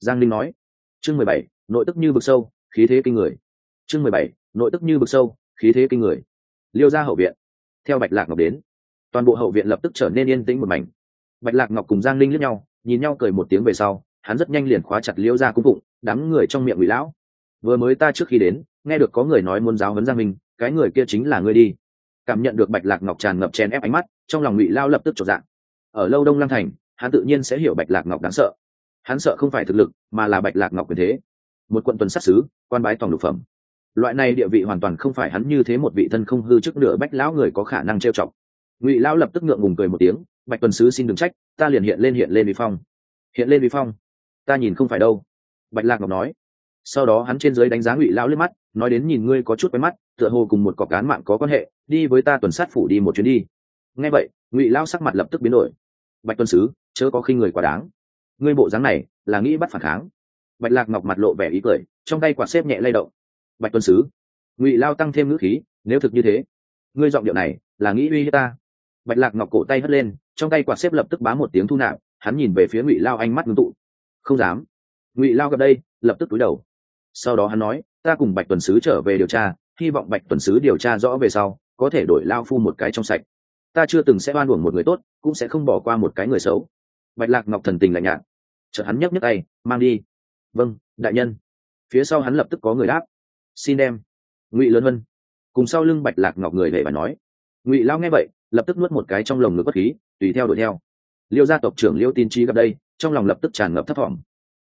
Speaker 1: Giang linh nói. Chương mười bảy, nội tức như vực sâu, khí thế kinh người. Chương mười bảy, nội tức như vực sâu, khí thế kinh người liêu ra hậu viện. Theo bạch lạc ngọc đến toàn bộ hậu viện lập tức trở nên yên tĩnh một mảnh. Bạch lạc ngọc cùng giang linh lướt nhau nhìn nhau cười một tiếng về sau hắn rất nhanh liền khóa chặt liêu ra cung bụng, đám người trong miệng ngụy lão. Vừa mới ta trước khi đến nghe được có người nói muốn giáo huấn giang minh cái người kia chính là ngươi đi. Cảm nhận được bạch lạc ngọc tràn ngập chèn ép ánh mắt trong lòng ngụy lao lập tức trọn dạng. Ở lâu đông lăng thành hắn tự nhiên sẽ hiểu bạch lạc ngọc đáng sợ. Hắn sợ không phải thực lực mà là bạch lạc ngọc quyền thế. Một quận tuần sát xứ quan bái tòng lục phẩm loại này địa vị hoàn toàn không phải hắn như thế một vị thân không hư trước nửa bách lão người có khả năng trêu chọc. Ngụy lão lập tức ngượng ngùng cười một tiếng, bạch tuần sứ xin đừng trách, ta liền hiện lên hiện lên vi phong. Hiện lên vi phong? Ta nhìn không phải đâu. Bạch lạc ngọc nói. Sau đó hắn trên dưới đánh giá ngụy lão liếc mắt, nói đến nhìn ngươi có chút quen mắt, tựa hồ cùng một cọc cán mạng có quan hệ, đi với ta tuần sát phủ đi một chuyến đi. Nghe vậy, ngụy lão sắc mặt lập tức biến đổi. Bạch tuần sứ, chớ có khi người quá đáng. Ngươi bộ dáng này là nghĩ bắt phản kháng. Bạch lạc ngọc mặt lộ vẻ ý cười, trong tay quạt xếp nhẹ lay động bạch tuần sứ. Ngụy lao tăng thêm ngữ khí, nếu thực như thế, ngươi giọng điệu này là nghĩ uy hiếp ta. Bạch lạc ngọc cổ tay hất lên, trong tay quạt xếp lập tức bá một tiếng thu nạp, hắn nhìn về phía ngụy lao ánh mắt ngưng tụ. Không dám. Ngụy lao gặp đây, lập tức túi đầu. Sau đó hắn nói, ta cùng bạch tuần sứ trở về điều tra, hy vọng bạch tuần sứ điều tra rõ về sau, có thể đổi lao phu một cái trong sạch. Ta chưa từng sẽ oan uổng một người tốt, cũng sẽ không bỏ qua một cái người xấu. Bạch lạc ngọc thần tình lạnh nhạt. Chợt hắn nhấc nhấc tay, mang đi. Vâng đại nhân. Phía sau hắn lập tức có người đáp xin đem. Ngụy lớn vân cùng sau lưng bạch lạc ngọc người về và nói, ngụy lao nghe vậy, lập tức nuốt một cái trong lồng ngực bất khí, tùy theo đuổi theo. Liêu gia tộc trưởng liêu tin trí gặp đây, trong lòng lập tức tràn ngập thấp thỏm.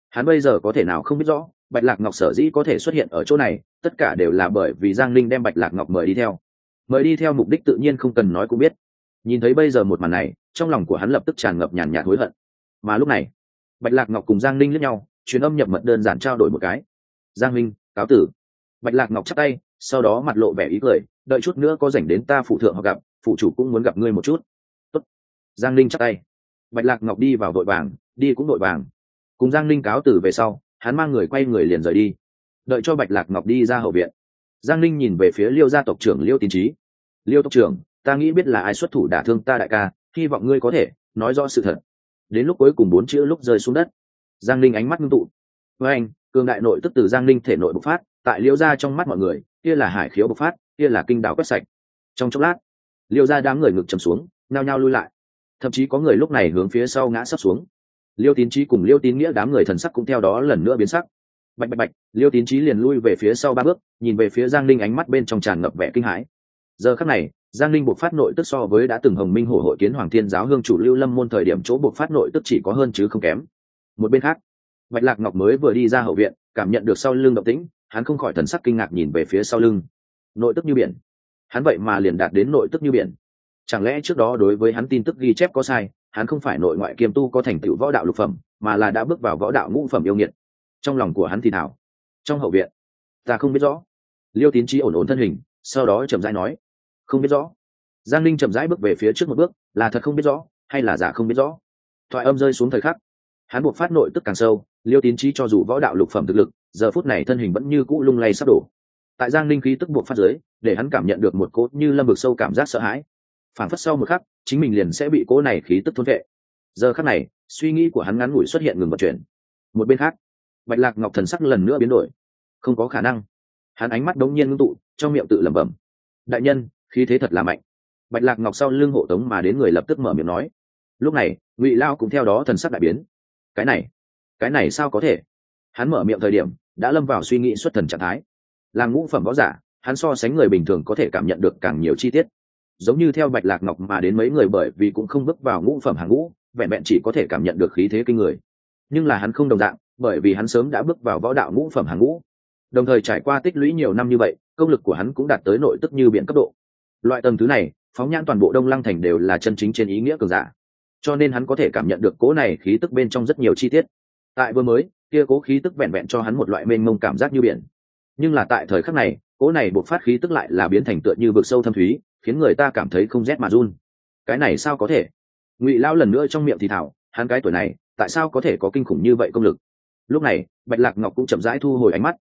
Speaker 1: Hắn bây giờ có thể nào không biết rõ, bạch lạc ngọc sở dĩ có thể xuất hiện ở chỗ này, tất cả đều là bởi vì giang linh đem bạch lạc ngọc mời đi theo. Mời đi theo mục đích tự nhiên không cần nói cũng biết. Nhìn thấy bây giờ một màn này, trong lòng của hắn lập tức tràn ngập nhàn nhạt hối hận. Mà lúc này, bạch lạc ngọc cùng giang linh lẫn nhau, truyền âm nhập mật đơn giản trao đổi một cái. Giang minh, cáo tử bạch lạc ngọc chắc tay, sau đó mặt lộ vẻ ý cười, đợi chút nữa có dành đến ta phụ thượng họ gặp, phụ chủ cũng muốn gặp ngươi một chút. Tốt. giang linh chắc tay. Bạch lạc ngọc đi vào vội vàng, đi cũng vội vàng. Cùng giang linh cáo tử về sau, hắn mang người quay người liền rời đi. Đợi cho bạch lạc ngọc đi ra hậu viện, giang linh nhìn về phía liêu gia tộc trưởng liêu tín trí liêu tộc trưởng, ta nghĩ biết là ai xuất thủ đả thương ta đại ca, hy vọng ngươi có thể nói rõ sự thật. Đến lúc cuối cùng bốn chữ lúc rơi xuống đất, giang linh ánh mắt ngưng tụ. Với anh cường đại nội tức từ giang linh thể nội bộc phát tại liêu ra trong mắt mọi người, kia là hải khiếu bộc phát, kia là kinh đảo quét sạch. Trong chốc lát liêu ra đám người ngực chầm xuống, nhao nhao lui lại. Thậm chí có người lúc này hướng phía sau ngã sắp xuống. Liêu tín trí cùng liêu tín nghĩa đám người thần sắc cũng theo đó lần nữa biến sắc. Bạch bạch bạch, liêu tín trí liền lui về phía sau ba bước, nhìn về phía giang linh ánh mắt bên trong tràn ngập vẻ kinh hãi. Giờ khắc này, giang linh buộc phát nội tức so với đã từng hồng minh hổ hội kiến hoàng thiên giáo hương chủ lưu lâm môn thời điểm chỗ buộc phát nội tức chỉ có hơn chứ không kém. Một bên khác, bạch lạc ngọc mới vừa đi ra hậu viện, cảm nhận được sau lưng động tĩnh hắn không khỏi thần sắc kinh ngạc nhìn về phía sau lưng. Nội tức như biển. Hắn vậy mà liền đạt đến nội tức như biển. Chẳng lẽ trước đó đối với hắn tin tức ghi chép có sai, hắn không phải nội ngoại kiêm tu có thành tựu võ đạo lục phẩm, mà là đã bước vào võ đạo ngũ phẩm yêu nghiệt. Trong lòng của hắn thì thảo trong hậu viện, ta không biết rõ. Liêu tín trí ổn ổn thân hình, sau đó chậm rãi nói. Không biết rõ. Giang linh chậm rãi bước về phía trước một bước, là thật không biết rõ, hay là giả không biết rõ. Thoại âm rơi xuống thời khắc. Hắn buộc phát nội tức càng sâu, liêu tín trí cho dù võ đạo lục phẩm thực lực giờ phút này thân hình vẫn như cũ lung lay sắp đổ. Tại giang linh khí tức buộc phát giới để hắn cảm nhận được một cốt như lâm vực sâu cảm giác sợ hãi. Phản phất sau một khắc, chính mình liền sẽ bị cỗ này khí tức thôn vệ. Giờ khắc này, suy nghĩ của hắn ngắn ngủi xuất hiện ngừng vận chuyển. Một bên khác, bạch lạc ngọc thần sắc lần nữa biến đổi. Không có khả năng. Hắn ánh mắt đống nhiên ngưng tụ, trong miệng tự lẩm bẩm. Đại nhân, khí thế thật là mạnh. Bạch lạc ngọc sau lưng hộ tống mà đến người lập tức mở miệng nói. Lúc này, ngụy lao cũng theo đó thần sắc đại biến. Cái này cái này sao có thể? Hắn mở miệng thời điểm đã lâm vào suy nghĩ xuất thần trạng thái. Làm ngũ phẩm võ giả, hắn so sánh người bình thường có thể cảm nhận được càng nhiều chi tiết. Giống như theo bạch lạc ngọc mà đến mấy người bởi vì cũng không bước vào ngũ phẩm hàng ngũ, vẹn vẹn chỉ có thể cảm nhận được khí thế kinh người. Nhưng là hắn không đồng dạng, bởi vì hắn sớm đã bước vào võ đạo ngũ phẩm hàng ngũ. Đồng thời trải qua tích lũy nhiều năm như vậy, công lực của hắn cũng đạt tới nội tức như biển cấp độ. Loại tầng thứ này, phóng nhãn toàn bộ đông lăng thành đều là chân chính trên ý nghĩa cường giả. Cho nên hắn có thể cảm nhận được cố này khí tức bên trong rất nhiều chi tiết. Tại vừa mới kia cố khí tức vẹn vẹn cho hắn một loại mênh mông cảm giác như biển. Nhưng là tại thời khắc này, cố này buộc phát khí tức lại là biến thành tựa như vực sâu thâm thúy, khiến người ta cảm thấy không rét mà run. Cái này sao có thể? Ngụy lao lần nữa trong miệng thì thảo, hắn cái tuổi này, tại sao có thể có kinh khủng như vậy công lực? Lúc này, bạch lạc ngọc cũng chậm rãi thu hồi ánh mắt.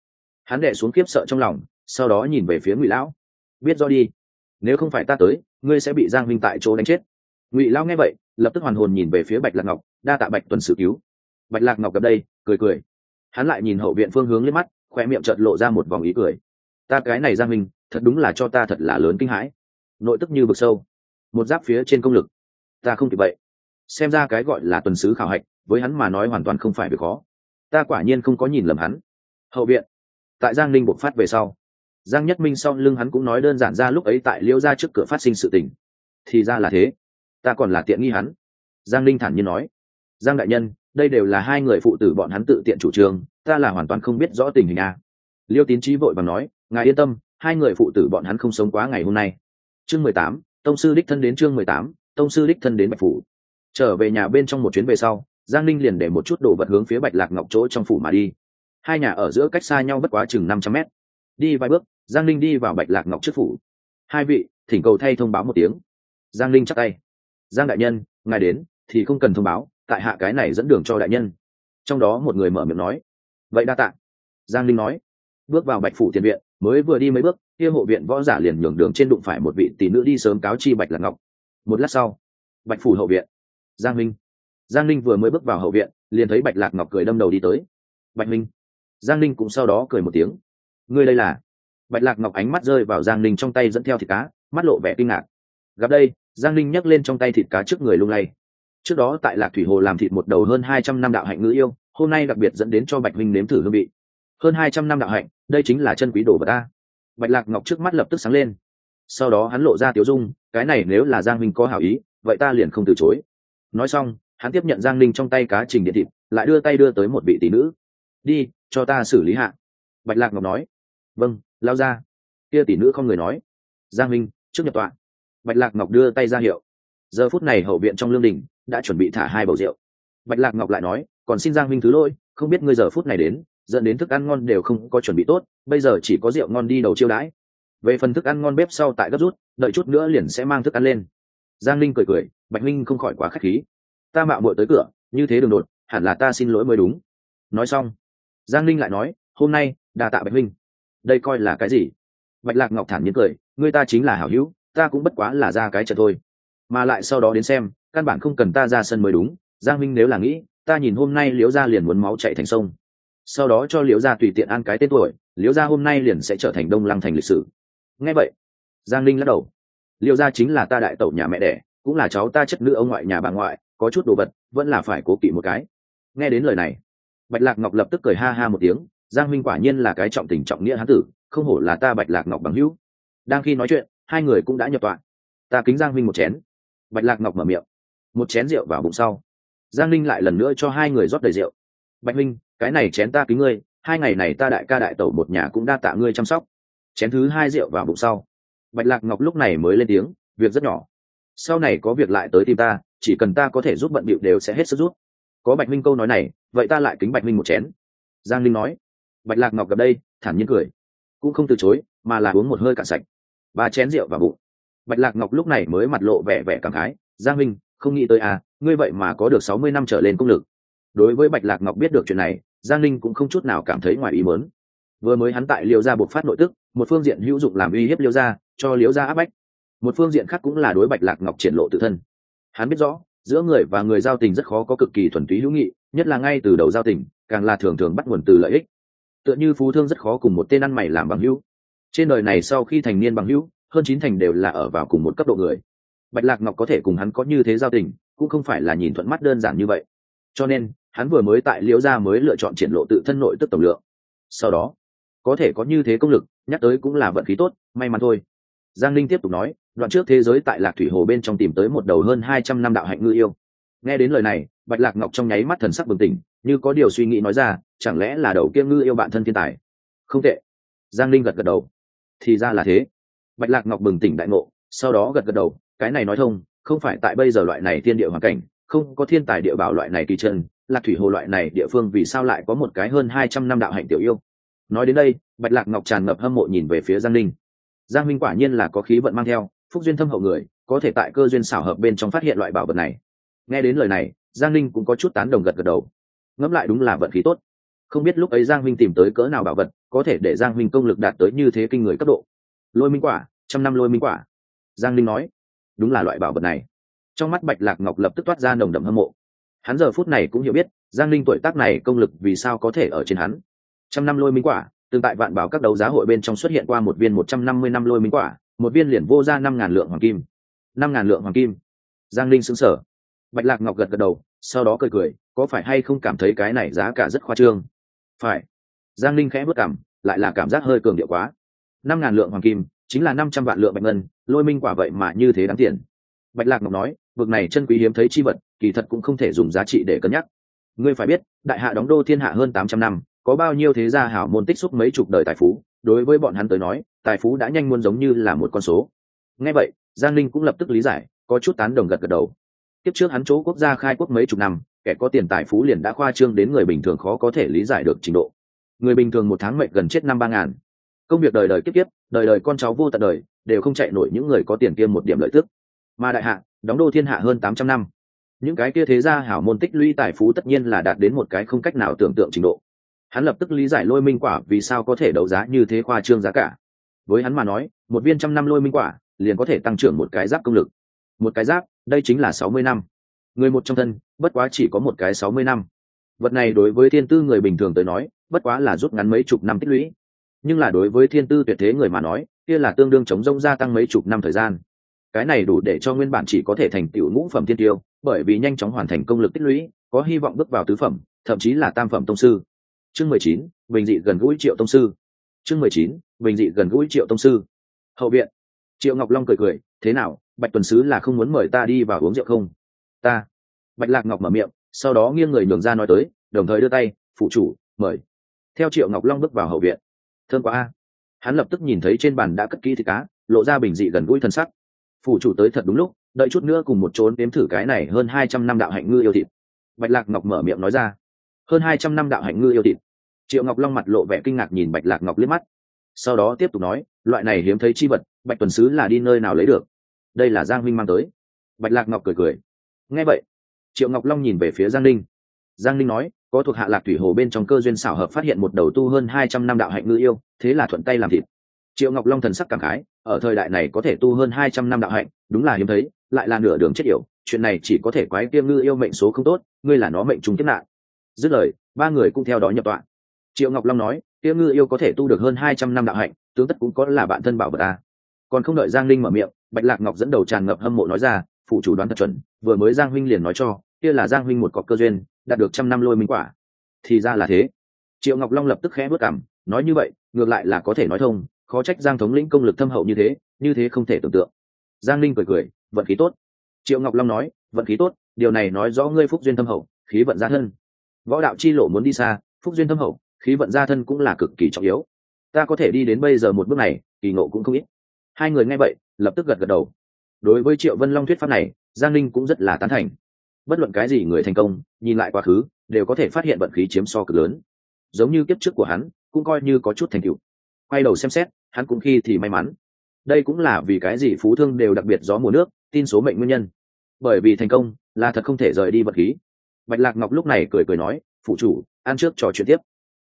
Speaker 1: Hắn đệ xuống kiếp sợ trong lòng, sau đó nhìn về phía ngụy lão. Biết do đi, nếu không phải ta tới, ngươi sẽ bị giang minh tại chỗ đánh chết. Ngụy lao nghe vậy, lập tức hoàn hồn nhìn về phía bạch lạc ngọc, đa tạ bạch tuần sự cứu. Bạch lạc ngọc gặp đây cười cười. Hắn lại nhìn hậu viện phương hướng lên mắt khoe miệng chợt lộ ra một vòng ý cười. Ta cái này ra mình thật đúng là cho ta thật là lớn kinh hãi. Nội tức như vực sâu. Một giáp phía trên công lực. Ta không kịp vậy. Xem ra cái gọi là tuần sứ khảo hạch, với hắn mà nói hoàn toàn không phải việc khó. Ta quả nhiên không có nhìn lầm hắn. Hậu viện. Tại giang ninh bộc phát về sau, giang nhất minh sau lưng hắn cũng nói đơn giản ra lúc ấy tại Liễu ra trước cửa phát sinh sự tình. Thì ra là thế. Ta còn là tiện nghi hắn. Giang ninh thản nhiên nói. Giang đại nhân đây đều là hai người phụ tử bọn hắn tự tiện chủ trương, ta là hoàn toàn không biết rõ tình hình a. Liêu tín trí vội bằng nói, ngài yên tâm, hai người phụ tử bọn hắn không sống quá ngày hôm nay. Chương mười tám, tông sư đích thân đến chương mười tám, tông sư đích thân đến bạch phủ. Trở về nhà bên trong một chuyến về sau, giang ninh liền để một chút đồ vật hướng phía bạch lạc ngọc chỗ trong phủ mà đi. Hai nhà ở giữa cách xa nhau bất quá chừng năm trăm mét. Đi vài bước, giang ninh đi vào bạch lạc ngọc trước phủ. Hai vị, thỉnh cầu thay thông báo một tiếng. Giang ninh chắc tay. Giang đại nhân, ngài đến thì không cần thông báo tại hạ cái này dẫn đường cho đại nhân. Trong đó một người mở miệng nói, vậy đa tạ. Giang Linh nói, bước vào bạch phủ tiền viện, mới vừa đi mấy bước, kia hộ viện võ giả liền nhường đường trên đụng phải một vị tỷ nữ đi sớm cáo chi bạch lạc ngọc. Một lát sau, bạch phủ hậu viện. Giang minh giang Linh vừa mới bước vào hậu viện, liền thấy bạch lạc ngọc cười đâm đầu đi tới. Bạch minh. Giang Linh cũng sau đó cười một tiếng. Ngươi đây là? Bạch lạc ngọc ánh mắt rơi vào giang Linh trong tay dẫn theo thịt cá, mắt lộ vẻ kinh ngạc. Gặp đây, giang Linh nhấc lên trong tay thịt cá trước người lung lay trước đó tại lạc thủy hồ làm thịt một đầu hơn hai trăm năm đạo hạnh ngữ yêu, hôm nay đặc biệt dẫn đến cho bạch minh nếm thử hương vị. Hơn hai trăm năm đạo hạnh, đây chính là chân quý đồ vật ta bạch lạc ngọc trước mắt lập tức sáng lên. Sau đó hắn lộ ra tiếu dung, cái này nếu là giang minh có hảo ý, vậy ta liền không từ chối. Nói xong, hắn tiếp nhận giang ninh trong tay cá trình điện thịt, lại đưa tay đưa tới một vị tỷ nữ. Đi, cho ta xử lý hạ. Bạch lạc ngọc nói. Vâng lao ra. Kia tỷ nữ không người nói. Giang minh, trước nhập tọa. Bạch lạc ngọc đưa tay ra hiệu. Giờ phút này hậu viện trong lương đình đã chuẩn bị thả hai bầu rượu. Bạch lạc ngọc lại nói, còn xin giang minh thứ lỗi, không biết ngươi giờ phút này đến, dẫn đến thức ăn ngon đều không có chuẩn bị tốt, bây giờ chỉ có rượu ngon đi đầu chiêu đãi. Về phần thức ăn ngon bếp sau tại gấp rút, đợi chút nữa liền sẽ mang thức ăn lên. Giang linh cười cười, bạch minh không khỏi quá k h á c h khí. Ta mạo muội tới cửa, như thế đường đột, hẳn là ta xin lỗi mới đúng. Nói xong, giang linh lại nói, hôm nay đà tạ bạch minh. Đây coi là cái gì? Bạch lạc ngọc thản nhiên cười, ngươi ta chính là hảo hữu, ta cũng bất quá là ra cái chợ thôi. Mà lại sau đó đến xem căn bản không cần ta ra sân mới đúng, giang minh nếu là nghĩ, ta nhìn hôm nay liễu gia liền muốn máu chạy thành sông. Sau đó cho liễu gia tùy tiện ăn cái tên tuổi, liễu gia hôm nay liền sẽ trở thành đông lăng thành lịch sử. Nghe vậy, giang linh lắc đầu. Liễu gia chính là ta đại tẩu nhà mẹ đẻ, cũng là cháu ta chất nữ ông ngoại nhà bà ngoại, có chút đồ vật, vẫn là phải cố kỵ một cái. Nghe đến lời này, bạch lạc ngọc lập tức cười ha ha một tiếng, giang minh quả nhiên là cái trọng tình trọng nghĩa hán tử, không hổ là ta bạch lạc ngọc bằng hữu. Đang khi nói chuyện, hai người cũng đã nhập tọa. Ta kính giang minh một chén. Bạch lạc ngọc mở miệng một chén rượu vào bụng sau. Giang linh lại lần nữa cho hai người rót đầy rượu. Bạch minh, cái này chén ta kính ngươi, hai ngày này ta đại ca đại tẩu một nhà cũng đa tạ ngươi chăm sóc. Chén thứ hai rượu vào bụng sau. Bạch lạc ngọc lúc này mới lên tiếng, việc rất nhỏ. Sau này có việc lại tới tìm ta, chỉ cần ta có thể giúp bận bịu đều sẽ hết sức giúp. Có bạch minh câu nói này, vậy ta lại kính bạch minh một chén. Giang linh nói. Bạch lạc ngọc gặp đây, thản nhiên cười. Cũng không từ chối, mà là uống một hơi cạn sạch. Ba chén rượu vào bụng. Bạch lạc ngọc lúc này mới mặt lộ vẻ vẻ cảm khái. Giang minh không nghĩ tới à ngươi vậy mà có được sáu mươi năm trở lên công lực. Đối với bạch lạc ngọc biết được chuyện này, giang linh cũng không chút nào cảm thấy ngoài ý mớn vừa mới hắn tại liêu gia buộc phát nội tức, một phương diện hữu dụng làm uy hiếp liêu gia, cho liêu gia áp bách. Một phương diện khác cũng là đối bạch lạc ngọc triển lộ tự thân. Hắn biết rõ, giữa người và người giao tình rất khó có cực kỳ thuần túy hữu nghị, nhất là ngay từ đầu giao tình, càng là thường thường bắt nguồn từ lợi ích. Tựa như phú thương rất khó cùng một tên ăn mày làm bằng hữu. Trên đời này sau khi thành niên bằng hữu, hơn chín thành đều là ở vào cùng một cấp độ người bạch lạc ngọc có thể cùng hắn có như thế giao tình, cũng không phải là nhìn thuận mắt đơn giản như vậy. Cho nên, hắn vừa mới tại liễu gia mới lựa chọn triển lộ tự thân nội tức tổng lượng. Sau đó, có thể có như thế công lực, nhắc tới cũng là vận khí tốt, may mắn thôi. Giang linh tiếp tục nói, đoạn trước thế giới tại lạc thủy hồ bên trong tìm tới một đầu hơn hai trăm năm đạo hạnh ngư yêu. Nghe đến lời này, bạch lạc ngọc trong nháy mắt thần sắc bừng tỉnh, như có điều suy nghĩ nói ra, chẳng lẽ là đầu kia ngư yêu bạn thân thiên tài? Không tệ. Giang linh gật gật đầu. Thì ra là thế. Bạch lạc ngọc bừng tỉnh đại ngộ, sau đó gật gật đầu cái này nói thông, không phải tại bây giờ loại này thiên địa hoàn cảnh, không có thiên tài địa bảo loại này kỳ chân, lạc thủy hồ loại này địa phương vì sao lại có một cái hơn hai trăm năm đạo hạnh tiểu yêu? Nói đến đây, bạch lạc ngọc tràn ngập hâm mộ nhìn về phía giang linh giang minh quả nhiên là có khí vận mang theo, phúc duyên thâm hậu người, có thể tại cơ duyên xảo hợp bên trong phát hiện loại bảo vật này. Nghe đến lời này, giang linh cũng có chút tán đồng gật gật đầu. Ngẫm lại đúng là vận khí tốt. Không biết lúc ấy giang minh tìm tới cỡ nào bảo vật, có thể để giang minh công lực đạt tới như thế kinh người cấp độ. Lôi minh quả, trăm năm lôi minh quả. Giang linh nói đúng là loại bảo vật này. Trong mắt bạch lạc ngọc lập tức toát ra nồng đậm hâm mộ. Hắn giờ phút này cũng hiểu biết, giang linh tuổi tác này công lực vì sao có thể ở trên hắn. Trăm năm lôi minh quả, tương tại vạn bảo các đấu giá hội bên trong xuất hiện qua một viên một trăm năm mươi năm lôi minh quả, một viên liền vô ra năm ngàn lượng hoàng kim. Năm ngàn lượng hoàng kim. Giang linh xứng sở bạch lạc ngọc gật gật đầu, sau đó cười cười, có phải hay không cảm thấy cái này giá cả rất khoa trương? Phải. Giang linh khẽ vất cảm, lại là cảm giác hơi cường điệu quá. Năm ngàn lượng hoàng kim chính là năm trăm vạn lượng bạch ngân, lôi minh quả vậy mà như thế đáng tiền. Bạch lạc ngọc nói vực này chân quý hiếm thấy chi vật, kỳ thật cũng không thể dùng giá trị để cân nhắc. Ngươi phải biết, đại hạ đóng đô thiên hạ hơn tám trăm năm, có bao nhiêu thế gia hảo môn tích xúc mấy chục đời tài phú, đối với bọn hắn tới nói, tài phú đã nhanh muôn giống như là một con số. Ngay vậy, giang linh cũng lập tức lý giải, có chút tán đồng gật gật đầu. Tiếp trước hắn chỗ quốc gia khai quốc mấy chục năm, kẻ có tiền tài phú liền đã khoa trương đến người bình thường khó có thể lý giải được trình độ. Người bình thường một tháng mệnh gần chết năm ba ngàn công việc đời đời kiếp kiếp, đời đời con cháu vô tận đời, đều không chạy nổi những người có tiền kia một điểm lợi tức. Mà đại hạ, đóng đô thiên hạ hơn tám trăm năm. Những cái kia thế gia hảo môn tích lũy tài phú tất nhiên là đạt đến một cái không cách nào tưởng tượng trình độ. Hắn lập tức lý giải lôi minh quả vì sao có thể đấu giá như thế khoa trương giá cả. Với hắn mà nói, một viên trăm năm lôi minh quả, liền có thể tăng trưởng một cái giáp công lực. Một cái giáp, đây chính là sáu mươi năm. Người một trong thân, bất quá chỉ có một cái sáu mươi năm. Vật này đối với thiên tư người bình thường tới nói, bất quá là rút ngắn mấy chục năm tích lũy nhưng là đối với thiên tư tuyệt thế người mà nói, kia là tương đương chống rông gia tăng mấy chục năm thời gian. Cái này đủ để cho nguyên bản chỉ có thể thành tiểu ngũ phẩm thiên tiêu, bởi vì nhanh chóng hoàn thành công lực tích lũy, có hy vọng bước vào tứ phẩm, thậm chí là tam phẩm tông sư. Chương mười chín, bình dị gần gũi triệu tông sư. Chương mười chín, bình dị gần gũi triệu tông sư. Hậu viện. Triệu ngọc long cười cười, thế nào, bạch tuần sứ là không muốn mời ta đi vào uống rượu không? Ta. Bạch lạc ngọc mở miệng, sau đó nghiêng người nhường ra nói tới, đồng thời đưa tay, phụ chủ, mời. Theo triệu ngọc long bước vào hậu viện thơm quá a. Hắn lập tức nhìn thấy trên bàn đã cất kỹ thịt cá, lộ ra bình dị gần gũi thân sắc. Phủ chủ tới thật đúng lúc, đợi chút nữa cùng một trốn đếm thử cái này hơn hai trăm năm đạo hạnh ngư yêu thịt. Bạch lạc ngọc mở miệng nói ra. Hơn hai trăm năm đạo hạnh ngư yêu thịt. Triệu ngọc long mặt lộ vẻ kinh ngạc nhìn bạch lạc ngọc liếc mắt. Sau đó tiếp tục nói, loại này hiếm thấy chi vật, bạch tuần sứ là đi nơi nào lấy được? Đây là giang huynh mang tới. Bạch lạc ngọc cười cười. Nghe vậy, triệu ngọc long nhìn về phía giang linh giang linh nói có thuộc hạ lạc thủy hồ bên trong cơ duyên xảo hợp phát hiện một đầu tu hơn hai trăm năm đạo hạnh ngư yêu, thế là thuận tay làm thịt. Triệu ngọc long thần sắc cảm khái, ở thời đại này có thể tu hơn hai trăm năm đạo hạnh, đúng là hiếm thấy, lại là nửa đường chết yểu, chuyện này chỉ có thể quái tiêm ngư yêu mệnh số không tốt, ngươi là nó mệnh trùng kiếp nạn. Dứt lời, ba người cũng theo đó nhập tọa. Triệu ngọc long nói tiêm ngư yêu có thể tu được hơn hai trăm năm đạo hạnh, tướng tất cũng có là bạn thân bảo vật ta còn không đợi giang linh mở miệng, bạch lạc ngọc dẫn đầu tràn ngập hâm mộ nói ra, phụ chủ đoán thật chuẩn, vừa mới giang huynh liền nói cho kia là giang huynh một cọc cơ duyên, đạt được trăm năm lôi minh quả. Thì ra là thế. Triệu ngọc long lập tức khẽ bước cảm nói như vậy, ngược lại là có thể nói thông, khó trách giang thống lĩnh công lực thâm hậu như thế như thế không thể tưởng tượng. Giang linh cười cười, vận khí tốt. Triệu ngọc long nói, vận khí tốt, điều này nói rõ ngươi phúc duyên thâm hậu, khí vận gia thân. Võ đạo chi lộ muốn đi xa, phúc duyên thâm hậu, khí vận gia thân cũng là cực kỳ trọng yếu. Ta có thể đi đến bây giờ một bước này, kỳ ngộ cũng không ít. Hai người nghe vậy, lập tức gật gật đầu. Đối với triệu vân long thuyết pháp này, giang linh cũng rất là tán thành bất luận cái gì người thành công, nhìn lại quá khứ, đều có thể phát hiện vận khí chiếm so cực lớn. Giống như kiếp trước của hắn, cũng coi như có chút thành tựu. Quay đầu xem xét, hắn cũng khi thì may mắn. Đây cũng là vì cái gì phú thương đều đặc biệt gió mùa nước, tin số mệnh nguyên nhân. Bởi vì thành công, là thật không thể rời đi vật khí. Bạch lạc ngọc lúc này cười cười nói, phụ chủ, ăn trước trò chuyện tiếp.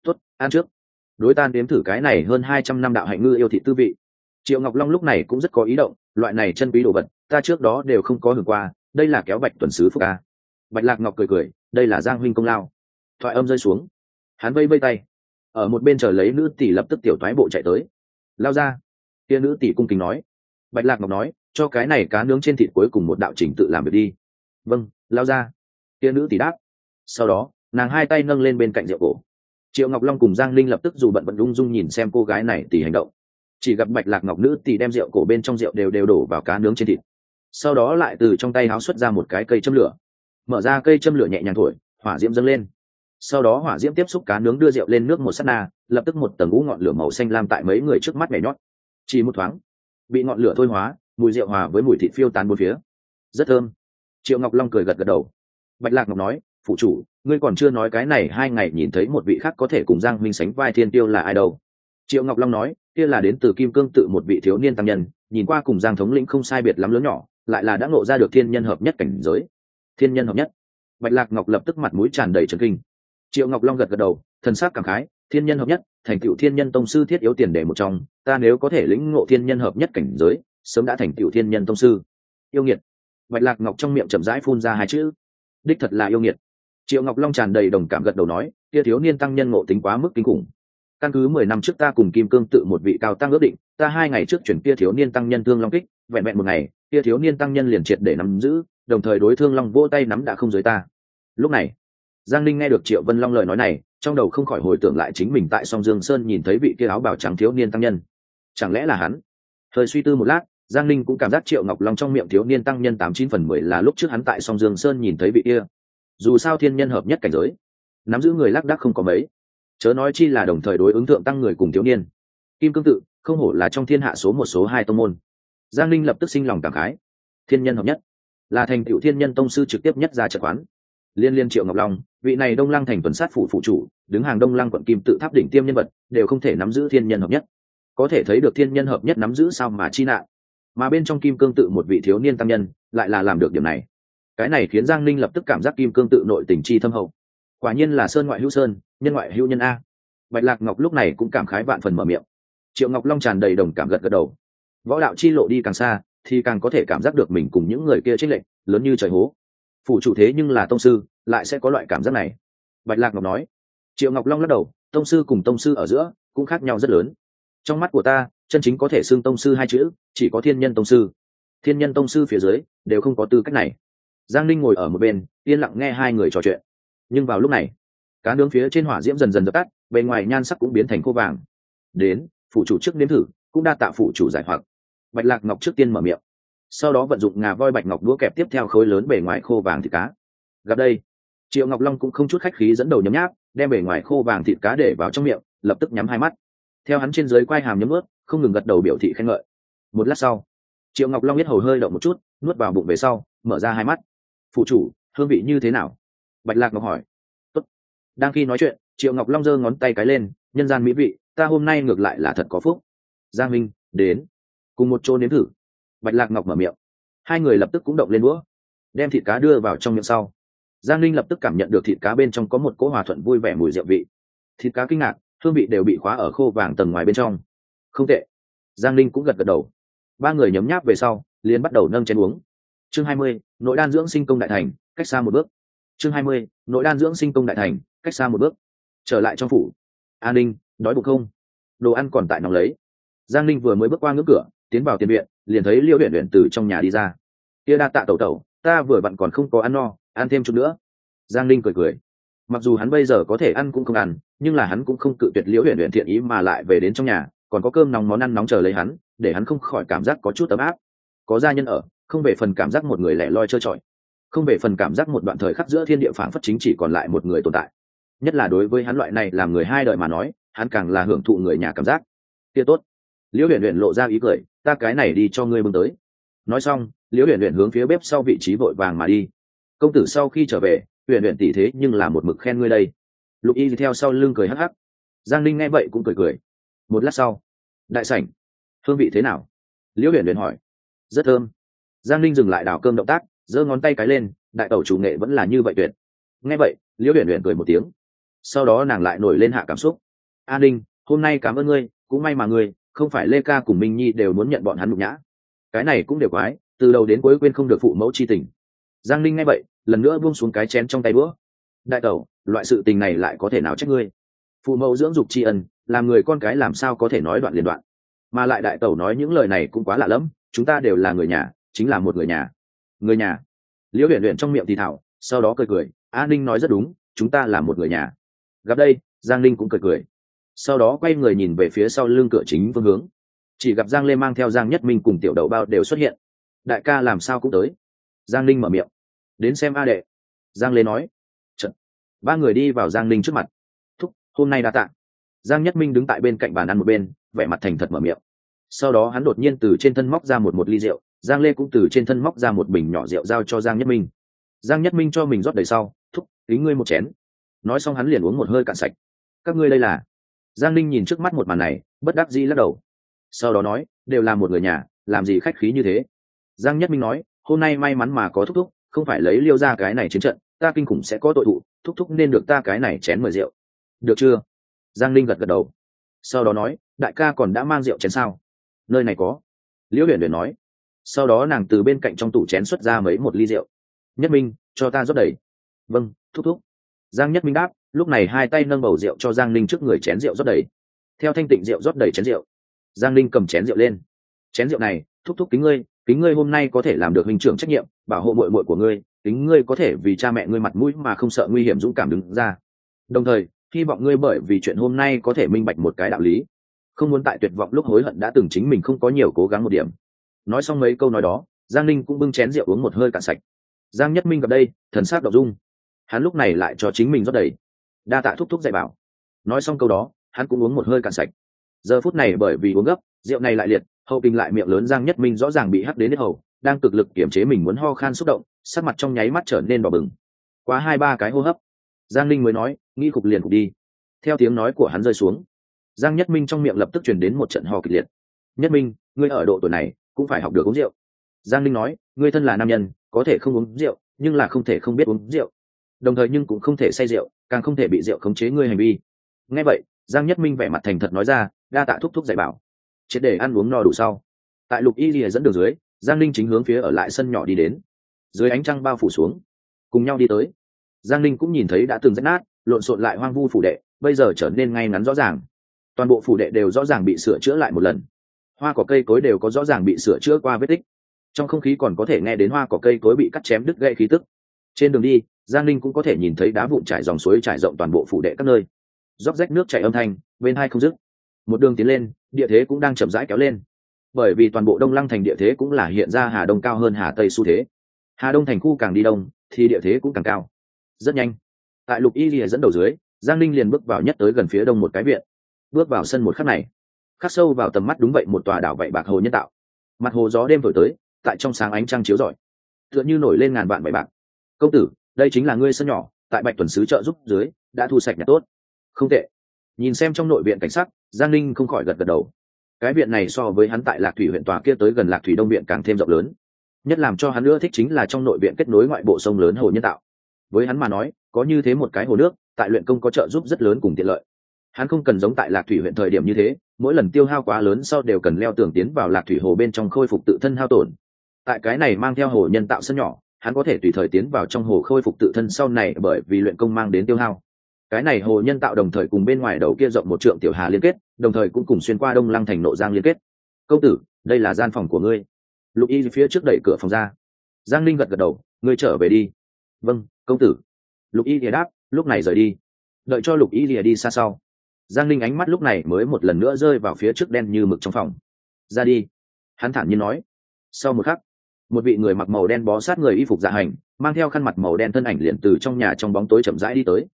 Speaker 1: Tuất ăn trước. Đối tan đếm thử cái này hơn hai trăm năm đạo hạnh ngư yêu thị tư vị. Triệu ngọc long lúc này cũng rất có ý động, loại này chân quý đồ vật, ta trước đó đều không có hưởng qua đây là kéo bạch tuần sứ phúc ca. Bạch lạc ngọc cười cười, đây là giang huynh công lao. Thoại âm rơi xuống. Hắn vây vây tay. Ở một bên chờ lấy nữ tỷ lập tức tiểu thoái bộ chạy tới. Lao ra. Kia nữ tỷ cung kính nói. Bạch lạc ngọc nói, cho cái này cá nướng trên thịt cuối cùng một đạo trình tự làm việc đi. Vâng lao ra. Kia nữ tỷ đáp. Sau đó, nàng hai tay nâng lên bên cạnh rượu cổ. Triệu ngọc long cùng giang linh lập tức dù bận bận rung rung nhìn xem cô gái này tỷ hành động. Chỉ gặp bạch lạc ngọc nữ tỷ đem rượu cổ bên trong rượu đều đều đổ vào cá nướng trên thịt sau đó lại từ trong tay háo xuất ra một cái cây châm lửa. Mở ra cây châm lửa nhẹ nhàng thổi, hỏa diễm dâng lên. Sau đó hỏa diễm tiếp xúc cá nướng đưa rượu lên nước một s á t na, lập tức một tầng ngũ ngọn lửa màu xanh lam tại mấy người trước mắt nhảy nhót. Chỉ một thoáng, bị ngọn lửa thôi hóa, mùi rượu hòa với mùi thịt phiêu tán bốn phía. Rất thơm. Triệu ngọc long cười gật gật đầu. Bạch lạc ngọc nói, phụ chủ, ngươi còn chưa nói cái này hai ngày nhìn thấy một vị khác có thể cùng giang minh sánh vai thiên tiêu là ai đâu. Triệu ngọc long nói, kia là đến từ kim cương tự một vị thiếu niên tăng nhân, nhìn qua cùng giang thống lĩnh không sai biệt lắm lớn nhỏ lại là đã ngộ ra được thiên nhân hợp nhất cảnh giới. Thiên nhân hợp nhất. Bạch lạc ngọc lập tức mặt mũi tràn đầy trần kinh. Triệu ngọc long gật gật đầu, thần sắc cảm khái, thiên nhân hợp nhất, thành tựu thiên nhân tông sư thiết yếu tiền đề một trong, ta nếu có thể lĩnh ngộ thiên nhân hợp nhất cảnh giới, sớm đã thành tựu thiên nhân tông sư. Yêu nghiệt. Bạch lạc ngọc trong miệng chậm rãi phun ra hai chữ. Đích thật là yêu nghiệt. Triệu ngọc long tràn đầy đồng cảm gật đầu nói, kia thiếu niên tăng nhân ngộ tính quá mức kinh khủng. Căn cứ mười năm trước ta cùng kim cương tự một vị cao tăng ước định, ta hai ngày trước chuyển kia thiếu niên tăng nhân thương long kích, vẹn vẹn một ngày kia thiếu niên tăng nhân liền triệt để nắm giữ, đồng thời đối thương long vô tay nắm đã không dưới ta. Lúc này, giang linh nghe được triệu vân long lời nói này, trong đầu không khỏi hồi tưởng lại chính mình tại song dương sơn nhìn thấy vị kia áo bào trắng thiếu niên tăng nhân. Chẳng lẽ là hắn? Thời suy tư một lát, giang linh cũng cảm giác triệu ngọc long trong miệng thiếu niên tăng nhân tám chín phần mười là lúc trước hắn tại song dương sơn nhìn thấy vị kia. Dù sao thiên nhân hợp nhất cảnh giới, nắm giữ người lác đác không có mấy. Chớ nói chi là đồng thời đối ứng thượng tăng người cùng thiếu niên. Kim cương tự, không hổ là trong thiên hạ số một, số hai tông môn giang linh lập tức sinh lòng cảm khái. Thiên nhân hợp nhất. Là thành cựu thiên nhân tông sư trực tiếp nhất ra trận quán. Liên liên triệu ngọc long, vị này đông lăng thành tuần sát phủ phụ chủ, đứng hàng đông lăng quận kim tự tháp đỉnh tiêm nhân vật, đều không thể nắm giữ thiên nhân hợp nhất. Có thể thấy được thiên nhân hợp nhất nắm giữ sao mà chi nạn. Mà bên trong kim cương tự một vị thiếu niên tăng nhân, lại là làm được điểm này. Cái này khiến giang ninh lập tức cảm giác kim cương tự nội tình chi thâm hậu. Quả nhiên là sơn ngoại hữu sơn, nhân ngoại hữu nhân a. Bạch lạc ngọc lúc này cũng cảm khái vạn phần mở miệng. Triệu ngọc long tràn đầy đồng cảm gật gật đầu võ đạo chi lộ đi càng xa, thì càng có thể cảm giác được mình cùng những người kia trích lệnh lớn như trời hố. Phủ chủ thế nhưng là tông sư, lại sẽ có loại cảm giác này. Bạch lạc ngọc nói. Triệu ngọc long lắc đầu, tông sư cùng tông sư ở giữa cũng khác nhau rất lớn. Trong mắt của ta, chân chính có thể xưng tông sư hai chữ, chỉ có thiên nhân tông sư. Thiên nhân tông sư phía dưới đều không có tư cách này. Giang ninh ngồi ở một bên, yên lặng nghe hai người trò chuyện. Nhưng vào lúc này, cá nướng phía trên hỏa diễm dần dần dập tắt, bề ngoài nhan sắc cũng biến thành khô vàng. Đến phụ chủ trước nếm thử cũng đa tạ phụ chủ giải hoặc. Bạch lạc ngọc trước tiên mở miệng, sau đó vận dụng ngà voi bạch ngọc đũa kẹp tiếp theo khối lớn bề ngoài khô vàng thịt cá. Gặp đây, triệu ngọc long cũng không chút khách khí dẫn đầu nhấm nháp, đem bề ngoài khô vàng thịt cá để vào trong miệng, lập tức nhắm hai mắt. Theo hắn trên dưới quai hàm nhấm ướt không ngừng gật đầu biểu thị khen ngợi. Một lát sau, triệu ngọc long biết hầu hơi động một chút, nuốt vào bụng về sau, mở ra hai mắt. Phụ chủ, hương vị như thế nào? Bạch lạc ngọc hỏi. Tốt. đang khi nói chuyện, triệu ngọc long giơ ngón tay cái lên, nhân gian mỹ vị, ta hôm nay ngược lại là thật có phúc giang minh, đến. Cùng một chỗ nếm thử. Bạch lạc ngọc mở miệng. Hai người lập tức cũng động lên đũa. Đem thịt cá đưa vào trong miệng sau. Giang linh lập tức cảm nhận được thịt cá bên trong có một cỗ hòa thuận vui vẻ mùi rượu vị. Thịt cá kinh ngạc, hương vị đều bị khóa ở khô vàng tầng ngoài bên trong. Không tệ. Giang linh cũng gật gật đầu. Ba người nhấm nháp về sau, liền bắt đầu nâng chén uống. Chương hai mươi, nội đan dưỡng sinh công đại thành, cách xa một bước. Chương hai mươi, nội đan dưỡng sinh công đại thành, cách xa một bước. Trở lại trong phủ. An ninh, đói bụng không? Đồ ăn còn tại nóng lấy giang ninh vừa mới bước qua ngưỡng cửa, tiến vào tiền viện, liền thấy liêu huyện huyện từ trong nhà đi ra. Kia đa tạ tẩu tẩu, ta vừa vặn còn không có ăn no, ăn thêm chút nữa. Giang ninh cười cười. Mặc dù hắn bây giờ có thể ăn cũng không ăn, nhưng là hắn cũng không cự tuyệt liễu huyện huyện thiện ý mà lại về đến trong nhà, còn có cơm nóng món ăn nóng chờ lấy hắn, để hắn không khỏi cảm giác có chút ấm áp. Có gia nhân ở, không về phần cảm giác một người lẻ loi trơ trọi. Không về phần cảm giác một đoạn thời khắc giữa thiên địa phản phất chính chỉ còn lại một người tồn tại. Nhất là đối với hắn loại này làm người hai đời mà nói, hắn càng là hưởng thụ người nhà cảm giác. Kia tốt liễu huyền huyền lộ ra ý cười, ta cái này đi cho ngươi bưng tới. Nói xong, liễu huyền huyền hướng phía bếp sau vị trí vội vàng mà đi. Công tử sau khi trở về huyền huyền tỷ thế nhưng là một mực khen ngươi đây. Lục y theo sau lưng cười hắc hắc. Giang linh nghe vậy cũng cười cười. Một lát sau, đại sảnh, hương vị thế nào? Liễu huyền huyền hỏi. Rất thơm. Giang linh dừng lại đào cơm động tác, giơ ngón tay cái lên, đại tẩu chủ nghệ vẫn là như vậy tuyệt. Nghe vậy, liễu huyền huyền cười một tiếng. Sau đó nàng lại nổi lên hạ cảm xúc. A ninh, hôm nay cảm ơn ngươi, cũng may mà ngươi không phải lê ca cùng minh nhi đều muốn nhận bọn hắn nhục nhã. Cái này cũng đều quái, từ đầu đến cuối quên không được phụ mẫu chi tình. Giang linh nghe vậy, lần nữa buông xuống cái chén trong tay bữa đại tẩu, loại sự tình này lại có thể nào trách ngươi? Phụ mẫu dưỡng dục tri ân, làm người con cái làm sao có thể nói đoạn liên đoạn? Mà lại đại tẩu nói những lời này cũng quá lạ lẫm, chúng ta đều là người nhà, chính là một người nhà. Người nhà? Liễu huyền luyện trong miệng thì thảo, sau đó cười cười, a ninh nói rất đúng, chúng ta là một người nhà. Gặp đây, giang ninh cũng cười cười sau đó quay người nhìn về phía sau lưng cửa chính phương hướng. Chỉ gặp giang lê mang theo giang nhất minh cùng tiểu đầu bao đều xuất hiện. Đại ca làm sao cũng tới. Giang ninh mở miệng. Đến xem a đệ. Giang lê nói. Trận. ba người đi vào giang ninh trước mặt. Thúc, hôm nay đã tạ. Giang nhất minh đứng tại bên cạnh bàn ăn một bên, vẻ mặt thành thật mở miệng. Sau đó hắn đột nhiên từ trên thân móc ra một một ly rượu, giang lê cũng từ trên thân móc ra một bình nhỏ rượu giao cho giang nhất minh. Giang nhất minh cho mình rót đầy sau. Thúc ý ngươi một chén. Nói xong hắn liền uống một hơi cạn sạch. Các ngươi đây là? Giang ninh nhìn trước mắt một màn này, bất đắc dĩ lắc đầu. Sau đó nói, đều là một người nhà, làm gì khách khí như thế? Giang nhất minh nói, hôm nay may mắn mà có thúc thúc, không phải lấy liêu ra cái này chiến trận, ta kinh khủng sẽ có tội thụ, thúc thúc nên được ta cái này chén mời rượu. Được chưa? Giang ninh gật gật đầu. Sau đó nói, đại ca còn đã mang rượu chén sao? Nơi này có. Liễu huyền huyền nói. Sau đó nàng từ bên cạnh trong tủ chén xuất ra mấy một ly rượu. Nhất minh, cho ta rót đầy. Vâng thúc thúc giang nhất minh đáp, lúc này hai tay nâng bầu rượu cho giang ninh trước người chén rượu rót đầy. Theo thanh tịnh rượu rót đầy chén rượu. Giang linh cầm chén rượu lên. Chén rượu này, thúc thúc kính ngươi kính ngươi hôm nay có thể làm được hình trưởng trách nhiệm, bảo hộ mội mội của ngươi, kính ngươi có thể vì cha mẹ ngươi mặt mũi mà không sợ nguy hiểm dũng cảm đứng ra. Đồng thời, hy vọng ngươi bởi vì chuyện hôm nay có thể minh bạch một cái đạo lý, không muốn tại tuyệt vọng lúc hối hận đã từng chính mình không có nhiều cố gắng một điểm. Nói xong mấy câu nói đó, giang ninh cũng bưng chén rượu uống một hơi cạn sạch. Giang nhất minh gặp đây, thần s á c đ dung hắn lúc này lại cho chính mình rót đầy. Đa tạ thúc thúc dạy bảo. Nói xong câu đó, hắn cũng uống một hơi cạn sạch. Giờ phút này bởi vì uống gấp, rượu này lại liệt, hậu kinh lại miệng lớn giang nhất minh rõ ràng bị hắt đến hết hầu, đang cực lực kiểm chế mình muốn ho khan xúc động, sắc mặt trong nháy mắt trở nên đỏ bừng. Quá hai ba cái hô hấp. Giang linh mới nói, nghĩ cục liền cục đi. Theo tiếng nói của hắn rơi xuống, giang nhất minh trong miệng lập tức chuyển đến một trận ho kịch liệt. Nhất minh, ngươi ở độ tuổi này, cũng phải học được uống rượu. Giang linh nói, ngươi thân là nam nhân, có thể không uống rượu, nhưng là không thể không biết uống rượu đồng thời nhưng cũng không thể say rượu, càng không thể bị rượu khống chế ngươi hành vi. Nghe vậy, giang nhất minh vẻ mặt thành thật nói ra, đa tạ thúc thúc dạy bảo. Triệt để ăn uống no đủ sau. Tại lục y lìa dẫn đường dưới, giang linh chính hướng phía ở lại sân nhỏ đi đến. Dưới ánh trăng bao phủ xuống, cùng nhau đi tới. Giang linh cũng nhìn thấy đã từng rách nát, lộn xộn lại hoang vu phủ đệ, bây giờ trở nên ngay ngắn rõ ràng. Toàn bộ phủ đệ đều rõ ràng bị sửa chữa lại một lần. Hoa cỏ cây cối đều có rõ ràng bị sửa chữa qua vết tích. Trong không khí còn có thể nghe đến hoa cỏ cây cối bị cắt chém đứt gậy khí tức. Trên đường đi giang linh cũng có thể nhìn thấy đá vụn trải dòng suối trải rộng toàn bộ phủ đệ các nơi. Róc rách nước chảy âm thanh, bên hai không dứt. Một đường tiến lên, địa thế cũng đang chậm rãi kéo lên. Bởi vì toàn bộ đông lăng thành địa thế cũng là hiện ra hà đông cao hơn hà tây xu thế. Hà đông thành khu càng đi đông, thì địa thế cũng càng cao. Rất nhanh. Tại lục y lìa dẫn đầu dưới, giang linh liền bước vào nhất tới gần phía đông một cái viện. Bước vào sân một khắc này. Khắc sâu vào tầm mắt đúng vậy một tòa đảo vậy bạc hồ nhân tạo. Mặt hồ gió đêm thổi tới, tại trong sáng ánh trăng chiếu rọi. Tựa như nổi lên ngàn vạn bảy bạc. Công tử đây chính là ngươi sân nhỏ, tại bạch tuần sứ trợ giúp dưới, đã thu sạch nhà tốt. Không tệ. Nhìn xem trong nội viện cảnh sắc, giang Ninh không khỏi gật gật đầu. Cái viện này so với hắn tại lạc thủy huyện tòa kia tới gần lạc thủy đông viện càng thêm rộng lớn. Nhất làm cho hắn ưa thích chính là trong nội viện kết nối ngoại bộ sông lớn hồ nhân tạo. Với hắn mà nói, có như thế một cái hồ nước, tại luyện công có trợ giúp rất lớn cùng tiện lợi. Hắn không cần giống tại lạc thủy huyện thời điểm như thế, mỗi lần tiêu hao quá lớn sau đều cần leo tường tiến vào lạc thủy hồ bên trong khôi phục tự thân hao tổn. Tại cái này mang theo hồ nhân tạo sân nhỏ hắn có thể tùy thời tiến vào trong hồ khôi phục tự thân sau này bởi vì luyện công mang đến tiêu hao. Cái này hồ nhân tạo đồng thời cùng bên ngoài đầu kia rộng một trượng tiểu hà liên kết, đồng thời cũng cùng xuyên qua đông lăng thành nộ giang liên kết. Công tử, đây là gian phòng của ngươi. Lục y phía trước đẩy cửa phòng ra. Giang linh gật gật đầu, ngươi trở về đi. Vâng công tử. Lục y lìa đáp, lúc này rời đi. Đợi cho lục y lìa đi xa sau, giang linh ánh mắt lúc này mới một lần nữa rơi vào phía trước đen như mực trong phòng. Ra đi. Hắn thản nhiên nói. Sau một khắc một vị người mặc màu đen bó sát người y phục dạ hành, mang theo khăn mặt màu đen thân ảnh liền từ trong nhà trong bóng tối chậm rãi đi tới.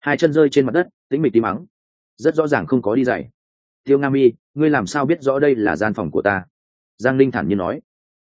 Speaker 1: Hai chân rơi trên mặt đất, tĩnh mịch tí mắng rất rõ ràng không có đi dày tiêu nga mi, ngươi làm sao biết rõ đây là gian phòng của ta? Giang linh thản nhiên nói.